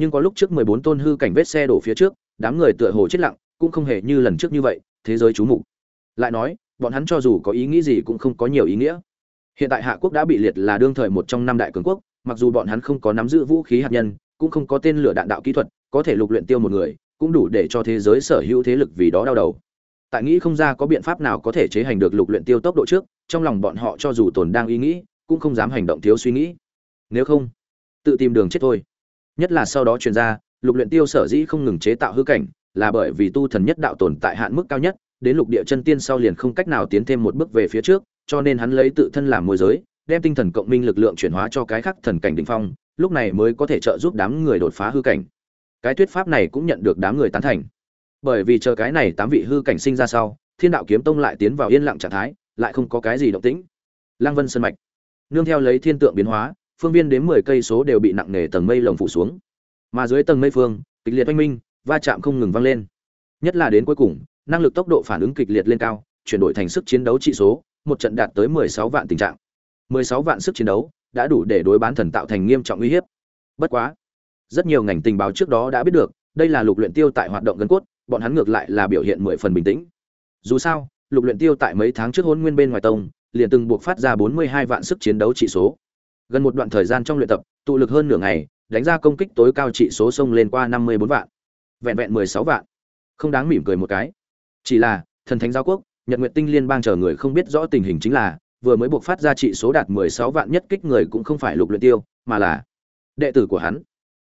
nhưng có lúc trước mười bốn tôn hư cảnh vết xe đổ phía trước, đám người tựa hồ chết lặng, cũng không hề như lần trước như vậy, thế giới chú mục. Lại nói, bọn hắn cho dù có ý nghĩ gì cũng không có nhiều ý nghĩa. Hiện tại hạ quốc đã bị liệt là đương thời một trong năm đại cường quốc, mặc dù bọn hắn không có nắm giữ vũ khí hạt nhân, cũng không có tên lửa đạn đạo kỹ thuật, có thể lục luyện tiêu một người, cũng đủ để cho thế giới sở hữu thế lực vì đó đau đầu. Tại nghĩ không ra có biện pháp nào có thể chế hành được lục luyện tiêu tốc độ trước, trong lòng bọn họ cho dù tồn đang ý nghĩ, cũng không dám hành động thiếu suy nghĩ. Nếu không, tự tìm đường chết thôi nhất là sau đó truyền ra, lục luyện tiêu sở dĩ không ngừng chế tạo hư cảnh, là bởi vì tu thần nhất đạo tồn tại hạn mức cao nhất, đến lục địa chân tiên sau liền không cách nào tiến thêm một bước về phía trước, cho nên hắn lấy tự thân làm môi giới, đem tinh thần cộng minh lực lượng chuyển hóa cho cái khác thần cảnh đỉnh phong, lúc này mới có thể trợ giúp đám người đột phá hư cảnh. Cái thuyết pháp này cũng nhận được đám người tán thành. Bởi vì chờ cái này tám vị hư cảnh sinh ra sau, thiên đạo kiếm tông lại tiến vào yên lặng trạng thái, lại không có cái gì động tĩnh. Lăng vân sơn mạch. Nương theo lấy thiên tượng biến hóa phương viên đến mười cây số đều bị nặng nề tầng mây lồng phủ xuống. Mà dưới tầng mây phương, kịch liệt oanh minh, va chạm không ngừng vang lên. Nhất là đến cuối cùng, năng lực tốc độ phản ứng kịch liệt lên cao, chuyển đổi thành sức chiến đấu trị số, một trận đạt tới mười sáu vạn tình trạng. mười sáu vạn sức chiến đấu đã đủ để đối bán thần tạo thành nghiêm trọng uy hiếp. Bất quá, rất nhiều ngành tình báo trước đó đã biết được, đây là lục luyện tiêu tại hoạt động gần cốt, bọn hắn ngược lại là biểu hiện mười phần bình tĩnh. Dù sao, lục luyện tiêu tại mấy tháng trước hôn nguyên bên ngoài tông, liền từng buộc phát ra bốn mươi hai vạn sức chiến đấu trị số gần một đoạn thời gian trong luyện tập, tụ lực hơn nửa ngày, đánh ra công kích tối cao trị số sông lên qua năm mươi bốn vạn, vẹn vẹn mười sáu vạn. Không đáng mỉm cười một cái. Chỉ là, thần thánh giáo quốc, nhật nguyện tinh liên bang chờ người không biết rõ tình hình chính là, vừa mới buộc phát ra trị số đạt mười sáu vạn nhất kích người cũng không phải lục luyện tiêu, mà là đệ tử của hắn.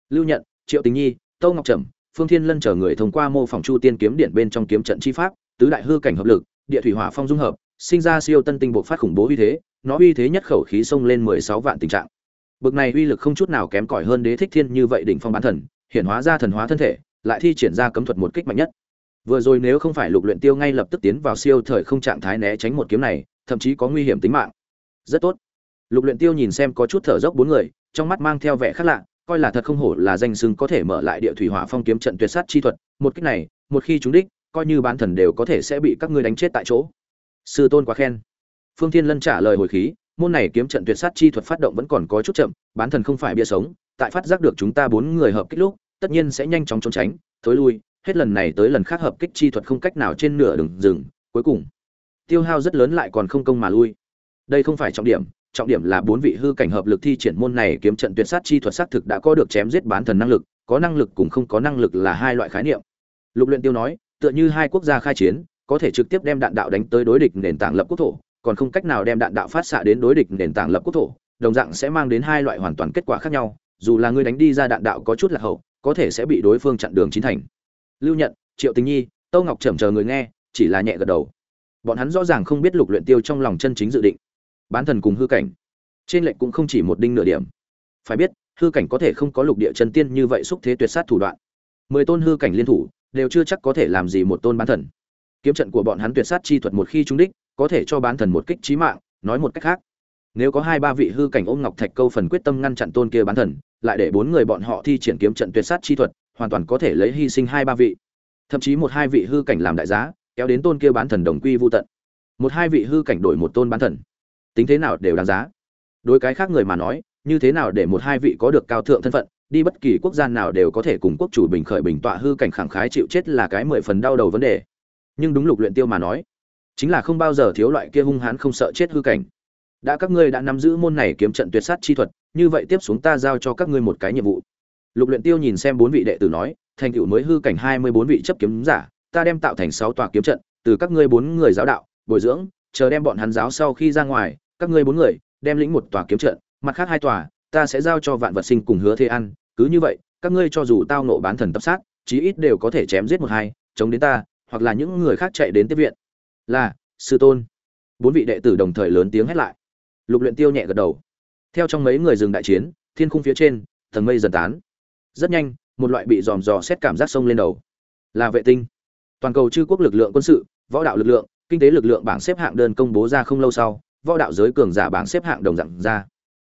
Lưu nhận, triệu tình nhi, tâu ngọc trầm, phương thiên lân chờ người thông qua mô phỏng chu tiên kiếm điện bên trong kiếm trận chi pháp, tứ đại hư cảnh hợp lực, địa thủy hỏa phong dung hợp, sinh ra siêu tân tinh buộc phát khủng bố uy thế nó uy thế nhất khẩu khí xông lên mười sáu vạn tình trạng. Bực này uy lực không chút nào kém cỏi hơn đế thích thiên như vậy đỉnh phong bán thần, hiện hóa ra thần hóa thân thể, lại thi triển ra cấm thuật một kích mạnh nhất. Vừa rồi nếu không phải lục luyện tiêu ngay lập tức tiến vào siêu thời không trạng thái né tránh một kiếm này, thậm chí có nguy hiểm tính mạng. Rất tốt. Lục luyện tiêu nhìn xem có chút thở dốc bốn người, trong mắt mang theo vẻ khác lạ, coi là thật không hổ là danh xưng có thể mở lại địa thủy hỏa phong kiếm trận tuyệt sát chi thuật, một kích này, một khi trúng đích, coi như bán thần đều có thể sẽ bị các ngươi đánh chết tại chỗ. Sư tôn quá khen phương thiên lân trả lời hồi khí, môn này kiếm trận tuyệt sát chi thuật phát động vẫn còn có chút chậm, bán thần không phải bia sống, tại phát giác được chúng ta bốn người hợp kích lúc, tất nhiên sẽ nhanh chóng trốn tránh, thối lui, hết lần này tới lần khác hợp kích chi thuật không cách nào trên nửa đường dừng, cuối cùng, tiêu hao rất lớn lại còn không công mà lui. Đây không phải trọng điểm trọng điểm là bốn vị hư cảnh hợp lực thi triển môn này kiếm trận tuyệt sát chi thuật sát thực đã có được chém giết bán thần năng lực, có năng lực cùng không có năng lực là hai loại khái niệm. Lục luyện tiêu nói, tựa như hai quốc gia khai chiến, có thể trực tiếp đem đạn đạo đánh tới đối địch nền tảng lập quốc thổ còn không cách nào đem đạn đạo phát xạ đến đối địch nền tảng lập quốc thổ, đồng dạng sẽ mang đến hai loại hoàn toàn kết quả khác nhau, dù là ngươi đánh đi ra đạn đạo có chút là hậu, có thể sẽ bị đối phương chặn đường chín thành. Lưu nhận, triệu tình nhi, tâu ngọc trầm chờ người nghe, chỉ là nhẹ gật đầu. Bọn hắn rõ ràng không biết lục luyện tiêu trong lòng chân chính dự định. Bán thần cùng hư cảnh. Trên lệnh cũng không chỉ một đinh nửa điểm. Phải biết, hư cảnh có thể không có lục địa chân tiên như vậy xúc thế tuyệt sát thủ đoạn. Mười tôn hư cảnh liên thủ, đều chưa chắc có thể làm gì một tôn bán thần. Kiếm trận của bọn hắn tuyệt sát chi thuật một khi trúng đích có thể cho bán thần một kích chí mạng, nói một cách khác. Nếu có hai ba vị hư cảnh ôm ngọc thạch câu phần quyết tâm ngăn chặn tôn kia bán thần, lại để bốn người bọn họ thi triển kiếm trận tuyệt sát chi thuật, hoàn toàn có thể lấy hy sinh hai ba vị. Thậm chí một hai vị hư cảnh làm đại giá, kéo đến tôn kia bán thần đồng quy vô tận. Một hai vị hư cảnh đổi một tôn bán thần. Tính thế nào đều đáng giá. Đối cái khác người mà nói, như thế nào để một hai vị có được cao thượng thân phận, đi bất kỳ quốc gia nào đều có thể cùng quốc chủ bình khởi bình tọa hư cảnh khẳng khái chịu chết là cái mười phần đau đầu vấn đề. Nhưng đúng lục luyện tiêu mà nói chính là không bao giờ thiếu loại kia hung hãn không sợ chết hư cảnh. Đã các ngươi đã nắm giữ môn này kiếm trận tuyệt sát chi thuật, như vậy tiếp xuống ta giao cho các ngươi một cái nhiệm vụ. Lục luyện tiêu nhìn xem bốn vị đệ tử nói, thành tựu mới hư cảnh hai mươi bốn vị chấp kiếm giả, ta đem tạo thành sáu tòa kiếm trận, từ các ngươi bốn người giáo đạo, bồi dưỡng, chờ đem bọn hắn giáo sau khi ra ngoài, các ngươi bốn người đem lĩnh một tòa kiếm trận, mặt khác hai tòa, ta sẽ giao cho vạn vật sinh cùng hứa thế ăn, cứ như vậy, các ngươi cho dù tao nộ bán thần tập sát, chí ít đều có thể chém giết một hai, chống đến ta, hoặc là những người khác chạy đến tiếp viện là, sư tôn. Bốn vị đệ tử đồng thời lớn tiếng hét lại. Lục luyện tiêu nhẹ gật đầu. Theo trong mấy người dừng đại chiến, thiên khung phía trên tầng mây dần tán. Rất nhanh, một loại bị dòm dò xét cảm giác sông lên đầu. Là vệ tinh. Toàn cầu chư quốc lực lượng quân sự, võ đạo lực lượng, kinh tế lực lượng bảng xếp hạng đơn công bố ra không lâu sau, võ đạo giới cường giả bảng xếp hạng đồng dạng ra.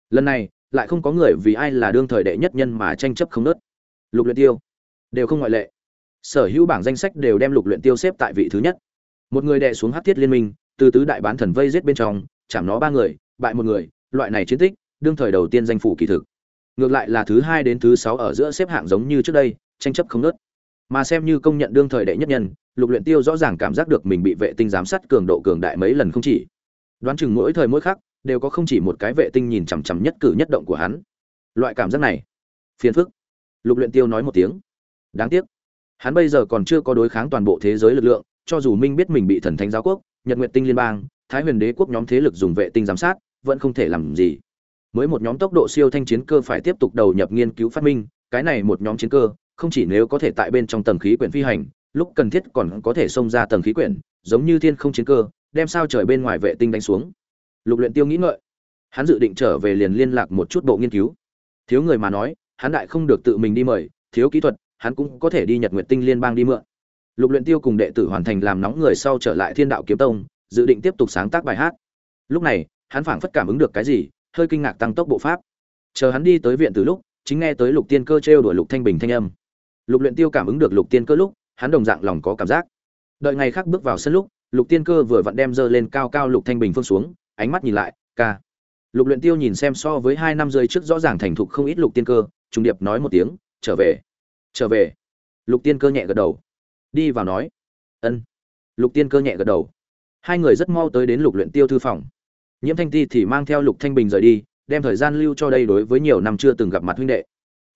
Lần này, lại không có người vì ai là đương thời đệ nhất nhân mà tranh chấp không nớt. Lục luyện tiêu. Đều không ngoại lệ. Sở hữu bảng danh sách đều đem lục luyện tiêu xếp tại vị thứ nhất một người đệ xuống hắc thiết liên minh, từ tứ đại bán thần vây giết bên trong, chạm nó ba người, bại một người, loại này chiến tích, đương thời đầu tiên danh phủ kỳ thực. Ngược lại là thứ hai đến thứ sáu ở giữa xếp hạng giống như trước đây, tranh chấp không nớt mà xem như công nhận đương thời đệ nhất nhân, lục luyện tiêu rõ ràng cảm giác được mình bị vệ tinh giám sát cường độ cường đại mấy lần không chỉ. Đoán chừng mỗi thời mỗi khắc, đều có không chỉ một cái vệ tinh nhìn chằm chằm nhất cử nhất động của hắn. Loại cảm giác này, phiền phức. Lục luyện tiêu nói một tiếng. Đáng tiếc. Hắn bây giờ còn chưa có đối kháng toàn bộ thế giới lực lượng cho dù minh biết mình bị thần thánh giáo quốc, nhật nguyệt tinh liên bang, thái huyền đế quốc nhóm thế lực dùng vệ tinh giám sát, vẫn không thể làm gì. Mới một nhóm tốc độ siêu thanh chiến cơ phải tiếp tục đầu nhập nghiên cứu phát minh, cái này một nhóm chiến cơ, không chỉ nếu có thể tại bên trong tầng khí quyển phi hành, lúc cần thiết còn có thể xông ra tầng khí quyển, giống như thiên không chiến cơ, đem sao trời bên ngoài vệ tinh đánh xuống. Lục luyện tiêu nghĩ ngợi, hắn dự định trở về liền liên lạc một chút bộ nghiên cứu. Thiếu người mà nói, hắn đại không được tự mình đi mời, thiếu kỹ thuật, hắn cũng có thể đi nhật nguyệt tinh liên bang đi mượn lục luyện tiêu cùng đệ tử hoàn thành làm nóng người sau trở lại thiên đạo kiếm tông, dự định tiếp tục sáng tác bài hát. Lúc này, hắn phảng phất cảm ứng được cái gì, hơi kinh ngạc tăng tốc bộ pháp. Chờ hắn đi tới viện từ lúc, chính nghe tới lục tiên cơ trêu đuổi lục thanh bình thanh âm. Lục luyện tiêu cảm ứng được lục tiên cơ lúc, hắn đồng dạng lòng có cảm giác. Đợi ngày khác bước vào sân lúc, lục tiên cơ vừa vặn đem dơ lên cao cao lục thanh bình phương xuống, ánh mắt nhìn lại, ca. Lục luyện tiêu nhìn xem so với hai năm rưỡi trước rõ ràng thành thục không ít lục tiên cơ trung điệp nói một tiếng, trở về trở về. Lục tiên cơ nhẹ gật đầu đi vào nói. Ân. Lục tiên cơ nhẹ gật đầu. Hai người rất mau tới đến lục luyện tiêu thư phòng. Nhiễm thanh ti thì mang theo lục thanh bình rời đi, đem thời gian lưu cho đây đối với nhiều năm chưa từng gặp mặt huynh đệ.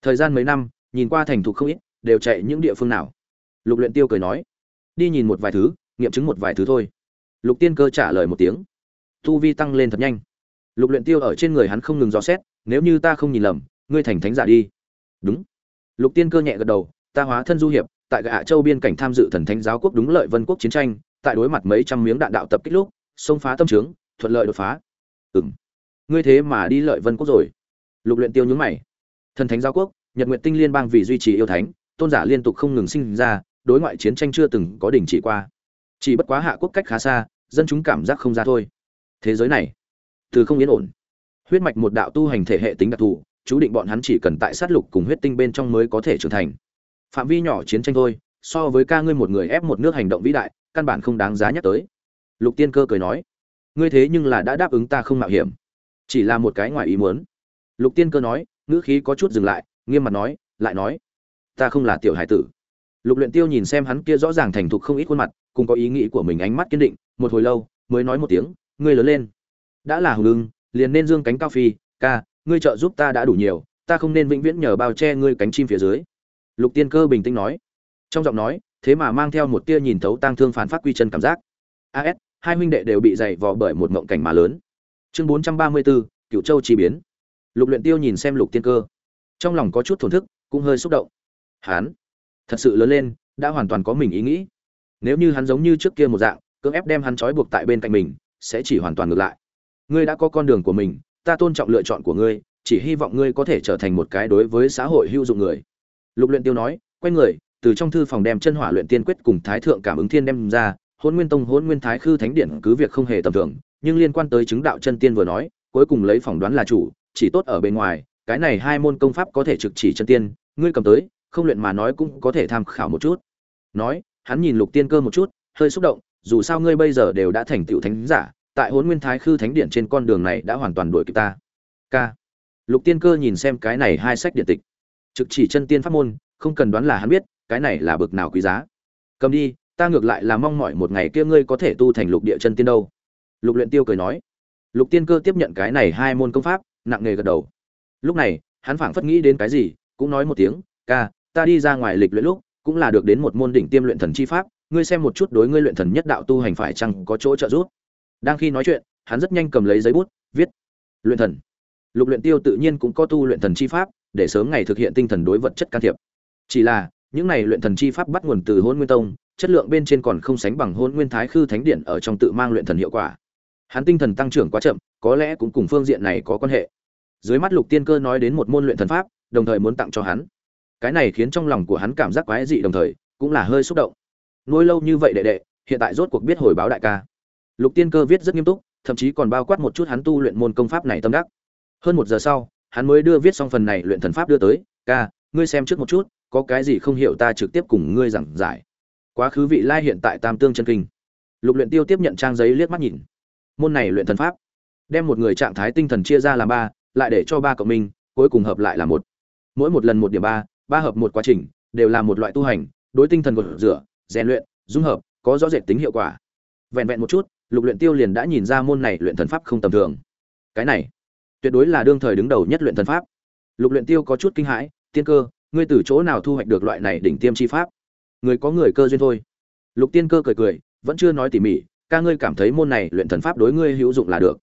Thời gian mấy năm, nhìn qua thành thục không ít, đều chạy những địa phương nào. Lục luyện tiêu cười nói. Đi nhìn một vài thứ, nghiệm chứng một vài thứ thôi. Lục tiên cơ trả lời một tiếng. Tu vi tăng lên thật nhanh. Lục luyện tiêu ở trên người hắn không ngừng dò xét, nếu như ta không nhìn lầm, ngươi thành thánh giả đi. Đúng. Lục tiên cơ nhẹ gật đầu, ta hóa thân du hiệp tại gã châu biên cảnh tham dự thần thánh giáo quốc đúng lợi vân quốc chiến tranh, tại đối mặt mấy trăm miếng đạn đạo tập kích lúc, xông phá tâm trướng, thuận lợi đột phá. Ừng ngươi thế mà đi lợi vân quốc rồi. Lục luyện tiêu nhướng mày. Thần thánh giáo quốc, nhật nguyệt tinh liên bang vì duy trì yêu thánh, tôn giả liên tục không ngừng sinh ra, đối ngoại chiến tranh chưa từng có đình chỉ qua. Chỉ bất quá hạ quốc cách khá xa, dân chúng cảm giác không ra thôi. Thế giới này, từ không yên ổn. Huyết mạch một đạo tu hành thể hệ tính đặc thù, chú định bọn hắn chỉ cần tại sát lục cùng huyết tinh bên trong mới có thể trưởng thành phạm vi nhỏ chiến tranh thôi, so với ca ngươi một người ép một nước hành động vĩ đại, căn bản không đáng giá nhắc tới. Lục tiên cơ cười nói. Ngươi thế nhưng là đã đáp ứng ta không mạo hiểm, chỉ là một cái ngoài ý muốn. Lục tiên cơ nói, ngữ khí có chút dừng lại, nghiêm mặt nói, lại nói, ta không là tiểu hải tử. Lục luyện tiêu nhìn xem hắn kia rõ ràng thành thục không ít khuôn mặt, cùng có ý nghĩ của mình ánh mắt kiên định, một hồi lâu, mới nói một tiếng, ngươi lớn lên, đã là hùng lưng liền nên dương cánh cao phi, ca, ngươi trợ giúp ta đã đủ nhiều, ta không nên vĩnh viễn nhờ bao che ngươi cánh chim phía dưới lục tiên cơ bình tĩnh nói. Trong giọng nói, thế mà mang theo một tia nhìn thấu tang thương phán phát quy chân cảm giác. As hai huynh đệ đều bị dày vò bởi một mộng cảnh mà lớn. Chương bốn trăm ba mươi bốn cựu châu chi biến. Lục luyện tiêu nhìn xem lục tiên cơ. Trong lòng có chút thổn thức, cũng hơi xúc động. Hắn, thật sự lớn lên, đã hoàn toàn có mình ý nghĩ. Nếu như hắn giống như trước kia một dạng, cưỡng ép đem hắn trói buộc tại bên cạnh mình, sẽ chỉ hoàn toàn ngược lại. Ngươi đã có con đường của mình, ta tôn trọng lựa chọn của ngươi, chỉ hy vọng ngươi có thể trở thành một cái đối với xã hội hữu dụng người lục luyện tiêu nói, quay người, từ trong thư phòng đem chân hỏa luyện tiên quyết cùng thái thượng cảm ứng thiên đem ra hôn nguyên tông hôn nguyên thái khư thánh điện cứ việc không hề tầm thường, nhưng liên quan tới chứng đạo chân tiên vừa nói, cuối cùng lấy phỏng đoán là chủ, chỉ tốt ở bên ngoài, cái này hai môn công pháp có thể trực chỉ chân tiên, ngươi cầm tới, không luyện mà nói cũng có thể tham khảo một chút. Nói, hắn nhìn lục tiên cơ một chút, hơi xúc động, dù sao ngươi bây giờ đều đã thành tựu thánh giả, tại hôn nguyên thái khư thánh điện trên con đường này đã hoàn toàn đuổi kịp ta. K lục tiên cơ nhìn xem cái này hai sách điện tịch trực chỉ chân tiên pháp môn, không cần đoán là hắn biết, cái này là bực nào quý giá. Cầm đi, ta ngược lại là mong mỏi một ngày kia ngươi có thể tu thành lục địa chân tiên đâu. Lục luyện tiêu cười nói. Lục tiên cơ tiếp nhận cái này hai môn công pháp, nặng nề gật đầu. Lúc này, hắn phảng phất nghĩ đến cái gì, cũng nói một tiếng, ca, ta đi ra ngoài lịch luyện lúc, cũng là được đến một môn đỉnh tiêm luyện thần chi pháp, ngươi xem một chút đối ngươi luyện thần nhất đạo tu hành phải chăng có chỗ trợ giúp. Đang khi nói chuyện, hắn rất nhanh cầm lấy giấy bút, viết, luyện thần. Lục luyện tiêu tự nhiên cũng có tu luyện thần chi pháp để sớm ngày thực hiện tinh thần đối vật chất can thiệp. Chỉ là, những này luyện thần chi pháp bắt nguồn từ hôn nguyên tông, chất lượng bên trên còn không sánh bằng hôn nguyên thái khư thánh điện ở trong tự mang luyện thần hiệu quả. Hắn tinh thần tăng trưởng quá chậm, có lẽ cũng cùng phương diện này có quan hệ. Dưới mắt lục tiên cơ nói đến một môn luyện thần pháp, đồng thời muốn tặng cho hắn. Cái này khiến trong lòng của hắn cảm giác quái dị đồng thời, cũng là hơi xúc động. Nuôi lâu như vậy đệ đệ, hiện tại rốt cuộc biết hồi báo đại ca. Lục tiên cơ viết rất nghiêm túc, thậm chí còn bao quát một chút hắn tu luyện môn công pháp này tâm đắc. Hơn một giờ sau hắn mới đưa viết xong phần này luyện thần pháp đưa tới, ca, ngươi xem trước một chút, có cái gì không hiểu ta trực tiếp cùng ngươi giảng giải. Quá khứ vị lai hiện tại tam tương chân kinh. Lục luyện tiêu tiếp nhận trang giấy liếc mắt nhìn. Môn này luyện thần pháp, đem một người trạng thái tinh thần chia ra làm ba, lại để cho ba cộng minh, cuối cùng hợp lại là một. Mỗi một lần một điểm ba ba hợp một quá trình, đều là một loại tu hành, đối tinh thần gột rửa, rèn luyện, dung hợp, có rõ rệt tính hiệu quả. Vẹn vẹn một chút, lục luyện tiêu liền đã nhìn ra môn này luyện thần pháp không tầm thường. Cái này tuyệt đối là đương thời đứng đầu nhất luyện thần pháp. Lục luyện tiêu có chút kinh hãi, tiên cơ, ngươi từ chỗ nào thu hoạch được loại này đỉnh tiêm chi pháp? Người có người cơ duyên thôi. Lục tiên cơ cười cười, vẫn chưa nói tỉ mỉ, ca ngươi cảm thấy môn này luyện thần pháp đối ngươi hữu dụng là được.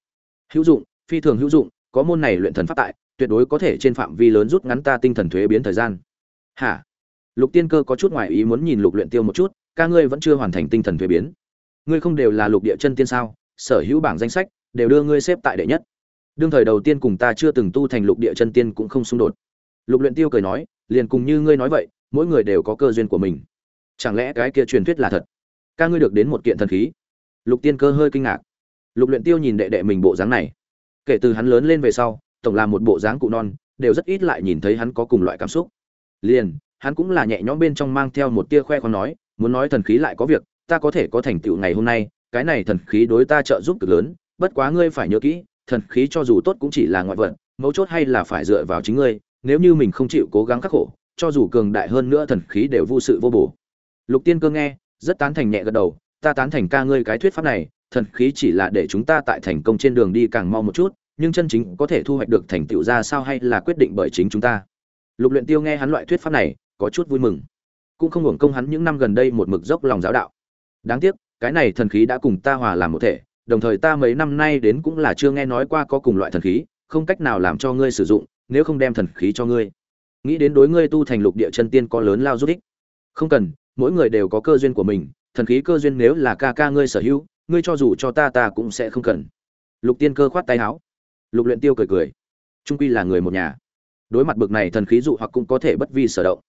Hữu dụng, phi thường hữu dụng, có môn này luyện thần pháp tại, tuyệt đối có thể trên phạm vi lớn rút ngắn ta tinh thần thuế biến thời gian. Hả? Lục tiên cơ có chút ngoại ý muốn nhìn lục luyện tiêu một chút, ca ngươi vẫn chưa hoàn thành tinh thần thuế biến. Ngươi không đều là lục địa chân tiên sao? Sở hữu bảng danh sách đều đưa ngươi xếp tại đệ nhất đương thời đầu tiên cùng ta chưa từng tu thành lục địa chân tiên cũng không xung đột. Lục luyện tiêu cười nói, liền cùng như ngươi nói vậy, mỗi người đều có cơ duyên của mình. Chẳng lẽ cái kia truyền thuyết là thật? Ca ngươi được đến một kiện thần khí. Lục tiên cơ hơi kinh ngạc. Lục luyện tiêu nhìn đệ đệ mình bộ dáng này. Kể từ hắn lớn lên về sau, tổng là một bộ dáng cụ non, đều rất ít lại nhìn thấy hắn có cùng loại cảm xúc. Liền, hắn cũng là nhẹ nhõm bên trong mang theo một tia khoe khoang nói, muốn nói thần khí lại có việc, ta có thể có thành tựu ngày hôm nay, cái này thần khí đối ta trợ giúp cực lớn, bất quá ngươi phải nhớ kỹ thần khí cho dù tốt cũng chỉ là ngoại vật, mấu chốt hay là phải dựa vào chính ngươi, nếu như mình không chịu cố gắng khắc khổ, cho dù cường đại hơn nữa thần khí đều vô sự vô bổ. Lục tiên cơ nghe, rất tán thành nhẹ gật đầu, ta tán thành ca ngươi cái thuyết pháp này, thần khí chỉ là để chúng ta tại thành công trên đường đi càng mau một chút, nhưng chân chính có thể thu hoạch được thành tựu ra sao hay là quyết định bởi chính chúng ta? Lục luyện tiêu nghe hắn loại thuyết pháp này, có chút vui mừng. Cũng không hưởng công hắn những năm gần đây một mực dốc lòng giáo đạo. Đáng tiếc, cái này thần khí đã cùng ta hòa làm một thể đồng thời ta mấy năm nay đến cũng là chưa nghe nói qua có cùng loại thần khí, không cách nào làm cho ngươi sử dụng, nếu không đem thần khí cho ngươi. Nghĩ đến đối ngươi tu thành lục địa chân tiên có lớn lao giúp ích. Không cần, mỗi người đều có cơ duyên của mình, thần khí cơ duyên nếu là ca ca ngươi sở hữu, ngươi cho dù cho ta ta cũng sẽ không cần. Lục tiên cơ khoát tay áo. Lục luyện tiêu cười cười. Trung quy là người một nhà. Đối mặt bực này thần khí dụ hoặc cũng có thể bất vi sở động.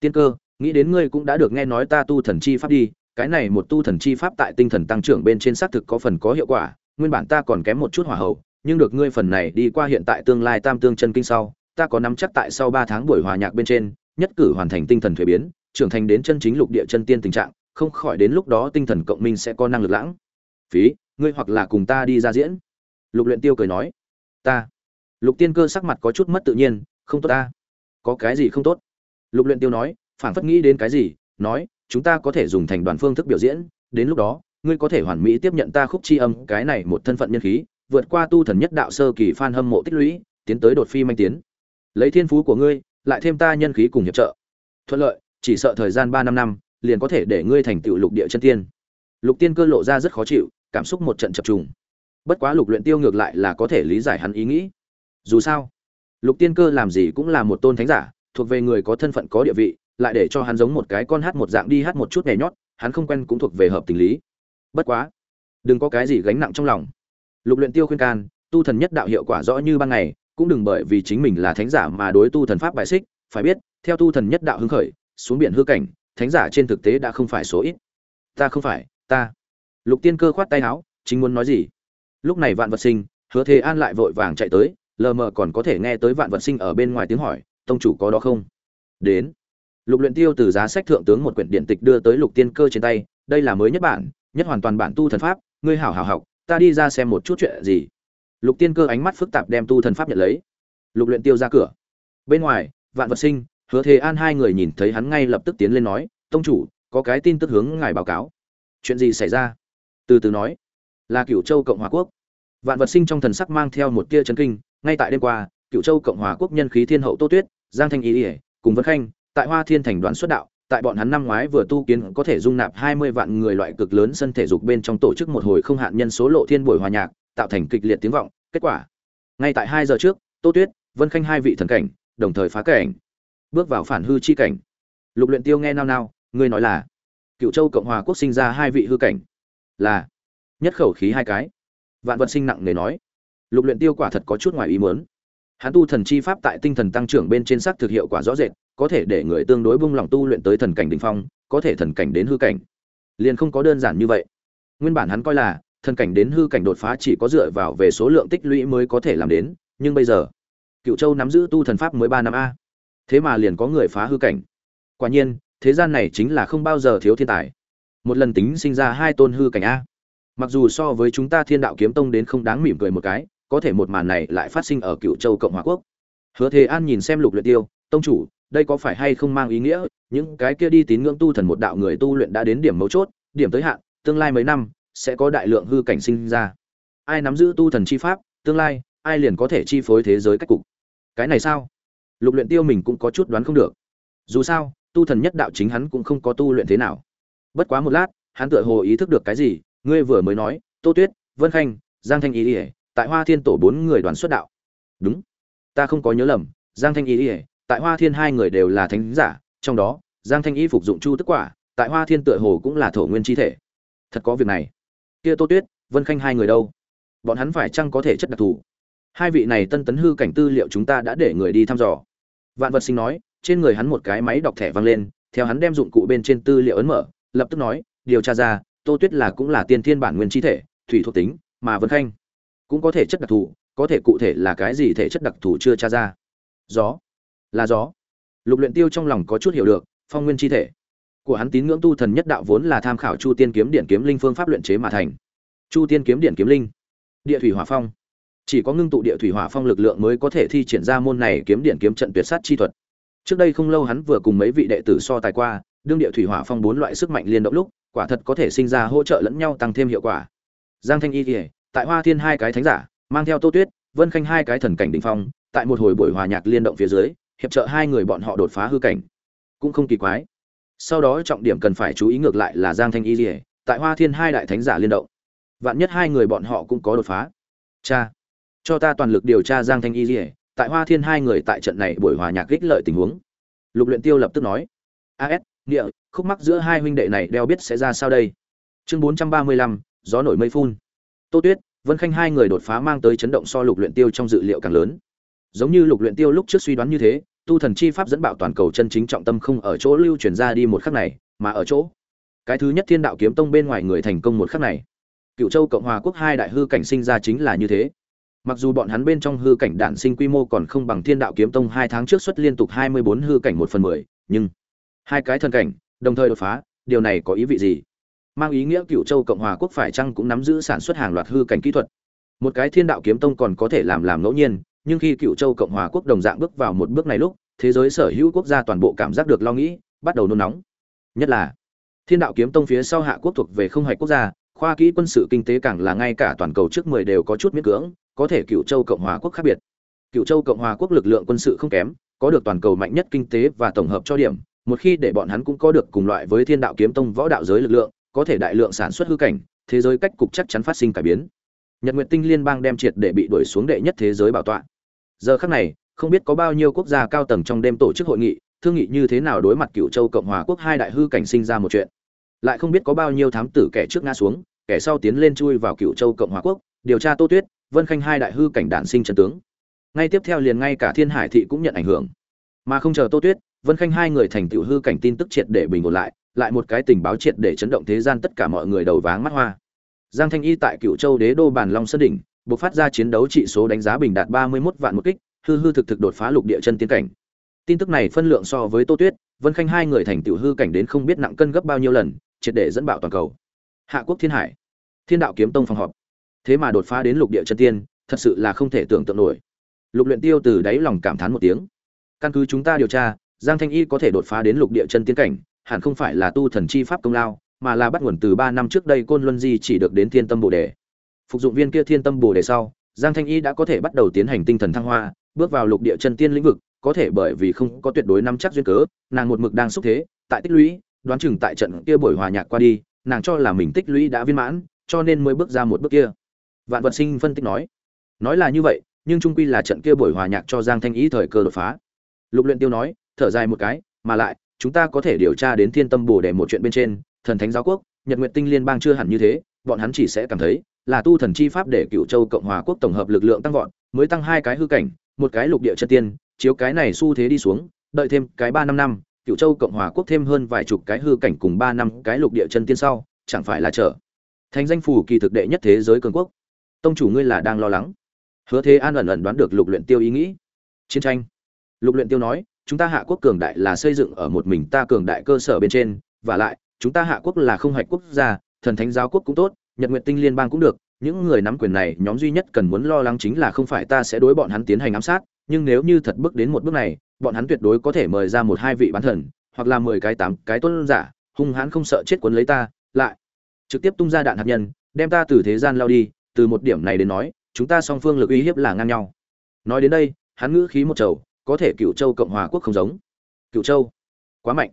Tiên cơ, nghĩ đến ngươi cũng đã được nghe nói ta tu thần chi pháp đi cái này một tu thần chi pháp tại tinh thần tăng trưởng bên trên xác thực có phần có hiệu quả, nguyên bản ta còn kém một chút hỏa hậu nhưng được ngươi phần này đi qua hiện tại tương lai tam tương chân kinh sau, ta có nắm chắc tại sau ba tháng buổi hòa nhạc bên trên, nhất cử hoàn thành tinh thần thuế biến, trưởng thành đến chân chính lục địa chân tiên tình trạng, không khỏi đến lúc đó tinh thần cộng minh sẽ có năng lực lãng. Phí, ngươi hoặc là cùng ta đi ra diễn. Lục luyện tiêu cười nói. Ta. Lục tiên cơ sắc mặt có chút mất tự nhiên, không tốt ta. Có cái gì không tốt? Lục luyện tiêu nói, phảng phất nghĩ đến cái gì, nói chúng ta có thể dùng thành đoàn phương thức biểu diễn, đến lúc đó, ngươi có thể hoàn mỹ tiếp nhận ta khúc chi âm, cái này một thân phận nhân khí, vượt qua tu thần nhất đạo sơ kỳ phan hâm mộ tích lũy, tiến tới đột phi manh tiến. Lấy thiên phú của ngươi, lại thêm ta nhân khí cùng hiệp trợ. Thuận lợi, chỉ sợ thời gian ba năm năm, liền có thể để ngươi thành tựu lục địa chân tiên. Lục tiên cơ lộ ra rất khó chịu, cảm xúc một trận chập trùng. Bất quá lục luyện tiêu ngược lại là có thể lý giải hắn ý nghĩ. Dù sao, lục tiên cơ làm gì cũng là một tôn thánh giả, thuộc về người có thân phận có địa vị lại để cho hắn giống một cái con hát một dạng đi hát một chút nhảy nhót, hắn không quen cũng thuộc về hợp tình lý. Bất quá, đừng có cái gì gánh nặng trong lòng. Lục luyện tiêu khuyên can, tu thần nhất đạo hiệu quả rõ như ban ngày, cũng đừng bởi vì chính mình là thánh giả mà đối tu thần pháp bài xích, phải biết, theo tu thần nhất đạo hứng khởi, xuống biển hư cảnh, thánh giả trên thực tế đã không phải số ít. Ta không phải, ta. Lục tiên cơ khoát tay áo, chính muốn nói gì? Lúc này vạn vật sinh, hứa thế an lại vội vàng chạy tới, lờ mờ còn có thể nghe tới vạn vật sinh ở bên ngoài tiếng hỏi, tông chủ có đó không? Đến lục luyện tiêu từ giá sách thượng tướng một quyển điện tịch đưa tới lục tiên cơ trên tay đây là mới nhất bản nhất hoàn toàn bản tu thần pháp ngươi hảo hảo học ta đi ra xem một chút chuyện gì. Lục tiên cơ ánh mắt phức tạp đem tu thần pháp nhận lấy. Lục luyện tiêu ra cửa. Bên ngoài vạn vật sinh hứa thế an hai người nhìn thấy hắn ngay lập tức tiến lên nói tông chủ có cái tin tức hướng ngài báo cáo. Chuyện gì xảy ra? Từ từ nói. Là cựu châu cộng hòa quốc. Vạn vật sinh trong thần sắc mang theo một tia chấn kinh ngay tại đêm qua cựu châu cộng hòa quốc nhân khí thiên hậu tô tuyết giang thanh ý ỉa cùng Vân Khanh, tại Hoa Thiên thành đoàn xuất đạo, tại bọn hắn năm ngoái vừa tu kiến có thể dung nạp 20 vạn người loại cực lớn sân thể dục bên trong tổ chức một hồi không hạn nhân số lộ thiên buổi hòa nhạc, tạo thành kịch liệt tiếng vọng, kết quả. Ngay tại 2 giờ trước, Tô Tuyết, Vân Khanh hai vị thần cảnh, đồng thời phá cảnh, bước vào phản hư chi cảnh. Lục Luyện Tiêu nghe nao nao, người nói là Cựu Châu Cộng hòa quốc sinh ra hai vị hư cảnh, là nhất khẩu khí hai cái. Vạn vật sinh nặng nề nói, Lục Luyện Tiêu quả thật có chút ngoài ý muốn. Hắn tu thần chi pháp tại tinh thần tăng trưởng bên trên sắc thực hiệu quả rõ rệt, có thể để người tương đối bung lòng tu luyện tới thần cảnh đỉnh phong, có thể thần cảnh đến hư cảnh. Liền không có đơn giản như vậy. Nguyên bản hắn coi là thần cảnh đến hư cảnh đột phá chỉ có dựa vào về số lượng tích lũy mới có thể làm đến, nhưng bây giờ, Cựu Châu nắm giữ tu thần pháp mới ba năm a. Thế mà liền có người phá hư cảnh. Quả nhiên, thế gian này chính là không bao giờ thiếu thiên tài. Một lần tính sinh ra hai tôn hư cảnh a. Mặc dù so với chúng ta Thiên Đạo Kiếm Tông đến không đáng mỉm cười một cái, có thể một màn này lại phát sinh ở Cựu Châu Cộng hòa quốc. Hứa Thế An nhìn xem Lục Luyện Tiêu, tông chủ, đây có phải hay không mang ý nghĩa? Những cái kia đi tín ngưỡng tu thần một đạo người tu luyện đã đến điểm mấu chốt, điểm tới hạn, tương lai mấy năm, sẽ có đại lượng hư cảnh sinh ra. Ai nắm giữ tu thần chi pháp, tương lai, ai liền có thể chi phối thế giới cách cục. Cái này sao? Lục luyện tiêu mình cũng có chút đoán không được. Dù sao, tu thần nhất đạo chính hắn cũng không có tu luyện thế nào. Bất quá một lát, hắn tựa hồ ý thức được cái gì, ngươi vừa mới nói, tô tuyết, vân khanh, giang thanh ý ỉa tại hoa thiên tổ bốn người đoàn xuất đạo. Đúng. Ta không có nhớ lầm, giang thanh ý ỉa tại Hoa Thiên hai người đều là thánh giả, trong đó, Giang Thanh Y phục dụng chu tức quả, tại Hoa Thiên tựa hồ cũng là thổ nguyên chi thể. Thật có việc này. Kia Tô Tuyết, Vân Khanh hai người đâu? Bọn hắn phải chăng có thể chất đặc thù? Hai vị này tân tấn hư cảnh tư liệu chúng ta đã để người đi thăm dò. Vạn Vật Sinh nói, trên người hắn một cái máy đọc thẻ vang lên, theo hắn đem dụng cụ bên trên tư liệu ấn mở, lập tức nói, điều tra ra, Tô Tuyết là cũng là tiên thiên bản nguyên chi thể, thủy thuộc tính, mà Vân Khanh cũng có thể chất đặc thù, có thể cụ thể là cái gì thể chất đặc thù chưa tra ra. Gió là gió. Lục luyện tiêu trong lòng có chút hiểu được, phong nguyên chi thể. Của hắn tín ngưỡng tu thần nhất đạo vốn là tham khảo chu tiên kiếm điện kiếm linh phương pháp luyện chế mà thành. Chu tiên kiếm điện kiếm linh. Địa thủy hỏa phong. Chỉ có ngưng tụ địa thủy hỏa phong lực lượng mới có thể thi triển ra môn này kiếm điện kiếm trận tuyệt sát chi thuật. Trước đây không lâu hắn vừa cùng mấy vị đệ tử so tài qua, đương địa thủy hỏa phong bốn loại sức mạnh liên động lúc, quả thật có thể sinh ra hỗ trợ lẫn nhau tăng thêm hiệu quả. Giang thanh y kể tại hoa thiên hai cái thánh giả, mang theo tô tuyết, vân khanh hai cái thần cảnh đỉnh phong, tại một hồi buổi hòa nhạc liên động phía dưới hiệp trợ hai người bọn họ đột phá hư cảnh. Cũng không kỳ quái. Sau đó trọng điểm cần phải chú ý ngược lại là giang thanh y dỉa tại hoa thiên hai đại thánh giả liên động. Vạn nhất hai người bọn họ cũng có đột phá. Cha, cho ta toàn lực điều tra giang thanh y dỉa tại hoa thiên hai người tại trận này buổi hòa nhạc kích lợi tình huống. Lục luyện tiêu lập tức nói as địa, khúc mắc giữa hai huynh đệ này đeo biết sẽ ra sao đây? Chương bốn trăm ba mươi lăm, gió nổi mây phun. Tô tuyết, vân khanh hai người đột phá mang tới chấn động so lục luyện tiêu trong dự liệu càng lớn. Giống như lục luyện tiêu lúc trước suy đoán như thế tu thần chi pháp dẫn bạo toàn cầu chân chính trọng tâm không ở chỗ lưu truyền ra đi một khắc này, mà ở chỗ. Cái thứ nhất thiên đạo kiếm tông bên ngoài người thành công một khắc này. Cựu châu cộng hòa quốc hai đại hư cảnh sinh ra chính là như thế. Mặc dù bọn hắn bên trong hư cảnh đản sinh quy mô còn không bằng thiên đạo kiếm tông hai tháng trước xuất liên tục hai mươi bốn hư cảnh một phần mười, nhưng hai cái thân cảnh đồng thời đột phá, điều này có ý vị gì? Mang ý nghĩa cựu châu cộng hòa quốc phải chăng cũng nắm giữ sản xuất hàng loạt hư cảnh kỹ thuật? Một cái thiên đạo kiếm tông còn có thể làm làm ngẫu nhiên nhưng khi cựu châu cộng hòa quốc đồng dạng bước vào một bước này lúc, thế giới sở hữu quốc gia toàn bộ cảm giác được lo nghĩ, bắt đầu nôn nóng. Nhất là, thiên đạo kiếm tông phía sau hạ quốc thuộc về không hạch quốc gia, khoa kỹ quân sự kinh tế càng là ngay cả toàn cầu trước mười đều có chút miễn cưỡng, có thể cựu châu cộng hòa quốc khác biệt. Cựu châu cộng hòa quốc lực lượng quân sự không kém, có được toàn cầu mạnh nhất kinh tế và tổng hợp cho điểm, một khi để bọn hắn cũng có được cùng loại với thiên đạo kiếm tông võ đạo giới lực lượng, có thể đại lượng sản xuất hư cảnh, thế giới cách cục chắc chắn phát sinh cải biến. Nhật nguyệt tinh liên bang đem triệt để bị đuổi xuống đệ nhất thế giới bảo tọa giờ khắc này, không biết có bao nhiêu quốc gia cao tầng trong đêm tổ chức hội nghị, thương nghị như thế nào đối mặt cựu châu cộng hòa quốc hai đại hư cảnh sinh ra một chuyện. Lại không biết có bao nhiêu thám tử kẻ trước ngã xuống, kẻ sau tiến lên chui vào cựu châu cộng hòa quốc, điều tra tô tuyết, vân khanh hai đại hư cảnh đản sinh trần tướng. Ngay tiếp theo liền ngay cả thiên hải thị cũng nhận ảnh hưởng. Mà không chờ tô tuyết, vân khanh hai người thành tựu hư cảnh tin tức triệt để bình ổn lại lại một cái tình báo triệt để chấn động thế gian tất cả mọi người đầu váng mắt hoa. Giang thanh y tại cựu châu đế đô bàn long sơn đỉnh bộc phát ra chiến đấu trị số đánh giá bình đạt ba mươi 31 vạn một kích, hư hư thực thực đột phá lục địa chân tiên cảnh. Tin tức này phân lượng so với Tô Tuyết, Vân Khanh hai người thành tiểu hư cảnh đến không biết nặng cân gấp bao nhiêu lần, triệt để dẫn bạo toàn cầu. Hạ quốc Thiên Hải, Thiên đạo kiếm tông phòng họp. Thế mà đột phá đến lục địa chân tiên, thật sự là không thể tưởng tượng nổi. Lục Luyện Tiêu từ đáy lòng cảm thán một tiếng. Căn cứ chúng ta điều tra, Giang Thanh Y có thể đột phá đến lục địa chân tiên cảnh, hẳn không phải là tu thần chi pháp công lao, mà là bắt nguồn từ 3 năm trước đây Côn Luân Di chỉ được đến Thiên Tâm Bồ Đề phục dụng viên kia thiên tâm bồ đề sau, giang thanh y đã có thể bắt đầu tiến hành tinh thần thăng hoa, bước vào lục địa chân tiên lĩnh vực, có thể bởi vì không có tuyệt đối nắm chắc duyên cớ, nàng một mực đang xúc thế, tại tích lũy, đoán chừng tại trận kia buổi hòa nhạc qua đi, nàng cho là mình tích lũy đã viên mãn, cho nên mới bước ra một bước kia. Vạn vật sinh phân tích nói nói là như vậy, nhưng trung quy là trận kia buổi hòa nhạc cho giang thanh ý thời cơ đột phá. Lục luyện tiêu nói, thở dài một cái, mà lại, chúng ta có thể điều tra đến thiên tâm bồ để một chuyện bên trên, thần thánh giáo quốc, nhật nguyện tinh liên bang chưa hẳn như thế, bọn hắn chỉ sẽ cảm thấy là tu thần chi pháp để cựu châu cộng hòa quốc tổng hợp lực lượng tăng vọt, mới tăng hai cái hư cảnh, một cái lục địa chân tiên, chiếu cái này xu thế đi xuống, đợi thêm cái ba năm năm, cựu châu cộng hòa quốc thêm hơn vài chục cái hư cảnh cùng ba năm cái lục địa chân tiên sau, chẳng phải là trở thành danh phủ kỳ thực đệ nhất thế giới cường quốc. Tông chủ ngươi là đang lo lắng. Hứa thế an ẩn ẩn đoán được lục luyện tiêu ý nghĩ. Chiến tranh. Lục luyện tiêu nói, chúng ta hạ quốc cường đại là xây dựng ở một mình ta cường đại cơ sở bên trên, và lại, chúng ta hạ quốc là không hoạch quốc gia, thần thánh giáo quốc cũng tốt nhật nguyện tinh liên bang cũng được, những người nắm quyền này nhóm duy nhất cần muốn lo lắng chính là không phải ta sẽ đối bọn hắn tiến hành ám sát, nhưng nếu như thật bước đến một bước này, bọn hắn tuyệt đối có thể mời ra một hai vị bán thần, hoặc là mười cái tám cái tuân giả, hung hãn không sợ chết quấn lấy ta, lại trực tiếp tung ra đạn hạt nhân, đem ta từ thế gian lao đi, từ một điểm này đến nói, chúng ta song phương lực uy hiếp là ngang nhau. Nói đến đây, hắn ngữ khí một trầu, có thể cựu châu cộng hòa quốc không giống. Cựu châu, quá mạnh.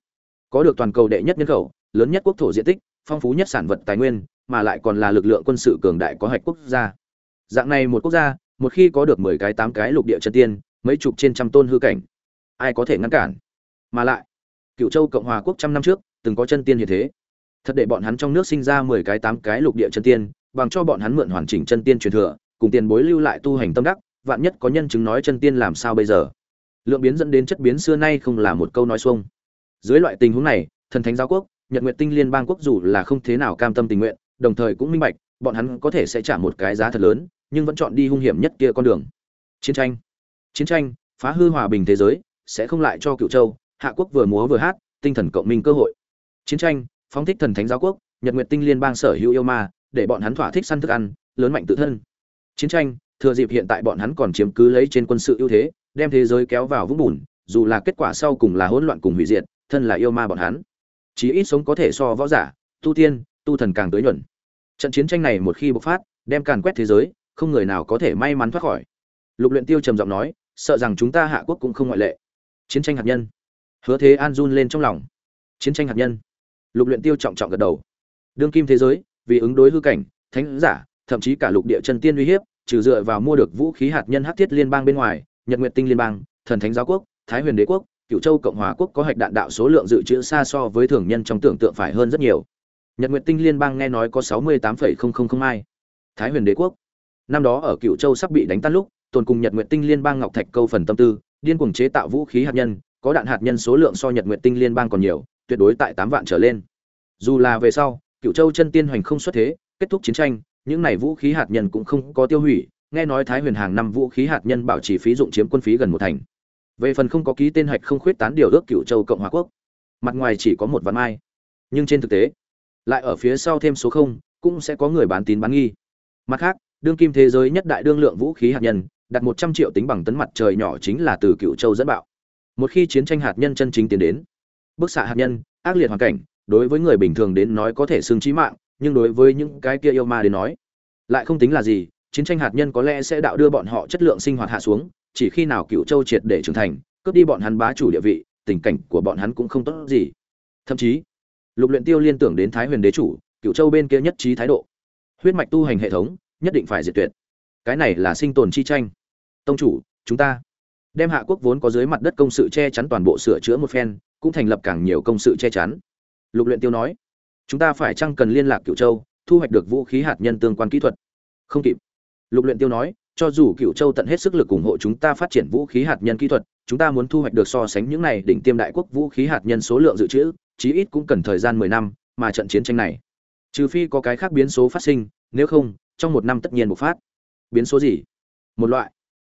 Có được toàn cầu đệ nhất nhân khẩu, lớn nhất quốc thổ diện tích, phong phú nhất sản vật tài nguyên mà lại còn là lực lượng quân sự cường đại có hạch quốc gia. Dạng này một quốc gia, một khi có được mười cái tám cái lục địa chân tiên, mấy chục trên trăm tôn hư cảnh, ai có thể ngăn cản? Mà lại cựu châu cộng hòa quốc trăm năm trước từng có chân tiên như thế. Thật để bọn hắn trong nước sinh ra mười cái tám cái lục địa chân tiên, bằng cho bọn hắn mượn hoàn chỉnh chân tiên truyền thừa, cùng tiền bối lưu lại tu hành tâm đắc, vạn nhất có nhân chứng nói chân tiên làm sao bây giờ? Lượng biến dẫn đến chất biến xưa nay không là một câu nói xuông. Dưới loại tình huống này, thần thánh giáo quốc, nhật nguyện tinh liên bang quốc dù là không thế nào cam tâm tình nguyện đồng thời cũng minh bạch, bọn hắn có thể sẽ trả một cái giá thật lớn, nhưng vẫn chọn đi hung hiểm nhất kia con đường. Chiến tranh. Chiến tranh, phá hư hòa bình thế giới, sẽ không lại cho cựu châu, hạ quốc vừa múa vừa hát, tinh thần cộng minh cơ hội. Chiến tranh, phóng thích thần thánh giáo quốc, nhật nguyện tinh liên bang sở hữu yêu ma, để bọn hắn thỏa thích săn thức ăn, lớn mạnh tự thân. Chiến tranh, thừa dịp hiện tại bọn hắn còn chiếm cứ lấy trên quân sự ưu thế, đem thế giới kéo vào vũng bùn, dù là kết quả sau cùng là hỗn loạn cùng hủy diệt, thân là yêu ma bọn hắn. Chí ít sống có thể so võ giả, tu tiên tu thần càng tới nhuận. Trận chiến tranh này một khi bộc phát, đem càn quét thế giới, không người nào có thể may mắn thoát khỏi. Lục luyện tiêu trầm giọng nói, sợ rằng chúng ta hạ quốc cũng không ngoại lệ. Chiến tranh hạt nhân. Hứa thế an run lên trong lòng. Chiến tranh hạt nhân. Lục luyện tiêu trọng trọng gật đầu. Đương kim thế giới, vì ứng đối hư cảnh, thánh giả, thậm chí cả lục địa chân tiên uy hiếp, trừ dựa vào mua được vũ khí hạt nhân hắc thiết liên bang bên ngoài, nhật nguyệt tinh liên bang, thần thánh giáo quốc, thái huyền đế quốc cựu châu cộng hòa quốc có hạch đạn đạo số lượng dự trữ xa so với thường nhân trong tưởng tượng phải hơn rất nhiều nhật nguyệt tinh liên bang nghe nói có sáu mươi tám ai. Thái huyền đế quốc. Năm đó ở cựu châu sắp bị đánh tan lúc, tồn cùng nhật nguyệt tinh liên bang ngọc thạch câu phần tâm tư, điên cuồng chế tạo vũ khí hạt nhân, có đạn hạt nhân số lượng so nhật nguyệt tinh liên bang còn nhiều, tuyệt đối tại tám vạn trở lên. Dù là về sau cựu châu chân tiên hoành không xuất thế, kết thúc chiến tranh, những này vũ khí hạt nhân cũng không có tiêu hủy, nghe nói thái huyền hàng năm vũ khí hạt nhân bảo trì phí dụng chiếm quân phí gần một thành. Về phần không có ký tên hạch không khuyết tán điều ước cựu châu cộng hòa quốc, mặt ngoài chỉ có một vạn mai. Nhưng trên thực tế lại ở phía sau thêm số không, cũng sẽ có người bán tín bán nghi. Mặt khác, đương kim thế giới nhất đại đương lượng vũ khí hạt nhân, đặt một trăm triệu tính bằng tấn mặt trời nhỏ chính là từ cựu châu dẫn bạo. Một khi chiến tranh hạt nhân chân chính tiến đến, bức xạ hạt nhân, ác liệt hoàn cảnh, đối với người bình thường đến nói có thể xương trí mạng, nhưng đối với những cái kia yêu ma đến nói, lại không tính là gì, chiến tranh hạt nhân có lẽ sẽ đạo đưa bọn họ chất lượng sinh hoạt hạ xuống, chỉ khi nào cựu châu triệt để trưởng thành, cướp đi bọn hắn bá chủ địa vị, tình cảnh của bọn hắn cũng không tốt gì. Thậm chí lục luyện tiêu liên tưởng đến thái huyền đế chủ cựu châu bên kia nhất trí thái độ. Huyết mạch tu hành hệ thống, nhất định phải diệt tuyệt. Cái này là sinh tồn chi tranh. Tông chủ, chúng ta đem hạ quốc vốn có dưới mặt đất công sự che chắn toàn bộ sửa chữa một phen, cũng thành lập càng nhiều công sự che chắn. Lục luyện tiêu nói, chúng ta phải chăng cần liên lạc cựu châu, thu hoạch được vũ khí hạt nhân tương quan kỹ thuật? Không kịp. Lục luyện tiêu nói, cho dù cựu châu tận hết sức lực ủng hộ chúng ta phát triển vũ khí hạt nhân kỹ thuật, chúng ta muốn thu hoạch được so sánh những này đỉnh tiêm đại quốc vũ khí hạt nhân số lượng dự trữ chí ít cũng cần thời gian mười năm mà trận chiến tranh này. Trừ phi có cái khác biến số phát sinh, nếu không, trong một năm tất nhiên bộc phát. Biến số gì? Một loại.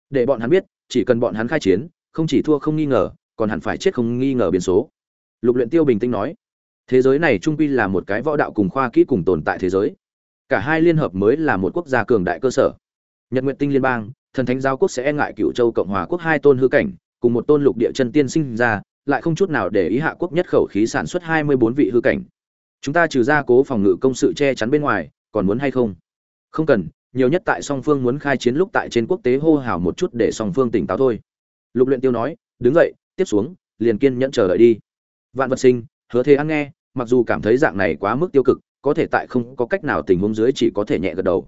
Để bọn hắn biết, chỉ cần bọn hắn khai chiến, không chỉ thua không nghi ngờ, còn hẳn phải chết không nghi ngờ biến số. Lục luyện tiêu bình tĩnh nói, thế giới này trung quy là một cái võ đạo cùng khoa kỹ cùng tồn tại thế giới. Cả hai liên hợp mới là một quốc gia cường đại cơ sở. Nhật nguyện tinh liên bang, thần thánh giáo quốc sẽ e ngại cựu châu cộng hòa quốc hai tôn hư cảnh, cùng một tôn lục địa chân tiên sinh ra lại không chút nào để ý hạ quốc nhất khẩu khí sản xuất hai mươi bốn vị hư cảnh. Chúng ta trừ ra cố phòng ngự công sự che chắn bên ngoài, còn muốn hay không? Không cần, nhiều nhất tại song phương muốn khai chiến lúc tại trên quốc tế hô hào một chút để song phương tỉnh táo thôi. Lục luyện tiêu nói, đứng dậy, tiếp xuống, liền kiên nhẫn chờ đợi đi. Vạn vật sinh, hứa thế ăn nghe, mặc dù cảm thấy dạng này quá mức tiêu cực, có thể tại không có cách nào tình huống dưới chỉ có thể nhẹ gật đầu.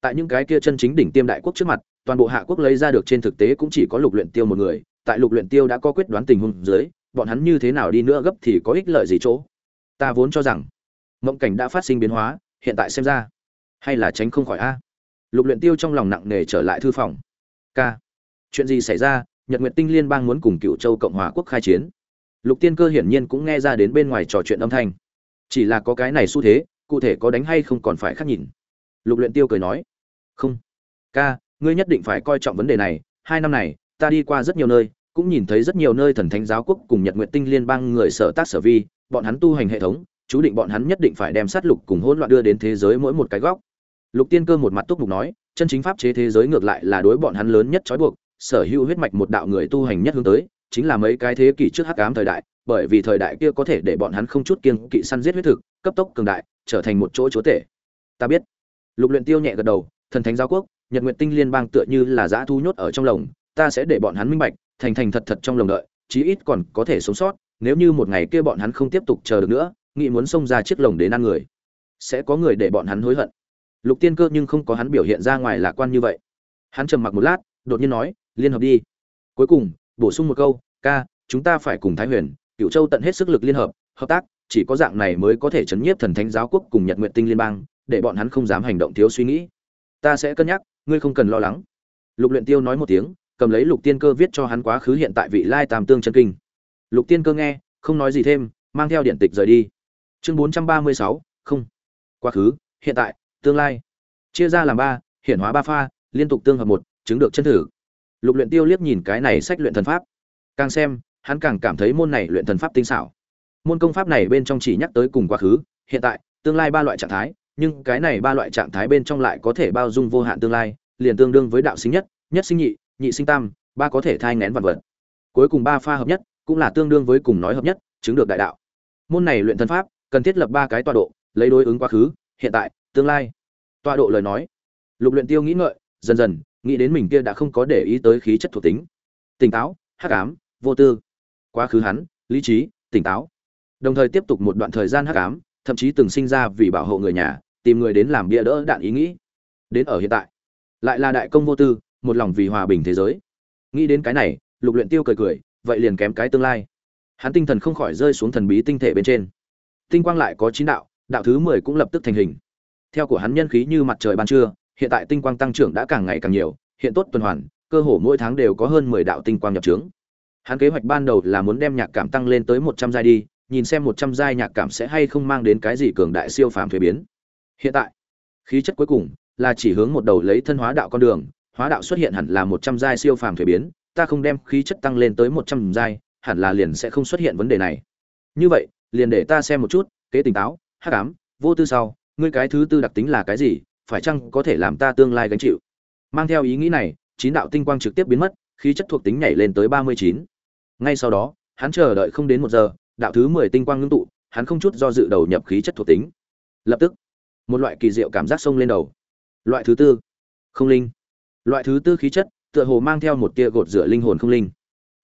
Tại những cái kia chân chính đỉnh tiêm đại quốc trước mặt, toàn bộ hạ quốc lấy ra được trên thực tế cũng chỉ có lục luyện tiêu một người. Tại lục luyện tiêu đã có quyết đoán tình huống dưới bọn hắn như thế nào đi nữa gấp thì có ích lợi gì chỗ? Ta vốn cho rằng, mộng cảnh đã phát sinh biến hóa, hiện tại xem ra, hay là tránh không khỏi a. Lục luyện tiêu trong lòng nặng nề trở lại thư phòng. K chuyện gì xảy ra? Nhật nguyệt tinh liên bang muốn cùng cựu châu cộng hòa quốc khai chiến. Lục tiên cơ hiển nhiên cũng nghe ra đến bên ngoài trò chuyện âm thanh. Chỉ là có cái này xu thế, cụ thể có đánh hay không còn phải khác nhìn. Lục luyện tiêu cười nói, không. Ca, ngươi nhất định phải coi trọng vấn đề này. Hai năm này, ta đi qua rất nhiều nơi cũng nhìn thấy rất nhiều nơi thần thánh giáo quốc cùng nhật nguyệt tinh liên bang người sở tác sở vi, bọn hắn tu hành hệ thống, chú định bọn hắn nhất định phải đem sát lục cùng hỗn loạn đưa đến thế giới mỗi một cái góc. Lục tiên cơ một mặt túc mục nói, chân chính pháp chế thế giới ngược lại là đối bọn hắn lớn nhất trói buộc, sở hữu huyết mạch một đạo người tu hành nhất hướng tới, chính là mấy cái thế kỷ trước hắc ám thời đại, bởi vì thời đại kia có thể để bọn hắn không chút kiêng kỵ săn giết huyết thực, cấp tốc cường đại, trở thành một chỗ chúa tể. Ta biết. Lục luyện tiêu nhẹ gật đầu, thần thánh giáo quốc, nhật nguyện tinh liên bang tựa như là dã thu nhốt ở trong lồng, ta sẽ để bọn hắn minh bạch thành thành thật thật trong lồng đợi, chí ít còn có thể sống sót, nếu như một ngày kia bọn hắn không tiếp tục chờ được nữa, nghĩ muốn xông ra chiếc lồng đến ăn người, sẽ có người để bọn hắn hối hận. Lục tiên cơ nhưng không có hắn biểu hiện ra ngoài lạc quan như vậy. Hắn trầm mặc một lát, đột nhiên nói, liên hợp đi. Cuối cùng, bổ sung một câu, ca, chúng ta phải cùng thái huyền cựu châu tận hết sức lực liên hợp hợp tác, chỉ có dạng này mới có thể chấn nhiếp thần thánh giáo quốc cùng nhật nguyện tinh liên bang, để bọn hắn không dám hành động thiếu suy nghĩ. Ta sẽ cân nhắc, ngươi không cần lo lắng. Lục luyện tiêu nói một tiếng cầm lấy lục tiên cơ viết cho hắn quá khứ hiện tại vị lai tam tương chân kinh. Lục tiên cơ nghe, không nói gì thêm, mang theo điện tịch rời đi. Chương bốn trăm ba mươi sáu, không. Quá khứ, hiện tại, tương lai. Chia ra làm ba, hiển hóa ba pha, liên tục tương hợp một, chứng được chân thử. Lục luyện tiêu liếc nhìn cái này sách luyện thần pháp. Càng xem, hắn càng cảm thấy môn này luyện thần pháp tinh xảo. Môn công pháp này bên trong chỉ nhắc tới cùng quá khứ, hiện tại, tương lai ba loại trạng thái, nhưng cái này ba loại trạng thái bên trong lại có thể bao dung vô hạn tương lai, liền tương đương với đạo sinh nhất nhất sinh nhị nhị sinh tam, ba có thể thai ngén vật vật. Cuối cùng ba pha hợp nhất, cũng là tương đương với cùng nói hợp nhất, chứng được đại đạo. Môn này luyện thân pháp, cần thiết lập ba cái tọa độ, lấy đối ứng quá khứ, hiện tại, tương lai. Tọa độ lời nói. Lục luyện tiêu nghĩ ngợi, dần dần, nghĩ đến mình kia đã không có để ý tới khí chất thuộc tính. Tỉnh táo, hắc ám, vô tư. Quá khứ hắn, lý trí, tỉnh táo. Đồng thời tiếp tục một đoạn thời gian hắc ám, thậm chí từng sinh ra vì bảo hộ người nhà, tìm người đến làm bia đỡ đạn ý nghĩ. Đến ở hiện tại, lại là đại công vô tư một lòng vì hòa bình thế giới. Nghĩ đến cái này, lục luyện tiêu cười cười, vậy liền kém cái tương lai. Hắn tinh thần không khỏi rơi xuống thần bí tinh thể bên trên. Tinh quang lại có chín đạo đạo thứ mười cũng lập tức thành hình. Theo của hắn nhân khí như mặt trời ban trưa, hiện tại tinh quang tăng trưởng đã càng ngày càng nhiều, hiện tốt tuần hoàn, cơ hồ mỗi tháng đều có hơn mười đạo tinh quang nhập trướng. Hắn kế hoạch ban đầu là muốn đem nhạc cảm tăng lên tới một trăm giai đi, nhìn xem một trăm giai nhạc cảm sẽ hay không mang đến cái gì cường đại siêu phàm thuế biến. Hiện tại, khí chất cuối cùng là chỉ hướng một đầu lấy thân hóa đạo con đường hóa đạo xuất hiện hẳn là một trăm giai siêu phàm thuế biến, ta không đem khí chất tăng lên tới một trăm giai, hẳn là liền sẽ không xuất hiện vấn đề này. Như vậy, liền để ta xem một chút, kế tỉnh táo, hắc ám, vô tư sau, ngươi cái thứ tư đặc tính là cái gì, phải chăng có thể làm ta tương lai gánh chịu? Mang theo ý nghĩ này, chín đạo tinh quang trực tiếp biến mất, khí chất thuộc tính nhảy lên tới ba mươi chín. Ngay sau đó, hắn chờ đợi không đến một giờ, đạo thứ mười tinh quang ngưng tụ, hắn không chút do dự đầu nhập khí chất thuộc tính. Lập tức, một loại kỳ diệu cảm giác xông lên đầu. Loại thứ tư, không linh loại thứ tư khí chất, tựa hồ mang theo một tia gột rửa linh hồn không linh.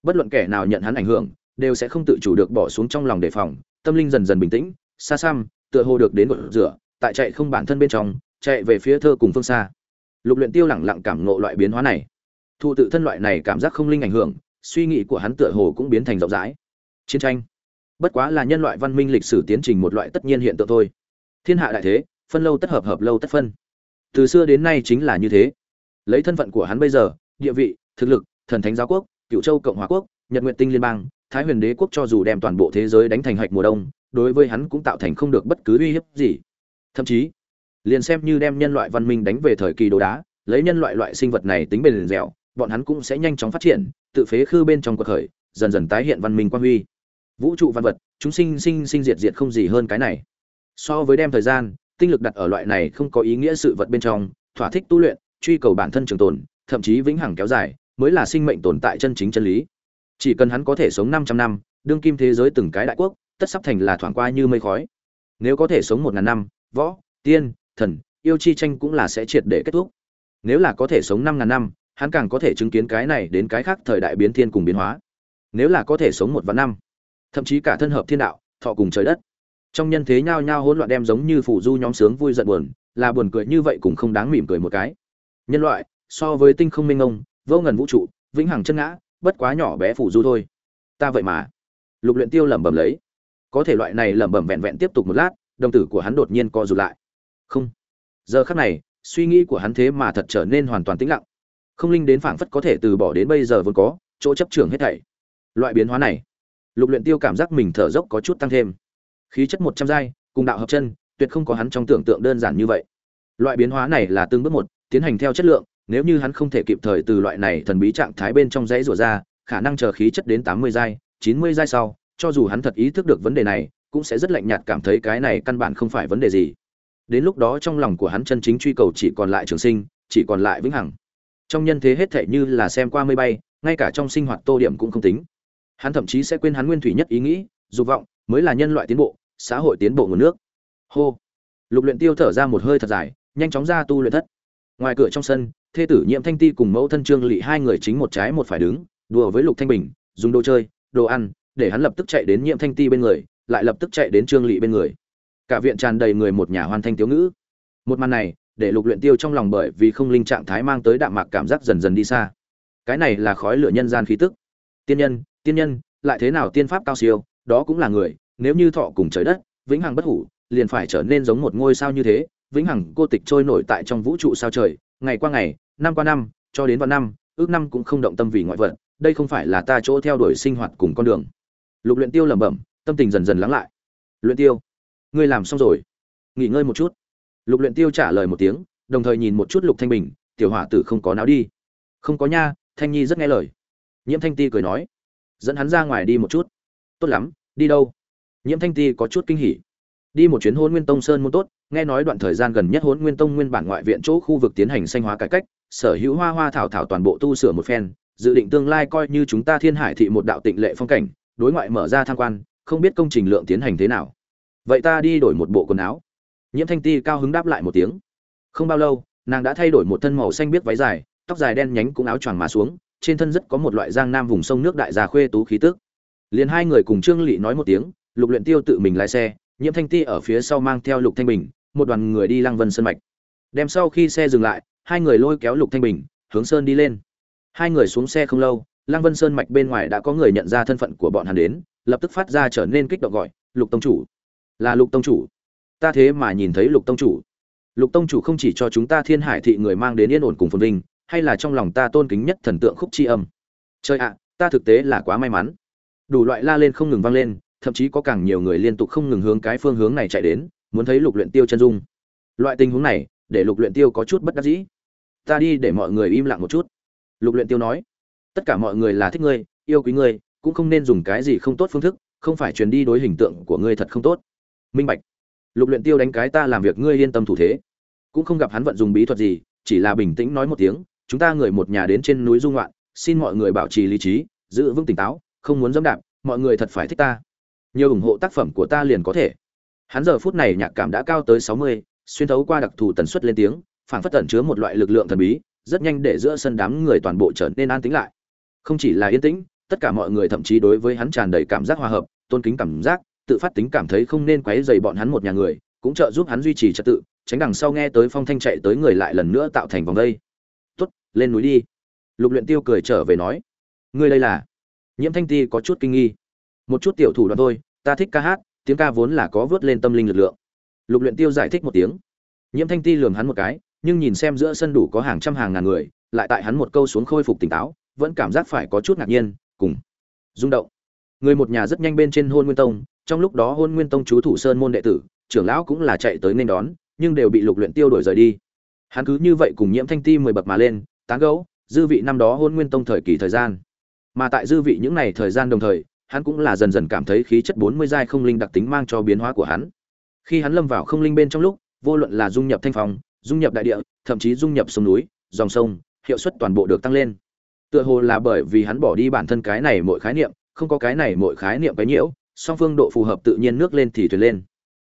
Bất luận kẻ nào nhận hắn ảnh hưởng, đều sẽ không tự chủ được bỏ xuống trong lòng đề phòng, tâm linh dần dần bình tĩnh, xa xăm, tựa hồ được đến gột rửa, tại chạy không bản thân bên trong, chạy về phía thơ cùng phương xa. Lục luyện tiêu lẳng lặng cảm ngộ loại biến hóa này. Thụ tự thân loại này cảm giác không linh ảnh hưởng, suy nghĩ của hắn tựa hồ cũng biến thành rộng rãi. Chiến tranh. Bất quá là nhân loại văn minh lịch sử tiến trình một loại tất nhiên hiện tượng thôi. Thiên hạ đại thế, phân lâu tất hợp hợp lâu tất phân. Từ xưa đến nay chính là như thế lấy thân phận của hắn bây giờ, địa vị, thực lực, thần thánh giáo quốc cựu châu cộng hòa quốc, nhật nguyện tinh liên bang, thái huyền đế quốc cho dù đem toàn bộ thế giới đánh thành hạch mùa đông, đối với hắn cũng tạo thành không được bất cứ uy hiếp gì. Thậm chí, liền xem như đem nhân loại văn minh đánh về thời kỳ đồ đá, lấy nhân loại loại sinh vật này tính bền dẻo, bọn hắn cũng sẽ nhanh chóng phát triển, tự phế khư bên trong cuộc khởi, dần dần tái hiện văn minh quan huy. Vũ trụ văn vật, chúng sinh sinh sinh diệt diệt không gì hơn cái này. So với đem thời gian, tinh lực đặt ở loại này không có ý nghĩa sự vật bên trong, thỏa thích tu luyện truy cầu bản thân trường tồn, thậm chí vĩnh hằng kéo dài, mới là sinh mệnh tồn tại chân chính chân lý. Chỉ cần hắn có thể sống 500 năm, đương kim thế giới từng cái đại quốc, tất sắp thành là thoảng qua như mây khói. Nếu có thể sống một ngàn năm, võ, tiên, thần, yêu chi tranh cũng là sẽ triệt để kết thúc. Nếu là có thể sống năm ngàn năm, hắn càng có thể chứng kiến cái này đến cái khác thời đại biến thiên cùng biến hóa. Nếu là có thể sống một vạn năm, thậm chí cả thân hợp thiên đạo, thọ cùng trời đất. Trong nhân thế nhao nhao hỗn loạn đem giống như phủ du nhóm sướng vui giận buồn, là buồn cười như vậy cũng không đáng mỉm cười một cái nhân loại, so với tinh không minh ông vô ngần vũ trụ, vĩnh hằng chân ngã, bất quá nhỏ bé phủ du thôi. Ta vậy mà. Lục luyện tiêu lẩm bẩm lấy. Có thể loại này lẩm bẩm vẹn vẹn tiếp tục một lát, đồng tử của hắn đột nhiên co rụt lại. Không. Giờ khắc này, suy nghĩ của hắn thế mà thật trở nên hoàn toàn tĩnh lặng. Không linh đến phảng phất có thể từ bỏ đến bây giờ vốn có, chỗ chấp trường hết thảy. Loại biến hóa này, lục luyện tiêu cảm giác mình thở dốc có chút tăng thêm. Khí chất một trăm giai, cùng đạo hợp chân, tuyệt không có hắn trong tưởng tượng đơn giản như vậy. Loại biến hóa này là từng bước một tiến hành theo chất lượng, nếu như hắn không thể kịp thời từ loại này thần bí trạng thái bên trong dãy rủa ra, khả năng chờ khí chất đến tám mươi giai, chín mươi giai sau, cho dù hắn thật ý thức được vấn đề này, cũng sẽ rất lạnh nhạt cảm thấy cái này căn bản không phải vấn đề gì. Đến lúc đó trong lòng của hắn chân chính truy cầu chỉ còn lại trường sinh, chỉ còn lại vĩnh hằng. Trong nhân thế hết thệ như là xem qua mây bay, ngay cả trong sinh hoạt tô điểm cũng không tính. Hắn thậm chí sẽ quên hắn nguyên thủy nhất ý nghĩ, dục vọng, mới là nhân loại tiến bộ, xã hội tiến bộ nguồn nước. Hô. Lục luyện tiêu thở ra một hơi thật dài, nhanh chóng ra tu luyện thất ngoài cửa trong sân, thê tử nhiệm thanh ti cùng mẫu thân trương lỵ hai người chính một trái một phải đứng, đùa với lục thanh bình, dùng đồ chơi, đồ ăn, để hắn lập tức chạy đến nhiệm thanh ti bên người, lại lập tức chạy đến trương lỵ bên người. Cả viện tràn đầy người một nhà hoàn thanh tiếu ngữ. Một màn này, để lục luyện tiêu trong lòng bởi vì không linh trạng thái mang tới đạm mạc cảm giác dần dần đi xa. Cái này là khói lửa nhân gian khí tức. Tiên nhân tiên nhân, lại thế nào tiên pháp cao siêu, đó cũng là người, nếu như thọ cùng trời đất, vĩnh hằng bất hủ, liền phải trở nên giống một ngôi sao như thế vĩnh hằng cô tịch trôi nổi tại trong vũ trụ sao trời, ngày qua ngày, năm qua năm, cho đến vạn năm, ước năm cũng không động tâm vì ngoại vật, đây không phải là ta chỗ theo đuổi sinh hoạt cùng con đường. Lục luyện tiêu lẩm bẩm, tâm tình dần dần lắng lại. Luyện tiêu, ngươi làm xong rồi. Nghỉ ngơi một chút. Lục luyện tiêu trả lời một tiếng, đồng thời nhìn một chút lục thanh bình, tiểu hỏa tử không có náo đi. Không có nha, thanh nhi rất nghe lời. Nhiễm thanh ti cười nói, dẫn hắn ra ngoài đi một chút. Tốt lắm, đi đâu? Nhiễm thanh ti có chút kinh hỉ đi một chuyến hôn nguyên tông sơn môn tốt, nghe nói đoạn thời gian gần nhất hôn nguyên tông nguyên bản ngoại viện chỗ khu vực tiến hành xanh hóa cải cách, sở hữu hoa hoa thảo thảo toàn bộ tu sửa một phen, dự định tương lai coi như chúng ta thiên hải thị một đạo tịnh lệ phong cảnh, đối ngoại mở ra tham quan, không biết công trình lượng tiến hành thế nào. Vậy ta đi đổi một bộ quần áo. Nhiễm thanh ti cao hứng đáp lại một tiếng. Không bao lâu, nàng đã thay đổi một thân màu xanh biết váy dài, tóc dài đen nhánh cũng áo choàng mà xuống, trên thân rất có một loại giang nam vùng sông nước đại già khuê tú khí tức. Liền hai người cùng trương lỵ nói một tiếng, lục luyện tiêu tự mình lái xe nhiễm thanh ti ở phía sau mang theo lục thanh bình, một đoàn người đi lăng vân sơn mạch. Đem sau khi xe dừng lại, hai người lôi kéo lục thanh bình, hướng sơn đi lên. Hai người xuống xe không lâu, lăng vân sơn mạch bên ngoài đã có người nhận ra thân phận của bọn hắn đến, lập tức phát ra trở nên kích động gọi, lục tông chủ. Là lục tông chủ. Ta thế mà nhìn thấy lục tông chủ. Lục tông chủ không chỉ cho chúng ta thiên hải thị người mang đến yên ổn cùng phồn vinh, hay là trong lòng ta tôn kính nhất thần tượng khúc chi âm. Trời ạ, ta thực tế là quá may mắn. Đủ loại la lên không ngừng vang lên thậm chí có càng nhiều người liên tục không ngừng hướng cái phương hướng này chạy đến, muốn thấy lục luyện tiêu chân dung. Loại tình huống này, để lục luyện tiêu có chút bất đắc dĩ. Ta đi để mọi người im lặng một chút. Lục luyện tiêu nói, tất cả mọi người là thích ngươi, yêu quý ngươi, cũng không nên dùng cái gì không tốt phương thức, không phải truyền đi đối hình tượng của ngươi thật không tốt. Minh bạch, lục luyện tiêu đánh cái ta làm việc ngươi yên tâm thủ thế. Cũng không gặp hắn vận dùng bí thuật gì, chỉ là bình tĩnh nói một tiếng, chúng ta người một nhà đến trên núi dung loạn xin mọi người bảo trì lý trí, giữ vững tỉnh táo, không muốn dẫm đạp, mọi người thật phải thích ta nhiều ủng hộ tác phẩm của ta liền có thể. Hắn giờ phút này nhạc cảm đã cao tới sáu mươi, xuyên thấu qua đặc thù tần suất lên tiếng phản phất tẩn chứa một loại lực lượng thần bí, rất nhanh để giữa sân đám người toàn bộ trở nên an tĩnh lại. Không chỉ là yên tĩnh, tất cả mọi người thậm chí đối với hắn tràn đầy cảm giác hòa hợp, tôn kính cảm giác, tự phát tính cảm thấy không nên quấy rầy bọn hắn một nhà người, cũng trợ giúp hắn duy trì trật tự, tránh đằng sau nghe tới phong thanh chạy tới người lại lần nữa tạo thành vòng đây. Tốt, lên núi đi. Lục luyện tiêu cười trở về nói. Ngươi đây là? Nhiễm thanh ti có chút kinh nghi một chút tiểu thủ đoạn thôi, ta thích ca hát, tiếng ca vốn là có vớt lên tâm linh lực lượng. Lục luyện tiêu giải thích một tiếng. Nhiễm thanh ti lườm hắn một cái, nhưng nhìn xem giữa sân đủ có hàng trăm hàng ngàn người, lại tại hắn một câu xuống khôi phục tỉnh táo, vẫn cảm giác phải có chút ngạc nhiên, cùng rung động. Người một nhà rất nhanh bên trên hôn nguyên tông, trong lúc đó hôn nguyên tông chú thủ sơn môn đệ tử, trưởng lão cũng là chạy tới nên đón, nhưng đều bị lục luyện tiêu đuổi rời đi. Hắn cứ như vậy cùng nhiễm thanh ti mười bậc mà lên, tán gẫu, dư vị năm đó hôn nguyên tông thời kỳ thời gian. Mà tại dư vị những này thời gian đồng thời hắn cũng là dần dần cảm thấy khí chất bốn mươi giai không linh đặc tính mang cho biến hóa của hắn. Khi hắn lâm vào không linh bên trong lúc, vô luận là dung nhập thanh phòng dung nhập đại địa, thậm chí dung nhập sông núi, dòng sông, hiệu suất toàn bộ được tăng lên. Tựa hồ là bởi vì hắn bỏ đi bản thân cái này mỗi khái niệm, không có cái này mỗi khái niệm cái nhiễu, song phương độ phù hợp tự nhiên nước lên thì thuyền lên.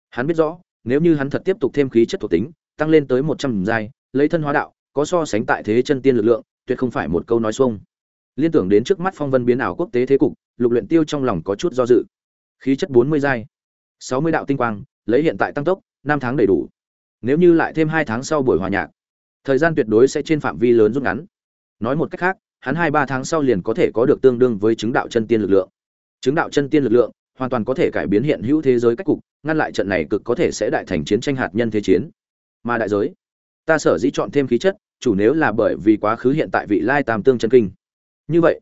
Hắn biết rõ, nếu như hắn thật tiếp tục thêm khí chất thuộc tính, tăng lên tới một trăm giai, lấy thân hóa đạo, có so sánh tại thế chân tiên lực lượng, tuyệt không phải một câu nói xuông. Liên tưởng đến trước mắt phong vân biến ảo quốc tế thế cục lục luyện tiêu trong lòng có chút do dự. Khí chất bốn mươi giai, sáu mươi đạo tinh quang, lấy hiện tại tăng tốc, năm tháng đầy đủ. Nếu như lại thêm hai tháng sau buổi hòa nhạc, thời gian tuyệt đối sẽ trên phạm vi lớn rút ngắn. Nói một cách khác, hắn hai ba tháng sau liền có thể có được tương đương với chứng đạo chân tiên lực lượng. Chứng đạo chân tiên lực lượng hoàn toàn có thể cải biến hiện hữu thế giới cách cục, ngăn lại trận này cực có thể sẽ đại thành chiến tranh hạt nhân thế chiến. Mà đại giới, ta sở dĩ chọn thêm khí chất, chủ nếu là bởi vì quá khứ hiện tại vị lai tam tương chân kinh. Như vậy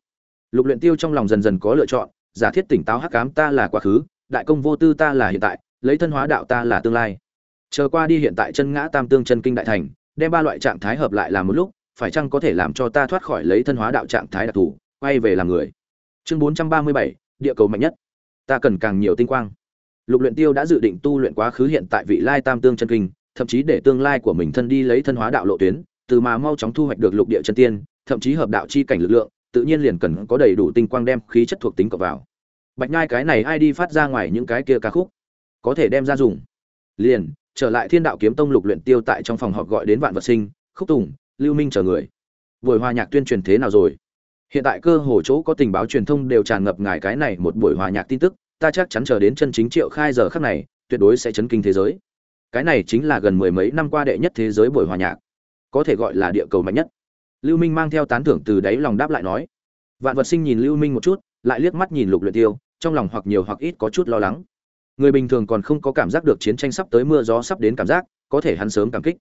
lục luyện tiêu trong lòng dần dần có lựa chọn giả thiết tỉnh táo hắc ám ta là quá khứ đại công vô tư ta là hiện tại lấy thân hóa đạo ta là tương lai. Chờ qua đi hiện tại chân ngã tam tương chân kinh đại thành đem ba loại trạng thái hợp lại làm một lúc phải chăng có thể làm cho ta thoát khỏi lấy thân hóa đạo trạng thái đặc thù quay về làm người? Chương 437, địa cầu mạnh nhất. Ta cần càng nhiều tinh quang. Lục luyện tiêu đã dự định tu luyện quá khứ hiện tại vị lai tam tương chân kinh thậm chí để tương lai của mình thân đi lấy thân hóa đạo lộ tuyến từ mà mau chóng thu hoạch được lục địa chân tiên thậm chí hợp đạo chi cảnh lực lượng tự nhiên liền cần có đầy đủ tinh quang đem khí chất thuộc tính cộng vào. Bạch nhai cái này ai đi phát ra ngoài những cái kia ca khúc? Có thể đem ra dùng. Liền, trở lại thiên đạo kiếm tông lục luyện tiêu tại trong phòng họp gọi đến vạn vật sinh, khúc tùng, lưu minh chờ người. Buổi hòa nhạc tuyên truyền thế nào rồi? Hiện tại cơ hồ chỗ có tình báo truyền thông đều tràn ngập ngài cái này một buổi hòa nhạc tin tức, ta chắc chắn chờ đến chân chính triệu khai giờ khắc này, tuyệt đối sẽ chấn kinh thế giới. Cái này chính là gần mười mấy năm qua đệ nhất thế giới buổi hòa nhạc. Có thể gọi là địa cầu mạnh nhất lưu minh mang theo tán thưởng từ đáy lòng đáp lại nói. Vạn vật sinh nhìn lưu minh một chút, lại liếc mắt nhìn lục luyện tiêu, trong lòng hoặc nhiều hoặc ít có chút lo lắng. Người bình thường còn không có cảm giác được chiến tranh sắp tới mưa gió sắp đến cảm giác, có thể hắn sớm cảm kích.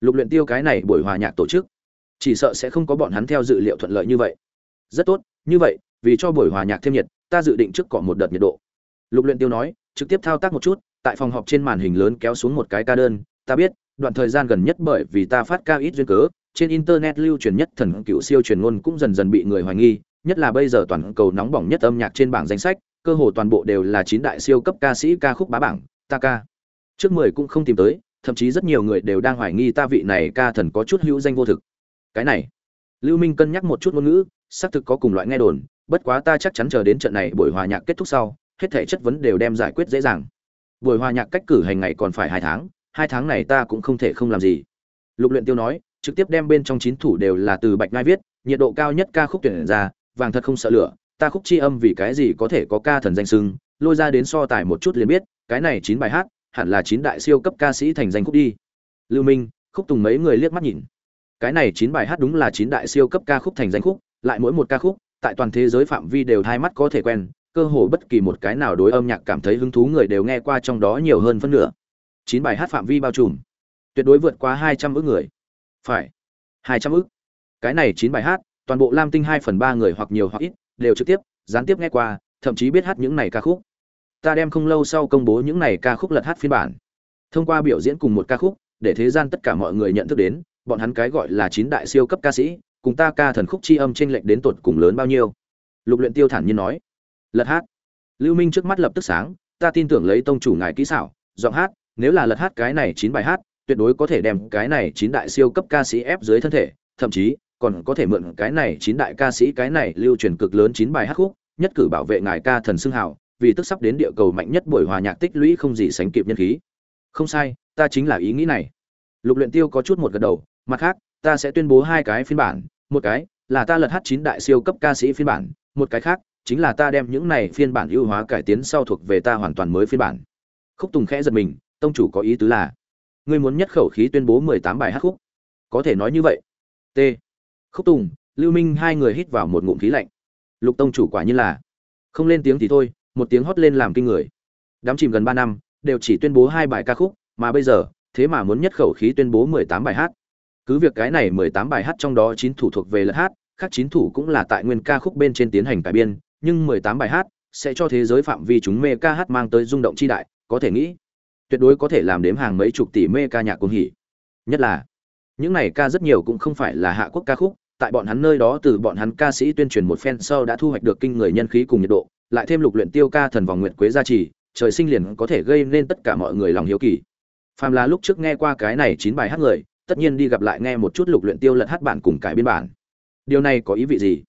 Lục luyện tiêu cái này buổi hòa nhạc tổ chức, chỉ sợ sẽ không có bọn hắn theo dự liệu thuận lợi như vậy. Rất tốt, như vậy, vì cho buổi hòa nhạc thêm nhiệt, ta dự định trước cọ một đợt nhiệt độ. Lục luyện tiêu nói, trực tiếp thao tác một chút, tại phòng họp trên màn hình lớn kéo xuống một cái ca đơn. Ta biết, đoạn thời gian gần nhất bởi vì ta phát ca ít duyên cớ trên internet lưu truyền nhất thần cựu siêu truyền ngôn cũng dần dần bị người hoài nghi, nhất là bây giờ toàn cầu nóng bỏng nhất âm nhạc trên bảng danh sách, cơ hồ toàn bộ đều là chín đại siêu cấp ca sĩ ca khúc bá bảng, ta ca. Trước mười cũng không tìm tới, thậm chí rất nhiều người đều đang hoài nghi ta vị này ca thần có chút hữu danh vô thực. Cái này, lưu minh cân nhắc một chút ngôn ngữ, xác thực có cùng loại nghe đồn, bất quá ta chắc chắn chờ đến trận này buổi hòa nhạc kết thúc sau, hết thể chất vấn đều đem giải quyết dễ dàng. Buổi hòa nhạc cách cử hành ngày còn phải hai tháng hai tháng này ta cũng không thể không làm gì. Lục luyện tiêu nói trực tiếp đem bên trong chín thủ đều là từ bạch ngai viết, nhiệt độ cao nhất ca khúc tuyển ra, vàng thật không sợ lửa, ta khúc chi âm vì cái gì có thể có ca thần danh sưng lôi ra đến so tài một chút liền biết, cái này chín bài hát, hẳn là chín đại siêu cấp ca sĩ thành danh khúc đi. Lưu minh, khúc tùng mấy người liếc mắt nhìn. Cái này chín bài hát đúng là chín đại siêu cấp ca khúc thành danh khúc, lại mỗi một ca khúc, tại toàn thế giới phạm vi đều hai mắt có thể quen, cơ hồ bất kỳ một cái nào đối âm nhạc cảm thấy hứng thú người đều nghe qua trong đó nhiều hơn phân nửa. Chín bài hát phạm vi bao trùm, tuyệt đối vượt qua hai trăm ước người phải. Hai trăm ức. cái này chín bài hát, toàn bộ lam tinh hai phần ba người hoặc nhiều hoặc ít, đều trực tiếp, gián tiếp nghe qua, thậm chí biết hát những này ca khúc. Ta đem không lâu sau công bố những này ca khúc lật hát phiên bản. Thông qua biểu diễn cùng một ca khúc, để thế gian tất cả mọi người nhận thức đến, bọn hắn cái gọi là chín đại siêu cấp ca sĩ, cùng ta ca thần khúc chi âm trên lệnh đến tột cùng lớn bao nhiêu. Lục luyện tiêu thản nhiên nói. Lật hát. Lưu minh trước mắt lập tức sáng, ta tin tưởng lấy tông chủ ngài kỹ xảo, giọng hát, nếu là lật hát cái này chín bài hát tuyệt đối có thể đem cái này chín đại siêu cấp ca sĩ ép dưới thân thể, thậm chí còn có thể mượn cái này chín đại ca sĩ cái này lưu truyền cực lớn chín bài hát khúc, nhất cử bảo vệ ngài ca thần xưng hào, vì tức sắp đến địa cầu mạnh nhất buổi hòa nhạc tích lũy không gì sánh kịp nhân khí. Không sai, ta chính là ý nghĩ này. Lục luyện tiêu có chút một gật đầu, mặt khác, ta sẽ tuyên bố hai cái phiên bản, một cái là ta lật hát chín đại siêu cấp ca sĩ phiên bản, một cái khác chính là ta đem những này phiên bản ưu hóa cải tiến sau thuộc về ta hoàn toàn mới phiên bản. Khúc tùng khẽ giật mình, tông chủ có ý tứ là ngươi muốn nhất khẩu khí tuyên bố mười tám bài hát khúc. Có thể nói như vậy. T. Khúc tùng, lưu minh hai người hít vào một ngụm khí lạnh. Lục tông chủ quả nhiên là. Không lên tiếng thì thôi, một tiếng hót lên làm kinh người. Đám chìm gần ba năm, đều chỉ tuyên bố hai bài ca khúc, mà bây giờ, thế mà muốn nhất khẩu khí tuyên bố mười tám bài hát. Cứ việc cái này mười tám bài hát trong đó chín thủ thuộc về lật hát, khác chín thủ cũng là tại nguyên ca khúc bên trên tiến hành cải biên, nhưng mười tám bài hát sẽ cho thế giới phạm vi chúng mê ca hát mang tới rung động chi đại, có thể nghĩ tuyệt đối có thể làm đếm hàng mấy chục tỷ mê ca nhạc cuồng hỉ. Nhất là, những này ca rất nhiều cũng không phải là hạ quốc ca khúc, tại bọn hắn nơi đó từ bọn hắn ca sĩ tuyên truyền một phen sau đã thu hoạch được kinh người nhân khí cùng nhiệt độ, lại thêm lục luyện tiêu ca thần vòng nguyện quế gia trì, trời sinh liền có thể gây nên tất cả mọi người lòng hiếu kỳ. Phàm là lúc trước nghe qua cái này chín bài hát người, tất nhiên đi gặp lại nghe một chút lục luyện tiêu lật hát bản cùng cải biên bản. Điều này có ý vị gì?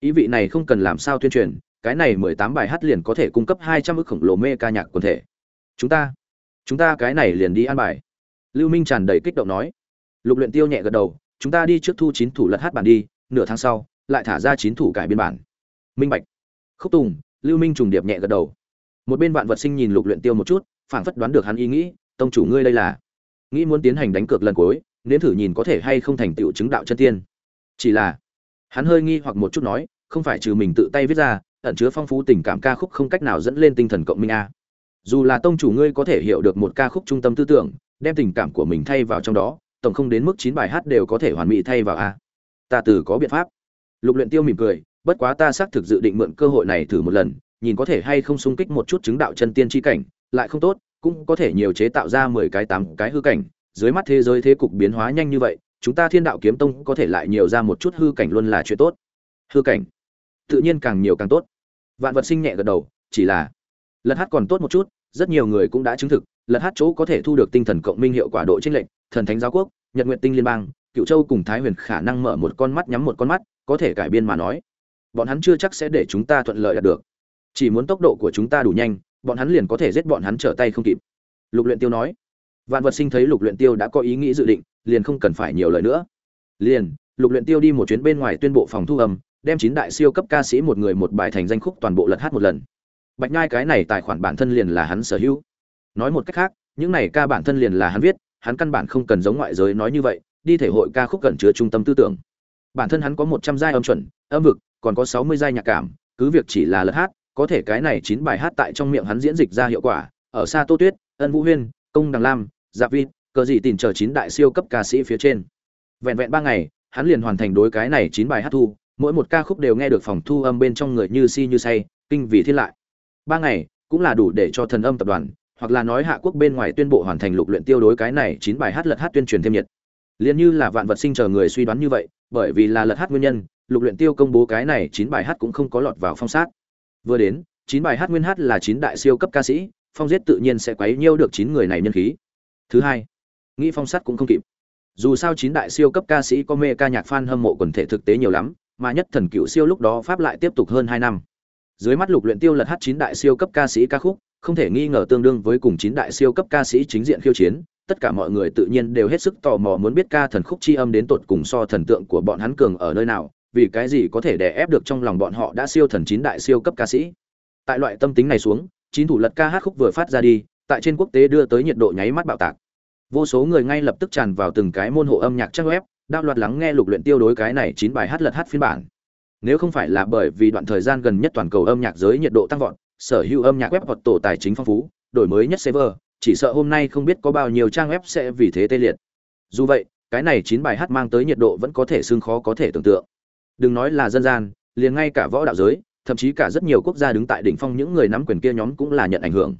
Ý vị này không cần làm sao tuyên truyền, cái này mười tám bài hát liền có thể cung cấp hai trăm ức khổng lồ mê ca nhạc quần thể. Chúng ta chúng ta cái này liền đi ăn bài. Lưu minh tràn đầy kích động nói. Lục luyện tiêu nhẹ gật đầu, chúng ta đi trước thu chín thủ lật hát bản đi, nửa tháng sau, lại thả ra chín thủ cải biên bản. Minh bạch. Khúc tùng, lưu minh trùng điệp nhẹ gật đầu. Một bên vạn vật sinh nhìn lục luyện tiêu một chút, phảng phất đoán được hắn ý nghĩ, tông chủ ngươi đây là? Nghĩ muốn tiến hành đánh cược lần cuối, nếm thử nhìn có thể hay không thành tựu chứng đạo chân tiên. Chỉ là, hắn hơi nghi hoặc một chút nói, không phải trừ mình tự tay viết ra, ẩn chứa phong phú tình cảm ca khúc không cách nào dẫn lên tinh thần cộng minh a dù là tông chủ ngươi có thể hiểu được một ca khúc trung tâm tư tưởng, đem tình cảm của mình thay vào trong đó, tổng không đến mức chín bài hát đều có thể hoàn mỹ thay vào a. Ta từ có biện pháp. Lục luyện tiêu mỉm cười, bất quá ta xác thực dự định mượn cơ hội này thử một lần, nhìn có thể hay không xung kích một chút chứng đạo chân tiên chi cảnh, lại không tốt, cũng có thể nhiều chế tạo ra mười cái tám cái hư cảnh. Dưới mắt thế giới thế cục biến hóa nhanh như vậy, chúng ta thiên đạo kiếm tông có thể lại nhiều ra một chút hư cảnh luôn là chuyện tốt. Hư cảnh. Tự nhiên càng nhiều càng tốt. Vạn vật sinh nhẹ gật đầu, chỉ là lật hát còn tốt một chút, rất nhiều người cũng đã chứng thực, lật hát chỗ có thể thu được tinh thần cộng minh hiệu quả độ trên lệnh thần thánh giáo quốc, nhật nguyện tinh liên bang, cựu châu cùng thái huyền khả năng mở một con mắt nhắm một con mắt, có thể cải biên mà nói. Bọn hắn chưa chắc sẽ để chúng ta thuận lợi đạt được. Chỉ muốn tốc độ của chúng ta đủ nhanh, bọn hắn liền có thể giết bọn hắn trở tay không kịp. Lục luyện tiêu nói. Vạn vật sinh thấy lục luyện tiêu đã có ý nghĩ dự định, liền không cần phải nhiều lời nữa. Liền, lục luyện tiêu đi một chuyến bên ngoài tuyên bộ phòng thu âm, đem chín đại siêu cấp ca sĩ một người một bài thành danh khúc toàn bộ lật hát một lần bạch nhai cái này tài khoản bản thân liền là hắn sở hữu. Nói một cách khác, những này ca bản thân liền là hắn viết, hắn căn bản không cần giống ngoại giới nói như vậy, đi thể hội ca khúc cẩn chứa trung tâm tư tưởng. Bản thân hắn có một trăm giai âm chuẩn, âm vực, còn có sáu mươi giai nhạc cảm, cứ việc chỉ là lật hát, có thể cái này chín bài hát tại trong miệng hắn diễn dịch ra hiệu quả, ở xa tô tuyết, ân vũ huyên, công đằng lam dạ vi cờ gì tìm chờ chín đại siêu cấp ca sĩ phía trên. Vẹn vẹn ba ngày, hắn liền hoàn thành đối cái này chín bài hát thu, mỗi một ca khúc đều nghe được phòng thu âm bên trong người như si như say, kinh vì thiên lại ba ngày, cũng là đủ để cho thần âm tập đoàn, hoặc là nói hạ quốc bên ngoài tuyên bộ hoàn thành lục luyện tiêu đối cái này chín bài hát lật hát tuyên truyền thêm nhiệt. Liền như là vạn vật sinh chờ người suy đoán như vậy, bởi vì là lật hát nguyên nhân, lục luyện tiêu công bố cái này chín bài hát cũng không có lọt vào phong sát. Vừa đến, chín bài hát nguyên hát là chín đại siêu cấp ca sĩ, phong giết tự nhiên sẽ quấy nhiêu được chín người này nhân khí. Thứ hai, nghĩ phong sát cũng không kịp. Dù sao chín đại siêu cấp ca sĩ có mê ca nhạc fan hâm mộ quần thể thực tế nhiều lắm, mà nhất thần cựu siêu lúc đó pháp lại tiếp tục hơn hai năm dưới mắt lục luyện tiêu lật hát chín đại siêu cấp ca sĩ ca khúc, không thể nghi ngờ tương đương với cùng chín đại siêu cấp ca sĩ chính diện khiêu chiến, tất cả mọi người tự nhiên đều hết sức tò mò muốn biết ca thần khúc chi âm đến tột cùng so thần tượng của bọn hắn cường ở nơi nào, vì cái gì có thể đè ép được trong lòng bọn họ đã siêu thần chín đại siêu cấp ca sĩ. Tại loại tâm tính này xuống, chín thủ lật ca hát khúc vừa phát ra đi, tại trên quốc tế đưa tới nhiệt độ nháy mắt bạo tạc. Vô số người ngay lập tức tràn vào từng cái môn hộ âm nhạc trang web, đạo loạt lắng nghe lục luyện tiêu đối cái này chín bài hát lật hát phiên bản nếu không phải là bởi vì đoạn thời gian gần nhất toàn cầu âm nhạc giới nhiệt độ tăng vọt, sở hữu âm nhạc web hoặc tổ tài chính phong phú, đổi mới nhất server, chỉ sợ hôm nay không biết có bao nhiêu trang web sẽ vì thế tê liệt. Dù vậy, cái này chín bài hát mang tới nhiệt độ vẫn có thể xương khó có thể tưởng tượng. Đừng nói là dân gian, liền ngay cả võ đạo giới, thậm chí cả rất nhiều quốc gia đứng tại đỉnh phong những người nắm quyền kia nhóm cũng là nhận ảnh hưởng.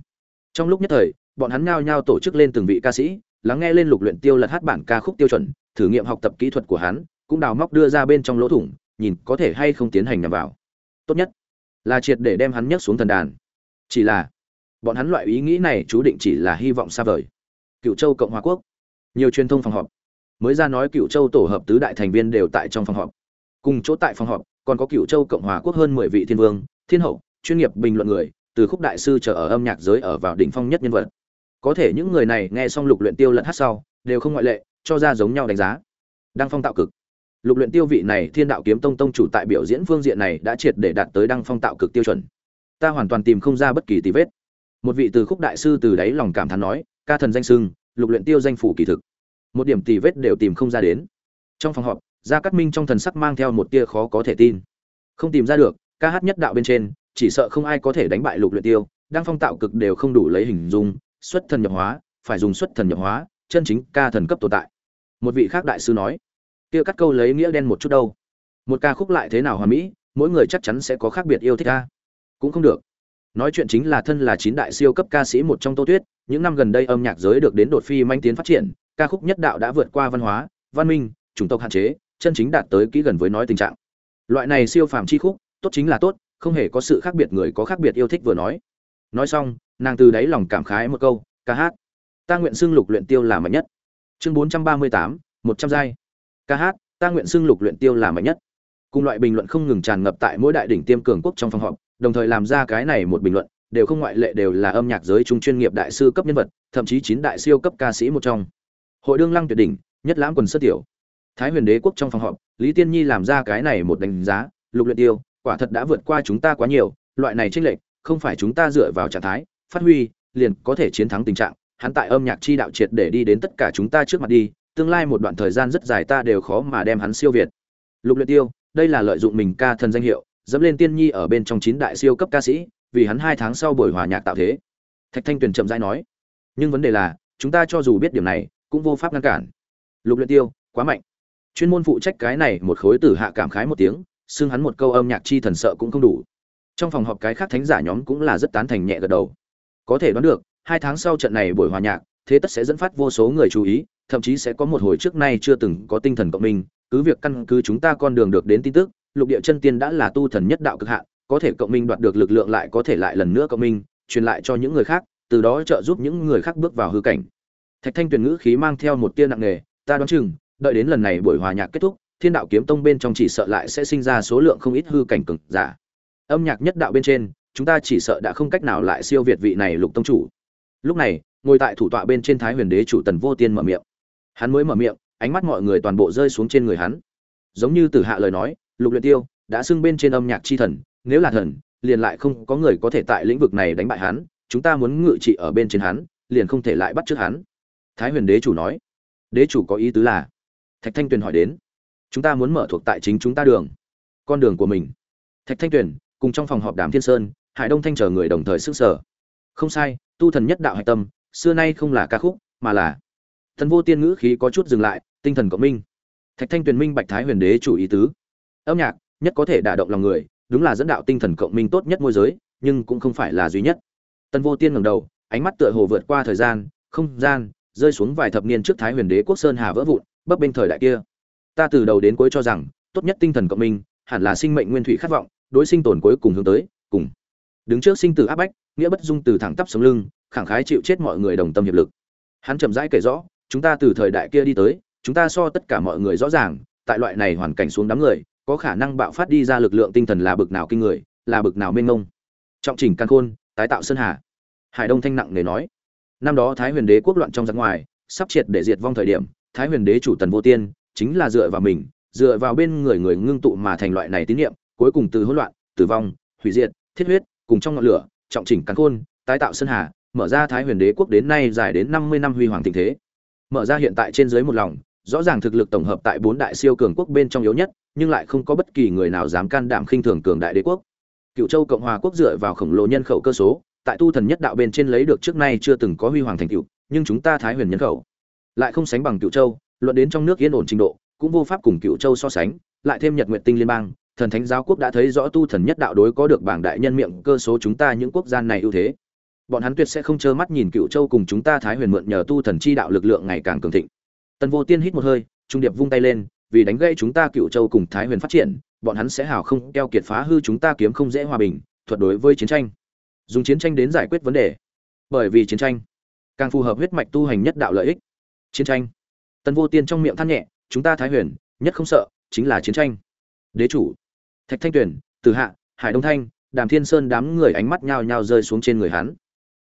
Trong lúc nhất thời, bọn hắn nhao nhao tổ chức lên từng vị ca sĩ, lắng nghe lên lục luyện tiêu lật hát bản ca khúc tiêu chuẩn, thử nghiệm học tập kỹ thuật của hắn, cũng đào móc đưa ra bên trong lỗ thủng nhìn có thể hay không tiến hành nhằm vào. Tốt nhất là triệt để đem hắn nhấc xuống thần đàn. Chỉ là, bọn hắn loại ý nghĩ này chú định chỉ là hy vọng xa vời. Cựu châu cộng hòa quốc, nhiều truyền thông phòng họp. Mới ra nói cựu châu tổ hợp tứ đại thành viên đều tại trong phòng họp. Cùng chỗ tại phòng họp, còn có cựu châu cộng hòa quốc hơn mười vị thiên vương, thiên hậu, chuyên nghiệp bình luận người, từ khúc đại sư trở ở âm nhạc giới ở vào đỉnh phong nhất nhân vật. Có thể những người này nghe xong lục luyện tiêu lẫn hát sau, đều không ngoại lệ, cho ra giống nhau đánh giá. Đăng phong tạo cực lục luyện tiêu vị này thiên đạo kiếm tông tông chủ tại biểu diễn phương diện này đã triệt để đạt tới đăng phong tạo cực tiêu chuẩn. Ta hoàn toàn tìm không ra bất kỳ tì vết. Một vị từ khúc đại sư từ đáy lòng cảm thán nói, ca thần danh sưng, lục luyện tiêu danh phủ kỳ thực. Một điểm tì vết đều tìm không ra đến. Trong phòng họp, gia cát minh trong thần sắc mang theo một tia khó có thể tin. Không tìm ra được, ca hát nhất đạo bên trên, chỉ sợ không ai có thể đánh bại lục luyện tiêu, đăng phong tạo cực đều không đủ lấy hình dung, xuất thần nhập hóa, phải dùng xuất thần nhập hóa, chân chính ca thần cấp tồn tại. Một vị khác đại sư nói kia cắt câu lấy nghĩa đen một chút đâu. Một ca khúc lại thế nào hòa mỹ, mỗi người chắc chắn sẽ có khác biệt yêu thích ca cũng không được. Nói chuyện chính là thân là chín đại siêu cấp ca sĩ một trong tô tuyết, những năm gần đây âm nhạc giới được đến đột phi manh tiến phát triển, ca khúc nhất đạo đã vượt qua văn hóa, văn minh, chủng tộc hạn chế, chân chính đạt tới kỹ gần với nói tình trạng. Loại này siêu phàm chi khúc, tốt chính là tốt, không hề có sự khác biệt người có khác biệt yêu thích vừa nói. Nói xong, nàng từ đáy lòng cảm khái một câu, ca hát, ta nguyện xưng lục luyện tiêu là mạnh nhất. Chương bốn trăm ba mươi tám, một trăm giai ca hát, ta nguyện xưng lục luyện tiêu là mạnh nhất. Cùng loại bình luận không ngừng tràn ngập tại mỗi đại đỉnh tiêm cường quốc trong phòng họp, đồng thời làm ra cái này một bình luận, đều không ngoại lệ đều là âm nhạc giới trung chuyên nghiệp đại sư cấp nhân vật, thậm chí chín đại siêu cấp ca sĩ một trong. Hội đương lăng tuyệt đỉnh, nhất lãm quần sơ tiểu. Thái huyền đế quốc trong phòng họp, lý tiên nhi làm ra cái này một đánh giá, lục luyện tiêu, quả thật đã vượt qua chúng ta quá nhiều, loại này trinh lệch, không phải chúng ta dựa vào trạng thái, phát huy, liền có thể chiến thắng tình trạng, hắn tại âm nhạc chi đạo triệt để đi đến tất cả chúng ta trước mặt đi tương lai một đoạn thời gian rất dài ta đều khó mà đem hắn siêu việt. Lục luyện tiêu, đây là lợi dụng mình ca thần danh hiệu, dẫm lên tiên nhi ở bên trong chín đại siêu cấp ca sĩ, vì hắn hai tháng sau buổi hòa nhạc tạo thế. Thạch thanh tuyền chậm rãi nói, nhưng vấn đề là, chúng ta cho dù biết điểm này, cũng vô pháp ngăn cản. Lục luyện tiêu, quá mạnh. Chuyên môn phụ trách cái này một khối tử hạ cảm khái một tiếng, xưng hắn một câu âm nhạc chi thần sợ cũng không đủ. Trong phòng họp cái khác thánh giả nhóm cũng là rất tán thành nhẹ gật đầu. Có thể đoán được, hai tháng sau trận này buổi hòa nhạc thế tất sẽ dẫn phát vô số người chú ý, thậm chí sẽ có một hồi trước nay chưa từng có tinh thần cộng minh, cứ việc căn cứ chúng ta con đường được đến tin tức, lục địa chân tiên đã là tu thần nhất đạo cực hạn, có thể cộng minh đoạt được lực lượng lại có thể lại lần nữa cộng minh, truyền lại cho những người khác, từ đó trợ giúp những người khác bước vào hư cảnh. Thạch thanh tuyền ngữ khí mang theo một tia nặng nề, ta đoán chừng, đợi đến lần này buổi hòa nhạc kết thúc, thiên đạo kiếm tông bên trong chỉ sợ lại sẽ sinh ra số lượng không ít hư cảnh cường giả. Âm nhạc nhất đạo bên trên, chúng ta chỉ sợ đã không cách nào lại siêu việt vị này lục tông chủ. Lúc này ngồi tại thủ tọa bên trên thái huyền đế chủ tần vô tiên mở miệng. Hắn mới mở miệng, ánh mắt mọi người toàn bộ rơi xuống trên người hắn. Giống như tử hạ lời nói, lục luyện tiêu, đã xưng bên trên âm nhạc chi thần, nếu là thần, liền lại không có người có thể tại lĩnh vực này đánh bại hắn, chúng ta muốn ngự trị ở bên trên hắn, liền không thể lại bắt trước hắn. Thái huyền đế chủ nói. Đế chủ có ý tứ là? Thạch thanh tuyền hỏi đến. Chúng ta muốn mở thuộc tại chính chúng ta đường, con đường của mình. Thạch thanh tuyền, cùng trong phòng họp đàm thiên sơn, hải đông thanh chờ người đồng thời sức sở không sai, tu thần nhất đạo hạch tâm xưa nay không là ca khúc, mà là thần vô tiên ngữ khí có chút dừng lại, tinh thần cộng minh. Thạch thanh tuyền minh bạch thái huyền đế chủ ý tứ. Âm nhạc, nhất có thể đả động lòng người, đúng là dẫn đạo tinh thần cộng minh tốt nhất môi giới, nhưng cũng không phải là duy nhất. Tân vô tiên ngẩng đầu, ánh mắt tựa hồ vượt qua thời gian, không gian, rơi xuống vài thập niên trước thái huyền đế quốc sơn hà vỡ vụn, bấp bên thời đại kia. Ta từ đầu đến cuối cho rằng, tốt nhất tinh thần cộng minh, hẳn là sinh mệnh nguyên thủy khát vọng, đối sinh tồn cuối cùng hướng tới, cùng. Đứng trước sinh tử áp bách, nghĩa bất dung từ thẳng tắp sống lưng khẳng khái chịu chết mọi người đồng tâm hiệp lực. Hắn chậm rãi kể rõ, chúng ta từ thời đại kia đi tới, chúng ta so tất cả mọi người rõ ràng, tại loại này hoàn cảnh xuống đám người, có khả năng bạo phát đi ra lực lượng tinh thần là bực nào kinh người, là bực nào mênh mông. Trọng trình căn khôn, tái tạo sơn hà. Hải đông thanh nặng nề nói, năm đó thái huyền đế quốc loạn trong giặc ngoài, sắp triệt để diệt vong thời điểm, thái huyền đế chủ tần vô tiên chính là dựa vào mình, dựa vào bên người người ngưng tụ mà thành loại này tín niệm, cuối cùng từ hỗn loạn, tử vong, hủy diệt, thiết huyết, cùng trong ngọn lửa, trọng chỉnh cắn khôn, tái tạo sơn hà mở ra thái huyền đế quốc đến nay dài đến năm mươi năm huy hoàng thịnh thế. Mở ra hiện tại trên dưới một lòng, rõ ràng thực lực tổng hợp tại bốn đại siêu cường quốc bên trong yếu nhất, nhưng lại không có bất kỳ người nào dám can đảm khinh thường cường đại đế quốc. Cựu châu cộng hòa quốc dựa vào khổng lồ nhân khẩu cơ số, tại tu thần nhất đạo bên trên lấy được trước nay chưa từng có huy hoàng thành cựu nhưng chúng ta thái huyền nhân khẩu lại không sánh bằng cựu châu, luận đến trong nước yên ổn trình độ, cũng vô pháp cùng cựu châu so sánh, lại thêm nhật nguyện tinh liên bang, thần thánh giáo quốc đã thấy rõ tu thần nhất đạo đối có được bảng đại nhân miệng cơ số chúng ta những quốc gia này ưu thế bọn hắn tuyệt sẽ không trơ mắt nhìn cựu châu cùng chúng ta thái huyền mượn nhờ tu thần chi đạo lực lượng ngày càng cường thịnh. Tần vô tiên hít một hơi, trung điệp vung tay lên, vì đánh gây chúng ta cựu châu cùng thái huyền phát triển, bọn hắn sẽ hào không keo kiệt phá hư chúng ta kiếm không dễ hòa bình, thuật đối với chiến tranh. Dùng chiến tranh đến giải quyết vấn đề. Bởi vì chiến tranh càng phù hợp huyết mạch tu hành nhất đạo lợi ích. Chiến tranh. Tần vô tiên trong miệng than nhẹ, chúng ta thái huyền, nhất không sợ, chính là chiến tranh. Đế chủ. Thạch thanh tuyền, từ hạ, hải đông thanh, đàm thiên sơn đám người ánh mắt nhao nhao rơi xuống trên người hắn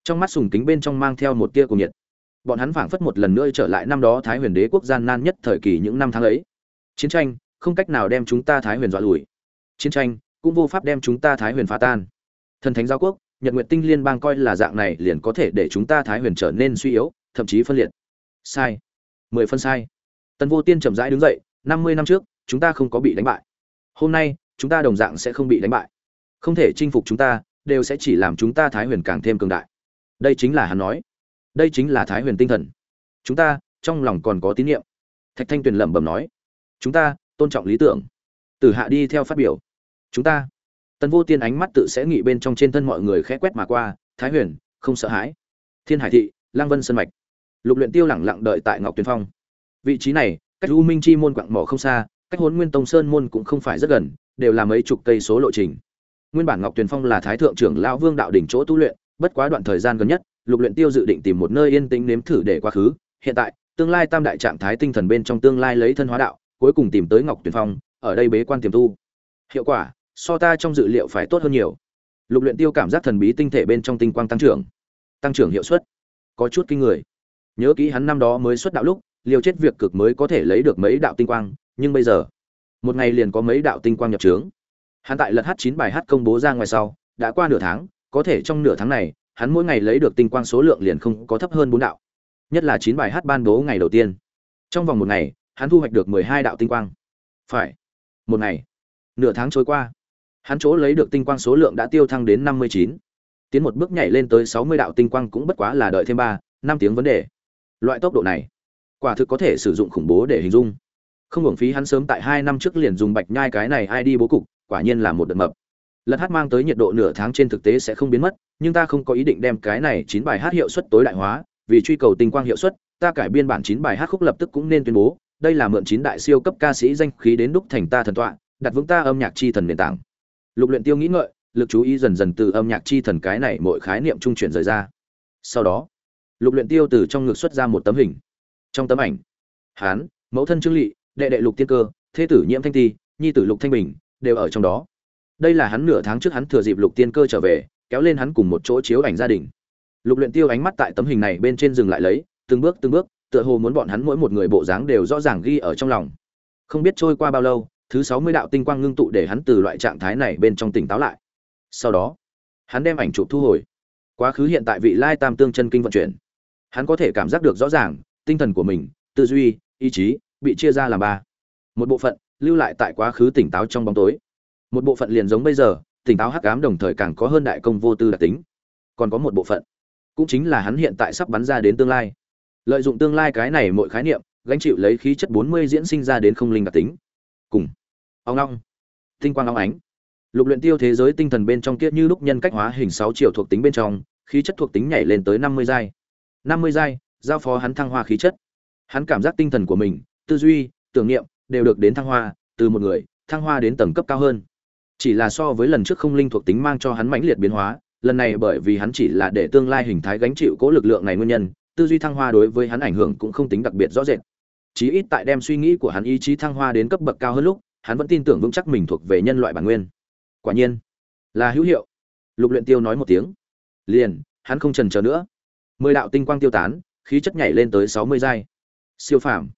trong mắt sùng kính bên trong mang theo một tia cùng nhiệt. Bọn hắn phảng phất một lần nữa trở lại năm đó thái huyền đế quốc gian nan nhất thời kỳ những năm tháng ấy. Chiến tranh, không cách nào đem chúng ta thái huyền dọa lùi. Chiến tranh, cũng vô pháp đem chúng ta thái huyền phá tan. Thần thánh giáo quốc, nhật nguyệt tinh liên bang coi là dạng này liền có thể để chúng ta thái huyền trở nên suy yếu, thậm chí phân liệt. Sai. Mười phân sai. Tần vô tiên chậm rãi đứng dậy, năm mươi năm trước, chúng ta không có bị đánh bại. Hôm nay, chúng ta đồng dạng sẽ không bị đánh bại. Không thể chinh phục chúng ta, đều sẽ chỉ làm chúng ta thái huyền càng thêm cường đại đây chính là hắn nói. Đây chính là thái huyền tinh thần. Chúng ta, trong lòng còn có tín nhiệm thạch thanh tuyền lẩm bẩm nói. Chúng ta, tôn trọng lý tưởng. Tử hạ đi theo phát biểu. Chúng ta. Tần vô tiên ánh mắt tự sẽ nghĩ bên trong trên thân mọi người khẽ quét mà qua. Thái huyền, không sợ hãi. Thiên hải thị lang vân sân mạch. Lục luyện tiêu lẳng lặng đợi tại ngọc tuyền phong. Vị trí này, cách u minh chi môn quặng mỏ không xa, cách hốn nguyên tông sơn môn cũng không phải rất gần, đều là mấy chục cây số lộ trình. Nguyên bản ngọc tuyền phong là thái thượng trưởng lão vương đạo đỉnh chỗ tu luyện bất quá đoạn thời gian gần nhất, lục luyện tiêu dự định tìm một nơi yên tĩnh nếm thử để quá khứ. Hiện tại, tương lai tam đại trạng thái tinh thần bên trong tương lai lấy thân hóa đạo, cuối cùng tìm tới ngọc tuyền phong, ở đây bế quan tiềm tu. Hiệu quả, so ta trong dự liệu phải tốt hơn nhiều. Lục luyện tiêu cảm giác thần bí tinh thể bên trong tinh quang tăng trưởng. Tăng trưởng hiệu suất. Có chút kinh người. Nhớ kỹ hắn năm đó mới xuất đạo lúc, liều chết việc cực mới có thể lấy được mấy đạo tinh quang, nhưng bây giờ, một ngày liền có mấy đạo tinh quang nhập trướng. Hắn tại lật h chín bài hát công bố ra ngoài sau, đã qua nửa tháng có thể trong nửa tháng này, hắn mỗi ngày lấy được tinh quang số lượng liền không có thấp hơn bốn đạo. Nhất là chín bài hát ban bố ngày đầu tiên. Trong vòng một ngày, hắn thu hoạch được mười hai đạo tinh quang. Phải. Một ngày. Nửa tháng trôi qua. Hắn chỗ lấy được tinh quang số lượng đã tiêu thăng đến năm mươi chín. Tiến một bước nhảy lên tới sáu mươi đạo tinh quang cũng bất quá là đợi thêm ba, năm tiếng vấn đề. Loại tốc độ này, quả thực có thể sử dụng khủng bố để hình dung. Không hưởng phí hắn sớm tại hai năm trước liền dùng bạch nhai cái này ai đi bố cục, quả nhiên là một đợt mập lật hát mang tới nhiệt độ nửa tháng trên thực tế sẽ không biến mất, nhưng ta không có ý định đem cái này chín bài hát hiệu suất tối đại hóa, vì truy cầu tinh quang hiệu suất, ta cải biên bản chín bài hát khúc lập tức cũng nên tuyên bố, đây là mượn chín đại siêu cấp ca sĩ danh khí đến đúc thành ta thần tọa, đặt vững ta âm nhạc chi thần nền tảng. Lục luyện tiêu nghĩ ngợi, lực chú ý dần dần từ âm nhạc chi thần cái này mỗi khái niệm trung chuyển rời ra. Sau đó, lục luyện tiêu từ trong ngực xuất ra một tấm hình. Trong tấm ảnh, hán, mẫu thân trương lỵ đệ đệ lục tiên cơ, thế tử nhiễm thanh ti, nhi tử lục thanh bình, đều ở trong đó đây là hắn nửa tháng trước hắn thừa dịp lục tiên cơ trở về, kéo lên hắn cùng một chỗ chiếu ảnh gia đình. Lục luyện tiêu ánh mắt tại tấm hình này bên trên dừng lại lấy, từng bước từng bước, tựa hồ muốn bọn hắn mỗi một người bộ dáng đều rõ ràng ghi ở trong lòng. Không biết trôi qua bao lâu, thứ sáu mươi đạo tinh quang ngưng tụ để hắn từ loại trạng thái này bên trong tỉnh táo lại. Sau đó, hắn đem ảnh chụp thu hồi. Quá khứ hiện tại vị lai tam tương chân kinh vận chuyển. Hắn có thể cảm giác được rõ ràng, tinh thần của mình, tư duy, ý chí, bị chia ra làm ba. Một bộ phận, lưu lại tại quá khứ tỉnh táo trong bóng tối một bộ phận liền giống bây giờ, tỉnh táo hắc ám đồng thời càng có hơn đại công vô tư đặc tính. Còn có một bộ phận, cũng chính là hắn hiện tại sắp bắn ra đến tương lai. Lợi dụng tương lai cái này mọi khái niệm, gánh chịu lấy khí chất bốn mươi diễn sinh ra đến không linh đặc tính. Cùng ông long tinh quang long ánh. Lục luyện tiêu thế giới tinh thần bên trong kia như lúc nhân cách hóa hình sáu chiều thuộc tính bên trong, khí chất thuộc tính nhảy lên tới năm mươi giai. năm mươi giai, giao phó hắn thăng hoa khí chất. Hắn cảm giác tinh thần của mình, tư duy, tưởng niệm đều được đến thăng hoa, từ một người, thăng hoa đến tầng cấp cao hơn chỉ là so với lần trước không linh thuộc tính mang cho hắn mãnh liệt biến hóa, lần này bởi vì hắn chỉ là để tương lai hình thái gánh chịu cố lực lượng này nguyên nhân, tư duy thăng hoa đối với hắn ảnh hưởng cũng không tính đặc biệt rõ rệt. Chí ít tại đem suy nghĩ của hắn ý chí thăng hoa đến cấp bậc cao hơn lúc, hắn vẫn tin tưởng vững chắc mình thuộc về nhân loại bản nguyên. Quả nhiên, là hữu hiệu. Lục luyện tiêu nói một tiếng. Liền, hắn không chần chờ nữa. Mười đạo tinh quang tiêu tán, khí chất nhảy lên tới sáu mươi giai. Siêu phàm.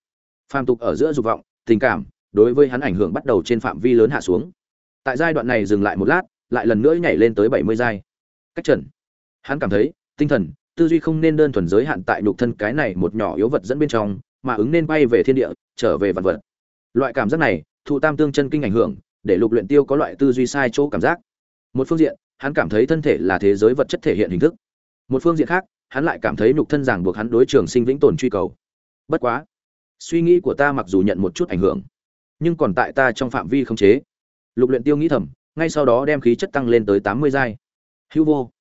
Phàm tục ở giữa dục vọng, tình cảm, đối với hắn ảnh hưởng bắt đầu trên phạm vi lớn hạ xuống tại giai đoạn này dừng lại một lát, lại lần nữa nhảy lên tới bảy mươi giai. Cách trần. Hắn cảm thấy, tinh thần, tư duy không nên đơn thuần giới hạn tại nhục thân cái này một nhỏ yếu vật dẫn bên trong, mà ứng nên bay về thiên địa, trở về vạn vật. Loại cảm giác này, thụ tam tương chân kinh ảnh hưởng, để lục luyện tiêu có loại tư duy sai chỗ cảm giác. Một phương diện, hắn cảm thấy thân thể là thế giới vật chất thể hiện hình thức. Một phương diện khác, hắn lại cảm thấy nhục thân ràng buộc hắn đối trường sinh vĩnh tồn truy cầu. Bất quá, suy nghĩ của ta mặc dù nhận một chút ảnh hưởng, nhưng còn tại ta trong phạm vi không chế lục luyện tiêu nghĩ thầm, ngay sau đó đem khí chất tăng lên tới tám mươi giai. Hữu vô.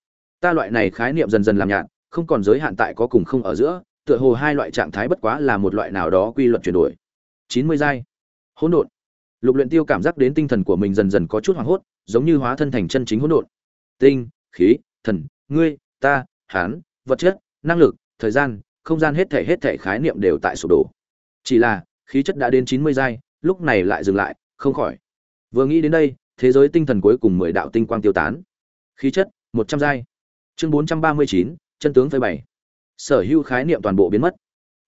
Ta loại này khái niệm dần dần làm nhạt, không còn giới hạn tại có cùng không ở giữa, tựa hồ hai loại trạng thái bất quá là một loại nào đó quy luật chuyển đổi. Chín mươi giai. Hỗn độn. Lục luyện tiêu cảm giác đến tinh thần của mình dần dần có chút hoảng hốt, giống như hóa thân thành chân chính hỗn độn. Tinh, khí, thần, ngươi, ta, hán, vật chất, năng lực, thời gian, không gian hết thể hết thể khái niệm đều tại sụp đổ. Chỉ là, khí chất đã đến chín mươi giai, lúc này lại dừng lại, không khỏi vừa nghĩ đến đây, thế giới tinh thần cuối cùng mười đạo tinh quang tiêu tán. Khí chất, một trăm giai. Chương bốn trăm ba mươi chín, chân tướng phơi bày. Sở hữu khái niệm toàn bộ biến mất.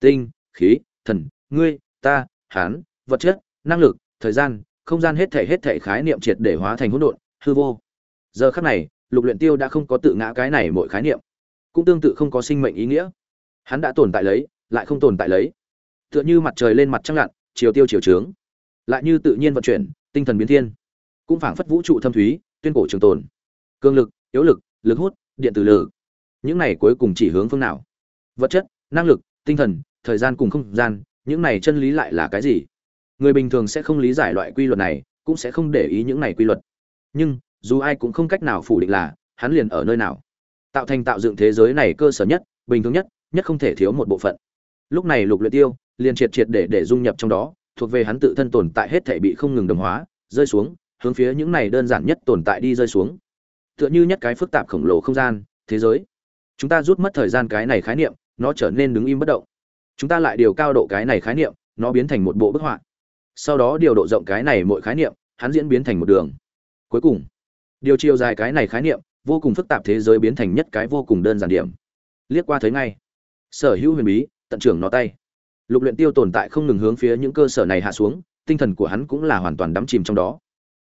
Tinh, khí, thần, ngươi, ta, hán, vật chất, năng lực, thời gian, không gian hết thể hết thể khái niệm triệt để hóa thành hỗn độn, hư vô. Giờ khắc này, lục luyện tiêu đã không có tự ngã cái này mỗi khái niệm. Cũng tương tự không có sinh mệnh ý nghĩa. Hắn đã tồn tại lấy, lại không tồn tại lấy. Tựa như mặt trời lên mặt trăng lặn, chiều tiêu chiều trướng. Lại như tự nhiên vận chuyển tinh thần biến thiên, cũng phảng phất vũ trụ thâm thúy, tuyên cổ trường tồn. Cương lực, yếu lực lực hút, điện tử lực. Những này cuối cùng chỉ hướng phương nào? Vật chất, năng lực, tinh thần, thời gian cùng không gian, những này chân lý lại là cái gì? Người bình thường sẽ không lý giải loại quy luật này, cũng sẽ không để ý những này quy luật. Nhưng, dù ai cũng không cách nào phủ định là, hắn liền ở nơi nào. Tạo thành tạo dựng thế giới này cơ sở nhất, bình thường nhất nhất không thể thiếu một bộ phận. Lúc này lục luyện tiêu, liền triệt triệt để để dung nhập trong đó thuộc về hắn tự thân tồn tại hết thể bị không ngừng đồng hóa, rơi xuống, hướng phía những này đơn giản nhất tồn tại đi rơi xuống. Tựa như nhất cái phức tạp khổng lồ không gian, thế giới. Chúng ta rút mất thời gian cái này khái niệm, nó trở nên đứng im bất động. Chúng ta lại điều cao độ cái này khái niệm, nó biến thành một bộ bức họa. Sau đó điều độ rộng cái này mỗi khái niệm, hắn diễn biến thành một đường. Cuối cùng, điều chiều dài cái này khái niệm, vô cùng phức tạp thế giới biến thành nhất cái vô cùng đơn giản điểm. Liếc qua thấy ngay. Sở hữu huyền bí, tận trưởng nó tay lục luyện tiêu tồn tại không ngừng hướng phía những cơ sở này hạ xuống, tinh thần của hắn cũng là hoàn toàn đắm chìm trong đó.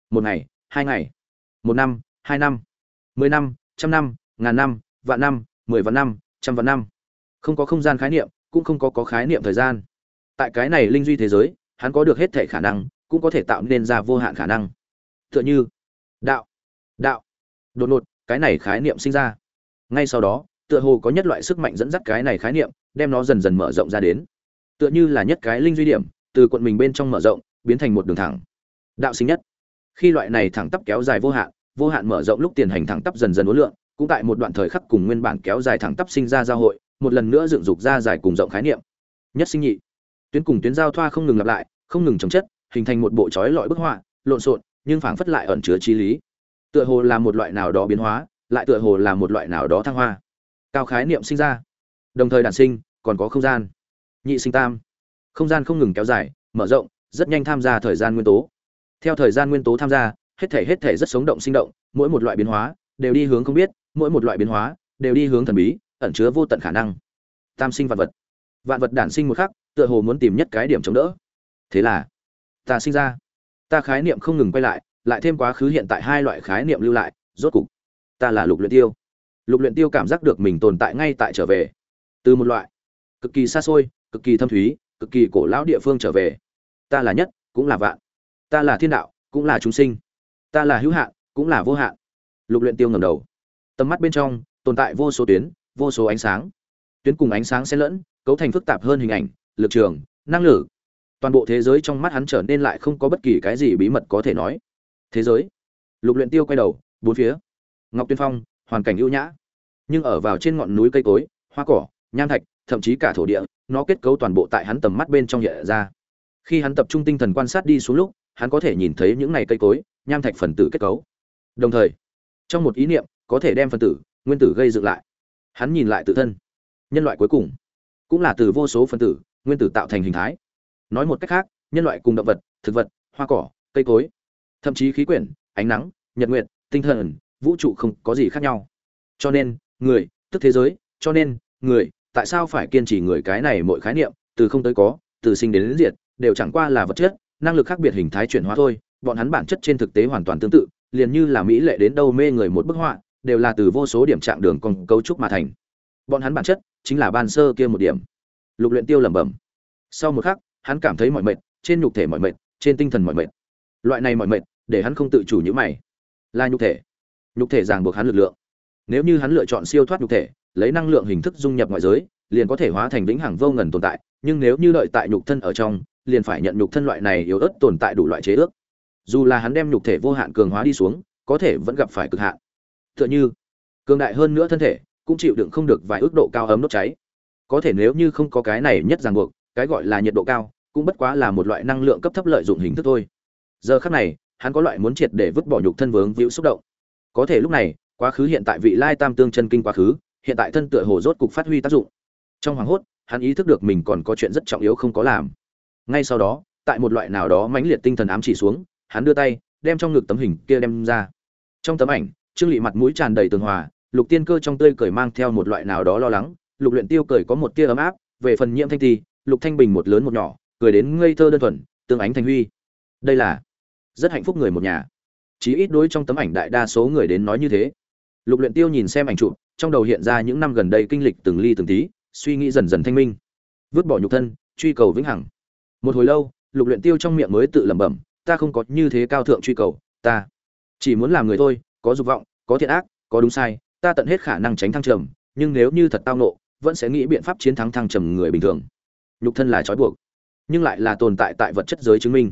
Một ngày, hai ngày, một năm, hai năm, mười năm, trăm năm, ngàn năm, vạn năm, mười vạn năm, trăm vạn năm. Không có không gian khái niệm, cũng không có có khái niệm thời gian. Tại cái này linh duy thế giới, hắn có được hết thể khả năng, cũng có thể tạo nên ra vô hạn khả năng. Tựa như, đạo đạo, đột ngột, cái này khái niệm sinh ra. Ngay sau đó, tựa hồ có nhất loại sức mạnh dẫn dắt cái này khái niệm, đem nó dần dần mở rộng ra đến tựa như là nhất cái linh duy điểm, từ quận mình bên trong mở rộng, biến thành một đường thẳng. Đạo sinh nhất. Khi loại này thẳng tắp kéo dài vô hạn vô hạn mở rộng lúc tiền hành thẳng tắp dần dần uốn lượng cũng tại một đoạn thời khắc cùng nguyên bản kéo dài thẳng tắp sinh ra giao hội, một lần nữa dựng dục ra dài cùng rộng khái niệm. Nhất sinh nhị. Tuyến cùng tuyến giao thoa không ngừng lặp lại, không ngừng chống chất, hình thành một bộ trói lọi bức họa, lộn xộn, nhưng phảng phất lại ẩn chứa trí lý. Tựa hồ là một loại nào đó biến hóa, lại tựa hồ là một loại nào đó thăng hoa. Cao khái niệm sinh ra. Đồng thời đản sinh, còn có không gian nhị sinh tam. Không gian không ngừng kéo dài, mở rộng, rất nhanh tham gia thời gian nguyên tố. Theo thời gian nguyên tố tham gia, hết thể hết thể rất sống động sinh động, mỗi một loại biến hóa đều đi hướng không biết, mỗi một loại biến hóa đều đi hướng thần bí, ẩn chứa vô tận khả năng. Tam sinh vạn vật. Vạn vật đản sinh một khắc, tựa hồ muốn tìm nhất cái điểm chống đỡ. Thế là, ta sinh ra. Ta khái niệm không ngừng quay lại lại thêm quá khứ hiện tại hai loại khái niệm lưu lại, rốt cục, ta là lục luyện tiêu. Lục luyện tiêu cảm giác được mình tồn tại ngay tại trở về. Từ một loại, cực kỳ xa xôi cực kỳ thâm thúy, cực kỳ cổ lão địa phương trở về. Ta là nhất, cũng là vạn. Ta là thiên đạo, cũng là chúng sinh. Ta là hữu hạn, cũng là vô hạn. Lục luyện tiêu ngẩng đầu. Tầm mắt bên trong, tồn tại vô số tuyến, vô số ánh sáng. Tuyến cùng ánh sáng xen lẫn, cấu thành phức tạp hơn hình ảnh, lực trường, năng lượng toàn bộ thế giới trong mắt hắn trở nên lại không có bất kỳ cái gì bí mật có thể nói. Thế giới. Lục luyện tiêu quay đầu, bốn phía. Ngọc tuyên phong, hoàn cảnh ưu nhã. Nhưng ở vào trên ngọn núi cây cối, hoa cỏ, nham thạch, thậm chí cả thổ địa nó kết cấu toàn bộ tại hắn tầm mắt bên trong hiện ra. Khi hắn tập trung tinh thần quan sát đi xuống lúc, hắn có thể nhìn thấy những này cây cối, nham thạch phần tử kết cấu. Đồng thời, trong một ý niệm, có thể đem phần tử, nguyên tử gây dựng lại. Hắn nhìn lại tự thân, nhân loại cuối cùng, cũng là từ vô số phân tử, nguyên tử tạo thành hình thái. Nói một cách khác, nhân loại cùng động vật, thực vật, hoa cỏ, cây cối, thậm chí khí quyển, ánh nắng, nhật nguyện tinh thần, vũ trụ không có gì khác nhau. Cho nên, người, tức thế giới, cho nên, người tại sao phải kiên trì người cái này mỗi khái niệm từ không tới có từ sinh đến, đến diệt đều chẳng qua là vật chất năng lực khác biệt hình thái chuyển hóa thôi bọn hắn bản chất trên thực tế hoàn toàn tương tự liền như là mỹ lệ đến đâu mê người một bức họa đều là từ vô số điểm chạm đường còn cấu trúc mà thành. Bọn hắn bản chất chính là ban sơ kia một điểm. Lục luyện tiêu lẩm bẩm. Sau một khắc hắn cảm thấy mỏi mệt trên nhục thể mỏi mệt trên tinh thần mỏi mệt. Loại này mỏi mệt để hắn không tự chủ như mày. Là nhục thể. Nhục thể ràng buộc hắn lực lượng. Nếu như hắn lựa chọn siêu thoát nhục thể lấy năng lượng hình thức dung nhập ngoại giới, liền có thể hóa thành vĩnh hằng vô ngần tồn tại, nhưng nếu như đợi tại nhục thân ở trong, liền phải nhận nhục thân loại này yếu ớt tồn tại đủ loại chế ước. Dù là hắn đem nhục thể vô hạn cường hóa đi xuống, có thể vẫn gặp phải cực hạn. Tựa như, cường đại hơn nữa thân thể, cũng chịu đựng không được vài ước độ cao ấm đốt cháy. Có thể nếu như không có cái này nhất ràng buộc, cái gọi là nhiệt độ cao, cũng bất quá là một loại năng lượng cấp thấp lợi dụng hình thức thôi. Giờ khắc này, hắn có loại muốn triệt để vứt bỏ nhục thân vướng víu xúc động. Có thể lúc này, quá khứ hiện tại vị lai tam tương chân kinh quá khứ hiện tại thân tựa hồ rốt cục phát huy tác dụng. Trong hoàng hốt, hắn ý thức được mình còn có chuyện rất trọng yếu không có làm. Ngay sau đó, tại một loại nào đó mãnh liệt tinh thần ám chỉ xuống, hắn đưa tay, đem trong ngực tấm hình kia đem ra. Trong tấm ảnh, trương Lệ mặt mũi tràn đầy tường hòa, lục tiên cơ trong tươi cười mang theo một loại nào đó lo lắng, lục luyện tiêu cười có một tia ấm áp, về phần nhiễm thanh ti, lục thanh bình một lớn một nhỏ, cười đến ngây thơ đơn thuần, tương ánh thành huy. Đây là rất hạnh phúc người một nhà. Chí ít đối trong tấm ảnh đại đa số người đến nói như thế. Lục luyện tiêu nhìn xem ảnh chụp trong đầu hiện ra những năm gần đây kinh lịch từng ly từng tí, suy nghĩ dần dần thanh minh. Vứt bỏ nhục thân, truy cầu vĩnh hằng. Một hồi lâu, lục luyện tiêu trong miệng mới tự lẩm bẩm, ta không có như thế cao thượng truy cầu, ta chỉ muốn làm người thôi, có dục vọng, có thiện ác, có đúng sai, ta tận hết khả năng tránh thăng trầm, nhưng nếu như thật tao nộ, vẫn sẽ nghĩ biện pháp chiến thắng thăng trầm người bình thường. Nhục thân là trói buộc, nhưng lại là tồn tại tại vật chất giới chứng minh.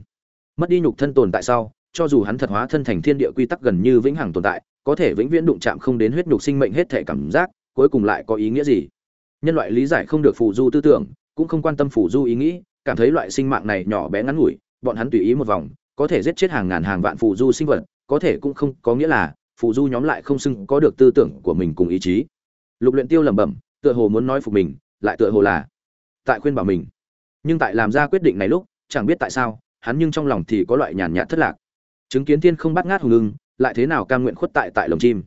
Mất đi nhục thân tồn tại sau, cho dù hắn thật hóa thân thành thiên địa quy tắc gần như vĩnh hằng tồn tại có thể vĩnh viễn đụng chạm không đến huyết nhục sinh mệnh hết thể cảm giác, cuối cùng lại có ý nghĩa gì? Nhân loại lý giải không được phù du tư tưởng, cũng không quan tâm phù du ý nghĩ, cảm thấy loại sinh mạng này nhỏ bé ngắn ngủi, bọn hắn tùy ý một vòng, có thể giết chết hàng ngàn hàng vạn phù du sinh vật, có thể cũng không có nghĩa là phù du nhóm lại không xưng có được tư tưởng của mình cùng ý chí. Lục luyện tiêu lẩm bẩm, tựa hồ muốn nói phục mình, lại tựa hồ là tại khuyên bảo mình. Nhưng tại làm ra quyết định này lúc, chẳng biết tại sao, hắn nhưng trong lòng thì có loại nhàn nhạt thất lạc. Chứng kiến thiên không bắt ngát hùng lưng lại thế nào cam nguyện khuất tại tại lồng chim?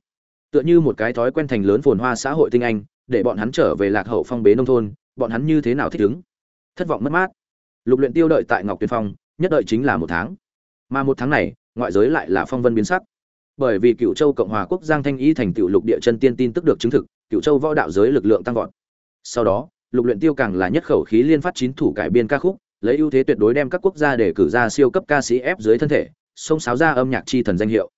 Tựa như một cái thói quen thành lớn phồn hoa xã hội tinh anh, để bọn hắn trở về lạc hậu phong bế nông thôn, bọn hắn như thế nào thích ứng? Thất vọng mất mát. Lục luyện tiêu đợi tại ngọc tuyền phong, nhất đợi chính là một tháng. Mà một tháng này, ngoại giới lại là phong vân biến sắc. Bởi vì cựu châu cộng hòa quốc giang thanh y thành tựu lục địa chân tiên tin tức được chứng thực cựu châu võ đạo giới lực lượng tăng vọt. Sau đó, lục luyện tiêu càng là nhất khẩu khí liên phát chín thủ cải biên ca khúc, lấy ưu thế tuyệt đối đem các quốc gia để cử ra siêu cấp ca sĩ ép dưới thân thể, xông sáo ra âm nhạc chi thần danh hiệu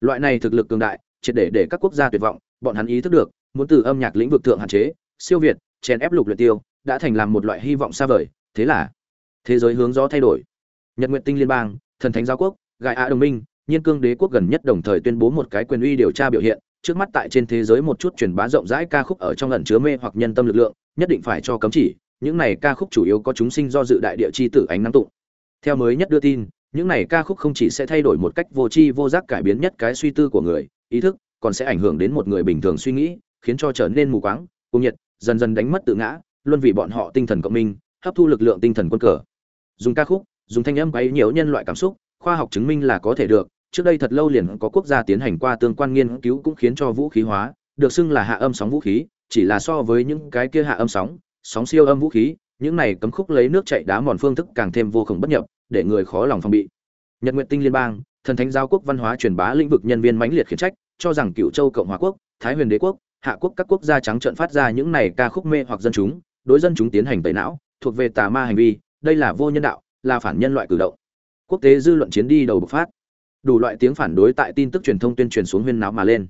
loại này thực lực cường đại, triệt để để các quốc gia tuyệt vọng, bọn hắn ý thức được, muốn từ âm nhạc lĩnh vực thượng hạn chế, siêu việt, chèn ép lục luyện tiêu, đã thành làm một loại hy vọng xa vời, thế là, thế giới hướng gió thay đổi. Nhật nguyện tinh liên bang, thần thánh giáo quốc, gai A đồng minh, nhiên cương đế quốc gần nhất đồng thời tuyên bố một cái quyền uy điều tra biểu hiện, trước mắt tại trên thế giới một chút truyền bá rộng rãi ca khúc ở trong ẩn chứa mê hoặc nhân tâm lực lượng, nhất định phải cho cấm chỉ, những này ca khúc chủ yếu có chúng sinh do dự đại địa chi tử ánh nắng tụng. Theo mới nhất đưa tin những này ca khúc không chỉ sẽ thay đổi một cách vô tri vô giác cải biến nhất cái suy tư của người, ý thức còn sẽ ảnh hưởng đến một người bình thường suy nghĩ, khiến cho trở nên mù quáng cung nhiệt, dần dần đánh mất tự ngã, luôn vì bọn họ tinh thần cộng minh, hấp thu lực lượng tinh thần quân cờ. Dùng ca khúc, dùng thanh âm quấy nhiều nhân loại cảm xúc, khoa học chứng minh là có thể được. Trước đây thật lâu liền có quốc gia tiến hành qua tương quan nghiên cứu cũng khiến cho vũ khí hóa, được xưng là hạ âm sóng vũ khí, chỉ là so với những cái kia hạ âm sóng sóng siêu âm vũ khí những này cấm khúc lấy nước chảy đá mòn phương thức càng thêm vô cùng bất nhập, để người khó lòng phòng bị. Nhật Nguyệt tinh liên bang, thần thánh giáo quốc văn hóa truyền bá lĩnh vực nhân viên mãnh liệt khiển trách, cho rằng Cửu châu cộng hòa quốc, thái huyền đế quốc, hạ quốc các quốc gia trắng trợn phát ra những này ca khúc mê hoặc dân chúng, đối dân chúng tiến hành tẩy não, thuộc về tà ma hành vi, đây là vô nhân đạo, là phản nhân loại cử động. Quốc tế dư luận chiến đi đầu bộc phát. Đủ loại tiếng phản đối tại tin tức truyền thông tuyên truyền xuống huyên náo mà lên.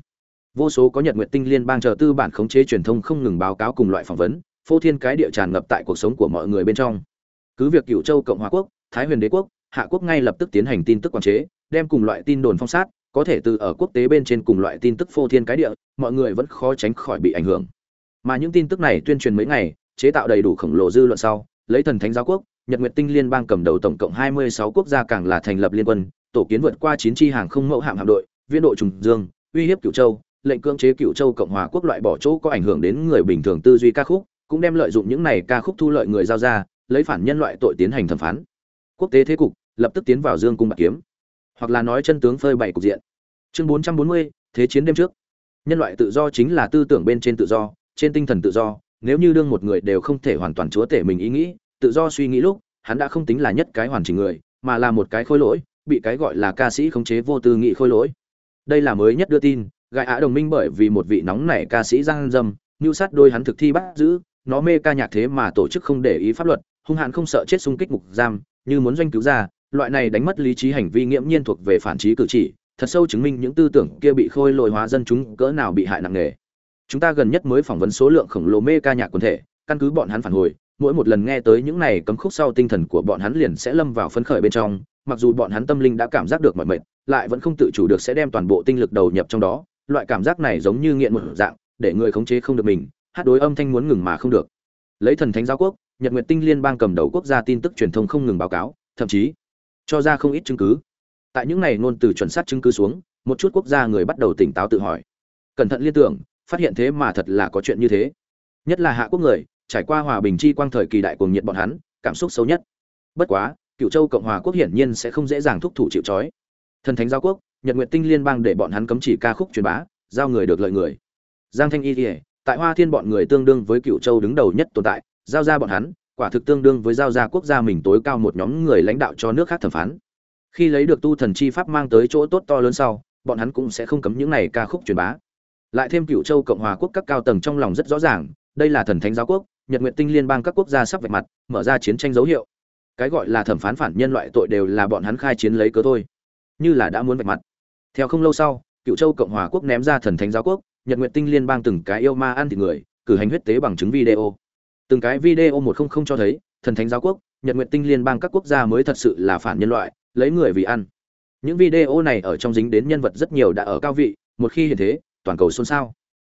Vô số có nhật Nguyệt tinh liên bang chờ tư bản khống chế truyền thông không ngừng báo cáo cùng loại phỏng vấn phô thiên cái địa tràn ngập tại cuộc sống của mọi người bên trong. Cứ việc cựu châu cộng hòa quốc, thái huyền đế quốc, hạ quốc ngay lập tức tiến hành tin tức quản chế, đem cùng loại tin đồn phong sát, có thể từ ở quốc tế bên trên cùng loại tin tức phô thiên cái địa, mọi người vẫn khó tránh khỏi bị ảnh hưởng. Mà những tin tức này tuyên truyền mấy ngày, chế tạo đầy đủ khổng lồ dư luận sau, lấy thần thánh giáo quốc, nhật nguyệt tinh liên bang cầm đầu tổng cộng 26 quốc gia càng là thành lập liên quân, tổ kiến vượt qua chín chi hàng không mẫu hạm hạm đội, viên đội trùng dương, uy hiếp Cửu châu, lệnh cưỡng chế Cửu châu cộng hòa quốc loại bỏ chỗ có ảnh hưởng đến người bình thường tư duy ca khúc cũng đem lợi dụng những này ca khúc thu lợi người giao ra lấy phản nhân loại tội tiến hành thẩm phán. Quốc tế thế cục lập tức tiến vào dương cung bạc kiếm hoặc là nói chân tướng phơi bày cục diện. Chương 440, thế chiến đêm trước. Nhân loại tự do chính là tư tưởng bên trên tự do trên tinh thần tự do nếu như đương một người đều không thể hoàn toàn chúa tể mình ý nghĩ tự do suy nghĩ lúc hắn đã không tính là nhất cái hoàn chỉnh người mà là một cái khôi lỗi bị cái gọi là ca sĩ khống chế vô tư nghị khôi lỗi. Đây là mới nhất đưa tin gại ạ đồng minh bởi vì một vị nóng nảy ca sĩ giang dâm nhu sát đôi hắn thực thi bắt giữ nó mê ca nhạc thế mà tổ chức không để ý pháp luật, hung hãn không sợ chết xung kích ngục giam, như muốn doanh cứu ra, loại này đánh mất lý trí hành vi nghiễm nhiên thuộc về phản trí cử chỉ, thật sâu chứng minh những tư tưởng kia bị khôi lội hóa dân chúng cỡ nào bị hại nặng nề. Chúng ta gần nhất mới phỏng vấn số lượng khổng lồ mê ca nhạc quần thể, căn cứ bọn hắn phản hồi, mỗi một lần nghe tới những này cấm khúc sau tinh thần của bọn hắn liền sẽ lâm vào phấn khởi bên trong, mặc dù bọn hắn tâm linh đã cảm giác được mọi mệt, lại vẫn không tự chủ được sẽ đem toàn bộ tinh lực đầu nhập trong đó, loại cảm giác này giống như nghiện một dạng, để người khống chế không được mình hát đối âm thanh muốn ngừng mà không được. Lấy thần thánh giáo quốc, nhật nguyệt tinh liên bang cầm đầu quốc gia tin tức truyền thông không ngừng báo cáo, thậm chí cho ra không ít chứng cứ. Tại những này ngôn từ chuẩn xác chứng cứ xuống, một chút quốc gia người bắt đầu tỉnh táo tự hỏi. Cẩn thận liên tưởng, phát hiện thế mà thật là có chuyện như thế. Nhất là hạ quốc người, trải qua hòa bình chi quang thời kỳ đại cuồng nhiệt bọn hắn, cảm xúc xấu nhất. Bất quá cựu châu cộng hòa quốc hiển nhiên sẽ không dễ dàng thúc thủ chịu trói. Thần thánh giáo quốc, nhật nguyện tinh liên bang để bọn hắn cấm chỉ ca khúc truyền bá, giao người được lợi người. Giang thanh y kỉa tại hoa thiên bọn người tương đương với cựu châu đứng đầu nhất tồn tại, giao ra bọn hắn, quả thực tương đương với giao ra quốc gia mình tối cao một nhóm người lãnh đạo cho nước khác thẩm phán. Khi lấy được tu thần chi pháp mang tới chỗ tốt to lớn sau, bọn hắn cũng sẽ không cấm những này ca khúc truyền bá. Lại thêm cựu châu cộng hòa quốc các cao tầng trong lòng rất rõ ràng, đây là thần thánh giáo quốc, nhật nguyện tinh liên bang các quốc gia sắp vạch mặt, mở ra chiến tranh dấu hiệu. Cái gọi là thẩm phán phản nhân loại tội đều là bọn hắn khai chiến lấy cớ thôi. Như là đã muốn vạch mặt. Theo không lâu sau cựu châu cộng hòa quốc ném ra thần thánh giáo quốc nhật nguyện tinh liên bang từng cái yêu ma ăn thịt người, cử hành huyết tế bằng chứng video. Từng cái video một không không cho thấy, thần thánh giáo quốc, nhật nguyện tinh liên bang các quốc gia mới thật sự là phản nhân loại, lấy người vì ăn. Những video này ở trong dính đến nhân vật rất nhiều đã ở cao vị, một khi hiện thế, toàn cầu xôn xao.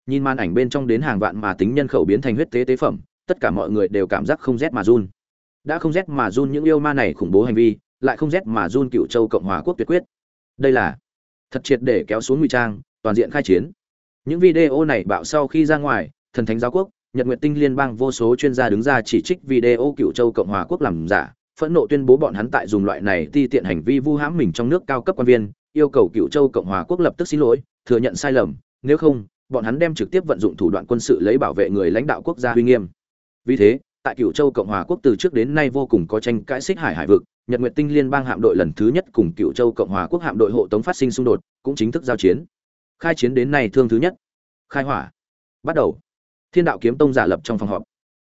Nhìn màn ảnh bên trong đến hàng vạn mà tính nhân khẩu biến thành huyết tế tế phẩm, tất cả mọi người đều cảm giác không rét mà run. Đã không rét mà run những yêu ma này khủng bố hành vi, lại không rét mà run cựu châu cộng hòa quốc tuyệt quyết. Đây là thật triệt để kéo xuống ngụy trang, toàn diện khai chiến những video này bạo sau khi ra ngoài thần thánh giáo quốc nhật nguyện tinh liên bang vô số chuyên gia đứng ra chỉ trích video cựu châu cộng hòa quốc làm giả phẫn nộ tuyên bố bọn hắn tại dùng loại này ti tiện hành vi vu hãm mình trong nước cao cấp quan viên yêu cầu cựu châu cộng hòa quốc lập tức xin lỗi thừa nhận sai lầm nếu không bọn hắn đem trực tiếp vận dụng thủ đoạn quân sự lấy bảo vệ người lãnh đạo quốc gia uy nghiêm vì thế tại cựu châu cộng hòa quốc từ trước đến nay vô cùng có tranh cãi xích hải hải vực Nhật Nguyệt Tinh Liên bang hạm đội lần thứ nhất cùng Cựu Châu Cộng hòa quốc hạm đội hộ tống phát sinh xung đột, cũng chính thức giao chiến. Khai chiến đến nay thương thứ nhất. Khai hỏa. Bắt đầu. Thiên đạo kiếm tông giả lập trong phòng họp.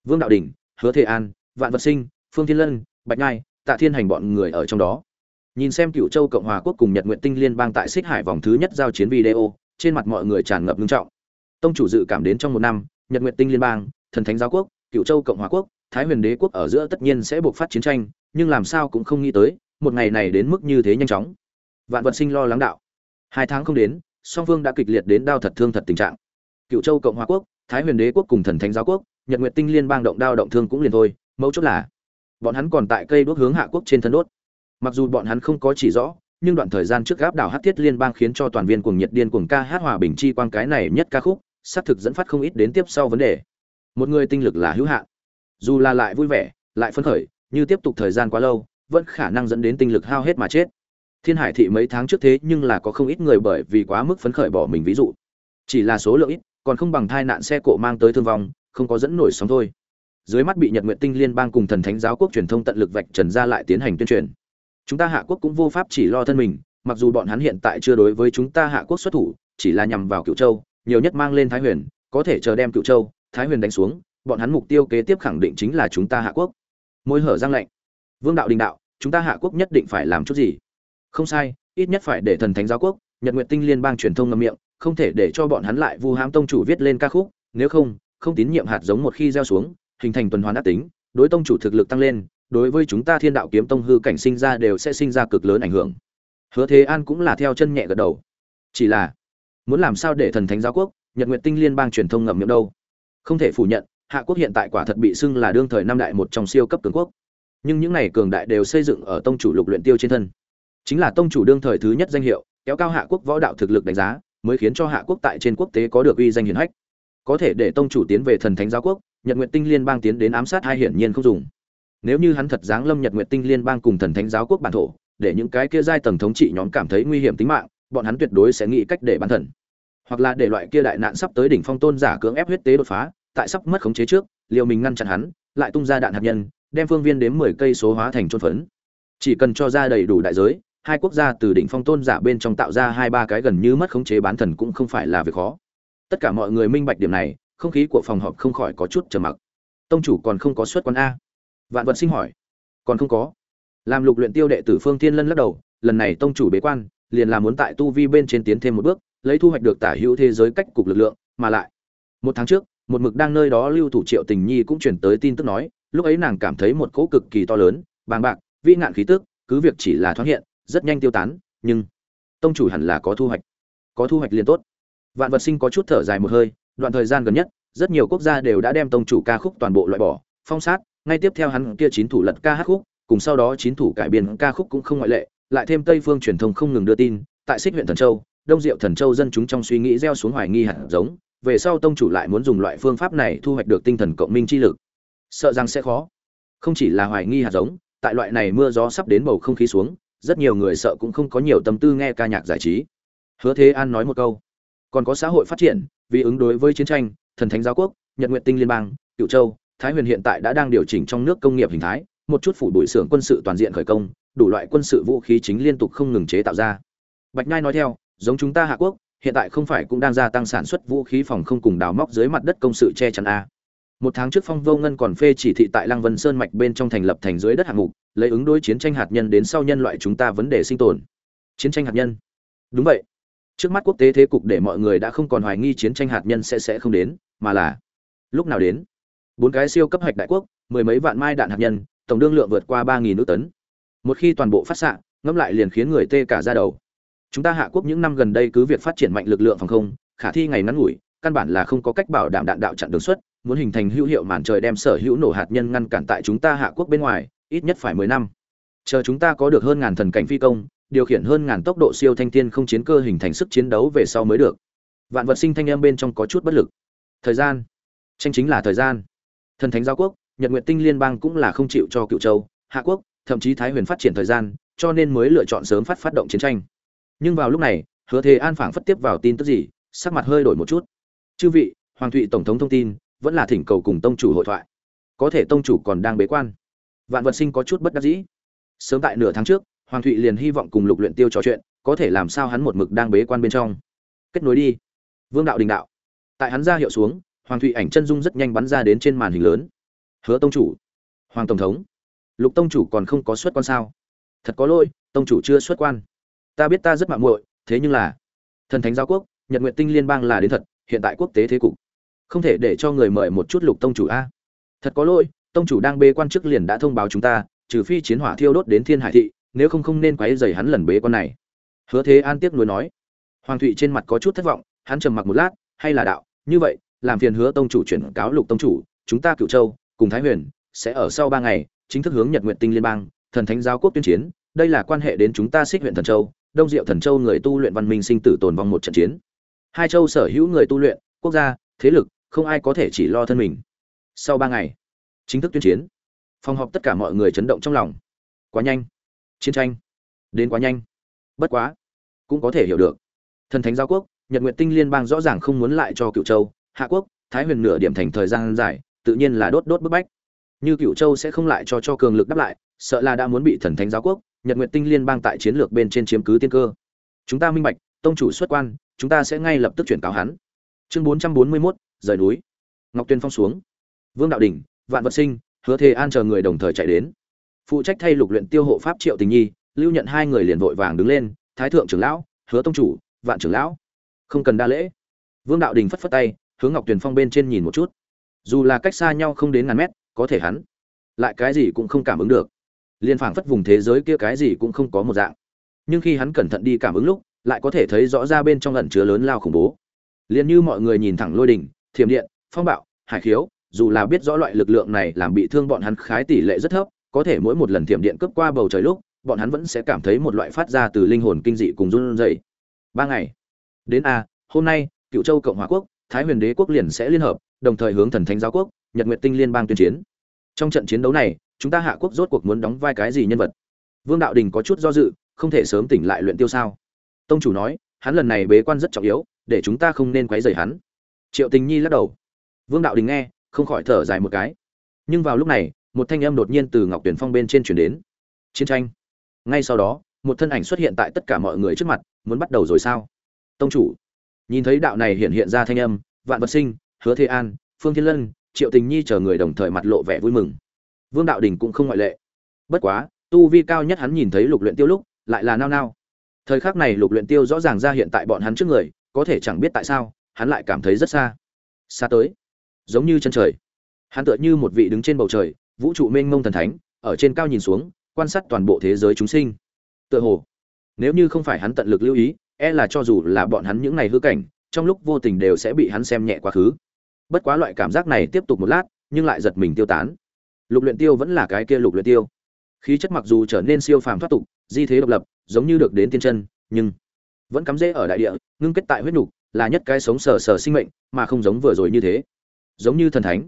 Vương Đạo Đình, Hứa Thế An, Vạn Vật Sinh, Phương Thiên Lân, Bạch ngai, Tạ Thiên Hành bọn người ở trong đó. Nhìn xem Cựu Châu Cộng hòa quốc cùng Nhật Nguyệt Tinh Liên bang tại Xích Hải vòng thứ nhất giao chiến video, trên mặt mọi người tràn ngập nghiêm trọng. Tông chủ dự cảm đến trong một năm, Nhật Nguyệt Tinh Liên bang, Thần Thánh giáo quốc, Cựu Châu Cộng hòa quốc, Thái Huyền Đế quốc ở giữa tất nhiên sẽ buộc phát chiến tranh, nhưng làm sao cũng không nghĩ tới, một ngày này đến mức như thế nhanh chóng. Vạn Vật Sinh lo lắng đạo. Hai tháng không đến, song phương đã kịch liệt đến đau thật thương thật tình trạng. Cựu Châu Cộng hòa quốc, Thái Huyền Đế quốc cùng Thần Thánh giáo quốc, Nhật Nguyệt Tinh Liên bang động đao động thương cũng liền thôi, mấu chốt là bọn hắn còn tại cây đuốc hướng hạ quốc trên thân đốt. Mặc dù bọn hắn không có chỉ rõ, nhưng đoạn thời gian trước gáp đảo Hát Thiết Liên bang khiến cho toàn viên cuồng nhiệt điên cuồng ca hát hòa bình chi quang cái này nhất ca khúc, xác thực dẫn phát không ít đến tiếp sau vấn đề. Một người tinh lực là hữu hạn. Dù là lại vui vẻ, lại phấn khởi, như tiếp tục thời gian quá lâu, vẫn khả năng dẫn đến tinh lực hao hết mà chết. Thiên Hải thị mấy tháng trước thế nhưng là có không ít người bởi vì quá mức phấn khởi bỏ mình ví dụ. Chỉ là số lượng ít, còn không bằng thai nạn xe cộ mang tới thương vong, không có dẫn nổi sóng thôi. Dưới mắt bị Nhật nguyện Tinh Liên bang cùng Thần Thánh giáo quốc truyền thông tận lực vạch trần ra lại tiến hành tuyên truyền. Chúng ta Hạ quốc cũng vô pháp chỉ lo thân mình, mặc dù bọn hắn hiện tại chưa đối với chúng ta Hạ quốc xuất thủ, chỉ là nhằm vào Cựu Châu, nhiều nhất mang lên Thái Huyền, có thể chờ đem Cựu Châu, Thái Huyền đánh xuống, bọn hắn mục tiêu kế tiếp khẳng định chính là chúng ta Hạ quốc. Môi hở răng lạnh. Vương đạo đình đạo, chúng ta Hạ quốc nhất định phải làm chút gì? Không sai, ít nhất phải để Thần Thánh giáo quốc, Nhật Nguyệt Tinh Liên bang truyền thông ngâm miệng, không thể để cho bọn hắn lại vu hãm tông chủ viết lên ca khúc, nếu không, không tín nhiệm hạt giống một khi gieo xuống, hình thành tuần hoàn ác tính, đối tông chủ thực lực tăng lên, đối với chúng ta Thiên Đạo kiếm tông hư cảnh sinh ra đều sẽ sinh ra cực lớn ảnh hưởng. Hứa Thế An cũng là theo chân nhẹ gật đầu. Chỉ là, muốn làm sao để thần thánh giáo quốc, Nhật Nguyệt Tinh Liên bang truyền thông ngậm miệng đâu? Không thể phủ nhận, Hạ quốc hiện tại quả thật bị xưng là đương thời năm đại một trong siêu cấp cường quốc. Nhưng những này cường đại đều xây dựng ở tông chủ lục luyện tiêu trên thân. Chính là tông chủ đương thời thứ nhất danh hiệu, kéo cao Hạ quốc võ đạo thực lực đánh giá, mới khiến cho Hạ quốc tại trên quốc tế có được uy danh hiển hách. Có thể để tông chủ tiến về thần thánh giáo quốc, Nhật Nguyệt Tinh Liên bang tiến đến ám sát hai hiển nhiên không dùng. Nếu như hắn thật giáng lâm Nhật Nguyệt Tinh Liên bang cùng thần thánh giáo quốc bản thổ, để những cái kia giai tầng thống trị nhóm cảm thấy nguy hiểm tính mạng, bọn hắn tuyệt đối sẽ nghĩ cách để bản thần. Hoặc là để loại kia đại nạn sắp tới đỉnh phong tôn giả cưỡng ép huyết tế đột phá, tại sắp mất khống chế trước, liều mình ngăn chặn hắn, lại tung ra đạn hạt nhân, đem phương viên đến 10 cây số hóa thành trôn phấn. Chỉ cần cho ra đầy đủ đại giới, hai quốc gia từ đỉnh phong tôn giả bên trong tạo ra hai ba cái gần như mất khống chế bán thần cũng không phải là việc khó. Tất cả mọi người minh bạch điểm này, không khí của phòng họp không khỏi có chút trầm mặc. Tông chủ còn không có xuất quan a? Vạn Vật Sinh hỏi. Còn không có. Làm lục luyện tiêu đệ tử Phương Thiên Lân lắc đầu, lần này tông chủ bế quan, liền là muốn tại tu vi bên trên tiến thêm một bước, lấy thu hoạch được tả hữu thế giới cách cục lực lượng, mà lại. Một tháng trước, một mực đang nơi đó lưu thủ Triệu Tình Nhi cũng truyền tới tin tức nói, lúc ấy nàng cảm thấy một cỗ cực kỳ to lớn, bàng bạc, vĩ ngạn khí tức, cứ việc chỉ là thoáng hiện, rất nhanh tiêu tán, nhưng tông chủ hẳn là có thu hoạch. Có thu hoạch liền tốt. Vạn Vật Sinh có chút thở dài một hơi, đoạn thời gian gần nhất, rất nhiều quốc gia đều đã đem tông chủ ca khúc toàn bộ loại bỏ, phong sát, ngay tiếp theo hắn kia chín thủ lật ca hát khúc, cùng sau đó chín thủ cải biên ca khúc cũng không ngoại lệ, lại thêm Tây phương truyền thông không ngừng đưa tin, tại Xích huyện Thần Châu, Đông Diệu Thần Châu dân chúng trong suy nghĩ gieo xuống hoài nghi hạt giống, về sau tông chủ lại muốn dùng loại phương pháp này thu hoạch được tinh thần cộng minh chi lực. Sợ rằng sẽ khó. Không chỉ là hoài nghi hạt giống, tại loại này mưa gió sắp đến bầu không khí xuống, rất nhiều người sợ cũng không có nhiều tâm tư nghe ca nhạc giải trí. Hứa Thế An nói một câu, còn có xã hội phát triển, vì ứng đối với chiến tranh, thần thánh giáo quốc, Nhật Nguyệt Tinh Liên bang, Cựu Châu, Thái Huyền hiện tại đã đang điều chỉnh trong nước công nghiệp hình thái, một chút phủ bụi xưởng quân sự toàn diện khởi công, đủ loại quân sự vũ khí chính liên tục không ngừng chế tạo ra. Bạch Nhai nói theo, giống chúng ta Hạ Quốc, hiện tại không phải cũng đang gia tăng sản xuất vũ khí phòng không cùng đào móc dưới mặt đất công sự che chắn a. Một tháng trước Phong Vô Ngân còn phê chỉ thị tại Lăng Vân Sơn mạch bên trong thành lập thành dưới đất hạng mục, lấy ứng đối chiến tranh hạt nhân đến sau nhân loại chúng ta vấn đề sinh tồn. Chiến tranh hạt nhân? Đúng vậy. Trước mắt quốc tế thế cục để mọi người đã không còn hoài nghi chiến tranh hạt nhân sẽ sẽ không đến, mà là lúc nào đến? Bốn cái siêu cấp hạch đại quốc, mười mấy vạn mai đạn hạt nhân, tổng đương lượng vượt qua ba nghìn nước tấn. Một khi toàn bộ phát xạ, ngẫm lại liền khiến người tê cả da đầu. Chúng ta hạ quốc những năm gần đây cứ việc phát triển mạnh lực lượng phòng không, khả thi ngày ngắn ngủi, căn bản là không có cách bảo đảm đạn đạo chặn đường xuất, muốn hình thành hữu hiệu màn trời đem sở hữu nổ hạt nhân ngăn cản tại chúng ta hạ quốc bên ngoài, ít nhất phải mười năm. Chờ chúng ta có được hơn ngàn thần cảnh phi công, điều khiển hơn ngàn tốc độ siêu thanh tiên không chiến cơ hình thành sức chiến đấu về sau mới được. Vạn vật sinh thanh âm bên trong có chút bất lực. Thời gian, tranh chính là thời gian. Thần thánh giáo quốc, Nhật Nguyệt Tinh Liên bang cũng là không chịu cho Cựu Châu, Hạ quốc, thậm chí Thái Huyền phát triển thời gian, cho nên mới lựa chọn sớm phát phát động chiến tranh. Nhưng vào lúc này, Hứa Thế An phảng phất tiếp vào tin tức gì, sắc mặt hơi đổi một chút. "Chư vị, Hoàng Thụy tổng thống thông tin, vẫn là thỉnh cầu cùng tông chủ hội thoại. Có thể tông chủ còn đang bế quan." Vạn Vật Sinh có chút bất đắc dĩ. sớm tại nửa tháng trước, hoàng thụy liền hy vọng cùng lục luyện tiêu trò chuyện, có thể làm sao hắn một mực đang bế quan bên trong. Kết nối đi. Vương đạo đình đạo. Tại hắn ra hiệu xuống, hoàng thụy ảnh chân dung rất nhanh bắn ra đến trên màn hình lớn. Hứa tông chủ. Hoàng tổng thống. Lục tông chủ còn không có xuất quan sao? Thật có lỗi, tông chủ chưa xuất quan. Ta biết ta rất mạo muội, thế nhưng là thần thánh giáo quốc, nhật nguyện tinh liên bang là đến thật, hiện tại quốc tế thế cục. Không thể để cho người mời một chút lục tông chủ a. Thật có lỗi tông chủ đang bế quan trước liền đã thông báo chúng ta, trừ phi chiến hỏa thiêu đốt đến thiên hải thị, nếu không không nên quấy rầy hắn lần bế quan này. Hứa thế an tiếc nuối nói. Hoàng thụy trên mặt có chút thất vọng, hắn trầm mặc một lát, hay là đạo, như vậy, làm phiền hứa tông chủ chuyển cáo lục tông chủ, chúng ta cựu châu, cùng thái huyền, sẽ ở sau ba ngày, chính thức hướng nhật nguyện tinh liên bang, thần thánh giáo quốc tuyên chiến, đây là quan hệ đến chúng ta xích huyện thần châu, đông diệu thần châu người tu luyện văn minh sinh tử tồn vong một trận chiến. Hai châu sở hữu người tu luyện, quốc gia, thế lực, không ai có thể chỉ lo thân mình. Sau ba ngày chính thức tuyên chiến. Phòng họp tất cả mọi người chấn động trong lòng. Quá nhanh. Chiến tranh. Đến quá nhanh. Bất quá, cũng có thể hiểu được. Thần thánh giáo quốc, nhật nguyện tinh liên bang rõ ràng không muốn lại cho cựu châu, hạ quốc, thái huyền nửa điểm thành thời gian dài, tự nhiên là đốt đốt bức bách. Như cựu châu sẽ không lại cho cho cường lực đáp lại, sợ là đã muốn bị thần thánh giáo quốc, nhật nguyện tinh liên bang tại chiến lược bên trên chiếm cứ tiên cơ. Chúng ta minh bạch, tông chủ xuất quan, chúng ta sẽ ngay lập tức chuyển cáo hắn. Chương bốn trăm bốn mươi mốt, rời núi. Ngọc tuyên phong xuống. Vương đạo đình vạn vật sinh, hứa thế an chờ người đồng thời chạy đến. Phụ trách thay lục luyện tiêu hộ pháp triệu tình nhi, lưu nhận hai người liền vội vàng đứng lên, thái thượng trưởng lão, hứa tông chủ, vạn trưởng lão. Không cần đa lễ. Vương đạo đình phất phất tay, hướng ngọc tuyền phong bên trên nhìn một chút. Dù là cách xa nhau không đến ngàn mét, có thể hắn lại cái gì cũng không cảm ứng được. Liên phảng phất vùng thế giới kia cái gì cũng không có một dạng. Nhưng khi hắn cẩn thận đi cảm ứng lúc, lại có thể thấy rõ ra bên trong ẩn chứa lớn lao khủng bố. Liền như mọi người nhìn thẳng lôi đỉnh, thiểm điện, phong bạo, hải khiếu dù là biết rõ loại lực lượng này làm bị thương bọn hắn khái tỷ lệ rất thấp, có thể mỗi một lần thiểm điện cướp qua bầu trời lúc, bọn hắn vẫn sẽ cảm thấy một loại phát ra từ linh hồn kinh dị cùng run rẩy. Ba ngày, đến a, hôm nay, cựu châu cộng hòa quốc, thái huyền đế quốc liền sẽ liên hợp, đồng thời hướng thần thánh giáo quốc, nhật nguyện tinh liên bang tuyên chiến. Trong trận chiến đấu này, chúng ta hạ quốc rốt cuộc muốn đóng vai cái gì nhân vật? Vương đạo đình có chút do dự, không thể sớm tỉnh lại luyện tiêu sao? Tông chủ nói, hắn lần này bế quan rất trọng yếu, để chúng ta không nên quấy rầy hắn. Triệu tình nhi lắc đầu. Vương đạo đình nghe không khỏi thở dài một cái. Nhưng vào lúc này, một thanh âm đột nhiên từ ngọc tuyển phong bên trên chuyển đến. Chiến tranh. Ngay sau đó, một thân ảnh xuất hiện tại tất cả mọi người trước mặt, muốn bắt đầu rồi sao? Tông chủ. Nhìn thấy đạo này hiện hiện ra thanh âm, vạn vật sinh, hứa thế an, phương thiên lân, triệu tình nhi chờ người đồng thời mặt lộ vẻ vui mừng. Vương đạo đình cũng không ngoại lệ. Bất quá, tu vi cao nhất hắn nhìn thấy lục luyện tiêu lúc, lại là nao nao. Thời khắc này lục luyện tiêu rõ ràng ra hiện tại bọn hắn trước người, có thể chẳng biết tại sao, hắn lại cảm thấy rất xa. Xa tới giống như chân trời. Hắn tựa như một vị đứng trên bầu trời, vũ trụ mênh mông thần thánh, ở trên cao nhìn xuống, quan sát toàn bộ thế giới chúng sinh. Tựa hồ, nếu như không phải hắn tận lực lưu ý e là cho dù là bọn hắn những ngày hư cảnh, trong lúc vô tình đều sẽ bị hắn xem nhẹ quá khứ. Bất quá loại cảm giác này tiếp tục một lát, nhưng lại giật mình tiêu tán. Lục luyện tiêu vẫn là cái kia lục luyện tiêu. Khí chất mặc dù trở nên siêu phàm thoát tục, di thế độc lập, giống như được đến tiên chân, nhưng vẫn cắm rễ ở đại địa, ngưng kết tại huyết nục là nhất cái sống sờ sờ sinh mệnh, mà không giống vừa rồi như thế giống như thần thánh.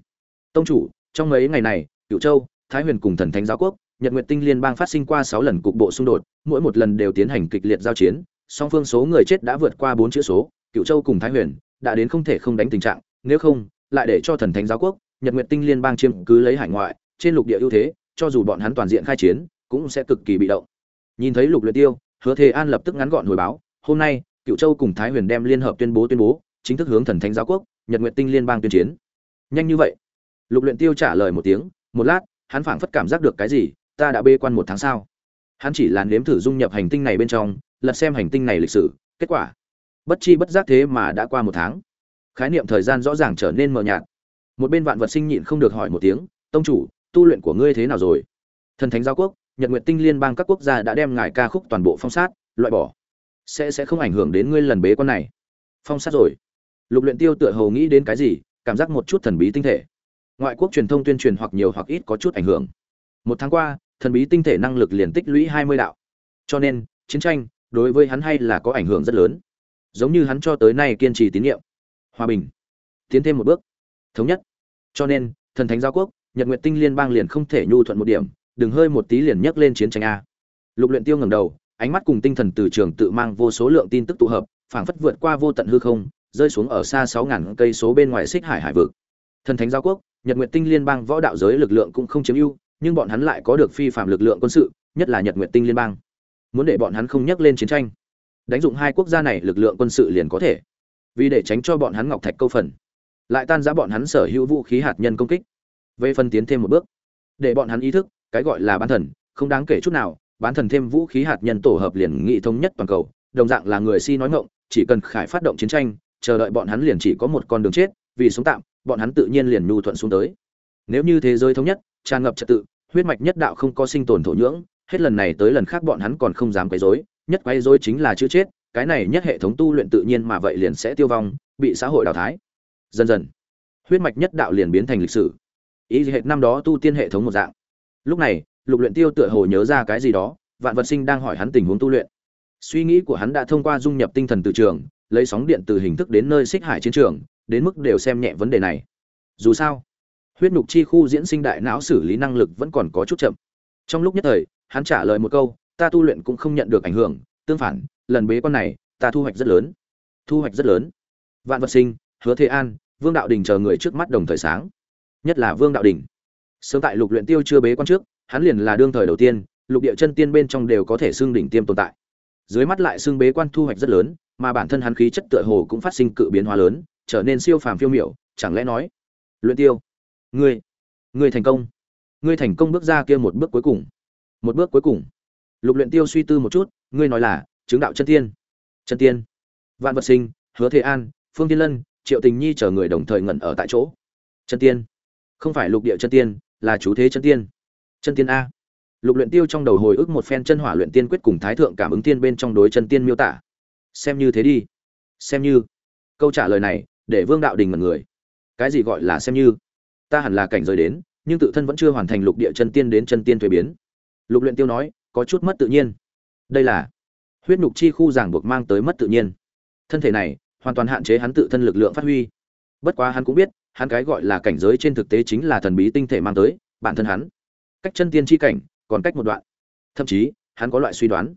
Tông chủ, trong mấy ngày này cựu châu, thái huyền cùng thần thánh giáo quốc, nhật nguyệt tinh liên bang phát sinh qua sáu lần cục bộ xung đột, mỗi một lần đều tiến hành kịch liệt giao chiến, song phương số người chết đã vượt qua bốn chữ số cựu châu cùng thái huyền, đã đến không thể không đánh tình trạng, nếu không, lại để cho thần thánh giáo quốc, nhật nguyệt tinh liên bang chiếm cứ lấy hải ngoại, trên lục địa ưu thế, cho dù bọn hắn toàn diện khai chiến, cũng sẽ cực kỳ bị động. Nhìn thấy lục luyện tiêu, hứa thế an lập tức ngắn gọn hồi báo, hôm nay cựu châu cùng thái huyền đem liên hợp tuyên bố tuyên bố, chính thức hướng thần thánh giáo quốc, nhật nguyệt tinh liên bang tuyên chiến nhanh như vậy? Lục luyện tiêu trả lời một tiếng, một lát, hắn phảng phất cảm giác được cái gì, ta đã bê quan một tháng sao? Hắn chỉ là nếm thử dung nhập hành tinh này bên trong, lật xem hành tinh này lịch sử, kết quả. Bất chi bất giác thế mà đã qua một tháng. Khái niệm thời gian rõ ràng trở nên mờ nhạt. Một bên vạn vật sinh nhịn không được hỏi một tiếng, tông chủ, tu luyện của ngươi thế nào rồi? Thần thánh giáo quốc, nhật nguyệt tinh liên bang các quốc gia đã đem ngài ca khúc toàn bộ phong sát, loại bỏ. Sẽ sẽ không ảnh hưởng đến ngươi lần bế quan này. Phong sát rồi. Lục luyện tiêu tựa hồ nghĩ đến cái gì cảm giác một chút thần bí tinh thể. Ngoại quốc truyền thông tuyên truyền hoặc nhiều hoặc ít có chút ảnh hưởng. Một tháng qua, thần bí tinh thể năng lực liền tích lũy hai mươi đạo. Cho nên, chiến tranh, đối với hắn hay là có ảnh hưởng rất lớn. Giống như hắn cho tới nay kiên trì tín nhiệm. Hòa bình. Tiến thêm một bước. Thống nhất. Cho nên, thần thánh giao quốc, nhật nguyện tinh liên bang liền không thể nhu thuận một điểm, đừng hơi một tí liền nhấc lên chiến tranh a. Lục luyện tiêu ngẩng đầu, ánh mắt cùng tinh thần từ trường tự mang vô số lượng tin tức tụ hợp, phảng phất vượt qua vô tận hư không rơi xuống ở xa sáu ngàn cây số bên ngoài xích hải hải vực. Thần thánh giáo quốc, nhật nguyệt tinh liên bang võ đạo giới lực lượng cũng không chiếm ưu, nhưng bọn hắn lại có được phi phạm lực lượng quân sự, nhất là nhật nguyện tinh liên bang. Muốn để bọn hắn không nhắc lên chiến tranh, đánh dụng hai quốc gia này lực lượng quân sự liền có thể. Vì để tránh cho bọn hắn ngọc thạch câu phần, lại tan giã bọn hắn sở hữu vũ khí hạt nhân công kích. Về phân tiến thêm một bước, để bọn hắn ý thức, cái gọi là bán thần, không đáng kể chút nào, bán thần thêm vũ khí hạt nhân tổ hợp liền nghị thống nhất toàn cầu, đồng dạng là người si nói ngộng chỉ cần khải phát động chiến tranh chờ đợi bọn hắn liền chỉ có một con đường chết, vì sống tạm, bọn hắn tự nhiên liền nhu thuận xuống tới. Nếu như thế giới thống nhất, tràn ngập trật tự, huyết mạch nhất đạo không có sinh tồn thổ nhưỡng, hết lần này tới lần khác bọn hắn còn không dám quấy rối, nhất quấy rối chính là chữ chết, cái này nhất hệ thống tu luyện tự nhiên mà vậy liền sẽ tiêu vong, bị xã hội đào thái dần dần, huyết mạch nhất đạo liền biến thành lịch sử. Ý hệ năm đó tu tiên hệ thống một dạng. Lúc này, lục luyện tiêu tựa hồ nhớ ra cái gì đó, vạn vật sinh đang hỏi hắn tình huống tu luyện. Suy nghĩ của hắn đã thông qua dung nhập tinh thần từ trường lấy sóng điện từ hình thức đến nơi xích hải chiến trường, đến mức đều xem nhẹ vấn đề này. Dù sao, huyết nhục chi khu diễn sinh đại não xử lý năng lực vẫn còn có chút chậm. Trong lúc nhất thời, hắn trả lời một câu, ta tu luyện cũng không nhận được ảnh hưởng, tương phản, lần bế quan này, ta thu hoạch rất lớn. Thu hoạch rất lớn. Vạn vật sinh, hứa thế an, vương đạo đình chờ người trước mắt đồng thời sáng. Nhất là vương đạo đình. Sớm tại lục luyện tiêu chưa bế quan trước, hắn liền là đương thời đầu tiên, lục địa chân tiên bên trong đều có thể xưng đỉnh tiêm tồn tại. Dưới mắt lại xưng bế quan thu hoạch rất lớn mà bản thân hắn khí chất tựa hồ cũng phát sinh cự biến hóa lớn, trở nên siêu phàm phiêu miểu, chẳng lẽ nói, luyện tiêu, ngươi ngươi thành công, ngươi thành công bước ra kia một bước cuối cùng, một bước cuối cùng. Lục luyện tiêu suy tư một chút, ngươi nói là, chứng đạo chân tiên chân tiên, vạn vật sinh, hứa thế an, phương thiên lân, triệu tình nhi chờ người đồng thời ngẩn ở tại chỗ. Chân tiên, không phải lục địa chân tiên, là chú thế chân tiên. Chân tiên a. Lục luyện tiêu trong đầu hồi ức một phen chân hỏa luyện tiên quyết cùng thái thượng cảm ứng tiên bên trong đối chân tiên miêu tả xem như thế đi. Xem như. Câu trả lời này, để vương đạo đình mật người. Cái gì gọi là xem như? Ta hẳn là cảnh giới đến, nhưng tự thân vẫn chưa hoàn thành lục địa chân tiên đến chân tiên thuế biến. Lục luyện tiêu nói, có chút mất tự nhiên. Đây là huyết nhục chi khu giảng buộc mang tới mất tự nhiên. Thân thể này, hoàn toàn hạn chế hắn tự thân lực lượng phát huy. Bất quá hắn cũng biết, hắn cái gọi là cảnh giới trên thực tế chính là thần bí tinh thể mang tới, bản thân hắn. Cách chân tiên chi cảnh, còn cách một đoạn. Thậm chí, hắn có loại suy đoán.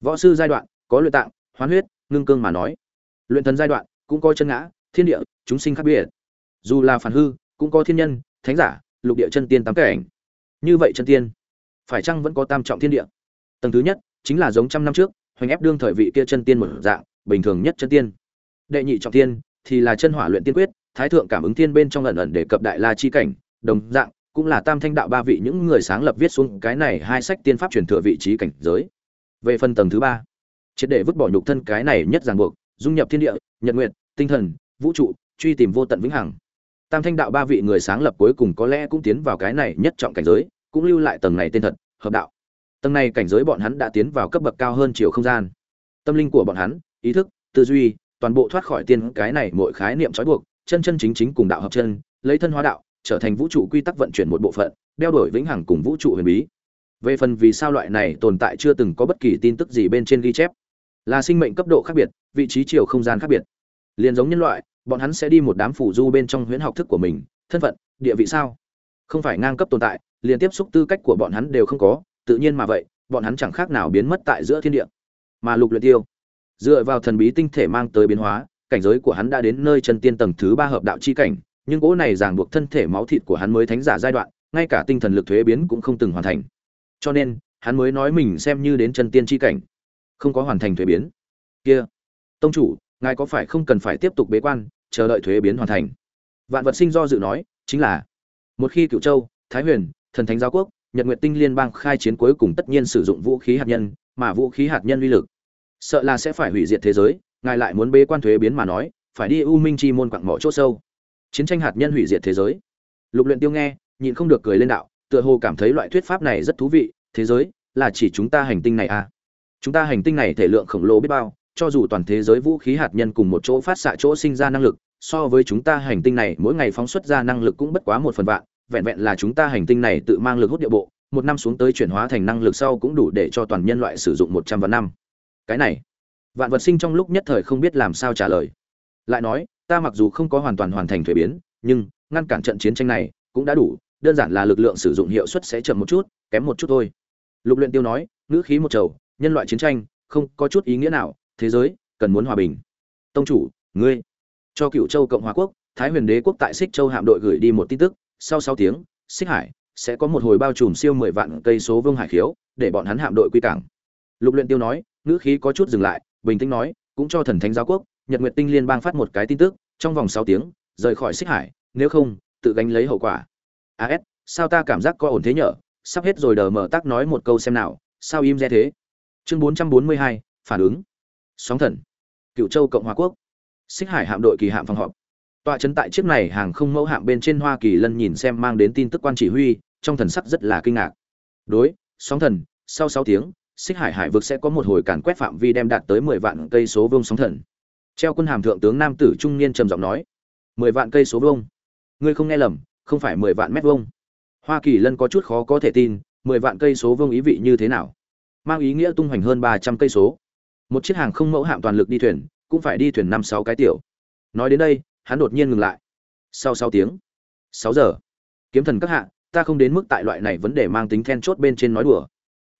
Võ sư giai đoạn, có luyện tạng, hoán huyết ngưng cương mà nói. Luyện thần giai đoạn, cũng có chân ngã, thiên địa, chúng sinh khác biệt. Dù là phản hư, cũng có thiên nhân, thánh giả, lục địa chân tiên tám cảnh như vậy chân tiên, phải chăng vẫn có tam trọng thiên địa? Tầng thứ nhất, chính là giống trăm năm trước, hoành ép đương thời vị kia chân tiên một dạng, bình thường nhất chân tiên. Đệ nhị trọng tiên thì là chân hỏa luyện tiên quyết, thái thượng cảm ứng tiên bên trong ẩn ẩn để cập đại la chi cảnh, đồng dạng, cũng là tam thanh đạo ba vị những người sáng lập viết xuống cái này hai sách tiên pháp truyền thừa vị trí cảnh giới. Về phần tầng thứ ba triệt để vứt bỏ nhục thân cái này nhất ràng buộc, dung nhập thiên địa, nhật nguyện tinh thần, vũ trụ, truy tìm vô tận vĩnh hằng. Tam thanh đạo ba vị người sáng lập cuối cùng có lẽ cũng tiến vào cái này nhất trọng cảnh giới, cũng lưu lại tầng này tên thật, hợp đạo. Tầng này cảnh giới bọn hắn đã tiến vào cấp bậc cao hơn chiều không gian. Tâm linh của bọn hắn, ý thức, tư duy, toàn bộ thoát khỏi tiên cái này mỗi khái niệm trói buộc, chân chân chính chính cùng đạo hợp chân, lấy thân hóa đạo, trở thành vũ trụ quy tắc vận chuyển một bộ phận, đeo đổi vĩnh hằng cùng vũ trụ huyền bí. Về phần vì sao loại này tồn tại chưa từng có bất kỳ tin tức gì bên trên ghi chép là sinh mệnh cấp độ khác biệt, vị trí chiều không gian khác biệt. Liền giống nhân loại, bọn hắn sẽ đi một đám phủ du bên trong huyễn học thức của mình, thân phận, địa vị sao? Không phải ngang cấp tồn tại, liền tiếp xúc tư cách của bọn hắn đều không có, tự nhiên mà vậy, bọn hắn chẳng khác nào biến mất tại giữa thiên địa. Mà lục luyện tiêu, dựa vào thần bí tinh thể mang tới biến hóa, cảnh giới của hắn đã đến nơi chân tiên tầng thứ ba hợp đạo chi cảnh, nhưng cỗ này ràng buộc thân thể máu thịt của hắn mới thánh giả giai đoạn, ngay cả tinh thần lực thuế biến cũng không từng hoàn thành. Cho nên, hắn mới nói mình xem như đến chân tiên chi cảnh không có hoàn thành thuế biến. Kia, tông chủ, ngài có phải không cần phải tiếp tục bế quan, chờ đợi thuế biến hoàn thành? Vạn vật sinh do dự nói, chính là, một khi cựu châu, thái huyền, thần thánh giáo quốc, nhật nguyện tinh liên bang khai chiến cuối cùng tất nhiên sử dụng vũ khí hạt nhân, mà vũ khí hạt nhân uy lực, sợ là sẽ phải hủy diệt thế giới, ngài lại muốn bế quan thuế biến mà nói, phải đi u minh chi môn quặng mỏ c h ỗ sâu. Chiến tranh hạt nhân hủy diệt thế giới. Lục luyện tiêu nghe, nhịn không được cười lên đạo, tựa hồ cảm thấy loại thuyết pháp này rất thú vị, thế giới là chỉ chúng ta hành tinh này à? Chúng ta hành tinh này thể lượng khổng lồ biết bao, cho dù toàn thế giới vũ khí hạt nhân cùng một chỗ phát xạ chỗ sinh ra năng lực, so với chúng ta hành tinh này mỗi ngày phóng xuất ra năng lực cũng bất quá một phần vạn, vẹn vẹn là chúng ta hành tinh này tự mang lực hút địa bộ, một năm xuống tới chuyển hóa thành năng lực sau cũng đủ để cho toàn nhân loại sử dụng một trăm vạn năm. Cái này, vạn vật sinh trong lúc nhất thời không biết làm sao trả lời. Lại nói, ta mặc dù không có hoàn toàn hoàn thành thuế biến, nhưng ngăn cản trận chiến tranh này cũng đã đủ, đơn giản là lực lượng sử dụng hiệu suất sẽ chậm một chút, kém một chút thôi. Lục luyện tiêu nói, ngữ khí một trầu nhân loại chiến tranh, không có chút ý nghĩa nào, thế giới cần muốn hòa bình. Tông chủ, ngươi, cho cựu châu cộng hòa quốc, thái huyền đế quốc tại xích châu hạm đội gửi đi một tin tức, sau sáu tiếng, xích hải sẽ có một hồi bao trùm siêu mười vạn cây số vương hải khiếu, để bọn hắn hạm đội quy cảng. Lục luyện tiêu nói, ngữ khí có chút dừng lại, bình tĩnh nói, cũng cho thần thánh giáo quốc, nhật nguyệt tinh liên bang phát một cái tin tức, trong vòng sáu tiếng, rời khỏi xích hải, nếu không, tự gánh lấy hậu quả. As sao ta cảm giác có ổn thế nhở? Sắp hết rồi đờ mở tác nói một câu xem nào, sao im re thế? Chương bốn trăm bốn mươi hai, phản ứng. Sóng thần. Cựu châu cộng hòa quốc. Xích hải hạm đội kỳ hạm phòng họp. Tọa trấn tại chiếc này hàng không mẫu hạm bên trên hoa kỳ lân nhìn xem mang đến tin tức quan chỉ huy, trong thần sắc rất là kinh ngạc. Đối, sóng thần, sau sáu tiếng, xích hải hải vực sẽ có một hồi càn quét phạm vi đem đạt tới mười vạn cây số vương sóng thần. Treo quân hàm thượng tướng nam tử trung niên trầm giọng nói, mười vạn cây số vương ngươi không nghe lầm, không phải mười vạn mét vương. hoa kỳ lân có chút khó có thể tin, mười vạn cây số vương ý vị như thế nào? Mang ý nghĩa tung hoành hơn ba trăm cây số. Một chiếc hàng không mẫu hạm toàn lực đi thuyền, cũng phải đi thuyền năm sáu cái tiểu. Nói đến đây, hắn đột nhiên ngừng lại. Sau sáu tiếng, sáu giờ, kiếm thần các hạ, ta không đến mức tại loại này vấn đề mang tính then chốt bên trên nói đùa.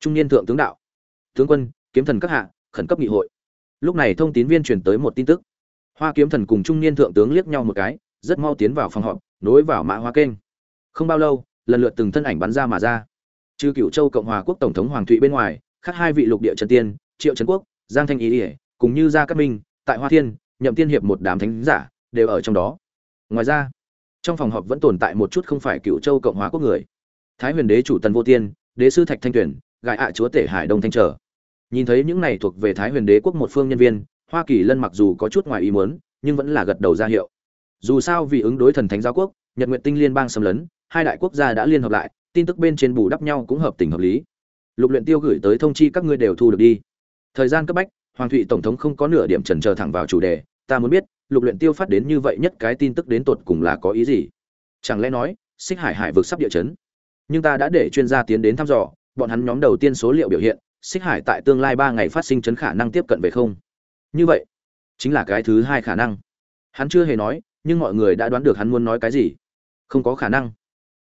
Trung niên thượng tướng đạo. Tướng quân, kiếm thần các hạ, khẩn cấp nghị hội. Lúc này thông tín viên truyền tới một tin tức. Hoa kiếm thần cùng trung niên thượng tướng liếc nhau một cái, rất mau tiến vào phòng họp, nối vào mã hoa kênh. Không bao lâu, lần lượt từng thân ảnh bắn ra mà ra. Trừ cựu châu cộng hòa quốc tổng thống hoàng thụy bên ngoài khác hai vị lục địa trần tiên, triệu trấn quốc, giang thanh ý ỉa cùng như gia cát minh, tại hoa thiên, nhậm tiên hiệp một đám thánh giả, đều ở trong đó. Ngoài ra, trong phòng họp vẫn tồn tại một chút không phải cựu châu cộng hòa quốc người. Thái huyền đế chủ tần vô tiên, đế sư thạch thanh tuyển gại ạ chúa tể hải đông thanh trở. Nhìn thấy những này thuộc về thái huyền đế quốc một phương nhân viên, hoa kỳ lân mặc dù có chút ngoài ý muốn, nhưng vẫn là gật đầu ra hiệu. Dù sao vì ứng đối thần thánh giáo quốc, nhật nguyện tinh liên bang xâm lấn, hai đại quốc gia đã liên hợp lại, tin tức bên trên bù đắp nhau cũng hợp tình hợp lý lục luyện tiêu gửi tới thông chi các ngươi đều thu được đi. Thời gian cấp bách, hoàng thụy tổng thống không có nửa điểm chần chờ thẳng vào chủ đề, ta muốn biết, lục luyện tiêu phát đến như vậy nhất cái tin tức đến tột cùng là có ý gì? Chẳng lẽ nói, xích hải hải vực sắp địa chấn? Nhưng ta đã để chuyên gia tiến đến thăm dò, bọn hắn nhóm đầu tiên số liệu biểu hiện, xích hải tại tương lai ba ngày phát sinh chấn khả năng tiếp cận về không? Như vậy, chính là cái thứ hai khả năng. Hắn chưa hề nói, nhưng mọi người đã đoán được hắn muốn nói cái gì. Không có khả năng.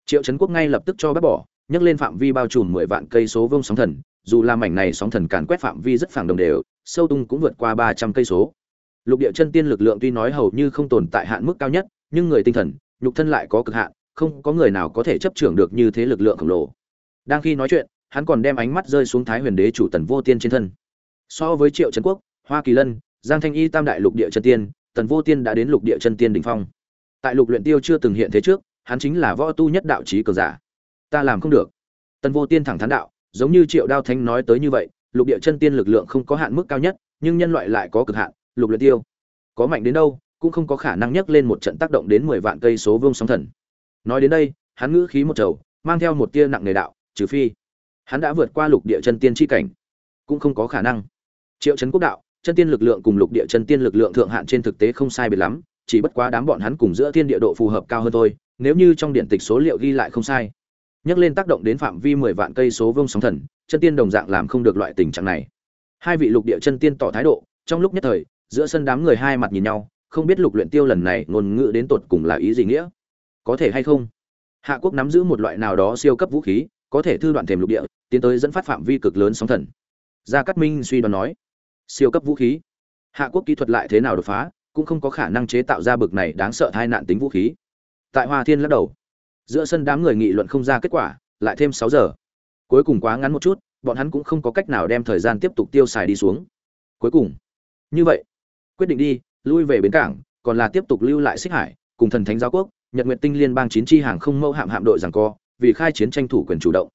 Triệu trấn quốc ngay lập tức cho bác bỏ nhấc lên phạm vi bao trùm mười vạn cây số vông sóng thần, dù là mảnh này sóng thần càn quét phạm vi rất phẳng đồng đều, sâu tung cũng vượt qua ba trăm cây số. Lục địa chân tiên lực lượng tuy nói hầu như không tồn tại hạn mức cao nhất, nhưng người tinh thần, nhục thân lại có cực hạn, không có người nào có thể chấp trưởng được như thế lực lượng khổng lồ. Đang khi nói chuyện, hắn còn đem ánh mắt rơi xuống thái huyền đế chủ tần vô tiên trên thân. So với triệu trấn quốc, hoa kỳ lân, giang thanh y tam đại lục địa chân tiên, tần vô tiên đã đến lục địa chân tiên đỉnh phong. Tại lục luyện tiêu chưa từng hiện thế trước, hắn chính là võ tu nhất đạo chí cường giả ta làm không được. Tần vô tiên thẳng thắn đạo, giống như triệu đao thánh nói tới như vậy, lục địa chân tiên lực lượng không có hạn mức cao nhất, nhưng nhân loại lại có cực hạn, lục luyện tiêu. Có mạnh đến đâu, cũng không có khả năng nhấc lên một trận tác động đến mười vạn cây số vương sóng thần. Nói đến đây, hắn ngữ khí một trầu, mang theo một tia nặng nề đạo, trừ phi hắn đã vượt qua lục địa chân tiên chi cảnh, cũng không có khả năng. Triệu chấn quốc đạo, chân tiên lực lượng cùng lục địa chân tiên lực lượng thượng hạn trên thực tế không sai biệt lắm, chỉ bất quá đám bọn hắn cùng giữa thiên địa độ phù hợp cao hơn thôi, nếu như trong điện tịch số liệu ghi lại không sai Nhấc lên tác động đến phạm vi mười vạn cây số vông sóng thần, chân tiên đồng dạng làm không được loại tình trạng này. Hai vị lục địa chân tiên tỏ thái độ, trong lúc nhất thời, giữa sân đám người hai mặt nhìn nhau, không biết lục luyện tiêu lần này ngôn ngữ đến tột cùng là ý gì nghĩa. Có thể hay không? Hạ quốc nắm giữ một loại nào đó siêu cấp vũ khí, có thể thư đoạn thềm lục địa, tiến tới dẫn phát phạm vi cực lớn sóng thần. Gia cát minh suy đoán nói, siêu cấp vũ khí? Hạ quốc kỹ thuật lại thế nào đột phá, cũng không có khả năng chế tạo ra bực này đáng sợ tai nạn tính vũ khí. Tại hoa thiên lắc đầu giữa sân đám người nghị luận không ra kết quả, lại thêm sáu giờ. Cuối cùng quá ngắn một chút, bọn hắn cũng không có cách nào đem thời gian tiếp tục tiêu xài đi xuống. Cuối cùng, như vậy, quyết định đi, lui về bến cảng, còn là tiếp tục lưu lại xích hải, cùng thần thánh giáo quốc, nhật nguyện tinh liên bang chín chi hàng không mẫu hạm hạm đội rằng co, vì khai chiến tranh thủ quyền chủ động.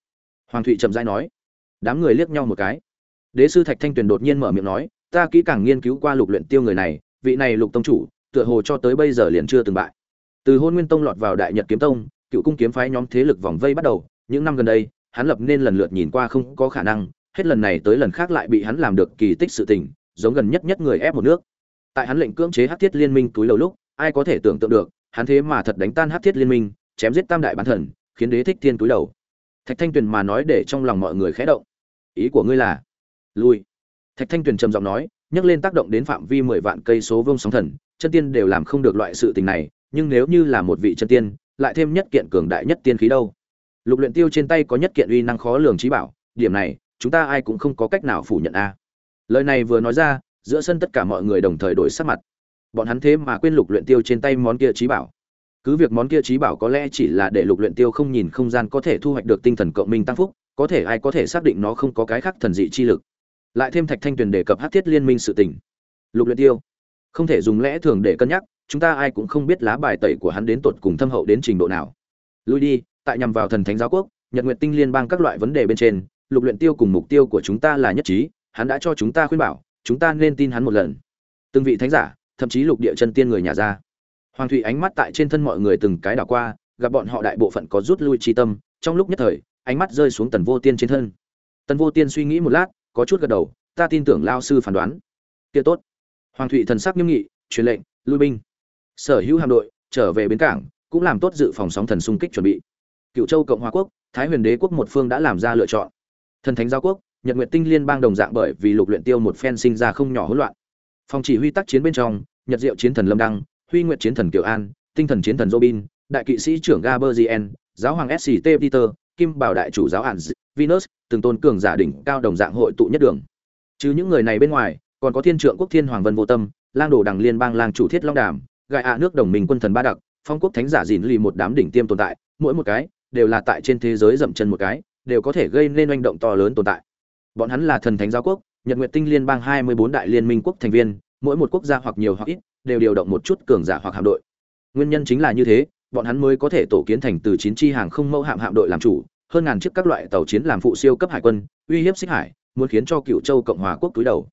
Hoàng thụy trầm rãi nói. Đám người liếc nhau một cái. Đế sư thạch thanh tuyền đột nhiên mở miệng nói, ta kỹ càng nghiên cứu qua lục luyện tiêu người này, vị này lục tông chủ, tựa hồ cho tới bây giờ liền chưa từng bại. Từ hôn nguyên tông lọt vào đại nhật kiếm tông cựu cung kiếm phái nhóm thế lực vòng vây bắt đầu, những năm gần đây, hắn lập nên lần lượt nhìn qua không có khả năng, hết lần này tới lần khác lại bị hắn làm được kỳ tích sự tình, giống gần nhất nhất người ép một nước. Tại hắn lệnh cưỡng chế hắc thiết liên minh túi lâu lúc, ai có thể tưởng tượng được, hắn thế mà thật đánh tan hắc thiết liên minh, chém giết tam đại bán thần, khiến đế thích thiên túi đầu. Thạch thanh tuyền mà nói để trong lòng mọi người khẽ động. Ý của ngươi là? Lui. Thạch thanh tuyền trầm giọng nói nhắc lên tác động đến phạm vi mười vạn cây số vương sóng thần, chân tiên đều làm không được loại sự tình này, nhưng nếu như là một vị chân tiên lại thêm nhất kiện cường đại nhất tiên khí đâu. Lục luyện tiêu trên tay có nhất kiện uy năng khó lường trí bảo, điểm này, chúng ta ai cũng không có cách nào phủ nhận a. Lời này vừa nói ra, giữa sân tất cả mọi người đồng thời đổi sắc mặt. Bọn hắn thế mà quên lục luyện tiêu trên tay món kia trí bảo. Cứ việc món kia trí bảo có lẽ chỉ là để lục luyện tiêu không nhìn không gian có thể thu hoạch được tinh thần cộng minh tăng phúc, có thể ai có thể xác định nó không có cái khác thần dị chi lực. Lại thêm thạch thanh tuyền đề cập hắc thiết liên minh sự tình. Lục luyện tiêu, không thể dùng lẽ thường để cân nhắc chúng ta ai cũng không biết lá bài tẩy của hắn đến tột cùng thâm hậu đến trình độ nào. Lui đi, tại nhằm vào thần thánh giáo quốc, nhật nguyệt tinh liên bang các loại vấn đề bên trên, lục luyện tiêu cùng mục tiêu của chúng ta là nhất trí, hắn đã cho chúng ta khuyên bảo, chúng ta nên tin hắn một lần. Từng vị thánh giả, thậm chí lục địa chân tiên người nhà ra. Hoàng thụy ánh mắt tại trên thân mọi người từng cái đảo qua, gặp bọn họ đại bộ phận có rút lui chi tâm, trong lúc nhất thời, ánh mắt rơi xuống tần vô tiên trên thân. Tần vô tiên suy nghĩ một lát, có chút gật đầu, ta tin tưởng lao sư phán đoán. Kia tốt. Hoàng thụy thần sắc nghiêm nghị, truyền lệnh, lui binh sở hữu hạm đội, trở về bến cảng, cũng làm tốt dự phòng sóng thần xung kích chuẩn bị. Cựu châu cộng hòa quốc, thái huyền đế quốc một phương đã làm ra lựa chọn. Thần thánh giáo quốc, nhật nguyện tinh liên bang đồng dạng bởi vì lục luyện tiêu một phen sinh ra không nhỏ hỗn loạn. Phòng chỉ huy tác chiến bên trong, nhật diệu chiến thần lâm đăng, huy nguyện chiến thần kiều an, tinh thần chiến thần robin, đại kỵ sĩ trưởng gaberzien giáo hoàng sct peter, kim bảo đại chủ giáo ản venus, từng tôn cường giả đỉnh cao đồng dạng hội tụ nhất đường. Chứ những người này bên ngoài, còn có thiên trượng quốc thiên hoàng vân vô tâm, lang đồ đằng liên bang lang chủ thiết long đàm gai ạ nước đồng minh quân thần ba đặc, phong quốc thánh giả dìn lì một đám đỉnh tiêm tồn tại, mỗi một cái đều là tại trên thế giới dậm chân một cái, đều có thể gây nên oanh động to lớn tồn tại. Bọn hắn là thần thánh giáo quốc, nhật nguyệt tinh liên bang hai mươi bốn đại liên minh quốc thành viên, mỗi một quốc gia hoặc nhiều hoặc ít đều điều động một chút cường giả hoặc hạm đội. Nguyên nhân chính là như thế, bọn hắn mới có thể tổ kiến thành từ chín chi hàng không mẫu hạm hạm đội làm chủ, hơn ngàn chiếc các loại tàu chiến làm phụ siêu cấp hải quân, uy hiếp xích hải, muốn khiến cho cựu châu cộng hòa quốc túi đầu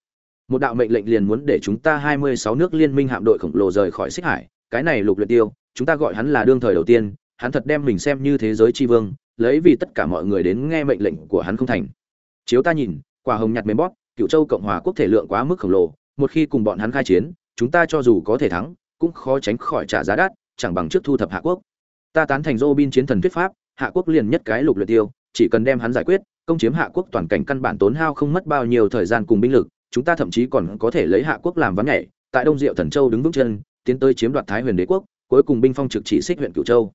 một đạo mệnh lệnh liền muốn để chúng ta hai mươi sáu nước liên minh hạm đội khổng lồ rời khỏi xích hải, cái này lục luyện tiêu, chúng ta gọi hắn là đương thời đầu tiên, hắn thật đem mình xem như thế giới tri vương, lấy vì tất cả mọi người đến nghe mệnh lệnh của hắn không thành. Chiếu ta nhìn, quả hồng nhặt mềm bóp, cựu châu cộng hòa quốc thể lượng quá mức khổng lồ, một khi cùng bọn hắn khai chiến, chúng ta cho dù có thể thắng, cũng khó tránh khỏi trả giá đắt, chẳng bằng trước thu thập hạ quốc. Ta tán thành Robin chiến thần thuyết pháp, hạ quốc liền nhất cái lục luyện tiêu, chỉ cần đem hắn giải quyết, công chiếm hạ quốc toàn cảnh căn bản tốn hao không mất bao nhiêu thời gian cùng binh lực chúng ta thậm chí còn có thể lấy hạ quốc làm ván nhảy, tại đông diệu thần châu đứng vững chân, tiến tới chiếm đoạt thái huyền đế quốc, cuối cùng binh phong trực chỉ xích huyện cửu châu.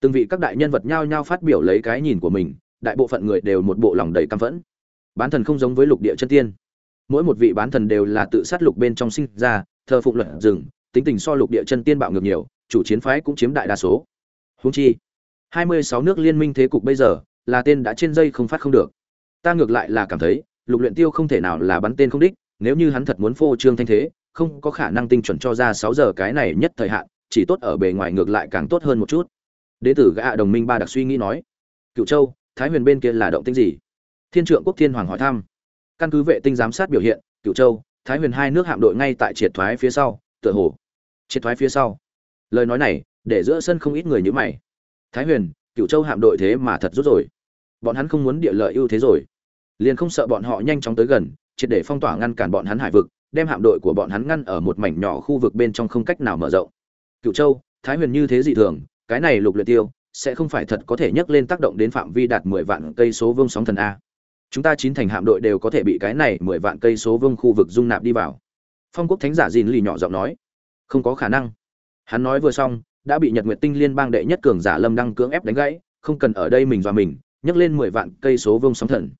Từng vị các đại nhân vật nhao nhao phát biểu lấy cái nhìn của mình, đại bộ phận người đều một bộ lòng đầy căm phẫn. Bán thần không giống với lục địa chân tiên. Mỗi một vị bán thần đều là tự sát lục bên trong sinh ra, thờ phụng luận rừng, tính tình so lục địa chân tiên bạo ngược nhiều, chủ chiến phái cũng chiếm đại đa số. Húng chi, hai mươi sáu nước liên minh thế cục bây giờ, là tên đã trên dây không phát không được. Ta ngược lại là cảm thấy lục luyện tiêu không thể nào là bắn tên không đích, nếu như hắn thật muốn phô trương thanh thế, không có khả năng tinh chuẩn cho ra sáu giờ cái này nhất thời hạn, chỉ tốt ở bề ngoài ngược lại càng tốt hơn một chút. Đế tử gã đồng minh ba đặc suy nghĩ nói, cựu châu, thái huyền bên kia là động tĩnh gì? Thiên trượng quốc thiên hoàng hỏi thăm. Căn cứ vệ tinh giám sát biểu hiện, cựu châu, thái huyền hai nước hạm đội ngay tại triệt thoái phía sau, tựa hồ, triệt thoái phía sau. Lời nói này, để giữa sân không ít người như mày. Thái huyền, cựu châu hạm đội thế mà thật rút rồi. Bọn hắn không muốn địa lợi ưu thế rồi liền không sợ bọn họ nhanh chóng tới gần, triệt để phong tỏa ngăn cản bọn hắn hải vực, đem hạm đội của bọn hắn ngăn ở một mảnh nhỏ khu vực bên trong không cách nào mở rộng. Cựu châu, thái huyền như thế dị thường, cái này lục luyện tiêu, sẽ không phải thật có thể nhấc lên tác động đến phạm vi đạt 10 vạn cây số vương sóng thần a. Chúng ta chín thành hạm đội đều có thể bị cái này 10 vạn cây số vương khu vực dung nạp đi vào. Phong quốc thánh giả dìn lì nhỏ giọng nói, không có khả năng. Hắn nói vừa xong, đã bị nhật nguyệt tinh liên bang đệ nhất cường giả lâm đăng cưỡng ép đánh gãy, không cần ở đây mình và mình, nhấc lên 10 vạn cây số vương sóng thần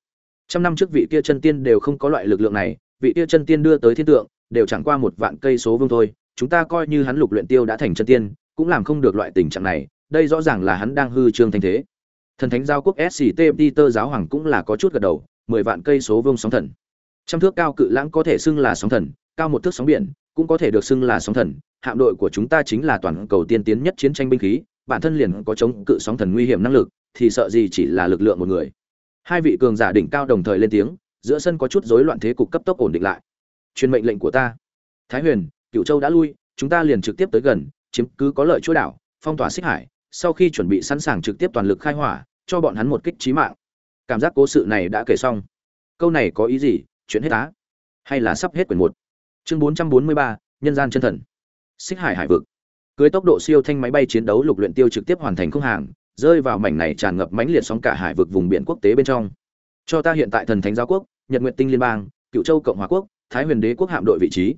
trăm năm trước vị kia chân tiên đều không có loại lực lượng này, vị kia chân tiên đưa tới thiên tượng, đều chẳng qua một vạn cây số vương thôi, chúng ta coi như hắn lục luyện tiêu đã thành chân tiên, cũng làm không được loại tình trạng này, đây rõ ràng là hắn đang hư trương thanh thế. Thần thánh giao quốc sct Tơ giáo hoàng cũng là có chút gật đầu, mười vạn cây số vương sóng thần. Trăm thước cao cự lãng có thể xưng là sóng thần, cao một thước sóng biển cũng có thể được xưng là sóng thần, hạm đội của chúng ta chính là toàn cầu tiên tiến nhất chiến tranh binh khí, bản thân liền có chống cự sóng thần nguy hiểm năng lực, thì sợ gì chỉ là lực lượng một người hai vị cường giả đỉnh cao đồng thời lên tiếng, giữa sân có chút rối loạn thế cục cấp tốc ổn định lại. Truyền mệnh lệnh của ta. Thái huyền cựu châu đã lui, chúng ta liền trực tiếp tới gần, chiếm cứ có lợi chỗ đảo, phong tỏa xích hải, sau khi chuẩn bị sẵn sàng trực tiếp toàn lực khai hỏa, cho bọn hắn một kích trí mạng. Cảm giác cố sự này đã kể xong. Câu này có ý gì? Chuyện hết á? Hay là sắp hết quyển một? Chương bốn trăm bốn mươi ba, nhân gian chân thần. Xích hải hải vực. Cưới tốc độ siêu thanh máy bay chiến đấu lục luyện tiêu trực tiếp hoàn thành không hàng rơi vào mảnh này tràn ngập mãnh liệt sóng cả hải vực vùng biển quốc tế bên trong. Cho ta hiện tại thần thánh giáo quốc, nhật nguyện tinh liên bang, cựu châu cộng hòa quốc, thái huyền đế quốc hạm đội vị trí.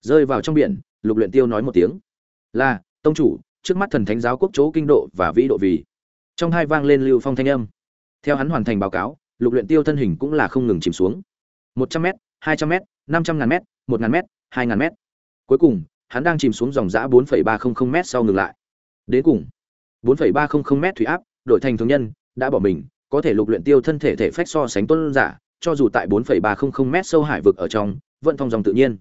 Rơi vào trong biển, lục luyện tiêu nói một tiếng. Là, tông chủ, trước mắt thần thánh giáo quốc chỗ kinh độ và vĩ độ vì. Trong hai vang lên lưu phong thanh âm. Theo hắn hoàn thành báo cáo, lục luyện tiêu thân hình cũng là không ngừng chìm xuống. Một trăm m hai trăm m năm trăm ngàn m một ngàn m hai ngàn m cuối cùng, hắn đang chìm xuống dòng dã bốn phẩy ba không không m sau ngừng lại. Đến cùng 4.300 m thủy áp, đổi thành thường nhân, đã bỏ mình, có thể lục luyện tiêu thân thể thể phách so sánh tôn giả, cho dù tại 4.300 m sâu hải vực ở trong, vẫn thông dòng tự nhiên.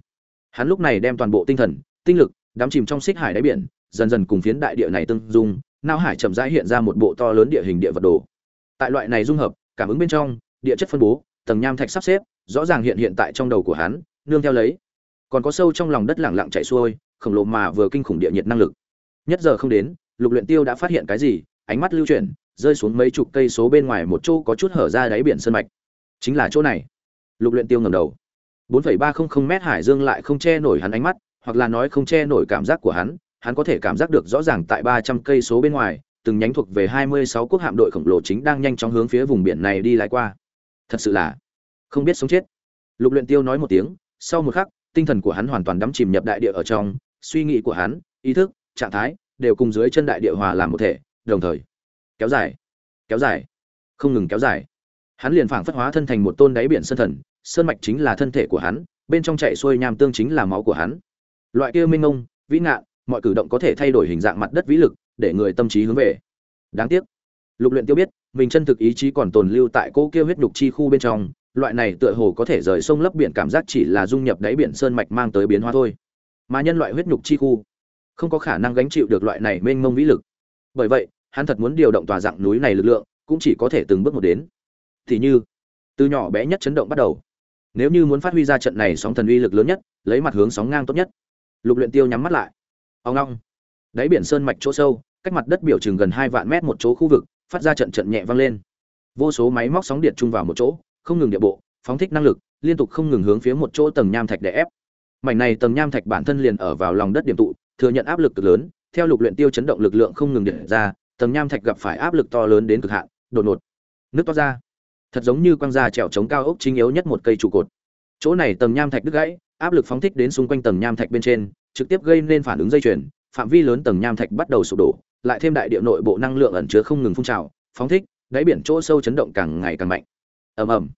Hắn lúc này đem toàn bộ tinh thần, tinh lực, đắm chìm trong xích hải đáy biển, dần dần cùng phiến đại địa này tương dung, não hải chậm rãi hiện ra một bộ to lớn địa hình địa vật đồ. Tại loại này dung hợp, cảm ứng bên trong, địa chất phân bố, tầng nham thạch sắp xếp, rõ ràng hiện hiện tại trong đầu của hắn, nương theo lấy. Còn có sâu trong lòng đất lặng lặng chảy xuôi, khổng lồ mà vừa kinh khủng địa nhiệt năng lực. Nhất giờ không đến lục luyện tiêu đã phát hiện cái gì ánh mắt lưu chuyển rơi xuống mấy chục cây số bên ngoài một chỗ có chút hở ra đáy biển sơn mạch. Chính là chỗ này. Lục luyện tiêu ngẩng đầu. 4,300 mét hải dương lại không che nổi hắn ánh mắt hoặc là nói không che nổi cảm giác của hắn hắn có thể cảm giác được rõ ràng tại 300 cây số bên ngoài từng nhánh thuộc về 26 quốc hạm đội khổng lồ chính đang nhanh chóng hướng phía vùng biển này đi lại qua. Thật sự là không biết sống chết. Lục luyện tiêu nói một tiếng sau một khắc tinh thần của hắn hoàn toàn đắm chìm nhập đại địa ở trong suy nghĩ của hắn ý thức trạng thái đều cùng dưới chân đại địa hòa làm một thể, đồng thời, kéo dài kéo dài, không ngừng kéo dài. Hắn liền phảng phất hóa thân thành một tôn đáy biển sơn thần, sơn mạch chính là thân thể của hắn, bên trong chạy xuôi nham tương chính là máu của hắn. Loại kia minh ngông vĩ ngạn, mọi cử động có thể thay đổi hình dạng mặt đất vĩ lực, để người tâm trí hướng về. Đáng tiếc, lục luyện tiêu biết, mình chân thực ý chí còn tồn lưu tại cô kia huyết nhục chi khu bên trong, loại này tựa hồ có thể rời sông lấp biển cảm giác chỉ là dung nhập đáy biển sơn mạch mang tới biến hóa thôi. Mà nhân loại huyết nhục chi khu không có khả năng gánh chịu được loại này mênh mông vĩ lực. Bởi vậy, hắn thật muốn điều động tòa dạng núi này lực lượng, cũng chỉ có thể từng bước một đến. Thì như, từ nhỏ bé nhất chấn động bắt đầu. Nếu như muốn phát huy ra trận này sóng thần uy lực lớn nhất, lấy mặt hướng sóng ngang tốt nhất. Lục luyện tiêu nhắm mắt lại. Ông long đáy biển sơn mạch chỗ sâu, cách mặt đất biểu chừng gần hai vạn mét một chỗ khu vực, phát ra trận trận nhẹ vang lên. Vô số máy móc sóng điện chung vào một chỗ, không ngừng địa bộ, phóng thích năng lực, liên tục không ngừng hướng phía một chỗ tầng nham thạch để ép. Mảnh này tầng nham thạch bản thân liền ở vào lòng đất điểm tụ thừa nhận áp lực cực lớn, theo lục luyện tiêu chấn động lực lượng không ngừng điện ra, tầng nham thạch gặp phải áp lực to lớn đến cực hạn, đột ngột, nước toát ra. Thật giống như quang gia trèo chống cao ốc chính yếu nhất một cây trụ cột. Chỗ này tầng nham thạch đứt gãy, áp lực phóng thích đến xung quanh tầng nham thạch bên trên, trực tiếp gây nên phản ứng dây chuyền, phạm vi lớn tầng nham thạch bắt đầu sụp đổ, lại thêm đại địa nội bộ năng lượng ẩn chứa không ngừng phun trào, phóng thích, đáy biển chỗ sâu chấn động càng ngày càng mạnh. Ầm ầm.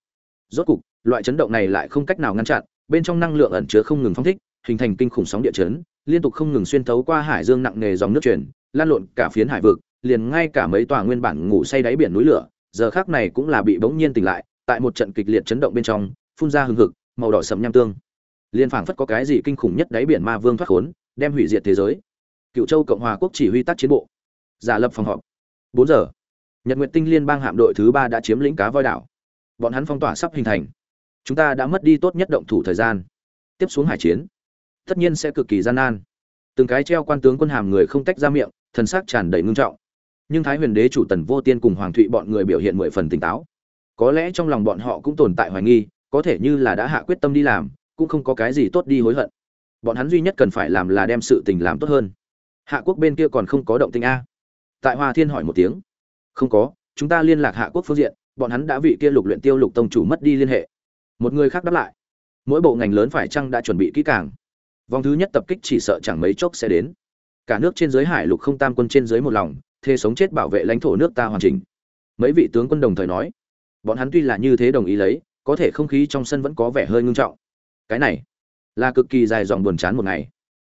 Rốt cục, loại chấn động này lại không cách nào ngăn chặn, bên trong năng lượng ẩn chứa không ngừng phóng thích, hình thành kinh khủng sóng địa chấn liên tục không ngừng xuyên thấu qua hải dương nặng nề dòng nước chuyển lan lộn cả phiến hải vực, liền ngay cả mấy tòa nguyên bản ngủ say đáy biển núi lửa, giờ khác này cũng là bị bỗng nhiên tỉnh lại, tại một trận kịch liệt chấn động bên trong, phun ra hừng hực, màu đỏ sầm nham tương. Liên phảng phất có cái gì kinh khủng nhất đáy biển ma vương thoát khốn, đem hủy diệt thế giới. Cựu châu cộng hòa quốc chỉ huy tác chiến bộ. Giả lập phòng họp. Bốn giờ. Nhật nguyện tinh liên bang hạm đội thứ ba đã chiếm lĩnh cá voi đảo. Bọn hắn phong tỏa sắp hình thành. Chúng ta đã mất đi tốt nhất động thủ thời gian. Tiếp xuống hải chiến tất nhiên sẽ cực kỳ gian nan. Từng cái treo quan tướng quân hàm người không tách ra miệng, thần sắc tràn đầy ngưng trọng. Nhưng thái huyền đế chủ tần vô tiên cùng hoàng thụy bọn người biểu hiện mười phần tỉnh táo. Có lẽ trong lòng bọn họ cũng tồn tại hoài nghi, có thể như là đã hạ quyết tâm đi làm, cũng không có cái gì tốt đi hối hận. Bọn hắn duy nhất cần phải làm là đem sự tình làm tốt hơn. Hạ quốc bên kia còn không có động tinh a. Tại hoa thiên hỏi một tiếng. Không có, chúng ta liên lạc hạ quốc phương diện, bọn hắn đã vị kia lục luyện tiêu lục tông chủ mất đi liên hệ. Một người khác đáp lại. Mỗi bộ ngành lớn phải chăng đã chuẩn bị kỹ càng? Vòng thứ nhất tập kích chỉ sợ chẳng mấy chốc sẽ đến. Cả nước trên dưới hải lục không tam quân trên dưới một lòng, thề sống chết bảo vệ lãnh thổ nước ta hoàn chỉnh. Mấy vị tướng quân đồng thời nói, bọn hắn tuy là như thế đồng ý lấy, có thể không khí trong sân vẫn có vẻ hơi ngưng trọng. Cái này là cực kỳ dài dòng buồn chán một ngày.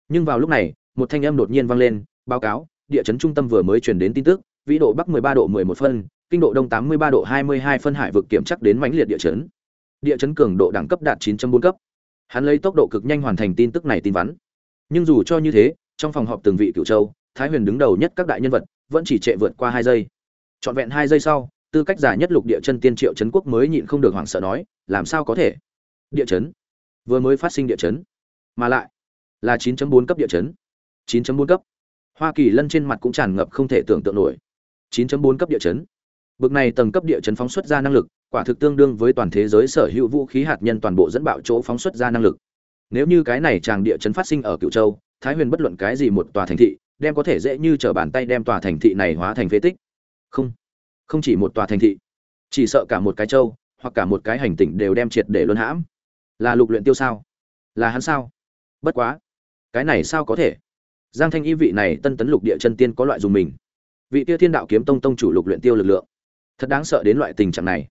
Nhưng vào lúc này, một thanh âm đột nhiên vang lên, báo cáo, địa chấn trung tâm vừa mới truyền đến tin tức, vĩ độ bắc 13 độ 11 phân, kinh độ đông 83 độ 22 phân, hải vực kiểm chắc đến mãnh liệt địa chấn. Địa chấn cường độ đẳng cấp đạt 9.4 cấp hắn lấy tốc độ cực nhanh hoàn thành tin tức này tin vắn. Nhưng dù cho như thế, trong phòng họp từng vị cựu châu, thái huyền đứng đầu nhất các đại nhân vật, vẫn chỉ trệ vượt qua hai giây. Trọn vẹn hai giây sau, tư cách giả nhất lục địa chân tiên triệu chấn quốc mới nhịn không được hoảng sợ nói, làm sao có thể? Địa chấn? Vừa mới phát sinh địa chấn, mà lại là 9.4 cấp địa chấn. 9.4 cấp. Hoa kỳ lân trên mặt cũng tràn ngập không thể tưởng tượng nổi. 9.4 cấp địa chấn bực này tầng cấp địa chấn phóng xuất ra năng lực, quả thực tương đương với toàn thế giới sở hữu vũ khí hạt nhân toàn bộ dẫn bạo chỗ phóng xuất ra năng lực. Nếu như cái này tràng địa chấn phát sinh ở cựu châu, thái huyền bất luận cái gì một tòa thành thị, đem có thể dễ như trở bàn tay đem tòa thành thị này hóa thành phế tích. Không không chỉ một tòa thành thị, chỉ sợ cả một cái châu, hoặc cả một cái hành tinh đều đem triệt để luân hãm. Là lục luyện tiêu sao? Là hắn sao? Bất quá, cái này sao có thể? Giang thanh y vị này tân tấn lục địa chân tiên có loại dùng mình. Vị tiêu thiên đạo kiếm tông tông chủ lục luyện tiêu lực lượng thật đáng sợ đến loại tình trạng này.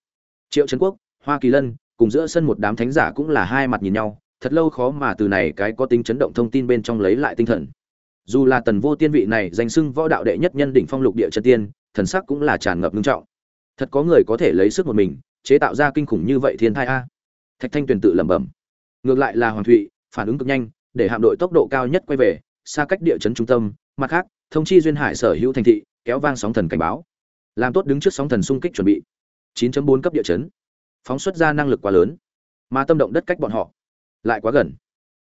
Triệu trấn quốc, hoa kỳ lân, cùng giữa sân một đám thánh giả cũng là hai mặt nhìn nhau, thật lâu khó mà từ này cái có tính chấn động thông tin bên trong lấy lại tinh thần. Dù là tần vô tiên vị này danh xưng võ đạo đệ nhất nhân đỉnh phong lục địa chân tiên, thần sắc cũng là tràn ngập nghiêm trọng. Thật có người có thể lấy sức một mình, chế tạo ra kinh khủng như vậy thiên thai a. Thạch thanh tuyền tự lẩm bẩm. Ngược lại là hoàng thụy, phản ứng cực nhanh, để hạm đội tốc độ cao nhất quay về, xa cách địa chấn trung tâm, mặt khác, thông chi duyên hải sở hữu thành thị, kéo vang sóng thần cảnh báo làm tốt đứng trước sóng thần xung kích chuẩn bị. 9.4 cấp địa chấn. Phóng xuất ra năng lực quá lớn, mà tâm động đất cách bọn họ lại quá gần.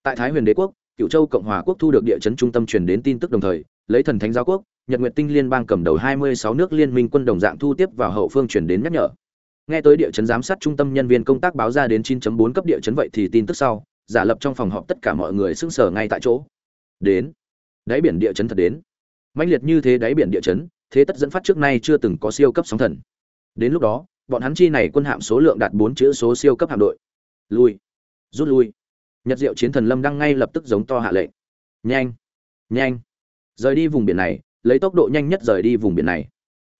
Tại thái huyền đế quốc cựu châu cộng hòa quốc thu được địa chấn trung tâm truyền đến tin tức đồng thời, lấy thần thánh giáo quốc, nhật nguyện tinh liên bang cầm đầu 26 nước liên minh quân đồng dạng thu tiếp vào hậu phương truyền đến nhắc nhở. Nghe tới địa chấn giám sát trung tâm nhân viên công tác báo ra đến 9.4 cấp địa chấn vậy thì tin tức sau, giả lập trong phòng họp tất cả mọi người sững sờ ngay tại chỗ. Đến. Đáy biển địa chấn thật đến. Mãnh liệt như thế đáy biển địa chấn thế tất dẫn phát trước nay chưa từng có siêu cấp sóng thần. Đến lúc đó, bọn hắn chi này quân hạm số lượng đạt bốn chữ số siêu cấp hạm đội. Lui. Rút lui. Nhật diệu chiến thần lâm đang ngay lập tức giống to hạ lệnh. Nhanh. Nhanh. Rời đi vùng biển này, lấy tốc độ nhanh nhất rời đi vùng biển này.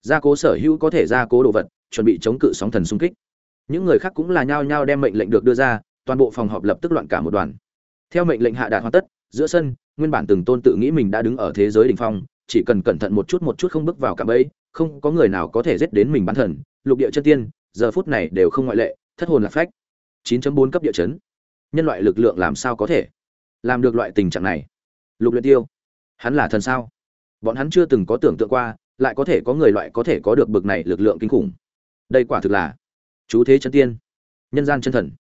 Gia cố sở hữu có thể gia cố đồ vật, chuẩn bị chống cự sóng thần xung kích. Những người khác cũng là nhao nhao đem mệnh lệnh được đưa ra, toàn bộ phòng họp lập tức loạn cả một đoàn. Theo mệnh lệnh hạ đạt hoàn tất, giữa sân, nguyên bản từng tôn tự nghĩ mình đã đứng ở thế giới đỉnh phong chỉ cần cẩn thận một chút một chút không bước vào cạm bẫy, không có người nào có thể giết đến mình bán thần lục địa chân tiên, giờ phút này đều không ngoại lệ, thất hồn lạc phách. 9.4 cấp địa chấn. Nhân loại lực lượng làm sao có thể làm được loại tình trạng này? Lục luyện tiêu, hắn là thần sao? Bọn hắn chưa từng có tưởng tượng qua, lại có thể có người loại có thể có được bực này lực lượng kinh khủng. Đây quả thực là chú thế chân tiên, nhân gian chân thần.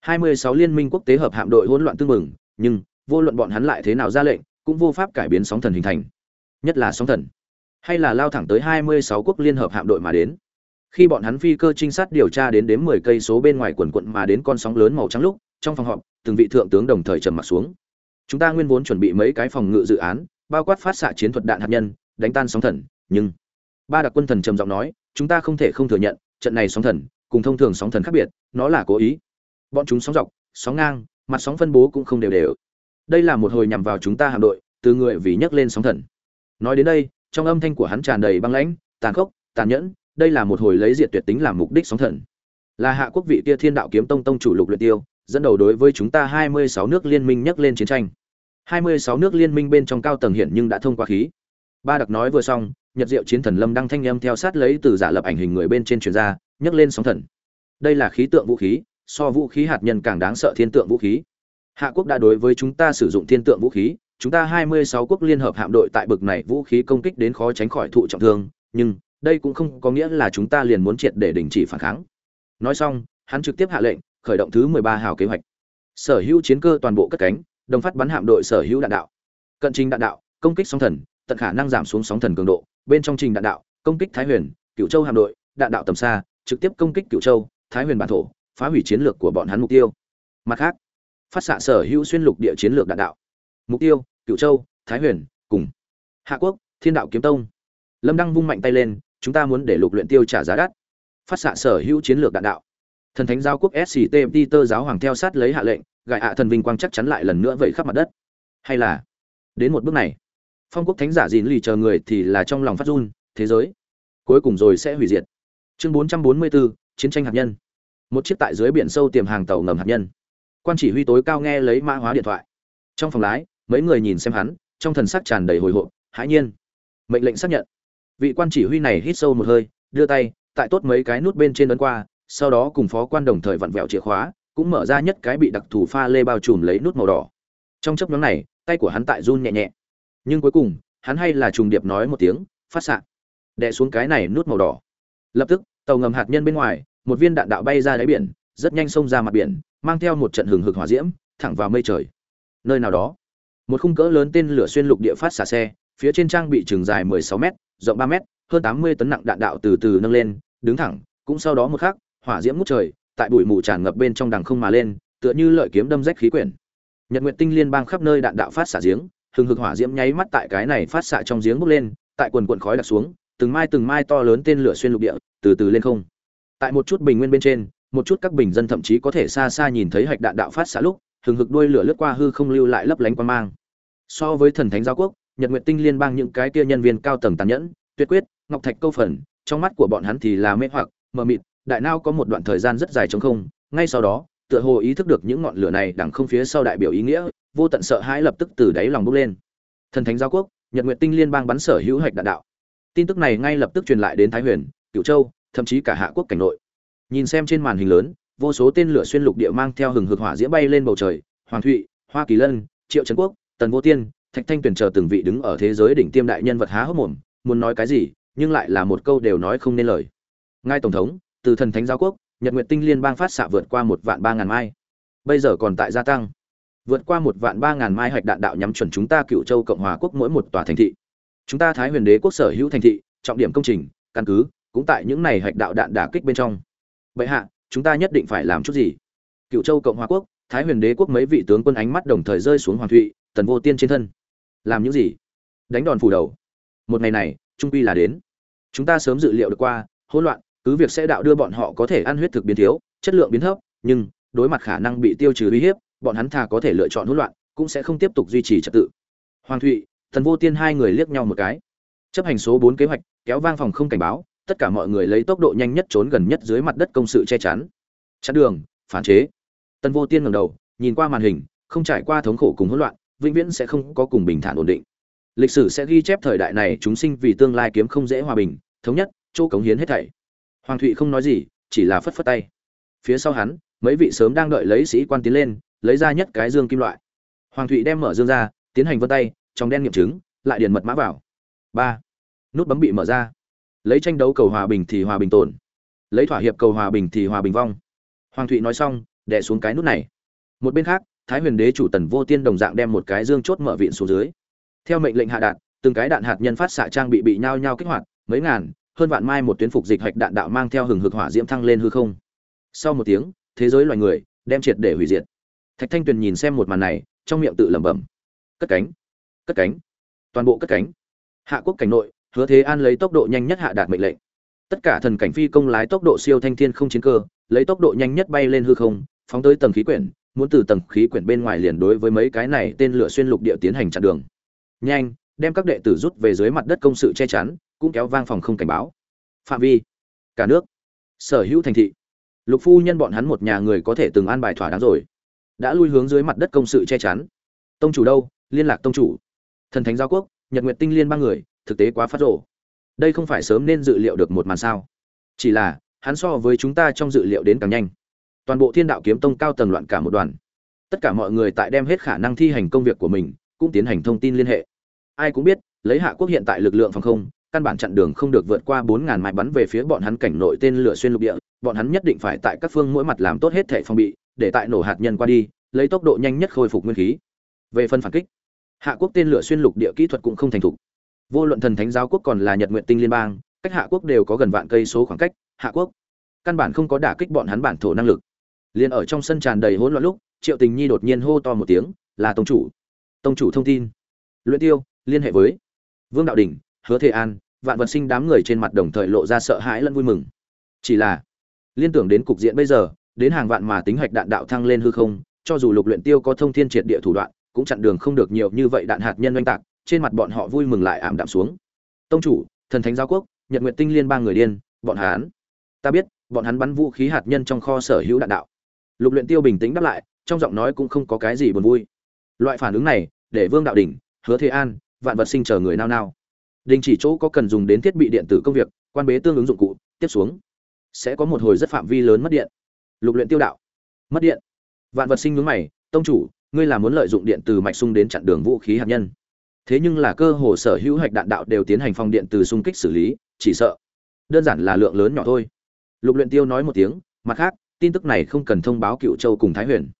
26 liên minh quốc tế hợp hạm đội hỗn loạn tương mừng, nhưng vô luận bọn hắn lại thế nào ra lệnh, cũng vô pháp cải biến sóng thần hình thành nhất là sóng thần, hay là lao thẳng tới 26 quốc liên hợp hạm đội mà đến. Khi bọn hắn phi cơ trinh sát điều tra đến đếm 10 cây số bên ngoài quần quận mà đến con sóng lớn màu trắng lúc, trong phòng họp, từng vị thượng tướng đồng thời trầm mặt xuống. Chúng ta nguyên vốn chuẩn bị mấy cái phòng ngự dự án, bao quát phát xạ chiến thuật đạn hạt nhân, đánh tan sóng thần, nhưng ba đặc quân thần trầm giọng nói, chúng ta không thể không thừa nhận, trận này sóng thần cùng thông thường sóng thần khác biệt, nó là cố ý. Bọn chúng sóng dọc, sóng ngang, mặt sóng phân bố cũng không đều đều. Đây là một hồi nhằm vào chúng ta hạm đội, từ người vì nhấc lên sóng thần nói đến đây, trong âm thanh của hắn tràn đầy băng lãnh, tàn khốc, tàn nhẫn, đây là một hồi lấy diệt tuyệt tính làm mục đích sóng thần. Là hạ quốc vị tia thiên đạo kiếm tông tông chủ lục luyện tiêu, dẫn đầu đối với chúng ta 26 nước liên minh nhấc lên chiến tranh. 26 nước liên minh bên trong cao tầng hiện nhưng đã thông qua khí. Ba đặc nói vừa xong, nhật diệu chiến thần lâm đăng thanh âm theo sát lấy từ giả lập ảnh hình người bên trên truyền ra nhấc lên sóng thần. Đây là khí tượng vũ khí, so vũ khí hạt nhân càng đáng sợ thiên tượng vũ khí. Hạ quốc đã đối với chúng ta sử dụng thiên tượng vũ khí chúng ta 26 quốc liên hợp hạm đội tại bực này vũ khí công kích đến khó tránh khỏi thụ trọng thương, nhưng đây cũng không có nghĩa là chúng ta liền muốn triệt để đình chỉ phản kháng. Nói xong, hắn trực tiếp hạ lệnh, khởi động thứ 13 hào kế hoạch. Sở hữu chiến cơ toàn bộ cất cánh, đồng phát bắn hạm đội sở hữu đạn đạo. Cận trình đạn đạo, công kích sóng thần, tận khả năng giảm xuống sóng thần cường độ. Bên trong trình đạn đạo, công kích thái huyền, cửu châu hạm đội, đạn đạo tầm xa, trực tiếp công kích cửu châu, thái huyền bản thổ, phá hủy chiến lược của bọn hắn mục tiêu. Mặt khác, phát xạ sở hữu xuyên lục địa chiến lược đạn đạo mục tiêu cựu châu thái huyền cùng hạ quốc thiên đạo kiếm tông. Lâm đăng vung mạnh tay lên chúng ta muốn để lục luyện tiêu trả giá đắt. Phát xạ sở hữu chiến lược đạn đạo. Thần thánh giáo quốc sctmt tơ giáo hoàng theo sát lấy hạ lệnh gại hạ thần vinh quang chắc chắn lại lần nữa vậy khắp mặt đất. Hay là đến một bước này phong quốc thánh giả dìn lì chờ người thì là trong lòng phát run thế giới cuối cùng rồi sẽ hủy diệt. Chương 444, chiến tranh hạt nhân. Một chiếc tại dưới biển sâu tiềm hàng tàu ngầm hạt nhân. Quan chỉ huy tối cao nghe lấy mã hóa điện thoại. Trong phòng lái mấy người nhìn xem hắn, trong thần sắc tràn đầy hồi hộp, hãi nhiên. Mệnh lệnh xác nhận. Vị quan chỉ huy này hít sâu một hơi, đưa tay, tại tốt mấy cái nút bên trên ấn qua, sau đó cùng phó quan đồng thời vặn vẹo chìa khóa, cũng mở ra nhất cái bị đặc thù pha lê bao trùm lấy nút màu đỏ. Trong chấp nhóm này, tay của hắn tại run nhẹ nhẹ. Nhưng cuối cùng, hắn hay là trùng điệp nói một tiếng, phát xạ. Đè xuống cái này nút màu đỏ. Lập tức, tàu ngầm hạt nhân bên ngoài, một viên đạn đạo bay ra đáy biển, rất nhanh xông ra mặt biển, mang theo một trận hừng hực hỏa diễm, thẳng vào mây trời. Nơi nào đó một khung cỡ lớn tên lửa xuyên lục địa phát xả xe, phía trên trang bị trường dài 16 m rộng 3 m hơn 80 tấn nặng đạn đạo từ từ nâng lên, đứng thẳng, cũng sau đó một khắc, hỏa diễm ngút trời, tại bụi mù tràn ngập bên trong đằng không mà lên, tựa như lợi kiếm đâm rách khí quyển. Nhật nguyện tinh liên bang khắp nơi đạn đạo phát xả giếng, hừng hực hỏa diễm nháy mắt tại cái này phát xạ trong giếng bốc lên, tại quần quần khói đặt xuống, từng mai từng mai to lớn tên lửa xuyên lục địa, từ từ lên không. Tại một chút bình nguyên bên trên, một chút các bình dân thậm chí có thể xa xa nhìn thấy hạch đạn đạo phát xạ lúc hừng hực đuôi lửa lướt qua hư không lưu lại lấp lánh quan mang. So với thần thánh giáo quốc, nhật nguyện tinh liên bang những cái kia nhân viên cao tầng tàn nhẫn, tuyệt quyết, ngọc thạch câu phần, trong mắt của bọn hắn thì là mê hoặc, mờ mịt, đại nao có một đoạn thời gian rất dài trống không, ngay sau đó, tựa hồ ý thức được những ngọn lửa này đằng không phía sau đại biểu ý nghĩa, vô tận sợ hãi lập tức từ đáy lòng bốc lên. Thần thánh giáo quốc, nhật nguyện tinh liên bang bắn sở hữu hạch đạn đạo. Tin tức này ngay lập tức truyền lại đến thái huyền, cửu châu, thậm chí cả hạ quốc cảnh nội. Nhìn xem trên màn hình lớn vô số tên lửa xuyên lục địa mang theo hừng hực hỏa diễm bay lên bầu trời, hoàng thụy, hoa kỳ lân, triệu trấn quốc, tần vô tiên, thạch thanh tuyển chờ từng vị đứng ở thế giới đỉnh tiêm đại nhân vật há hốc mồm, muốn nói cái gì, nhưng lại là một câu đều nói không nên lời. Ngay tổng thống, từ thần thánh giáo quốc, nhật nguyện tinh liên bang phát xạ vượt qua một vạn ba ngàn mai. Bây giờ còn tại gia tăng. Vượt qua một vạn ba ngàn mai hạch đạn đạo nhắm chuẩn chúng ta cựu châu cộng hòa quốc mỗi một tòa thành thị. Chúng ta thái huyền đế quốc sở hữu thành thị, trọng điểm công trình, căn cứ, cũng tại những này hạch đạo đạn đả kích bên trong. Vậy hạ chúng ta nhất định phải làm chút gì. Cựu châu cộng hòa quốc, thái huyền đế quốc mấy vị tướng quân ánh mắt đồng thời rơi xuống hoàng thụy, tần vô tiên trên thân. Làm những gì? Đánh đòn phủ đầu. Một ngày này, trung quy là đến. Chúng ta sớm dự liệu được qua, hỗn loạn, cứ việc sẽ đạo đưa bọn họ có thể ăn huyết thực biến thiếu, chất lượng biến thấp, nhưng đối mặt khả năng bị tiêu trừ uy hiếp, bọn hắn thà có thể lựa chọn hỗn loạn, cũng sẽ không tiếp tục duy trì trật tự. Hoàng thụy thần vô tiên hai người liếc nhau một cái. Chấp hành số bốn kế hoạch, kéo vang phòng không cảnh báo tất cả mọi người lấy tốc độ nhanh nhất trốn gần nhất dưới mặt đất công sự che chắn. Chắn đường, phản chế. Tần vô tiên ngẩng đầu, nhìn qua màn hình, không trải qua thống khổ cùng hỗn loạn, vĩnh viễn sẽ không có cùng bình thản ổn định. Lịch sử sẽ ghi chép thời đại này chúng sinh vì tương lai kiếm không dễ hòa bình, thống nhất, chỗ cống hiến hết thảy. Hoàng thụy không nói gì, chỉ là phất phất tay. Phía sau hắn, mấy vị sớm đang đợi lấy sĩ quan tiến lên, lấy ra nhất cái dương kim loại. Hoàng thụy đem mở dương ra, tiến hành vân tay, trong đen nghiệm chứng, lại điền mật mã vào. Ba. Nút bấm bị mở ra lấy tranh đấu cầu hòa bình thì hòa bình tồn, lấy thỏa hiệp cầu hòa bình thì hòa bình vong. Hoàng thụy nói xong đẻ xuống cái nút này. Một bên khác, thái huyền đế chủ tần vô tiên đồng dạng đem một cái dương chốt mở vịn xuống dưới. Theo mệnh lệnh hạ đạn, từng cái đạn hạt nhân phát xạ trang bị bị nhao nhao kích hoạt, mấy ngàn, hơn vạn mai một tuyến phục dịch hạch đạn đạo mang theo hừng hực hỏa diễm thăng lên hư không. Sau một tiếng, thế giới loài người đem triệt để hủy diệt. Thạch thanh tuyền nhìn xem một màn này, trong miệng tự lẩm bẩm, cất cánh cất cánh, toàn bộ cất cánh. Hạ quốc cảnh nội hứa thế an lấy tốc độ nhanh nhất hạ đạt mệnh lệnh. Tất cả thần cảnh phi công lái tốc độ siêu thanh thiên không chiến cơ, lấy tốc độ nhanh nhất bay lên hư không, phóng tới tầng khí quyển, muốn từ tầng khí quyển bên ngoài liền đối với mấy cái này tên lửa xuyên lục địa tiến hành chặn đường. Nhanh, đem các đệ tử rút về dưới mặt đất công sự che chắn, cũng kéo vang phòng không cảnh báo. Phạm vi, cả nước, sở hữu thành thị. Lục phu nhân bọn hắn một nhà người có thể từng an bài thỏa đáng rồi. Đã lui hướng dưới mặt đất công sự che chắn. Tông chủ đâu? Liên lạc tông chủ. Thần thánh giáo quốc, nhật nguyện tinh liên ba người thực tế quá phát rộ đây không phải sớm nên dự liệu được một màn sao? Chỉ là, hắn so với chúng ta trong dự liệu đến càng nhanh. Toàn bộ thiên đạo kiếm tông cao tầng loạn cả một đoàn. Tất cả mọi người tại đem hết khả năng thi hành công việc của mình, cũng tiến hành thông tin liên hệ. Ai cũng biết, lấy hạ quốc hiện tại lực lượng phòng không, căn bản chặn đường không được vượt qua bốn ngàn bắn về phía bọn hắn cảnh nội tên lửa xuyên lục địa, bọn hắn nhất định phải tại các phương mỗi mặt làm tốt hết thể phòng bị, để tại nổ hạt nhân qua đi, lấy tốc độ nhanh nhất khôi phục nguyên khí. Về phần phản kích, hạ quốc tên lửa xuyên lục địa kỹ thuật cũng không thành thục vô luận thần thánh giáo quốc còn là nhật nguyện tinh liên bang, cách hạ quốc đều có gần vạn cây số khoảng cách, hạ quốc căn bản không có đả kích bọn hắn bản thổ năng lực. Liền ở trong sân tràn đầy hỗn loạn lúc, triệu tình nhi đột nhiên hô to một tiếng, là tông chủ. Tông chủ thông tin. Luyện tiêu, liên hệ với vương đạo đình hứa thế an, vạn vật sinh đám người trên mặt đồng thời lộ ra sợ hãi lẫn vui mừng. Chỉ là, liên tưởng đến cục diện bây giờ, đến hàng vạn mà tính hạch đạn đạo thăng lên hư không, cho dù lục luyện tiêu có thông thiên triệt địa thủ đoạn, cũng chặn đường không được nhiều như vậy đạn hạt nhân oanh tạc trên mặt bọn họ vui mừng lại ảm đạm xuống. Tông chủ, thần thánh giáo quốc, nhật nguyệt tinh liên ba người điên, bọn hắn. Ta biết, bọn hắn bắn vũ khí hạt nhân trong kho sở hữu đạn đạo. Lục luyện tiêu bình tĩnh đáp lại, trong giọng nói cũng không có cái gì buồn vui. Loại phản ứng này, để vương đạo đỉnh, hứa thế an, vạn vật sinh chờ người nao nao. Đình chỉ chỗ có cần dùng đến thiết bị điện tử công việc, quan bế tương ứng dụng cụ, tiếp xuống. Sẽ có một hồi rất phạm vi lớn mất điện. Lục luyện tiêu đạo. Mất điện. Vạn vật sinh nhướng mày, tông chủ, ngươi là muốn lợi dụng điện từ mạch sung đến chặn đường vũ khí hạt nhân? Thế nhưng là cơ hồ sở hữu hạch đạn đạo đều tiến hành phòng điện từ xung kích xử lý, chỉ sợ. Đơn giản là lượng lớn nhỏ thôi. Lục luyện tiêu nói một tiếng, mặt khác, tin tức này không cần thông báo cựu châu cùng thái huyền.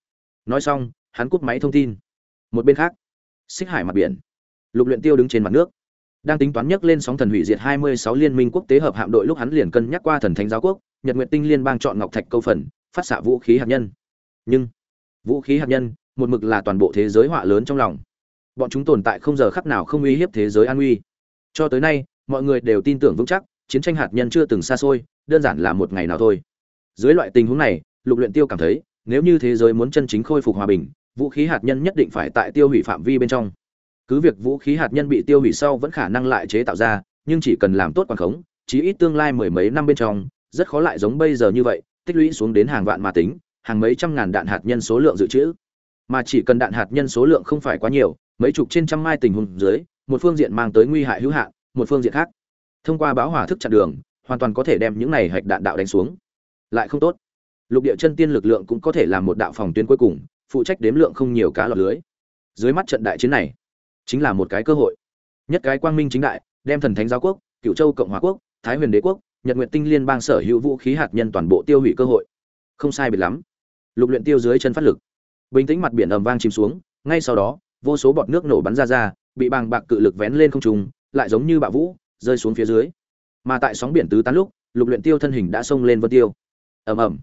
Nói xong, hắn cúp máy thông tin. Một bên khác, xích hải mặt biển. Lục luyện tiêu đứng trên mặt nước. Đang tính toán nhấc lên sóng thần hủy diệt 26 liên minh quốc tế hợp hạm đội lúc hắn liền cân nhắc qua thần thánh giáo quốc, nhật nguyệt tinh liên bang chọn ngọc thạch câu phần, phát xạ vũ khí hạt nhân. Nhưng, vũ khí hạt nhân, một mực là toàn bộ thế giới họa lớn trong lòng bọn chúng tồn tại không giờ khắc nào không uy hiếp thế giới an uy. Cho tới nay, mọi người đều tin tưởng vững chắc, chiến tranh hạt nhân chưa từng xa xôi, đơn giản là một ngày nào thôi. Dưới loại tình huống này, lục luyện tiêu cảm thấy, nếu như thế giới muốn chân chính khôi phục hòa bình, vũ khí hạt nhân nhất định phải tại tiêu hủy phạm vi bên trong. Cứ việc vũ khí hạt nhân bị tiêu hủy sau vẫn khả năng lại chế tạo ra, nhưng chỉ cần làm tốt quản khống, chí ít tương lai mười mấy năm bên trong, rất khó lại giống bây giờ như vậy, tích lũy xuống đến hàng vạn mà tính, hàng mấy trăm ngàn đạn hạt nhân số lượng dự trữ. Mà chỉ cần đạn hạt nhân số lượng không phải quá nhiều mấy chục trên trăm mai tình huống dưới, một phương diện mang tới nguy hại hữu hạn, một phương diện khác. Thông qua báo hỏa thức chặn đường, hoàn toàn có thể đem những này hạch đạn đạo đánh xuống. Lại không tốt. Lục địa chân tiên lực lượng cũng có thể làm một đạo phòng tuyến cuối cùng, phụ trách đếm lượng không nhiều cá lọt lưới. Dưới mắt trận đại chiến này, chính là một cái cơ hội. Nhất cái quang minh chính đại, đem thần thánh giáo quốc cựu châu cộng hòa quốc, thái huyền đế quốc, nhật nguyện tinh liên bang sở hữu vũ khí hạt nhân toàn bộ tiêu hủy cơ hội. Không sai biệt lắm. Lục luyện tiêu dưới chân phát lực. Bình tĩnh mặt biển ầm vang chìm xuống, ngay sau đó vô số bọt nước nổ bắn ra ra, bị bàng bạc cự lực vén lên không trung, lại giống như bạo vũ, rơi xuống phía dưới. Mà tại sóng biển tứ tán lúc, lục luyện tiêu thân hình đã xông lên vân tiêu. Ầm ầm.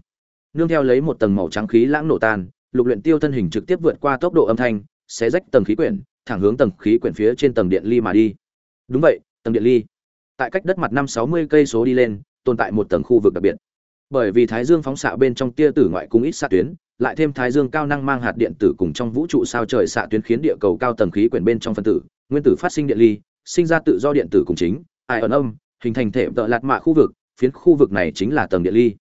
Nương theo lấy một tầng màu trắng khí lãng nổ tan, lục luyện tiêu thân hình trực tiếp vượt qua tốc độ âm thanh, xé rách tầng khí quyển, thẳng hướng tầng khí quyển phía trên tầng điện ly mà đi. Đúng vậy, tầng điện ly. Tại cách đất mặt năm sáu mươi cây số đi lên, tồn tại một tầng khu vực đặc biệt bởi vì thái dương phóng xạ bên trong tia tử ngoại cung ít xạ tuyến, lại thêm thái dương cao năng mang hạt điện tử cùng trong vũ trụ sao trời xạ tuyến khiến địa cầu cao tầng khí quyển bên trong phân tử, nguyên tử phát sinh điện ly, sinh ra tự do điện tử cùng chính, ai ẩn âm, hình thành thể tợ lạt mạ khu vực, phiến khu vực này chính là tầng điện ly.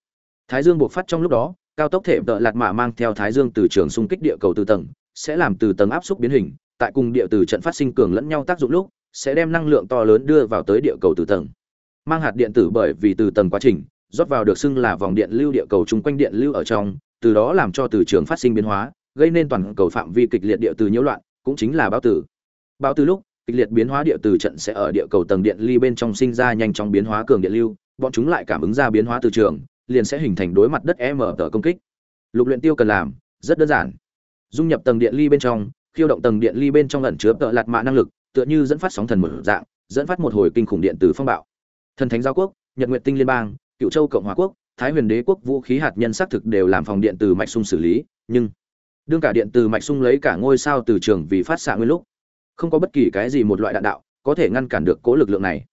Thái dương buộc phát trong lúc đó, cao tốc thể tợ lạt mạ mang theo thái dương từ trường xung kích địa cầu từ tầng, sẽ làm từ tầng áp xúc biến hình, tại cùng địa từ trận phát sinh cường lẫn nhau tác dụng lúc, sẽ đem năng lượng to lớn đưa vào tới địa cầu từ tầng. Mang hạt điện tử bởi vì từ tầng quá trình rót vào được xưng là vòng điện lưu địa cầu chung quanh điện lưu ở trong, từ đó làm cho từ trường phát sinh biến hóa, gây nên toàn cầu phạm vi kịch liệt địa từ nhiễu loạn, cũng chính là báo tử. Báo từ lúc, kịch liệt biến hóa địa từ trận sẽ ở địa cầu tầng điện ly bên trong sinh ra nhanh chóng biến hóa cường điện lưu, bọn chúng lại cảm ứng ra biến hóa từ trường, liền sẽ hình thành đối mặt đất e m tờ công kích. Lục luyện tiêu cần làm, rất đơn giản. Dung nhập tầng điện ly bên trong, khiêu động tầng điện ly bên trong ẩn chứa tợ lạt mạ năng lực, tựa như dẫn phát sóng thần một dạng, dẫn phát một hồi kinh khủng điện từ phong bạo. Thần thánh giáo quốc, nhật nguyệt tinh liên bang cựu châu cộng hòa quốc, thái huyền đế quốc vũ khí hạt nhân xác thực đều làm phòng điện từ mạch sung xử lý, nhưng đương cả điện từ mạch sung lấy cả ngôi sao từ trường vì phát xạ nguyên lúc, không có bất kỳ cái gì một loại đạn đạo có thể ngăn cản được cố lực lượng này.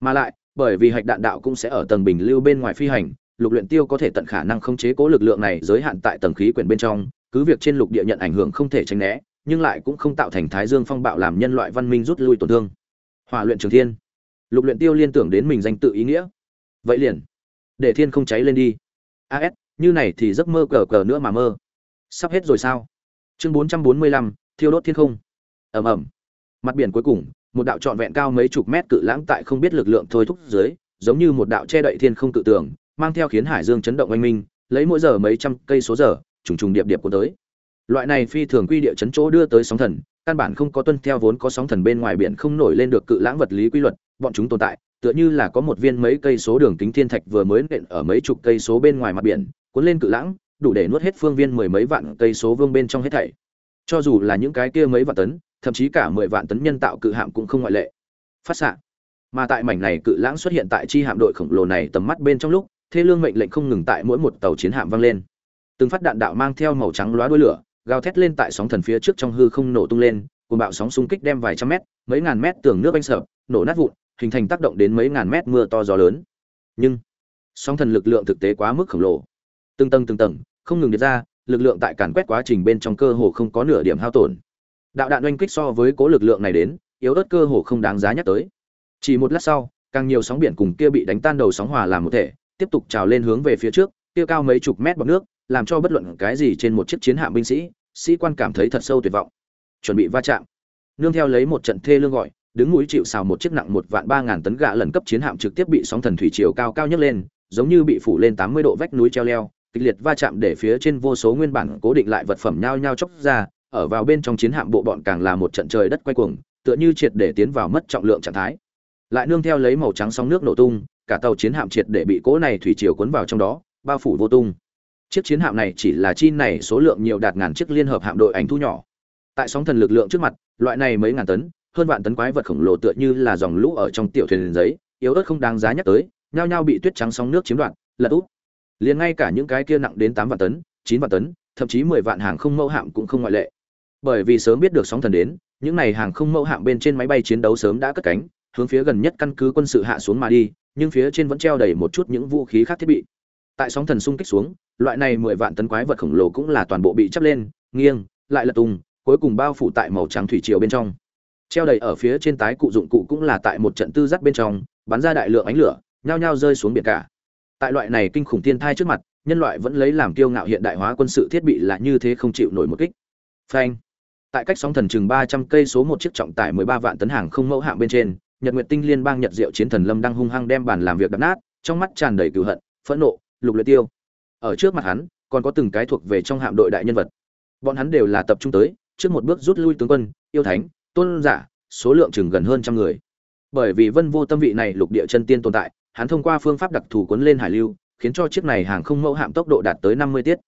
Mà lại, bởi vì hạch đạn đạo cũng sẽ ở tầng bình lưu bên ngoài phi hành, lục luyện tiêu có thể tận khả năng khống chế cố lực lượng này giới hạn tại tầng khí quyển bên trong, cứ việc trên lục địa nhận ảnh hưởng không thể tránh né, nhưng lại cũng không tạo thành thái dương phong bạo làm nhân loại văn minh rút lui tổn thương. Hỏa luyện trường thiên. Lục luyện tiêu liên tưởng đến mình danh tự ý nghĩa. Vậy liền để thiên không cháy lên đi. As như này thì giấc mơ cờ cờ nữa mà mơ. Sắp hết rồi sao? Chương 445, thiêu đốt thiên không. Ầm ầm. Mặt biển cuối cùng một đạo trọn vẹn cao mấy chục mét cự lãng tại không biết lực lượng thôi thúc dưới giống như một đạo che đậy thiên không cự tường mang theo khiến hải dương chấn động oanh minh lấy mỗi giờ mấy trăm cây số giờ trùng trùng điệp điệp của tới. Loại này phi thường quy địa chấn chỗ đưa tới sóng thần căn bản không có tuân theo vốn có sóng thần bên ngoài biển không nổi lên được cự lãng vật lý quy luật bọn chúng tồn tại tựa như là có một viên mấy cây số đường kính thiên thạch vừa mới nện ở mấy chục cây số bên ngoài mặt biển, cuốn lên cự lãng, đủ để nuốt hết phương viên mười mấy vạn cây số vương bên trong hết thảy. Cho dù là những cái kia mấy vạn tấn, thậm chí cả mười vạn tấn nhân tạo cự hạm cũng không ngoại lệ. Phát xạ. Mà tại mảnh này cự lãng xuất hiện tại chi hạm đội khổng lồ này tầm mắt bên trong lúc thế lương mệnh lệnh không ngừng tại mỗi một tàu chiến hạm vang lên. Từng phát đạn đạo mang theo màu trắng lóa đuôi lửa, gào thét lên tại sóng thần phía trước trong hư không nổ tung lên cùng bạo sóng xung kích đem vài trăm mét, mấy ngàn mét tường nước anh sợ nổ nát vụn hình thành tác động đến mấy ngàn mét mưa to gió lớn. Nhưng, sóng thần lực lượng thực tế quá mức khổng lồ. Từng tầng từng tầng, không ngừng đi ra, lực lượng tại càn quét quá trình bên trong cơ hồ không có nửa điểm hao tổn. Đạo đạn oanh kích so với cố lực lượng này đến, yếu ớt cơ hồ không đáng giá nhắc tới. Chỉ một lát sau, càng nhiều sóng biển cùng kia bị đánh tan đầu sóng hòa làm một thể, tiếp tục trào lên hướng về phía trước, kia cao mấy chục mét bọt nước, làm cho bất luận cái gì trên một chiếc chiến hạm binh sĩ sĩ quan cảm thấy thật sâu tuyệt vọng. Chuẩn bị va chạm. Nương theo lấy một trận thê lương gọi đứng núi chịu xào một chiếc nặng một vạn ba ngàn tấn gạ lần cấp chiến hạm trực tiếp bị sóng thần thủy chiều cao cao nhất lên, giống như bị phủ lên tám mươi độ vách núi treo leo, kịch liệt va chạm để phía trên vô số nguyên bản cố định lại vật phẩm nhao nhao chóc ra, ở vào bên trong chiến hạm bộ bọn càng là một trận trời đất quay cuồng, tựa như triệt để tiến vào mất trọng lượng trạng thái. Lại nương theo lấy màu trắng sóng nước nổ tung, cả tàu chiến hạm triệt để bị cỗ này thủy chiều cuốn vào trong đó, bao phủ vô tung. Chiếc chiến hạm này chỉ là chi này số lượng nhiều đạt ngàn chiếc liên hợp hạm đội ảnh thu nhỏ. Tại sóng thần lực lượng trước mặt, loại này mấy ngàn tấn hơn vạn tấn quái vật khổng lồ tựa như là dòng lũ ở trong tiểu thuyền giấy, yếu ớt không đáng giá nhắc tới, nhao nhao bị tuyết trắng sóng nước chiếm đoạt, lật úp. Liền ngay cả những cái kia nặng đến tám vạn tấn, chín vạn tấn, thậm chí mười vạn hàng không mẫu hạm cũng không ngoại lệ. Bởi vì sớm biết được sóng thần đến, những này hàng không mẫu hạm bên trên máy bay chiến đấu sớm đã cất cánh, hướng phía gần nhất căn cứ quân sự hạ xuống mà đi, nhưng phía trên vẫn treo đầy một chút những vũ khí khác thiết bị. Tại sóng thần xung kích xuống, loại này mười vạn tấn quái vật khổng lồ cũng là toàn bộ bị chắp lên, nghiêng, lại lật tung, cuối cùng bao phủ tại màu trắng thủy triều bên trong treo đầy ở phía trên tái cụ dụng cụ cũng là tại một trận tư dắt bên trong, bắn ra đại lượng ánh lửa, nhao nhao rơi xuống biển cả. Tại loại này kinh khủng thiên thai trước mặt, nhân loại vẫn lấy làm kiêu ngạo hiện đại hóa quân sự thiết bị là như thế không chịu nổi một kích. Phanh. Tại cách sóng thần chừng ba trăm cây số một chiếc trọng tải mười ba vạn tấn hàng không mẫu hạng bên trên, nhật nguyệt tinh liên bang nhật diệu chiến thần lâm đang hung hăng đem bàn làm việc đập nát, trong mắt tràn đầy cựu hận, phẫn nộ, lục luyện tiêu. Ở trước mặt hắn, còn có từng cái thuộc về trong hạm đội đại nhân vật. Bọn hắn đều là tập trung tới, trước một bước rút lui tướng quân, yêu thánh tôn giả, số lượng chừng gần hơn trăm người. Bởi vì vân vô tâm vị này lục địa chân tiên tồn tại, hắn thông qua phương pháp đặc thù cuốn lên hải lưu, khiến cho chiếc này hàng không mẫu hạm tốc độ đạt tới năm mươi tiết.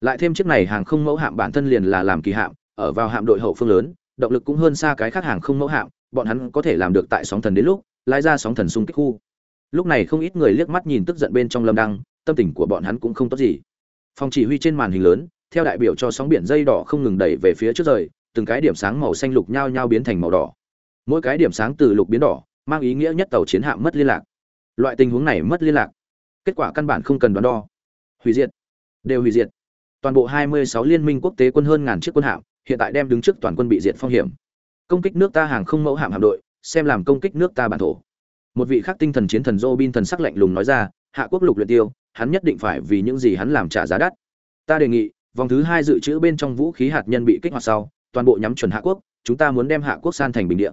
Lại thêm chiếc này hàng không mẫu hạm bản thân liền là làm kỳ hạm, ở vào hạm đội hậu phương lớn, động lực cũng hơn xa cái khác hàng không mẫu hạm, bọn hắn có thể làm được tại sóng thần đến lúc, lái ra sóng thần xung kích khu. Lúc này không ít người liếc mắt nhìn tức giận bên trong lâm đăng, tâm tình của bọn hắn cũng không tốt gì. Phòng chỉ huy trên màn hình lớn, theo đại biểu cho sóng biển dây đỏ không ngừng đẩy về phía trước rời từng cái điểm sáng màu xanh lục nhao nhao biến thành màu đỏ. Mỗi cái điểm sáng từ lục biến đỏ, mang ý nghĩa nhất tàu chiến hạm mất liên lạc. Loại tình huống này mất liên lạc, kết quả căn bản không cần đoán đo. Hủy diệt. Đều hủy diệt. Toàn bộ 26 liên minh quốc tế quân hơn ngàn chiếc quân hạm, hiện tại đem đứng trước toàn quân bị diệt phong hiểm. Công kích nước ta hàng không mẫu hạm hạm đội, xem làm công kích nước ta bản thổ. Một vị khác tinh thần chiến thần Robin thần sắc lạnh lùng nói ra, hạ quốc lục luyện tiêu, hắn nhất định phải vì những gì hắn làm trả giá đắt. Ta đề nghị, vòng thứ hai dự trữ bên trong vũ khí hạt nhân bị kích hoạt sau toàn bộ nhắm chuẩn hạ quốc chúng ta muốn đem hạ quốc san thành bình địa.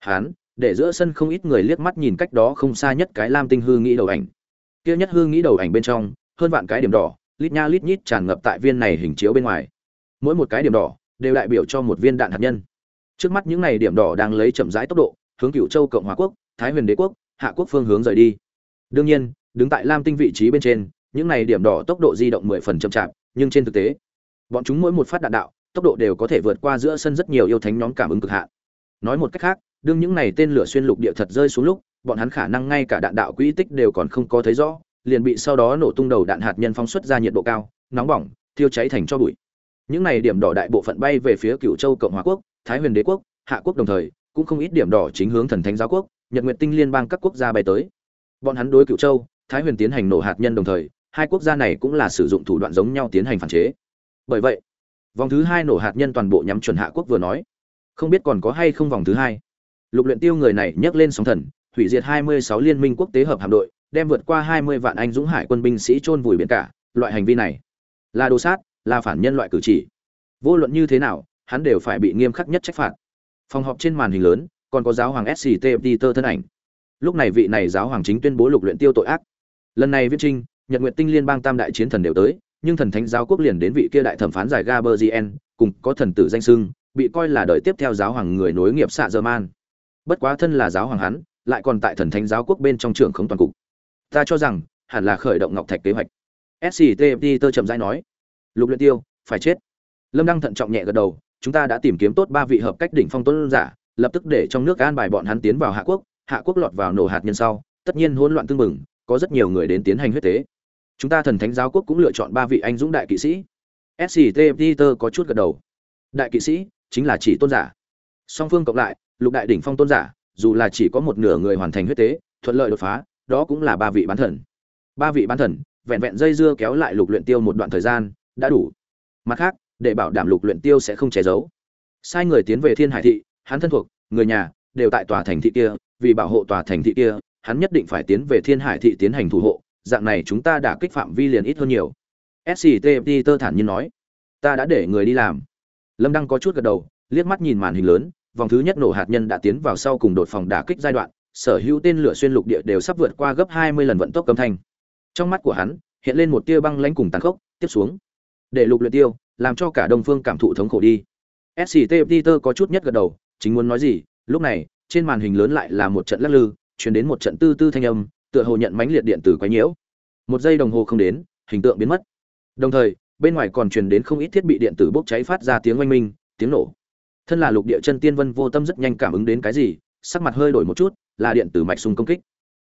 Hán, để giữa sân không ít người liếc mắt nhìn cách đó không xa nhất cái lam tinh hư nghĩ đầu ảnh. Kia nhất hư nghĩ đầu ảnh bên trong hơn vạn cái điểm đỏ lít nha lít nhít tràn ngập tại viên này hình chiếu bên ngoài. Mỗi một cái điểm đỏ đều đại biểu cho một viên đạn hạt nhân. Trước mắt những này điểm đỏ đang lấy chậm rãi tốc độ hướng cựu châu cộng hòa quốc thái huyền đế quốc hạ quốc phương hướng rời đi. Đương nhiên đứng tại lam tinh vị trí bên trên những này điểm đỏ tốc độ di động mười phần chậm chạp nhưng trên thực tế bọn chúng mỗi một phát đạn đạo tốc độ đều có thể vượt qua giữa sân rất nhiều yêu thánh nhóm cảm ứng cực hạn. Nói một cách khác, đương những này tên lửa xuyên lục địa thật rơi xuống lúc, bọn hắn khả năng ngay cả đạn đạo quỹ tích đều còn không có thấy rõ, liền bị sau đó nổ tung đầu đạn hạt nhân phóng xuất ra nhiệt độ cao, nóng bỏng, thiêu cháy thành cho bụi. Những này điểm đỏ đại bộ phận bay về phía Cửu châu cộng hòa quốc, thái huyền đế quốc, hạ quốc đồng thời, cũng không ít điểm đỏ chính hướng thần thánh giáo quốc, nhật Nguyệt tinh liên bang các quốc gia bay tới. Bọn hắn đối Cửu châu, thái huyền tiến hành nổ hạt nhân đồng thời, hai quốc gia này cũng là sử dụng thủ đoạn giống nhau tiến hành phản chế. Bởi vậy vòng thứ hai nổ hạt nhân toàn bộ nhắm chuẩn hạ quốc vừa nói. Không biết còn có hay không vòng thứ hai. Lục luyện tiêu người này nhấc lên sóng thần, hủy diệt 26 liên minh quốc tế hợp hạm đội, đem vượt qua 20 vạn anh dũng hải quân binh sĩ trôn vùi biển cả. Loại hành vi này là đồ sát, là phản nhân loại cử chỉ. Vô luận như thế nào, hắn đều phải bị nghiêm khắc nhất trách phạt. Phòng họp trên màn hình lớn, còn có giáo hoàng sct peter thân ảnh. Lúc này vị này giáo hoàng chính tuyên bố lục luyện tiêu tội ác. Lần này viễn trinh nhật nguyệt tinh liên bang tam đại chiến thần đều tới nhưng thần thánh giáo quốc liền đến vị kia đại thẩm phán giải gaberzien cùng có thần tử danh xưng, bị coi là đời tiếp theo giáo hoàng người nối nghiệp xạ dơ man. Bất quá thân là giáo hoàng hắn lại còn tại thần thánh giáo quốc bên trong trưởng không toàn cục. Ta cho rằng hẳn là khởi động ngọc thạch kế hoạch. Sct tơ chậm rãi nói. Lục luyện tiêu phải chết. Lâm đăng thận trọng nhẹ gật đầu chúng ta đã tìm kiếm tốt ba vị hợp cách đỉnh phong tuấn giả lập tức để trong nước an bài bọn hắn tiến vào hạ quốc hạ quốc lọt vào nổ hạt nhân sau tất nhiên hỗn loạn tương mừng có rất nhiều người đến tiến hành huyết tế chúng ta thần thánh giáo quốc cũng lựa chọn ba vị anh dũng đại kỵ sĩ. Sct peter có chút gật đầu. Đại kỵ sĩ chính là chỉ tôn giả. Song phương cộng lại, lục đại đỉnh phong tôn giả, dù là chỉ có một nửa người hoàn thành huyết tế, thuận lợi đột phá, đó cũng là ba vị bán thần. Ba vị bán thần, vẹn vẹn dây dưa kéo lại lục luyện tiêu một đoạn thời gian, đã đủ. Mặt khác, để bảo đảm lục luyện tiêu sẽ không che giấu. Sai người tiến về thiên hải thị, hắn thân thuộc, người nhà, đều tại tòa thành thị kia, vì bảo hộ tòa thành thị kia, hắn nhất định phải tiến về thiên hải thị tiến hành thủ hộ dạng này chúng ta đã kích phạm vi liền ít hơn nhiều. Sct tơ thản nhiên nói, ta đã để người đi làm. Lâm đăng có chút gật đầu, liếc mắt nhìn màn hình lớn, vòng thứ nhất nổ hạt nhân đã tiến vào sau cùng đột phòng đả kích giai đoạn, sở hữu tên lửa xuyên lục địa đều sắp vượt qua gấp 20 lần vận tốc cấm thanh. Trong mắt của hắn, hiện lên một tia băng lãnh cùng tàn khốc, tiếp xuống. Để lục luyện tiêu, làm cho cả đông phương cảm thụ thống khổ đi. Sct tơ có chút nhất gật đầu, chính muốn nói gì, lúc này, trên màn hình lớn lại là một trận lắc lư truyền đến một trận tư tư thanh âm tựa hồ nhận mánh liệt điện tử quấy nhiễu. Một giây đồng hồ không đến, hình tượng biến mất. Đồng thời, bên ngoài còn truyền đến không ít thiết bị điện tử bốc cháy phát ra tiếng oanh minh, tiếng nổ. Thân là lục địa chân tiên vân vô tâm rất nhanh cảm ứng đến cái gì, sắc mặt hơi đổi một chút, là điện tử mạch sung công kích.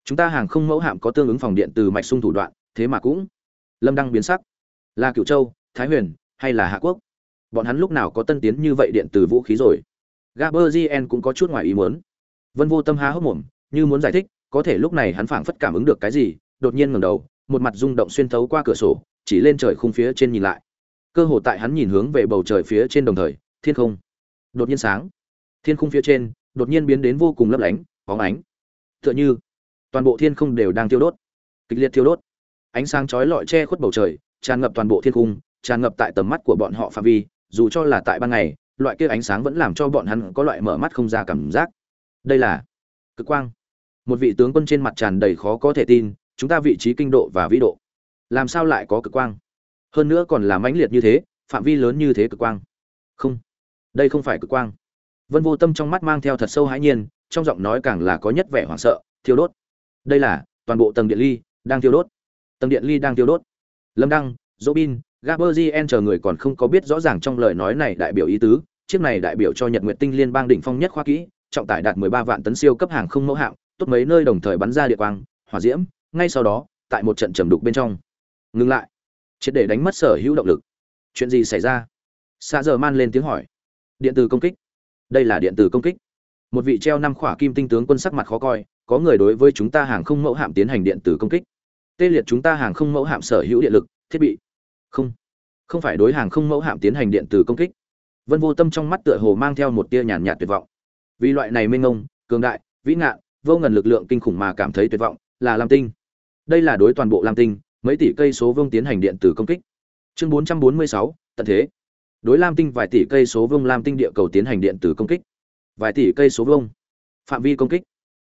Chúng ta hàng không mẫu hạm có tương ứng phòng điện từ mạch sung thủ đoạn, thế mà cũng lâm đăng biến sắc. Là cựu châu, thái huyền, hay là hạ quốc? Bọn hắn lúc nào có tân tiến như vậy điện từ vũ khí rồi? Gaberzien cũng có chút ngoài ý muốn. Vân vô tâm há hốc mồm, như muốn giải thích có thể lúc này hắn phảng phất cảm ứng được cái gì đột nhiên ngẩng đầu một mặt rung động xuyên thấu qua cửa sổ chỉ lên trời khung phía trên nhìn lại. Cơ hồ tại hắn nhìn hướng về bầu trời phía trên đồng thời thiên không đột nhiên sáng. Thiên khung phía trên đột nhiên biến đến vô cùng lấp lánh bóng ánh. Tựa như toàn bộ thiên không đều đang tiêu đốt kịch liệt tiêu đốt. Ánh sáng chói lọi che khuất bầu trời tràn ngập toàn bộ thiên khung, tràn ngập tại tầm mắt của bọn họ phạm vi dù cho là tại ban ngày loại kia ánh sáng vẫn làm cho bọn hắn có loại mở mắt không ra cảm giác. Đây là cực quang một vị tướng quân trên mặt tràn đầy khó có thể tin, chúng ta vị trí kinh độ và vĩ độ. Làm sao lại có cực quang? Hơn nữa còn là mãnh liệt như thế, phạm vi lớn như thế cực quang. Không, đây không phải cực quang. Vân vô tâm trong mắt mang theo thật sâu hãi nhiên, trong giọng nói càng là có nhất vẻ hoảng sợ, thiêu đốt. Đây là, toàn bộ tầng điện ly, đang thiêu đốt. Tầng điện ly đang thiêu đốt. Lâm đăng, robin gaberzien chờ người còn không có biết rõ ràng trong lời nói này đại biểu ý tứ, chiếc này đại biểu cho nhật nguyện tinh liên bang đỉnh phong nhất khoa kỹ, trọng tải đạt 13 vạn tấn siêu cấp hàng không mẫu hạng tốt mấy nơi đồng thời bắn ra địa quang, hỏa diễm, ngay sau đó, tại một trận trầm đục bên trong. Ngừng lại. Triệt để đánh mất sở hữu động lực. Chuyện gì xảy ra? Xa giờ man lên tiếng hỏi. Điện tử công kích. Đây là điện tử công kích. Một vị treo năm khỏa kim tinh tướng quân sắc mặt khó coi, có người đối với chúng ta hàng không mẫu hạm tiến hành điện tử công kích. Tê liệt chúng ta hàng không mẫu hạm sở hữu điện lực, thiết bị. Không. Không phải đối hàng không mẫu hạm tiến hành điện tử công kích. Vân vô tâm trong mắt tựa hồ mang theo một tia nhàn nhạt tuyệt vọng. Vì loại này minh ngông cường đại, vĩ ngạn vô ngần lực lượng kinh khủng mà cảm thấy tuyệt vọng là lam tinh. Đây là đối toàn bộ lam tinh mấy tỷ cây số vương tiến hành điện tử công kích. Chương 446, tận thế. Đối lam tinh vài tỷ cây số vương lam tinh địa cầu tiến hành điện tử công kích. Vài tỷ cây số vương. Phạm vi công kích.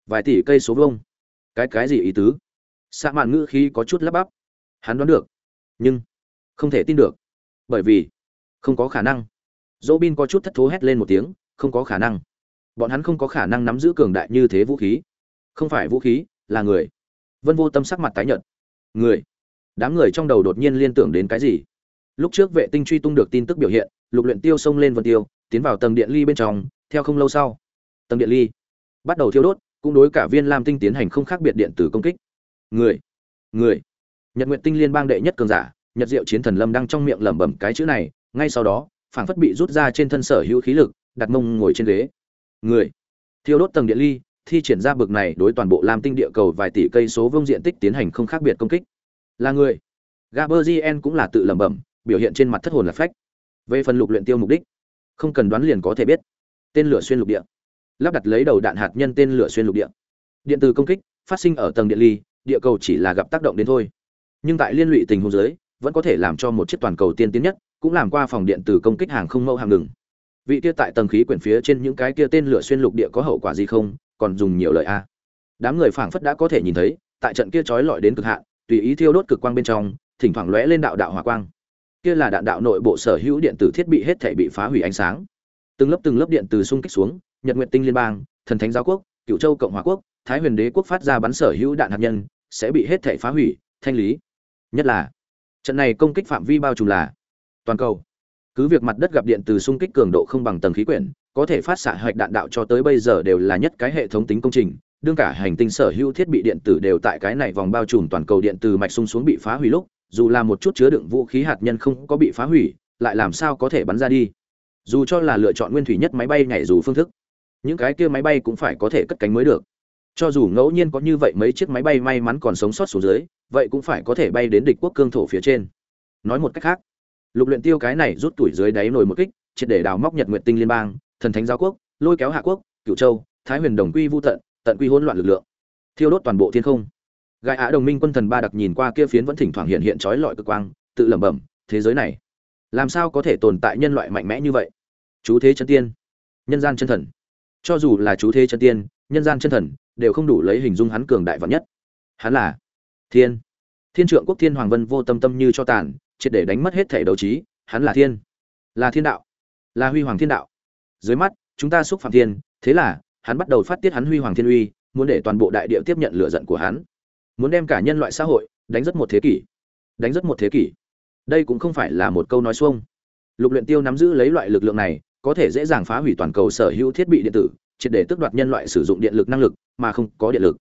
Vài tỷ cây số vương. Cái cái gì ý tứ? Sạ mạn ngữ khí có chút lắp bắp. Hắn đoán được. Nhưng không thể tin được. Bởi vì không có khả năng. Robin có chút thất thố hét lên một tiếng không có khả năng bọn hắn không có khả năng nắm giữ cường đại như thế vũ khí. Không phải vũ khí, là người. Vân vô tâm sắc mặt tái nhợt. Người? Đám người trong đầu đột nhiên liên tưởng đến cái gì? Lúc trước vệ tinh truy tung được tin tức biểu hiện, lục luyện tiêu xông lên vân tiêu, tiến vào tầng điện ly bên trong, theo không lâu sau, tầng điện ly bắt đầu thiêu đốt, cũng đối cả viên lam tinh tiến hành không khác biệt điện tử công kích. Người? Người? Nhật nguyện tinh liên bang đệ nhất cường giả, nhật diệu chiến thần lâm đang trong miệng lẩm bẩm cái chữ này, ngay sau đó, phảng phất bị rút ra trên thân sở hữu khí lực, đặt mông ngồi trên ghế người. Thiêu đốt tầng điện ly, thi triển ra bực này đối toàn bộ lam tinh địa cầu vài tỷ cây số vương diện tích tiến hành không khác biệt công kích. Là người. Gaberzien cũng là tự lẩm bẩm, biểu hiện trên mặt thất hồn là phách. Về phần lục luyện tiêu mục đích, không cần đoán liền có thể biết. Tên lửa xuyên lục địa. Lắp đặt lấy đầu đạn hạt nhân tên lửa xuyên lục địa. Điện từ công kích, phát sinh ở tầng điện ly, địa cầu chỉ là gặp tác động đến thôi. Nhưng tại liên lụy tình huống dưới, vẫn có thể làm cho một chiếc toàn cầu tiên tiến nhất, cũng làm qua phòng điện từ công kích hàng không mẫu hàng ngừng vị kia tại tầng khí quyển phía trên những cái kia tên lửa xuyên lục địa có hậu quả gì không, còn dùng nhiều lời a đám người phảng phất đã có thể nhìn thấy, tại trận kia chói lọi đến cực hạn, tùy ý thiêu đốt cực quang bên trong, thỉnh thoảng lóe lên đạo đạo hỏa quang. Kia là đạn đạo nội bộ sở hữu điện tử thiết bị hết thể bị phá hủy ánh sáng. Từng lớp từng lớp điện từ xung kích xuống, nhật nguyện tinh liên bang, thần thánh giáo quốc cựu châu cộng hòa quốc, thái huyền đế quốc phát ra bắn sở hữu đạn hạt nhân, sẽ bị hết thể phá hủy, thanh lý. Nhất là, trận này công kích phạm vi bao trùm là toàn cầu cứ việc mặt đất gặp điện từ xung kích cường độ không bằng tầng khí quyển, có thể phát xạ hạch đạn đạo cho tới bây giờ đều là nhất cái hệ thống tính công trình. Đương cả hành tinh sở hữu thiết bị điện tử đều tại cái này vòng bao trùm toàn cầu điện từ mạch sung xuống bị phá hủy lúc, dù là một chút chứa đựng vũ khí hạt nhân không có bị phá hủy, lại làm sao có thể bắn ra đi? Dù cho là lựa chọn nguyên thủy nhất máy bay nhảy dù phương thức, những cái kia máy bay cũng phải có thể cất cánh mới được. Cho dù ngẫu nhiên có như vậy mấy chiếc máy bay may mắn còn sống sót xuống dưới, vậy cũng phải có thể bay đến địch quốc cương thổ phía trên. Nói một cách khác lục luyện tiêu cái này rút tuổi dưới đáy nồi một kích, triệt để đào móc nhật nguyện tinh liên bang, thần thánh giáo quốc, lôi kéo hạ quốc cựu châu, thái huyền đồng quy vu tận tận quy hỗn loạn lực lượng. Thiêu đốt toàn bộ thiên không. Gai á đồng minh quân thần ba đặc nhìn qua kia phiến vẫn thỉnh thoảng hiện hiện chói lọi cực quang, tự lẩm bẩm, thế giới này, làm sao có thể tồn tại nhân loại mạnh mẽ như vậy? Chú thế chân tiên, nhân gian chân thần. Cho dù là chú thế chân tiên, nhân gian chân thần đều không đủ lấy hình dung hắn cường đại vạn nhất. Hắn là thiên. Thiên trượng quốc thiên hoàng vân vô tâm tâm như cho tàn triệt để đánh mất hết thể đấu trí hắn là thiên là thiên đạo là huy hoàng thiên đạo. Dưới mắt chúng ta xúc phạm thiên thế là hắn bắt đầu phát tiết hắn huy hoàng thiên uy muốn để toàn bộ đại địa tiếp nhận lửa giận của hắn. Muốn đem cả nhân loại xã hội đánh rất một thế kỷ đánh rất một thế kỷ. Đây cũng không phải là một câu nói xuông. Lục luyện tiêu nắm giữ lấy loại lực lượng này có thể dễ dàng phá hủy toàn cầu sở hữu thiết bị điện tử triệt để tước đoạt nhân loại sử dụng điện lực năng lực mà không có điện lực.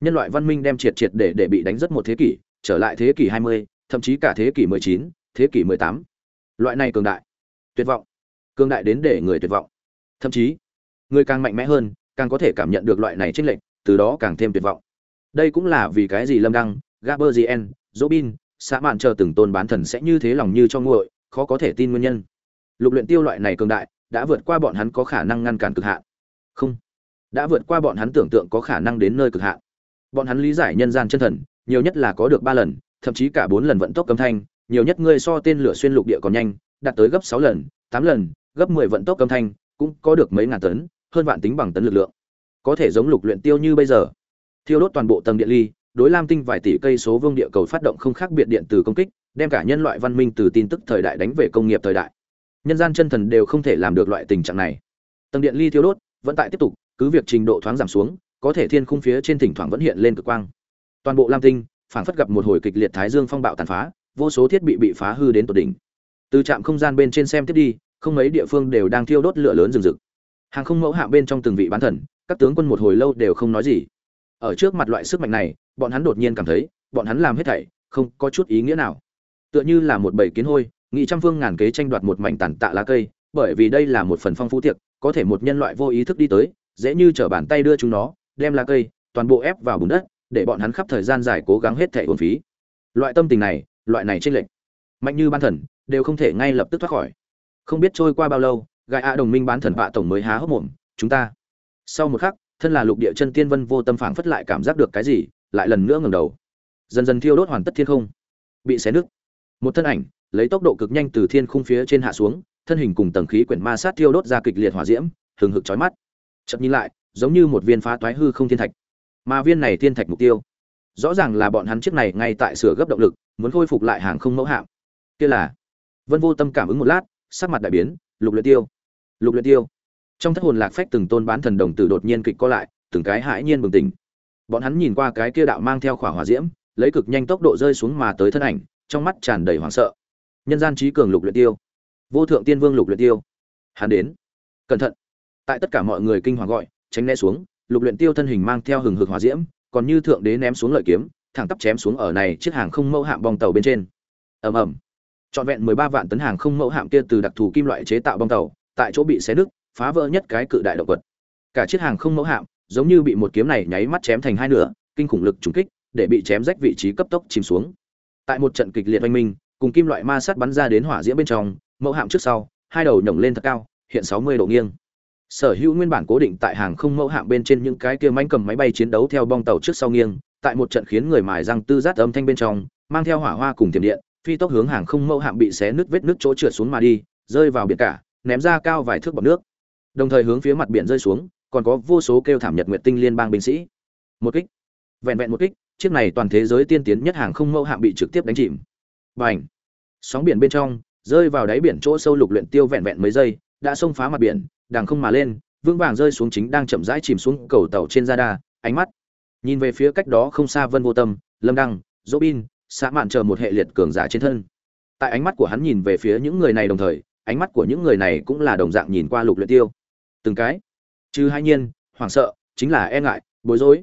Nhân loại văn minh đem triệt triệt để để bị đánh rất một thế kỷ trở lại thế kỷ 20, thậm chí cả thế kỷ 19, thế kỷ 18. loại này cường đại tuyệt vọng. Cường đại đến để người tuyệt vọng. Thậm chí người càng mạnh mẽ hơn càng có thể cảm nhận được loại này chênh lệch từ đó càng thêm tuyệt vọng. Đây cũng là vì cái gì lâm đăng gaberzien robin xã mạn chờ từng tôn bán thần sẽ như thế lòng như cho nguội khó có thể tin nguyên nhân. Lục luyện tiêu loại này cường đại đã vượt qua bọn hắn có khả năng ngăn cản cực hạn. Không đã vượt qua bọn hắn tưởng tượng có khả năng đến nơi cực hạn. Bọn hắn lý giải nhân gian chân thần nhiều nhất là có được ba lần thậm chí cả bốn lần vận tốc âm thanh nhiều nhất ngươi so tên lửa xuyên lục địa còn nhanh đạt tới gấp sáu lần tám lần gấp 10 vận tốc âm thanh, cũng có được mấy ngàn tấn, hơn vạn tính bằng tấn lực lượng. Có thể giống lục luyện tiêu như bây giờ, thiêu đốt toàn bộ tầng điện ly, đối lam tinh vài tỷ cây số vương địa cầu phát động không khác biệt điện từ công kích, đem cả nhân loại văn minh từ tin tức thời đại đánh về công nghiệp thời đại. Nhân gian chân thần đều không thể làm được loại tình trạng này. Tầng điện ly thiêu đốt, vẫn tại tiếp tục, cứ việc trình độ thoáng giảm xuống, có thể thiên khung phía trên thỉnh thoảng vẫn hiện lên cực quang. Toàn bộ lam tinh, phảng phất gặp một hồi kịch liệt thái dương phong bạo tàn phá, vô số thiết bị bị phá hư đến tột đỉnh. Từ trạm không gian bên trên xem tiếp đi, không mấy địa phương đều đang thiêu đốt lửa lớn rừng rực. Hàng không mẫu hạ bên trong từng vị bán thần, các tướng quân một hồi lâu đều không nói gì. Ở trước mặt loại sức mạnh này, bọn hắn đột nhiên cảm thấy, bọn hắn làm hết thảy không có chút ý nghĩa nào. Tựa như là một bầy kiến hôi, nghị trăm phương ngàn kế tranh đoạt một mảnh tàn tạ lá cây, bởi vì đây là một phần phong phú tiệc, có thể một nhân loại vô ý thức đi tới, dễ như trở bàn tay đưa chúng nó, đem lá cây toàn bộ ép vào bùn đất, để bọn hắn khắp thời gian dài cố gắng hết thể hồn phí. Loại tâm tình này, loại này chênh lệch, mạnh như ban thần, đều không thể ngay lập tức thoát khỏi. Không biết trôi qua bao lâu, gai ạ đồng minh bán thần vạ tổng mới há hốc mồm, chúng ta. Sau một khắc, thân là lục địa chân tiên vân vô tâm phảng phất lại cảm giác được cái gì, lại lần nữa ngẩng đầu. Dần dần thiêu đốt hoàn tất thiên không, bị xé nứt. Một thân ảnh, lấy tốc độ cực nhanh từ thiên khung phía trên hạ xuống, thân hình cùng tầng khí quyển ma sát thiêu đốt ra kịch liệt hỏa diễm, hừng hực chói mắt. Chậm nhìn lại, giống như một viên phá toái hư không thiên thạch. Mà viên này thiên thạch mục tiêu, rõ ràng là bọn hắn chiếc này ngay tại sửa gấp động lực, muốn khôi phục lại hàng không mẫu hạm. Kia là Vân Vô Tâm cảm ứng một lát, sắc mặt đại biến, Lục Luyện Tiêu. Lục Luyện Tiêu. Trong thất hồn lạc phách từng tôn bán thần đồng tử đột nhiên kịch co lại, từng cái hãi nhiên bừng tỉnh. Bọn hắn nhìn qua cái kia đạo mang theo khỏa hỏa diễm, lấy cực nhanh tốc độ rơi xuống mà tới thân ảnh, trong mắt tràn đầy hoảng sợ. Nhân gian trí cường Lục Luyện Tiêu, Vô thượng tiên vương Lục Luyện Tiêu. Hắn đến. Cẩn thận. Tại tất cả mọi người kinh hoàng gọi, tránh né xuống, Lục Luyện Tiêu thân hình mang theo hừng hực hỏa diễm, còn như thượng đế ném xuống lợi kiếm, thẳng tắp chém xuống ở này chiếc hàng không mẫu hạm bong tàu bên trên. Ầm ầm trọn vẹn 13 vạn tấn hàng không mẫu hạm kia từ đặc thù kim loại chế tạo bong tàu, tại chỗ bị xé nứt, phá vỡ nhất cái cự đại động vật. Cả chiếc hàng không mẫu hạm giống như bị một kiếm này nháy mắt chém thành hai nửa, kinh khủng lực trùng kích, để bị chém rách vị trí cấp tốc chìm xuống. Tại một trận kịch liệt oanh minh, cùng kim loại ma sát bắn ra đến hỏa diễm bên trong, mẫu hạm trước sau, hai đầu nhổng lên thật cao, hiện 60 độ nghiêng. Sở hữu nguyên bản cố định tại hàng không mẫu hạm bên trên những cái kia mánh cầm máy bay chiến đấu theo bong tàu trước sau nghiêng, tại một trận khiến người mài răng tư rát âm thanh bên trong, mang theo hỏa hoa cùng tiềm điện, phi tốc hướng hàng không mẫu hạm bị xé nứt vết nứt chỗ trượt xuống mà đi, rơi vào biển cả, ném ra cao vài thước bọt nước. Đồng thời hướng phía mặt biển rơi xuống, còn có vô số kêu thảm Nhật nguyện Tinh liên bang binh sĩ. Một kích, vẹn vẹn một kích, chiếc này toàn thế giới tiên tiến nhất hàng không mẫu hạm bị trực tiếp đánh chìm. Bành! Sóng biển bên trong, rơi vào đáy biển chỗ sâu lục luyện tiêu vẹn vẹn mấy giây, đã xông phá mặt biển, đàng không mà lên, vững vàng rơi xuống chính đang chậm rãi chìm xuống cầu tàu trên radar, ánh mắt nhìn về phía cách đó không xa Vân Vô Tâm, Lâm Đăng, Robin, xã mạn chờ một hệ liệt cường giả trên thân. Tại ánh mắt của hắn nhìn về phía những người này đồng thời ánh mắt của những người này cũng là đồng dạng nhìn qua lục luyện tiêu. Từng cái. Chứ hai nhiên hoảng sợ chính là e ngại bối rối.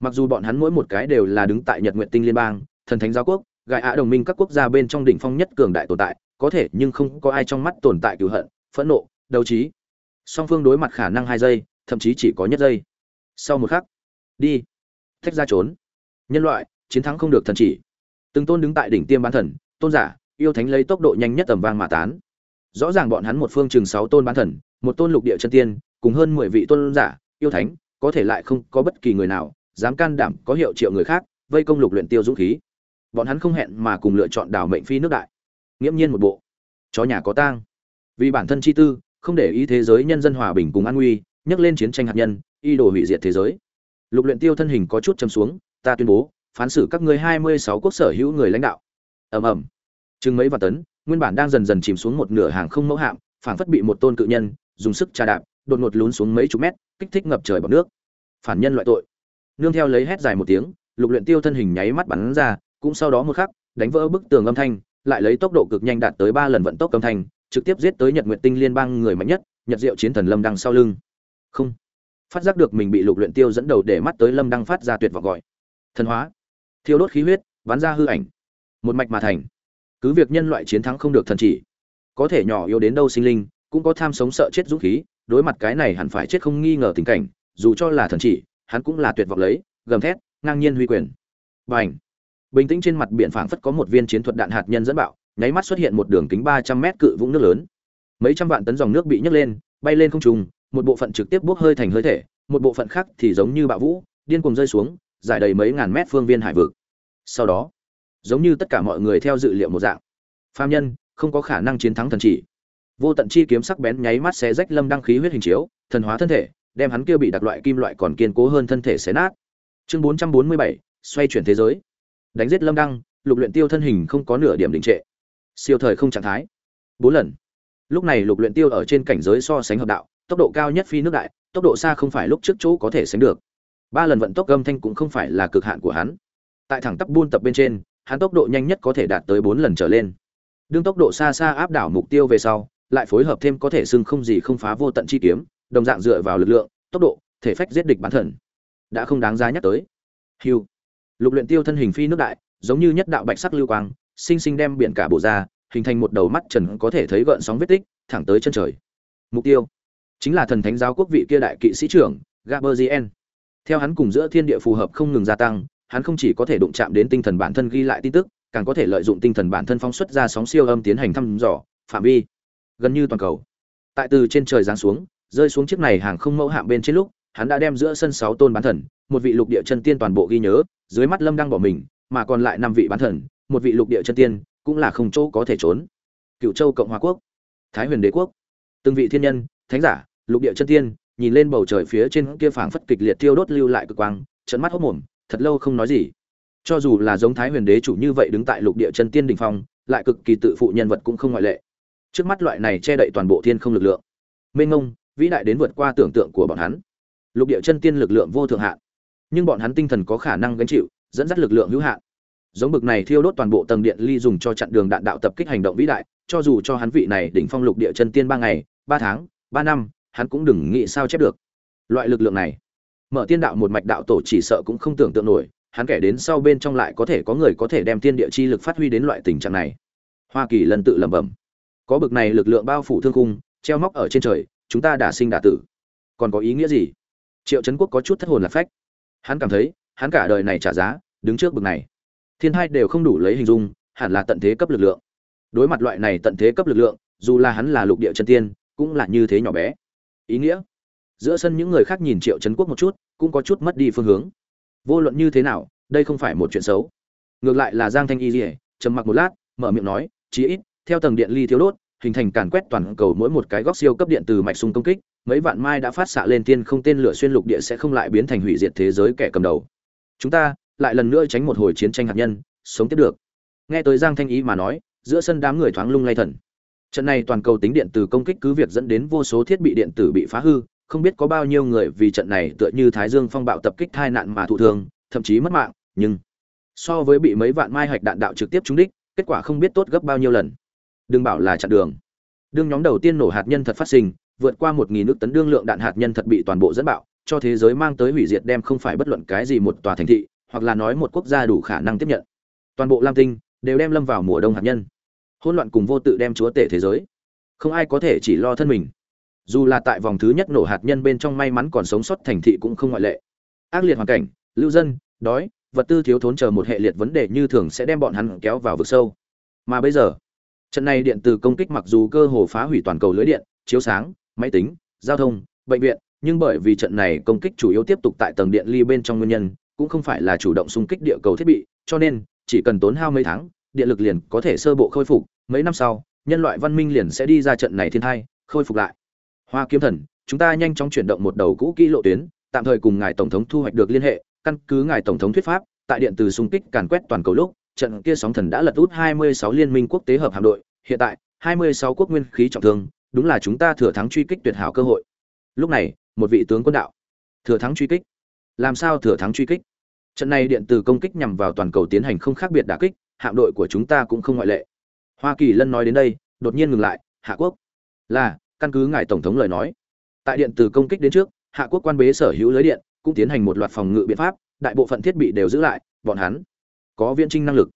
Mặc dù bọn hắn mỗi một cái đều là đứng tại nhật nguyện tinh liên bang thần thánh giáo quốc gại ạ đồng minh các quốc gia bên trong đỉnh phong nhất cường đại tồn tại có thể nhưng không có ai trong mắt tồn tại cửu hận phẫn nộ đấu trí song phương đối mặt khả năng hai giây, thậm chí chỉ có nhất giây. Sau một khắc, đi. Thách ra trốn. Nhân loại, chiến thắng không được thần chỉ. Từng tôn đứng tại đỉnh tiêm bán thần, tôn giả, yêu thánh lấy tốc độ nhanh nhất tầm vang mà tán. Rõ ràng bọn hắn một phương chừng sáu tôn bán thần, một tôn lục địa chân tiên, cùng hơn mười vị tôn giả, yêu thánh, có thể lại không có bất kỳ người nào, dám can đảm có hiệu triệu người khác, vây công lục luyện tiêu dũng khí. Bọn hắn không hẹn mà cùng lựa chọn đảo mệnh phi nước đại. Nghiễm nhiên một bộ. Chó nhà có tang. Vì bản thân chi tư không để ý thế giới nhân dân hòa bình cùng an nguy, nhắc lên chiến tranh hạt nhân, y đồ hủy diệt thế giới. Lục luyện tiêu thân hình có chút châm xuống, ta tuyên bố, phán xử các ngươi hai mươi sáu quốc sở hữu người lãnh đạo. Ầm ầm. Chừng mấy vạn tấn, nguyên bản đang dần dần chìm xuống một nửa hàng không mẫu hạm, phảng phất bị một tôn cự nhân, dùng sức trà đạp, đột ngột lún xuống mấy chục mét, kích thích ngập trời bọt nước. Phản nhân loại tội. Nương theo lấy hét dài một tiếng, lục luyện tiêu thân hình nháy mắt bắn ra, cũng sau đó một khắc, đánh vỡ bức tường âm thanh, lại lấy tốc độ cực nhanh đạt tới ba lần vận tốc âm thanh trực tiếp giết tới nhật nguyệt tinh liên bang người mạnh nhất, nhật diệu chiến thần lâm đăng sau lưng. Không. Phát giác được mình bị lục luyện tiêu dẫn đầu để mắt tới lâm đăng phát ra tuyệt vọng gọi. Thần hóa. Thiêu đốt khí huyết, bắn ra hư ảnh. Một mạch mà thành. Cứ việc nhân loại chiến thắng không được thần chỉ, có thể nhỏ yếu đến đâu sinh linh, cũng có tham sống sợ chết dũng khí, đối mặt cái này hẳn phải chết không nghi ngờ tình cảnh, dù cho là thần chỉ, hắn cũng là tuyệt vọng lấy, gầm thét, ngang nhiên huy quyền. Bành! Bình tĩnh trên mặt biển phảng phất có một viên chiến thuật đạn hạt nhân dẫn bạo nháy mắt xuất hiện một đường kính ba trăm mét cự vũng nước lớn. Mấy trăm vạn tấn dòng nước bị nhấc lên, bay lên không trung, một bộ phận trực tiếp bốc hơi thành hơi thể, một bộ phận khác thì giống như bạo vũ, điên cuồng rơi xuống, giải đầy mấy ngàn mét phương viên hải vực. Sau đó, giống như tất cả mọi người theo dự liệu một dạng, phàm nhân, không có khả năng chiến thắng thần chỉ. Vô tận chi kiếm sắc bén nháy mắt xé rách lâm đăng khí huyết hình chiếu, thần hóa thân thể, đem hắn kia bị đặc loại kim loại còn kiên cố hơn thân thể xé nát. Chương bốn trăm bốn mươi bảy, xoay chuyển thế giới. Đánh giết lâm đăng, lục luyện tiêu thân hình không có nửa điểm đình trệ siêu thời không trạng thái. Bốn lần. Lúc này lục luyện tiêu ở trên cảnh giới so sánh hợp đạo, tốc độ cao nhất phi nước đại, tốc độ xa không phải lúc trước chỗ có thể sánh được. Ba lần vận tốc âm thanh cũng không phải là cực hạn của hắn. Tại thẳng tắp buôn tập bên trên, hắn tốc độ nhanh nhất có thể đạt tới bốn lần trở lên. Đương tốc độ xa xa áp đảo mục tiêu về sau, lại phối hợp thêm có thể xưng không gì không phá vô tận chi kiếm, đồng dạng dựa vào lực lượng, tốc độ, thể phách giết địch bản thần. Đã không đáng giá nhắc tới. Hưu. Lục luyện tiêu thân hình phi nước đại, giống như nhất đạo bạch sắc lưu quang sinh sinh đem biển cả bổ ra hình thành một đầu mắt trần có thể thấy gợn sóng vết tích thẳng tới chân trời mục tiêu chính là thần thánh giáo quốc vị kia đại kỵ sĩ trưởng Gaberzien. Theo hắn cùng giữa thiên địa phù hợp không ngừng gia tăng, hắn không chỉ có thể đụng chạm đến tinh thần bản thân ghi lại tin tức, càng có thể lợi dụng tinh thần bản thân phóng xuất ra sóng siêu âm tiến hành thăm dò phạm vi gần như toàn cầu. Tại từ trên trời giáng xuống, rơi xuống chiếc này hàng không mẫu hạm bên trên lúc, hắn đã đem giữa sân sáu tôn bán thần, một vị lục địa chân tiên toàn bộ ghi nhớ, dưới mắt Lâm đang bỏ mình, mà còn lại năm vị bán thần, một vị lục địa chân tiên, cũng là không chỗ có thể trốn. Cựu Châu Cộng hòa quốc, Thái Huyền Đế quốc, từng vị thiên nhân, thánh giả, lục địa chân tiên, nhìn lên bầu trời phía trên kia phảng phất kịch liệt thiêu đốt lưu lại cực quang, trận mắt hốc mồm, thật lâu không nói gì. Cho dù là giống Thái Huyền Đế chủ như vậy đứng tại lục địa chân tiên đỉnh phong, lại cực kỳ tự phụ nhân vật cũng không ngoại lệ. Trước mắt loại này che đậy toàn bộ thiên không lực lượng. Mênh ngông vĩ đại đến vượt qua tưởng tượng của bọn hắn. Lục địa chân tiên lực lượng vô thượng hạn, nhưng bọn hắn tinh thần có khả năng gánh chịu, dẫn dắt lực lượng hữu hạn. Giống bực này thiêu đốt toàn bộ tầng điện ly dùng cho chặn đường đạn đạo tập kích hành động vĩ đại, cho dù cho hắn vị này đỉnh phong lục địa chân tiên ba ngày, ba tháng, ba năm, hắn cũng đừng nghĩ sao chép được. Loại lực lượng này mở tiên đạo một mạch đạo tổ chỉ sợ cũng không tưởng tượng nổi hắn kể đến sau bên trong lại có thể có người có thể đem tiên địa chi lực phát huy đến loại tình trạng này. Hoa kỳ lần tự lẩm bẩm có bực này lực lượng bao phủ thương cung treo móc ở trên trời chúng ta đã sinh đả tử. Còn có ý nghĩa gì? Triệu trấn quốc có chút thất hồn lạc phách. Hắn cảm thấy hắn cả đời này trả giá đứng trước bực này thiên hai đều không đủ lấy hình dung, hẳn là tận thế cấp lực lượng. Đối mặt loại này tận thế cấp lực lượng, dù là hắn là lục địa chân tiên, cũng là như thế nhỏ bé. Ý nghĩa? Giữa sân những người khác nhìn triệu trấn quốc một chút, cũng có chút mất đi phương hướng. Vô luận như thế nào, đây không phải một chuyện xấu. Ngược lại là giang thanh y dỉa trầm mặc một lát, mở miệng nói, chí ít, theo tầng điện ly thiếu đốt, hình thành càn quét toàn cầu mỗi một cái góc siêu cấp điện từ mạch sung công kích, mấy vạn mai đã phát xạ lên tiên không tên lửa xuyên lục địa sẽ không lại biến thành hủy diệt thế giới kẻ cầm đầu. Chúng ta lại lần nữa tránh một hồi chiến tranh hạt nhân, sống tiếp được. Nghe tới giang thanh ý mà nói, giữa sân đám người thoáng lung lay thần. Trận này toàn cầu tính điện tử công kích cứ việc dẫn đến vô số thiết bị điện tử bị phá hư, không biết có bao nhiêu người vì trận này tựa như thái dương phong bạo tập kích tai nạn mà thụ thương, thậm chí mất mạng, nhưng so với bị mấy vạn mai hạch đạn đạo trực tiếp trúng đích, kết quả không biết tốt gấp bao nhiêu lần. Đừng bảo là chặn đường. Đương nhóm đầu tiên nổ hạt nhân thật phát sinh, vượt qua một nghìn nước tấn đương lượng đạn hạt nhân thật bị toàn bộ dẫn bạo, cho thế giới mang tới hủy diệt đem không phải bất luận cái gì một tòa thành thị hoặc là nói một quốc gia đủ khả năng tiếp nhận. Toàn bộ lam tinh đều đem lâm vào mùa đông hạt nhân. Hỗn loạn cùng vô tự đem chúa tể thế giới. Không ai có thể chỉ lo thân mình. Dù là tại vòng thứ nhất nổ hạt nhân bên trong may mắn còn sống sót thành thị cũng không ngoại lệ. Ác liệt hoàn cảnh, lưu dân, đói, vật tư thiếu thốn chờ một hệ liệt vấn đề như thường sẽ đem bọn hắn kéo vào vực sâu. Mà bây giờ, trận này điện từ công kích mặc dù cơ hồ phá hủy toàn cầu lưới điện, chiếu sáng, máy tính, giao thông, bệnh viện, nhưng bởi vì trận này công kích chủ yếu tiếp tục tại tầng điện ly bên trong nguyên nhân cũng không phải là chủ động xung kích địa cầu thiết bị cho nên chỉ cần tốn hao mấy tháng điện lực liền có thể sơ bộ khôi phục mấy năm sau nhân loại văn minh liền sẽ đi ra trận này thiên tai, khôi phục lại. Hoa kiếm thần chúng ta nhanh chóng chuyển động một đầu cũ kỹ lộ tuyến tạm thời cùng ngài tổng thống thu hoạch được liên hệ căn cứ ngài tổng thống thuyết pháp tại điện từ xung kích càn quét toàn cầu lúc trận kia sóng thần đã lật út 26 liên minh quốc tế hợp hạm đội hiện tại 26 quốc nguyên khí trọng thương đúng là chúng ta thừa thắng truy kích tuyệt hảo cơ hội. Lúc này một vị tướng quân đạo thừa thắng truy kích làm sao thừa thắng truy kích? Trận này điện từ công kích nhằm vào toàn cầu tiến hành không khác biệt đả kích, hạm đội của chúng ta cũng không ngoại lệ. Hoa kỳ lân nói đến đây, đột nhiên ngừng lại, hạ quốc. Là, căn cứ ngài tổng thống lời nói. Tại điện từ công kích đến trước, hạ quốc quan bế sở hữu lưới điện, cũng tiến hành một loạt phòng ngự biện pháp, đại bộ phận thiết bị đều giữ lại, bọn hắn có viễn trinh năng lực.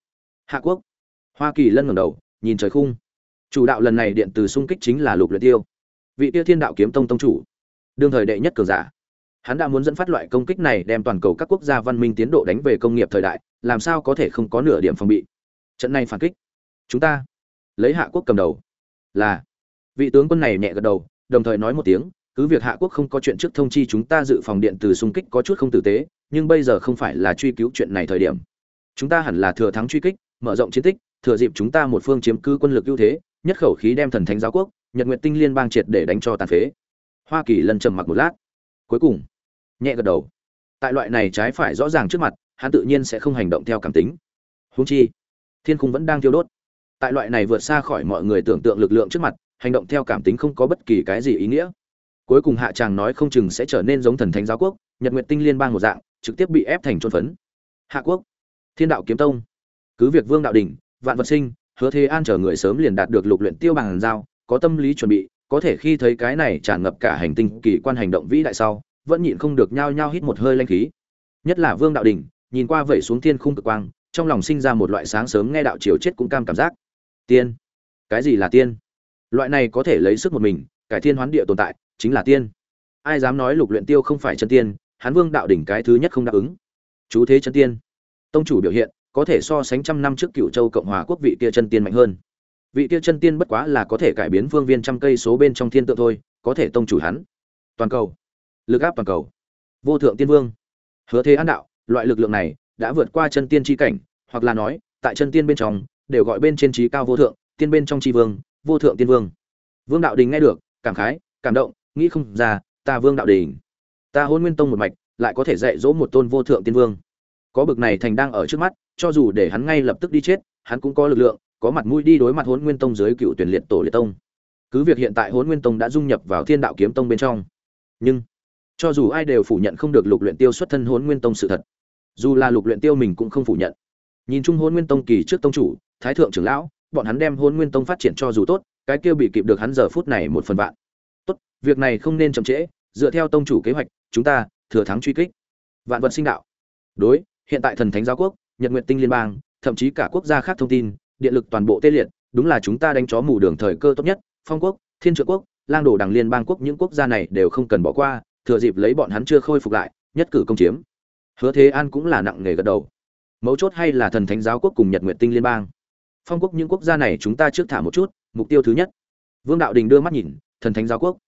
Hạ quốc. Hoa kỳ lân ngẩng đầu, nhìn trời khung. Chủ đạo lần này điện từ xung kích chính là lục luyện tiêu. Vị tiêu thiên đạo kiếm tông tông chủ. Đương thời đệ nhất cường giả hắn đã muốn dẫn phát loại công kích này đem toàn cầu các quốc gia văn minh tiến độ đánh về công nghiệp thời đại, làm sao có thể không có nửa điểm phòng bị? Trận này phản kích. Chúng ta lấy hạ quốc cầm đầu. Là. Vị tướng quân này nhẹ gật đầu, đồng thời nói một tiếng, cứ việc hạ quốc không có chuyện trước thông chi chúng ta dự phòng điện từ xung kích có chút không tử tế, nhưng bây giờ không phải là truy cứu chuyện này thời điểm. Chúng ta hẳn là thừa thắng truy kích, mở rộng chiến tích, thừa dịp chúng ta một phương chiếm cứ quân lực ưu thế, nhất khẩu khí đem thần thánh giáo quốc, nhật nguyệt tinh liên bang triệt để đánh cho tàn phế. Hoa kỳ lần trầm mặc một lát. Cuối cùng nhẹ gật đầu. Tại loại này trái phải rõ ràng trước mặt, hắn tự nhiên sẽ không hành động theo cảm tính. Húng chi, thiên khung vẫn đang thiêu đốt. Tại loại này vượt xa khỏi mọi người tưởng tượng lực lượng trước mặt, hành động theo cảm tính không có bất kỳ cái gì ý nghĩa. Cuối cùng hạ tràng nói không chừng sẽ trở nên giống thần thánh giáo quốc, nhật nguyệt tinh liên bang một dạng, trực tiếp bị ép thành trôn phấn. Hạ quốc, thiên đạo kiếm tông, cứ việc vương đạo đình vạn vật sinh, hứa thế an chờ người sớm liền đạt được lục luyện tiêu bằng giao, có tâm lý chuẩn bị, có thể khi thấy cái này tràn ngập cả hành tinh kỳ quan hành động vĩ đại sau vẫn nhịn không được nhao nhao hít một hơi lanh khí. Nhất là vương đạo đình, nhìn qua vẩy xuống thiên khung cực quang, trong lòng sinh ra một loại sáng sớm nghe đạo chiều chết cũng cam cảm giác. Tiên. Cái gì là tiên? Loại này có thể lấy sức một mình, cải thiên hoán địa tồn tại, chính là tiên. Ai dám nói lục luyện tiêu không phải chân tiên, hắn vương đạo đỉnh cái thứ nhất không đáp ứng. Chú thế chân tiên. Tông chủ biểu hiện, có thể so sánh trăm năm trước cựu châu cộng hòa quốc vị kia chân tiên mạnh hơn. Vị kia chân tiên bất quá là có thể cải biến phương viên trăm cây số bên trong thiên tượng thôi, có thể tông chủ hắn. Toàn cầu lực áp toàn cầu. Vô thượng tiên vương. Hứa thế an đạo, loại lực lượng này đã vượt qua chân tiên tri cảnh, hoặc là nói, tại chân tiên bên trong, đều gọi bên trên trí cao vô thượng, tiên bên trong tri vương, vô thượng tiên vương. Vương đạo đình nghe được, cảm khái, cảm động, nghĩ không ra, ta vương đạo đình. Ta hôn nguyên tông một mạch, lại có thể dạy dỗ một tôn vô thượng tiên vương. Có bực này thành đang ở trước mắt, cho dù để hắn ngay lập tức đi chết, hắn cũng có lực lượng, có mặt mũi đi đối mặt hôn nguyên tông dưới cựu tuyển liệt tổ liệt tông. Cứ việc hiện tại hôn nguyên tông đã dung nhập vào thiên đạo kiếm tông bên trong, nhưng cho dù ai đều phủ nhận không được lục luyện tiêu xuất thân hôn nguyên tông sự thật. Dù là lục luyện tiêu mình cũng không phủ nhận. Nhìn chung hôn nguyên tông kỳ trước tông chủ, thái thượng trưởng lão, bọn hắn đem hôn nguyên tông phát triển cho dù tốt, cái kia bị kịp được hắn giờ phút này một phần vạn. Tốt, việc này không nên chậm trễ, dựa theo tông chủ kế hoạch, chúng ta thừa thắng truy kích. Vạn vật sinh đạo. Đối, hiện tại thần thánh giáo quốc, nhật nguyện tinh liên bang, thậm chí cả quốc gia khác thông tin, điện lực toàn bộ tê liệt, đúng là chúng ta đánh chó mù đường thời cơ tốt nhất, phong quốc, thiên trượng quốc, lang đồ đằng liên bang quốc, những quốc gia này đều không cần bỏ qua thừa dịp lấy bọn hắn chưa khôi phục lại, nhất cử công chiếm. Hứa thế an cũng là nặng nề gật đầu. Mấu chốt hay là thần thánh giáo quốc cùng nhật nguyệt tinh liên bang? Phong quốc những quốc gia này chúng ta trước thả một chút, mục tiêu thứ nhất. Vương đạo đình đưa mắt nhìn, thần thánh giáo quốc.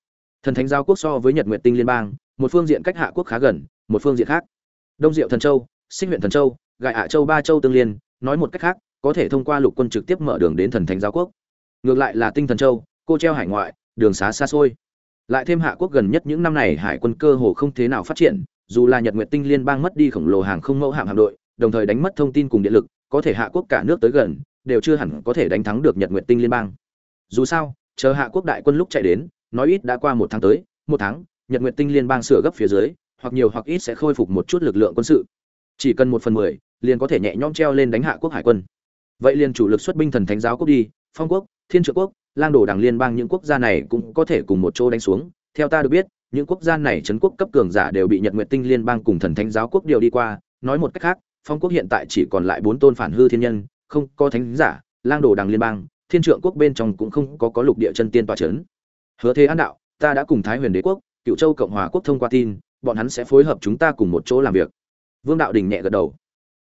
Thần thánh giáo quốc so với nhật nguyệt tinh liên bang, một phương diện cách hạ quốc khá gần, một phương diện khác. Đông diệu thần châu sinh huyện thần châu gại hạ châu ba châu tương liên, nói một cách khác, có thể thông qua lục quân trực tiếp mở đường đến thần thánh giáo quốc. Ngược lại là tinh thần châu, cô treo hải ngoại, đường xá xa xôi lại thêm hạ quốc gần nhất những năm này hải quân cơ hồ không thế nào phát triển, dù là nhật nguyệt tinh liên bang mất đi khổng lồ hàng không mẫu hạm hạm đội, đồng thời đánh mất thông tin cùng điện lực, có thể hạ quốc cả nước tới gần, đều chưa hẳn có thể đánh thắng được nhật nguyệt tinh liên bang. Dù sao, chờ hạ quốc đại quân lúc chạy đến, nói ít đã qua một tháng tới, một tháng, nhật nguyệt tinh liên bang sửa gấp phía dưới, hoặc nhiều hoặc ít sẽ khôi phục một chút lực lượng quân sự. Chỉ cần một phần mười, liền có thể nhẹ nhõm treo lên đánh hạ quốc hải quân. Vậy liền chủ lực xuất binh thần thánh giáo quốc đi, phong quốc, thiên Trượng quốc lang đồ đảng liên bang những quốc gia này cũng có thể cùng một chỗ đánh xuống. Theo ta được biết, những quốc gia này trấn quốc cấp cường giả đều bị nhật nguyệt tinh liên bang cùng thần thánh giáo quốc điều đi qua. Nói một cách khác, phong quốc hiện tại chỉ còn lại bốn tôn phản hư thiên nhân, không có thánh giả. Lang đồ Đằng liên bang, thiên trượng quốc bên trong cũng không có có lục địa chân tiên tòa trấn hứa thế an đạo, ta đã cùng thái huyền đế quốc, cựu châu cộng hòa quốc thông qua tin, bọn hắn sẽ phối hợp chúng ta cùng một chỗ làm việc. Vương đạo đình nhẹ gật đầu.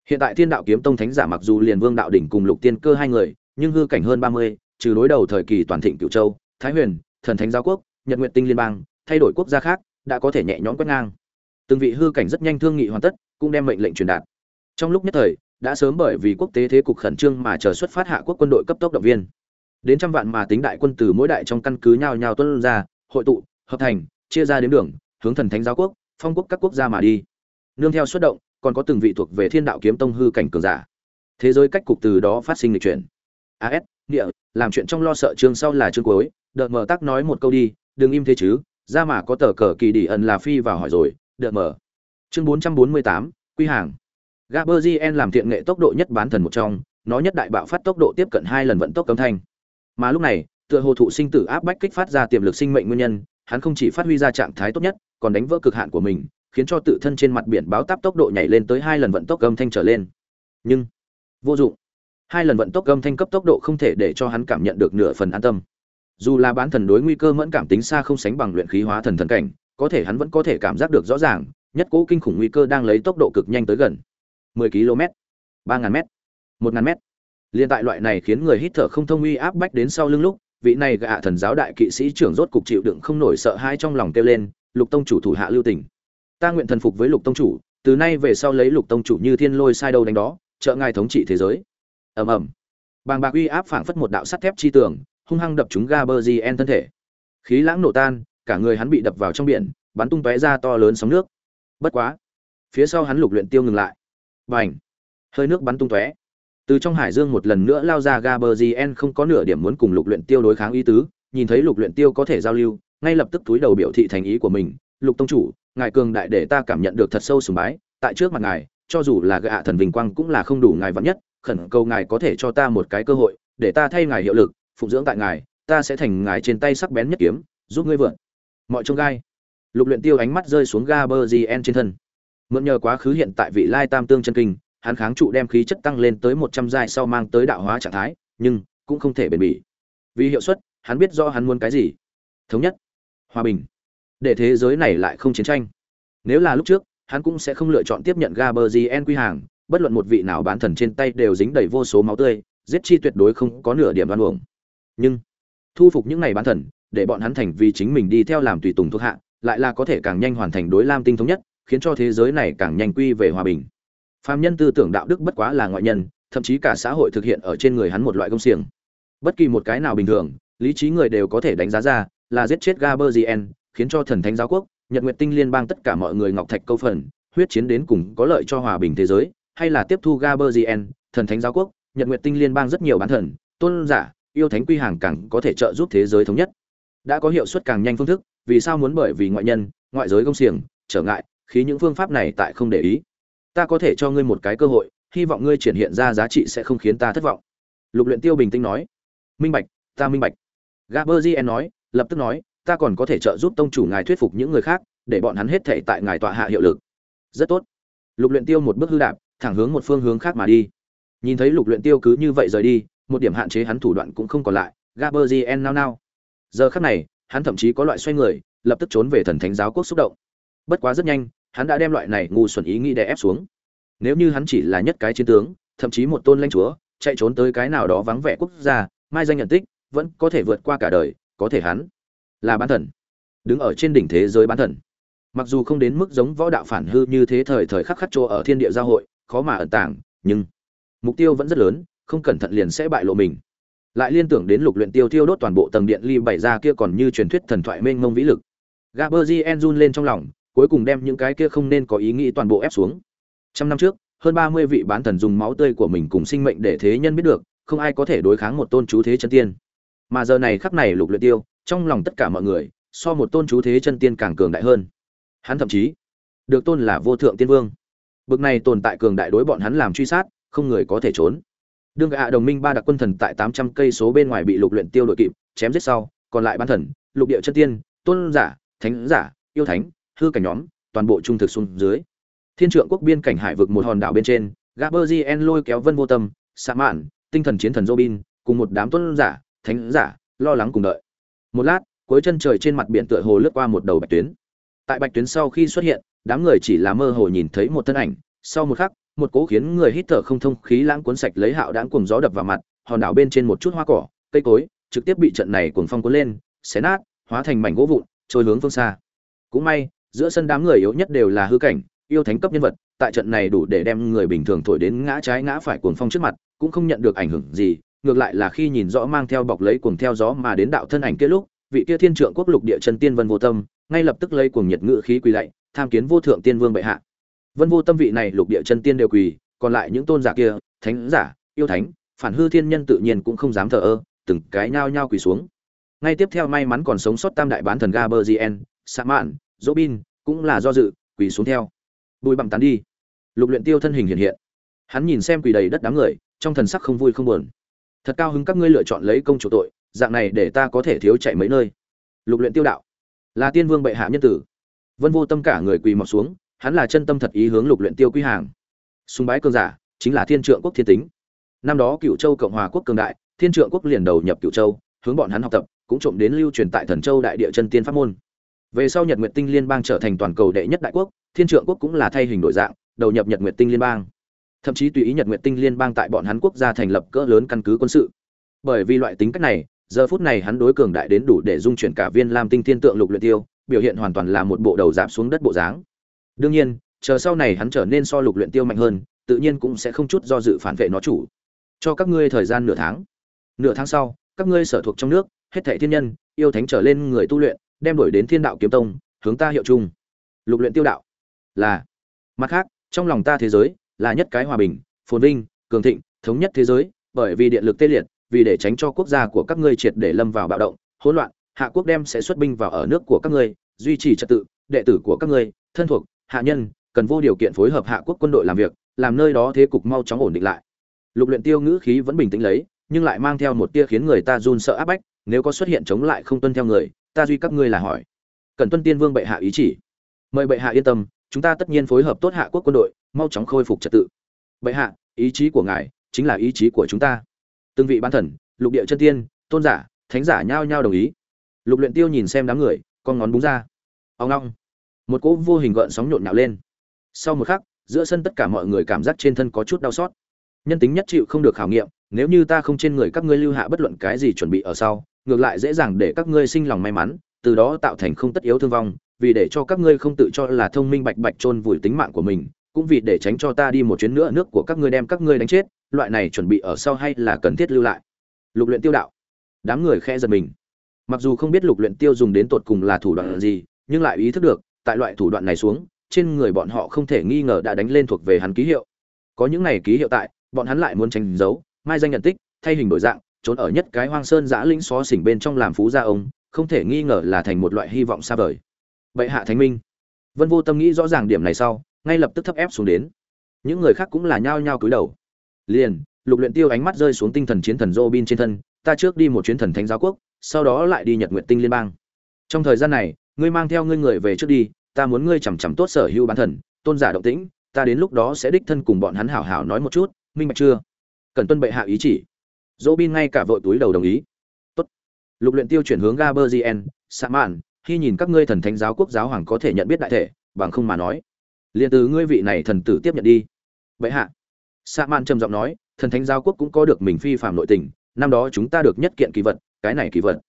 Hiện tại thiên đạo kiếm tông thánh giả mặc dù liền vương đạo đỉnh cùng lục tiên cơ hai người, nhưng hư cảnh hơn ba mươi trừ đối đầu thời kỳ toàn thịnh cựu châu, thái huyền, thần thánh giáo quốc, nhật nguyện tinh liên bang, thay đổi quốc gia khác, đã có thể nhẹ nhõm quét ngang. Từng vị hư cảnh rất nhanh thương nghị hoàn tất, cũng đem mệnh lệnh truyền đạt. Trong lúc nhất thời, đã sớm bởi vì quốc tế thế cục khẩn trương mà chờ xuất phát hạ quốc quân đội cấp tốc động viên. Đến trăm vạn mà tính đại quân từ mỗi đại trong căn cứ nhào nhào tuân ra, hội tụ, hợp thành, chia ra đến đường, hướng thần thánh giáo quốc, phong quốc các quốc gia mà đi. Nương theo xuất động, còn có từng vị thuộc về thiên đạo kiếm tông hư cảnh cường giả. Thế giới cách cục từ đó phát sinh lịch chuyển. As nghĩa làm chuyện trong lo sợ chương sau là chương cuối đợt mở tắc nói một câu đi đừng im thế chứ ra mà có tờ cờ kỳ đi ẩn là phi vào hỏi rồi đợt mở. Chương bốn trăm bốn mươi tám quy hàng. Gaberzien làm thiện nghệ tốc độ nhất bán thần một trong, nó nhất đại bạo phát tốc độ tiếp cận hai lần vận tốc cấm thanh. Mà lúc này, tựa hồ thụ sinh tử áp bách kích phát ra tiềm lực sinh mệnh nguyên nhân, hắn không chỉ phát huy ra trạng thái tốt nhất, còn đánh vỡ cực hạn của mình, khiến cho tự thân trên mặt biển báo táp tốc độ nhảy lên tới hai lần vận tốc âm thanh trở lên. Nhưng vô dụng hai lần vận tốc âm thanh cấp tốc độ không thể để cho hắn cảm nhận được nửa phần an tâm. Dù là bán thần đối nguy cơ mẫn cảm tính xa không sánh bằng luyện khí hóa thần thần cảnh, có thể hắn vẫn có thể cảm giác được rõ ràng, nhất cố kinh khủng nguy cơ đang lấy tốc độ cực nhanh tới gần. 10 km 3000 m 1000 m liên tại loại này khiến người hít thở không thông uy áp bách đến sau lưng lúc, vị này gạ thần giáo đại kỵ sĩ trưởng rốt cục chịu đựng không nổi sợ hãi trong lòng kêu lên, lục tông chủ thủ hạ lưu tình. Ta nguyện thần phục với lục tông chủ, từ nay về sau lấy lục tông chủ như thiên lôi sai đâu đánh đó, trợ ngài thống trị thế giới ầm ầm bàng bạc uy áp phảng phất một đạo sắt thép chi tường hung hăng đập trúng Gaberzien thân thể. Khí lãng nổ tan, cả người hắn bị đập vào trong biển, bắn tung tóe ra to lớn sóng nước. Bất quá, phía sau hắn lục luyện tiêu ngừng lại. Bành! Hơi nước bắn tung tóe. Từ trong hải dương một lần nữa lao ra Gaberzien không có nửa điểm muốn cùng lục luyện tiêu đối kháng ý tứ, nhìn thấy lục luyện tiêu có thể giao lưu, ngay lập tức túi đầu biểu thị thành ý của mình, "Lục tông chủ, ngài cường đại để ta cảm nhận được thật sâu sùng bái, tại trước mặt ngài, cho dù là gạ thần vinh quang cũng là không đủ ngài vạn nhất, khẩn cầu ngài có thể cho ta một cái cơ hội, để ta thay ngài hiệu lực, phụng dưỡng tại ngài, ta sẽ thành ngài trên tay sắc bén nhất kiếm, giúp ngươi vượt mọi trông gai." Lục Luyện Tiêu ánh mắt rơi xuống Gaberzien trên thân. Mượn nhờ quá khứ hiện tại vị Lai Tam Tương chân kinh, hắn kháng trụ đem khí chất tăng lên tới 100 giai sau mang tới đạo hóa trạng thái, nhưng cũng không thể bền bỉ. Vì hiệu suất, hắn biết rõ hắn muốn cái gì. Thống nhất, hòa bình, để thế giới này lại không chiến tranh. Nếu là lúc trước, hắn cũng sẽ không lựa chọn tiếp nhận Gaberzien quy hàng, bất luận một vị nào bán thần trên tay đều dính đầy vô số máu tươi, giết chi tuyệt đối không có nửa điểm đoan uổng. Nhưng thu phục những này bán thần, để bọn hắn thành vì chính mình đi theo làm tùy tùng thuộc hạ, lại là có thể càng nhanh hoàn thành đối Lam Tinh thống nhất, khiến cho thế giới này càng nhanh quy về hòa bình. Phạm nhân tư tưởng đạo đức bất quá là ngoại nhân, thậm chí cả xã hội thực hiện ở trên người hắn một loại công xiềng. Bất kỳ một cái nào bình thường, lý trí người đều có thể đánh giá ra, là giết chết Gaberzien, khiến cho thần thánh giáo quốc, Nhật Nguyệt Tinh Liên bang tất cả mọi người ngọc thạch câu phần, huyết chiến đến cùng có lợi cho hòa bình thế giới, hay là tiếp thu Gaberzien, thần thánh giáo quốc, Nhật Nguyệt Tinh Liên bang rất nhiều bán thần, tôn giả, yêu thánh quy hàng càng có thể trợ giúp thế giới thống nhất. Đã có hiệu suất càng nhanh phương thức, vì sao muốn bởi vì ngoại nhân, ngoại giới công xiềng, trở ngại, khí những phương pháp này tại không để ý. Ta có thể cho ngươi một cái cơ hội, hy vọng ngươi triển hiện ra giá trị sẽ không khiến ta thất vọng. Lục Luyện Tiêu bình tĩnh nói. Minh bạch, ta minh bạch. Gaberzien nói, lập tức nói, ta còn có thể trợ giúp tông chủ ngài thuyết phục những người khác, để bọn hắn hết thảy tại ngài tọa hạ hiệu lực. Rất tốt. Lục Luyện Tiêu một bước hư đạp, thẳng hướng một phương hướng khác mà đi. Nhìn thấy Lục Luyện Tiêu cứ như vậy rời đi, một điểm hạn chế hắn thủ đoạn cũng không còn lại, Gaberzien nao nao. Giờ khắc này, hắn thậm chí có loại xoay người, lập tức trốn về thần thánh giáo quốc xúc động. Bất quá rất nhanh, hắn đã đem loại này ngu xuẩn ý nghĩ đè ép xuống. Nếu như hắn chỉ là nhất cái chiến tướng, thậm chí một tôn lãnh chúa, chạy trốn tới cái nào đó vắng vẻ quốc gia, mai danh nhận tích, vẫn có thể vượt qua cả đời, có thể hắn là bán thần, đứng ở trên đỉnh thế giới bán thần. Mặc dù không đến mức giống võ đạo phản hư như thế thời thời khắc khắc chỗ ở thiên địa giao hội, khó mà ẩn tàng, nhưng mục tiêu vẫn rất lớn, không cẩn thận liền sẽ bại lộ mình. Lại liên tưởng đến lục luyện tiêu tiêu đốt toàn bộ tầng điện ly bảy ra kia còn như truyền thuyết thần thoại mênh mông vĩ lực. Gaberzien run lên trong lòng, cuối cùng đem những cái kia không nên có ý nghĩ toàn bộ ép xuống. Trăm năm trước, hơn 30 vị bán thần dùng máu tươi của mình cùng sinh mệnh để thế nhân biết được, không ai có thể đối kháng một tôn chú thế chân tiên. Mà giờ này khắc này Lục Luyện Tiêu, trong lòng tất cả mọi người, so một tôn chú thế chân tiên càng cường đại hơn. Hắn thậm chí được tôn là vô thượng tiên vương. Bực này tồn tại cường đại đối bọn hắn làm truy sát, không người có thể trốn. Đương gã đồng minh ba đặc quân thần tại 800 cây số bên ngoài bị Lục Luyện Tiêu đội kịp, chém giết sau, còn lại bán thần, lục địa chân tiên, tôn giả, thánh giả, yêu thánh, hư cảnh nhóm, toàn bộ trung thực xuống dưới. Thiên trượng quốc biên cảnh hải vực một hòn đảo bên trên, Gaberzien lôi kéo Vân Vô Tâm, Sa Mạn, tinh thần chiến thần Robin, cùng một đám tôn giả, thánh giả, lo lắng cùng đợi. Một lát, cuối chân trời trên mặt biển tựa hồ lướt qua một đầu bạch tuyến. Tại bạch tuyến sau khi xuất hiện, đám người chỉ là mơ hồ nhìn thấy một thân ảnh, sau một khắc, một cố khiến người hít thở không thông khí lãng cuốn sạch lấy hạo đãng cuồng gió đập vào mặt, hòn đảo bên trên một chút hoa cỏ, cây cối, trực tiếp bị trận này cuồng phong cuốn lên, xé nát, hóa thành mảnh gỗ vụn, trôi hướng phương xa. Cũng may, giữa sân đám người yếu nhất đều là hư cảnh, yêu thánh cấp nhân vật, tại trận này đủ để đem người bình thường thổi đến ngã trái ngã phải cuồng phong trước mặt, cũng không nhận được ảnh hưởng gì, ngược lại là khi nhìn rõ mang theo bọc lấy cuồng theo gió mà đến đạo thân ảnh kia lúc, vị kia thiên trượng quốc lục địa chân tiên vân vô tâm, ngay lập tức lấy cuồng nhiệt ngự khí quỳ lạy, tham kiến vô thượng tiên vương bệ hạ. Vân vô tâm vị này lục địa chân tiên đều quỳ, còn lại những tôn giả kia, thánh giả, yêu thánh, phản hư thiên nhân tự nhiên cũng không dám thờ ơ, từng cái nhao nhao quỳ xuống. Ngay tiếp theo may mắn còn sống sót tam đại bán thần Gaberzien, Sa Mạn, dỗ bin cũng là do dự, quỳ xuống theo. Bùi bặm tán đi. Lục luyện tiêu thân hình hiện hiện. Hắn nhìn xem quỳ đầy đất đám người, trong thần sắc không vui không buồn. Thật cao hứng các ngươi lựa chọn lấy công chủ tội, dạng này để ta có thể thiếu chạy mấy nơi. Lục luyện tiêu đạo, là tiên vương bệ hạ nhân tử. Vân Vô Tâm cả người quỳ mọp xuống, hắn là chân tâm thật ý hướng Lục luyện tiêu quy hàng. Sùng bái cường giả, chính là thiên trượng quốc thiên tính. Năm đó Cửu Châu Cộng hòa quốc cường đại, thiên trượng quốc liền đầu nhập Cửu Châu, hướng bọn hắn học tập, cũng trộm đến lưu truyền tại Thần Châu đại địa chân tiên pháp môn. Về sau Nhật Nguyệt Tinh Liên bang trở thành toàn cầu đệ nhất đại quốc, Thiên Trượng quốc cũng là thay hình đổi dạng, đầu nhập Nhật Nguyệt Tinh Liên bang. Thậm chí tùy ý Nhật Nguyệt Tinh Liên bang tại bọn hắn quốc gia thành lập cỡ lớn căn cứ quân sự. Bởi vì loại tính cách này, giờ phút này hắn đối cường đại đến đủ để dung chuyển cả viên Lam Tinh Thiên Tượng Lục Luyện Tiêu, biểu hiện hoàn toàn là một bộ đầu giảm xuống đất bộ dáng. Đương nhiên, chờ sau này hắn trở nên so Lục Luyện Tiêu mạnh hơn, tự nhiên cũng sẽ không chút do dự phản vệ nó chủ. Cho các ngươi thời gian nửa tháng. Nửa tháng sau, các ngươi sở thuộc trong nước hết thảy thiên nhân yêu thánh trở lên người tu luyện đem đổi đến thiên đạo kiếm tông hướng ta hiệu chung lục luyện tiêu đạo là mặt khác trong lòng ta thế giới là nhất cái hòa bình phồn vinh cường thịnh thống nhất thế giới bởi vì điện lực tê liệt vì để tránh cho quốc gia của các ngươi triệt để lâm vào bạo động hỗn loạn hạ quốc đem sẽ xuất binh vào ở nước của các ngươi duy trì trật tự, đệ tử của các ngươi, thân thuộc, hạ nhân, cần vô điều kiện phối hợp hạ quốc quân đội làm việc, làm nơi đó thế cục mau chóng ổn định lại. Lục luyện tiêu ngữ khí vẫn bình tĩnh lấy, nhưng lại mang theo một tia khiến người ta run sợ áp bách, nếu có xuất hiện chống lại không tuân theo người, ta duy các ngươi là hỏi. Cần tuân tiên vương bệ hạ ý chỉ. Mời bệ hạ yên tâm, chúng ta tất nhiên phối hợp tốt hạ quốc quân đội, mau chóng khôi phục trật tự. Bệ hạ, ý chí của ngài chính là ý chí của chúng ta. Từng vị ban thần, lục địa chân tiên, tôn giả, thánh giả nhao nhao đồng ý. Lục luyện tiêu nhìn xem đám người, con ngón búng ra ông long một cỗ vô hình gợn sóng nhộn nhạo lên. Sau một khắc, giữa sân tất cả mọi người cảm giác trên thân có chút đau xót. Nhân tính nhất chịu không được khảo nghiệm, nếu như ta không trên người các ngươi lưu hạ bất luận cái gì chuẩn bị ở sau, ngược lại dễ dàng để các ngươi sinh lòng may mắn, từ đó tạo thành không tất yếu thương vong, vì để cho các ngươi không tự cho là thông minh bạch bạch chôn vùi tính mạng của mình, cũng vì để tránh cho ta đi một chuyến nữa nước của các ngươi đem các ngươi đánh chết, loại này chuẩn bị ở sau hay là cần thiết lưu lại. Lục luyện tiêu đạo. Đám người khe giật mình. Mặc dù không biết lục luyện tiêu dùng đến tột cùng là thủ đoạn gì nhưng lại ý thức được, tại loại thủ đoạn này xuống, trên người bọn họ không thể nghi ngờ đã đánh lên thuộc về hắn ký hiệu. Có những này ký hiệu tại, bọn hắn lại muốn tránh giấu, mai danh nhận tích, thay hình đổi dạng, trốn ở nhất cái hoang sơn giã lĩnh xó xỉnh bên trong làm phú gia ông, không thể nghi ngờ là thành một loại hy vọng xa vời. Vậy hạ thánh minh. Vân vô tâm nghĩ rõ ràng điểm này sau, ngay lập tức thấp ép xuống đến. Những người khác cũng là nhao nhao cúi đầu. Liền, lục luyện tiêu ánh mắt rơi xuống tinh thần chiến thần Robin trên thân, ta trước đi một chuyến thần thánh giáo quốc, sau đó lại đi nhật nguyện tinh liên bang. Trong thời gian này ngươi mang theo ngươi người về trước đi, ta muốn ngươi chằm chằm tốt sở hữu bán thần, tôn giả động tĩnh, ta đến lúc đó sẽ đích thân cùng bọn hắn hảo hảo nói một chút, minh bạch chưa? Cần tuân bệ hạ ý chỉ. Dỗ bin ngay cả vội túi đầu đồng ý. Tốt. Lục luyện tiêu chuyển hướng gaberzien sa mạn khi nhìn các ngươi thần thánh giáo quốc giáo hoàng có thể nhận biết đại thể, bằng không mà nói. Liền từ ngươi vị này thần tử tiếp nhận đi. Bệ hạ. Sa mạn trầm giọng nói, thần thánh giáo quốc cũng có được mình phi phàm nội tình, năm đó chúng ta được nhất kiện kỳ vật, cái này kỳ vật.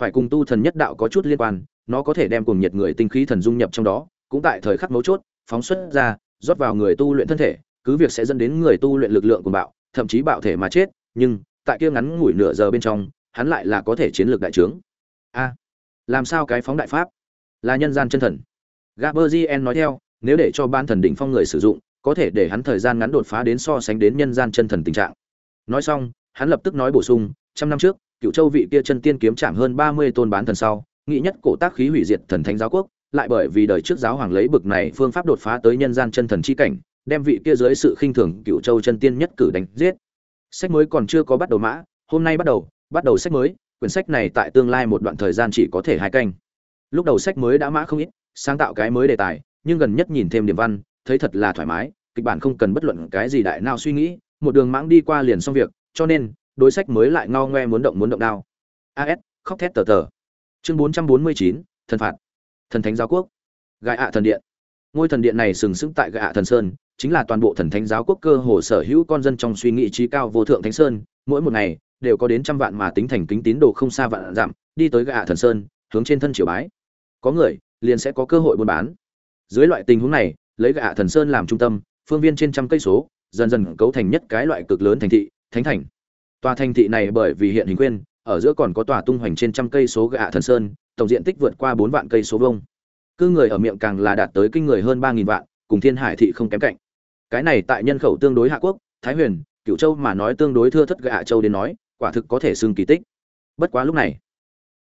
Phải cùng tu thần nhất đạo có chút liên quan nó có thể đem cùng nhiệt người tinh khí thần dung nhập trong đó, cũng tại thời khắc mấu chốt, phóng xuất ra, rót vào người tu luyện thân thể, cứ việc sẽ dẫn đến người tu luyện lực lượng của bạo, thậm chí bạo thể mà chết, nhưng, tại kia ngắn ngủi nửa giờ bên trong, hắn lại là có thể chiến lược đại trướng. A, làm sao cái phóng đại pháp? Là nhân gian chân thần. Gaberzien nói theo, nếu để cho ban thần đỉnh phong người sử dụng, có thể để hắn thời gian ngắn đột phá đến so sánh đến nhân gian chân thần tình trạng. Nói xong, hắn lập tức nói bổ sung, trăm năm trước cựu châu vị kia chân tiên kiếm chạm hơn ba mươi tôn bán thần sau nghĩ nhất cổ tác khí hủy diệt thần thánh giáo quốc, lại bởi vì đời trước giáo hoàng lấy bực này phương pháp đột phá tới nhân gian chân thần chi cảnh, đem vị kia dưới sự khinh thường cựu châu chân tiên nhất cử đánh giết. Sách mới còn chưa có bắt đầu mã, hôm nay bắt đầu bắt đầu sách mới, quyển sách này tại tương lai một đoạn thời gian chỉ có thể hai canh. Lúc đầu sách mới đã mã không ít, sáng tạo cái mới đề tài, nhưng gần nhất nhìn thêm điểm văn, thấy thật là thoải mái, kịch bản không cần bất luận cái gì đại nào suy nghĩ, một đường mãng đi qua liền xong việc, cho nên, đối sách mới lại ngao ngoe muốn động muốn động đao. As khóc thét tờ tờ chương bốn trăm bốn mươi chín, thần phạt. Thần thánh giáo quốc. Gại ạ thần điện. Ngôi thần điện này sừng sững tại gại ạ thần sơn, chính là toàn bộ thần thánh giáo quốc cơ hồ sở hữu con dân trong suy nghĩ trí cao vô thượng thánh sơn, mỗi một ngày đều có đến trăm vạn mà tính thành kính tín đồ không xa vạn giảm đi tới gạ thần sơn, hướng trên thân triều bái. Có người liền sẽ có cơ hội buôn bán. Dưới loại tình huống này, lấy gạ thần sơn làm trung tâm, phương viên trên trăm cây số, dần dần cấu thành nhất cái loại cực lớn thành thị, thánh thành. Tòa thành thị này bởi vì hiện hình quyên ở giữa còn có tòa tung hoành trên trăm cây số gạ thần sơn, tổng diện tích vượt qua bốn vạn cây số vông cư người ở miệng càng là đạt tới kinh người hơn ba nghìn vạn, cùng thiên hải thị không kém cạnh. Cái này tại nhân khẩu tương đối hạ quốc, thái huyền cựu châu mà nói tương đối thưa thất gạ châu đến nói, quả thực có thể xưng kỳ tích. Bất quá lúc này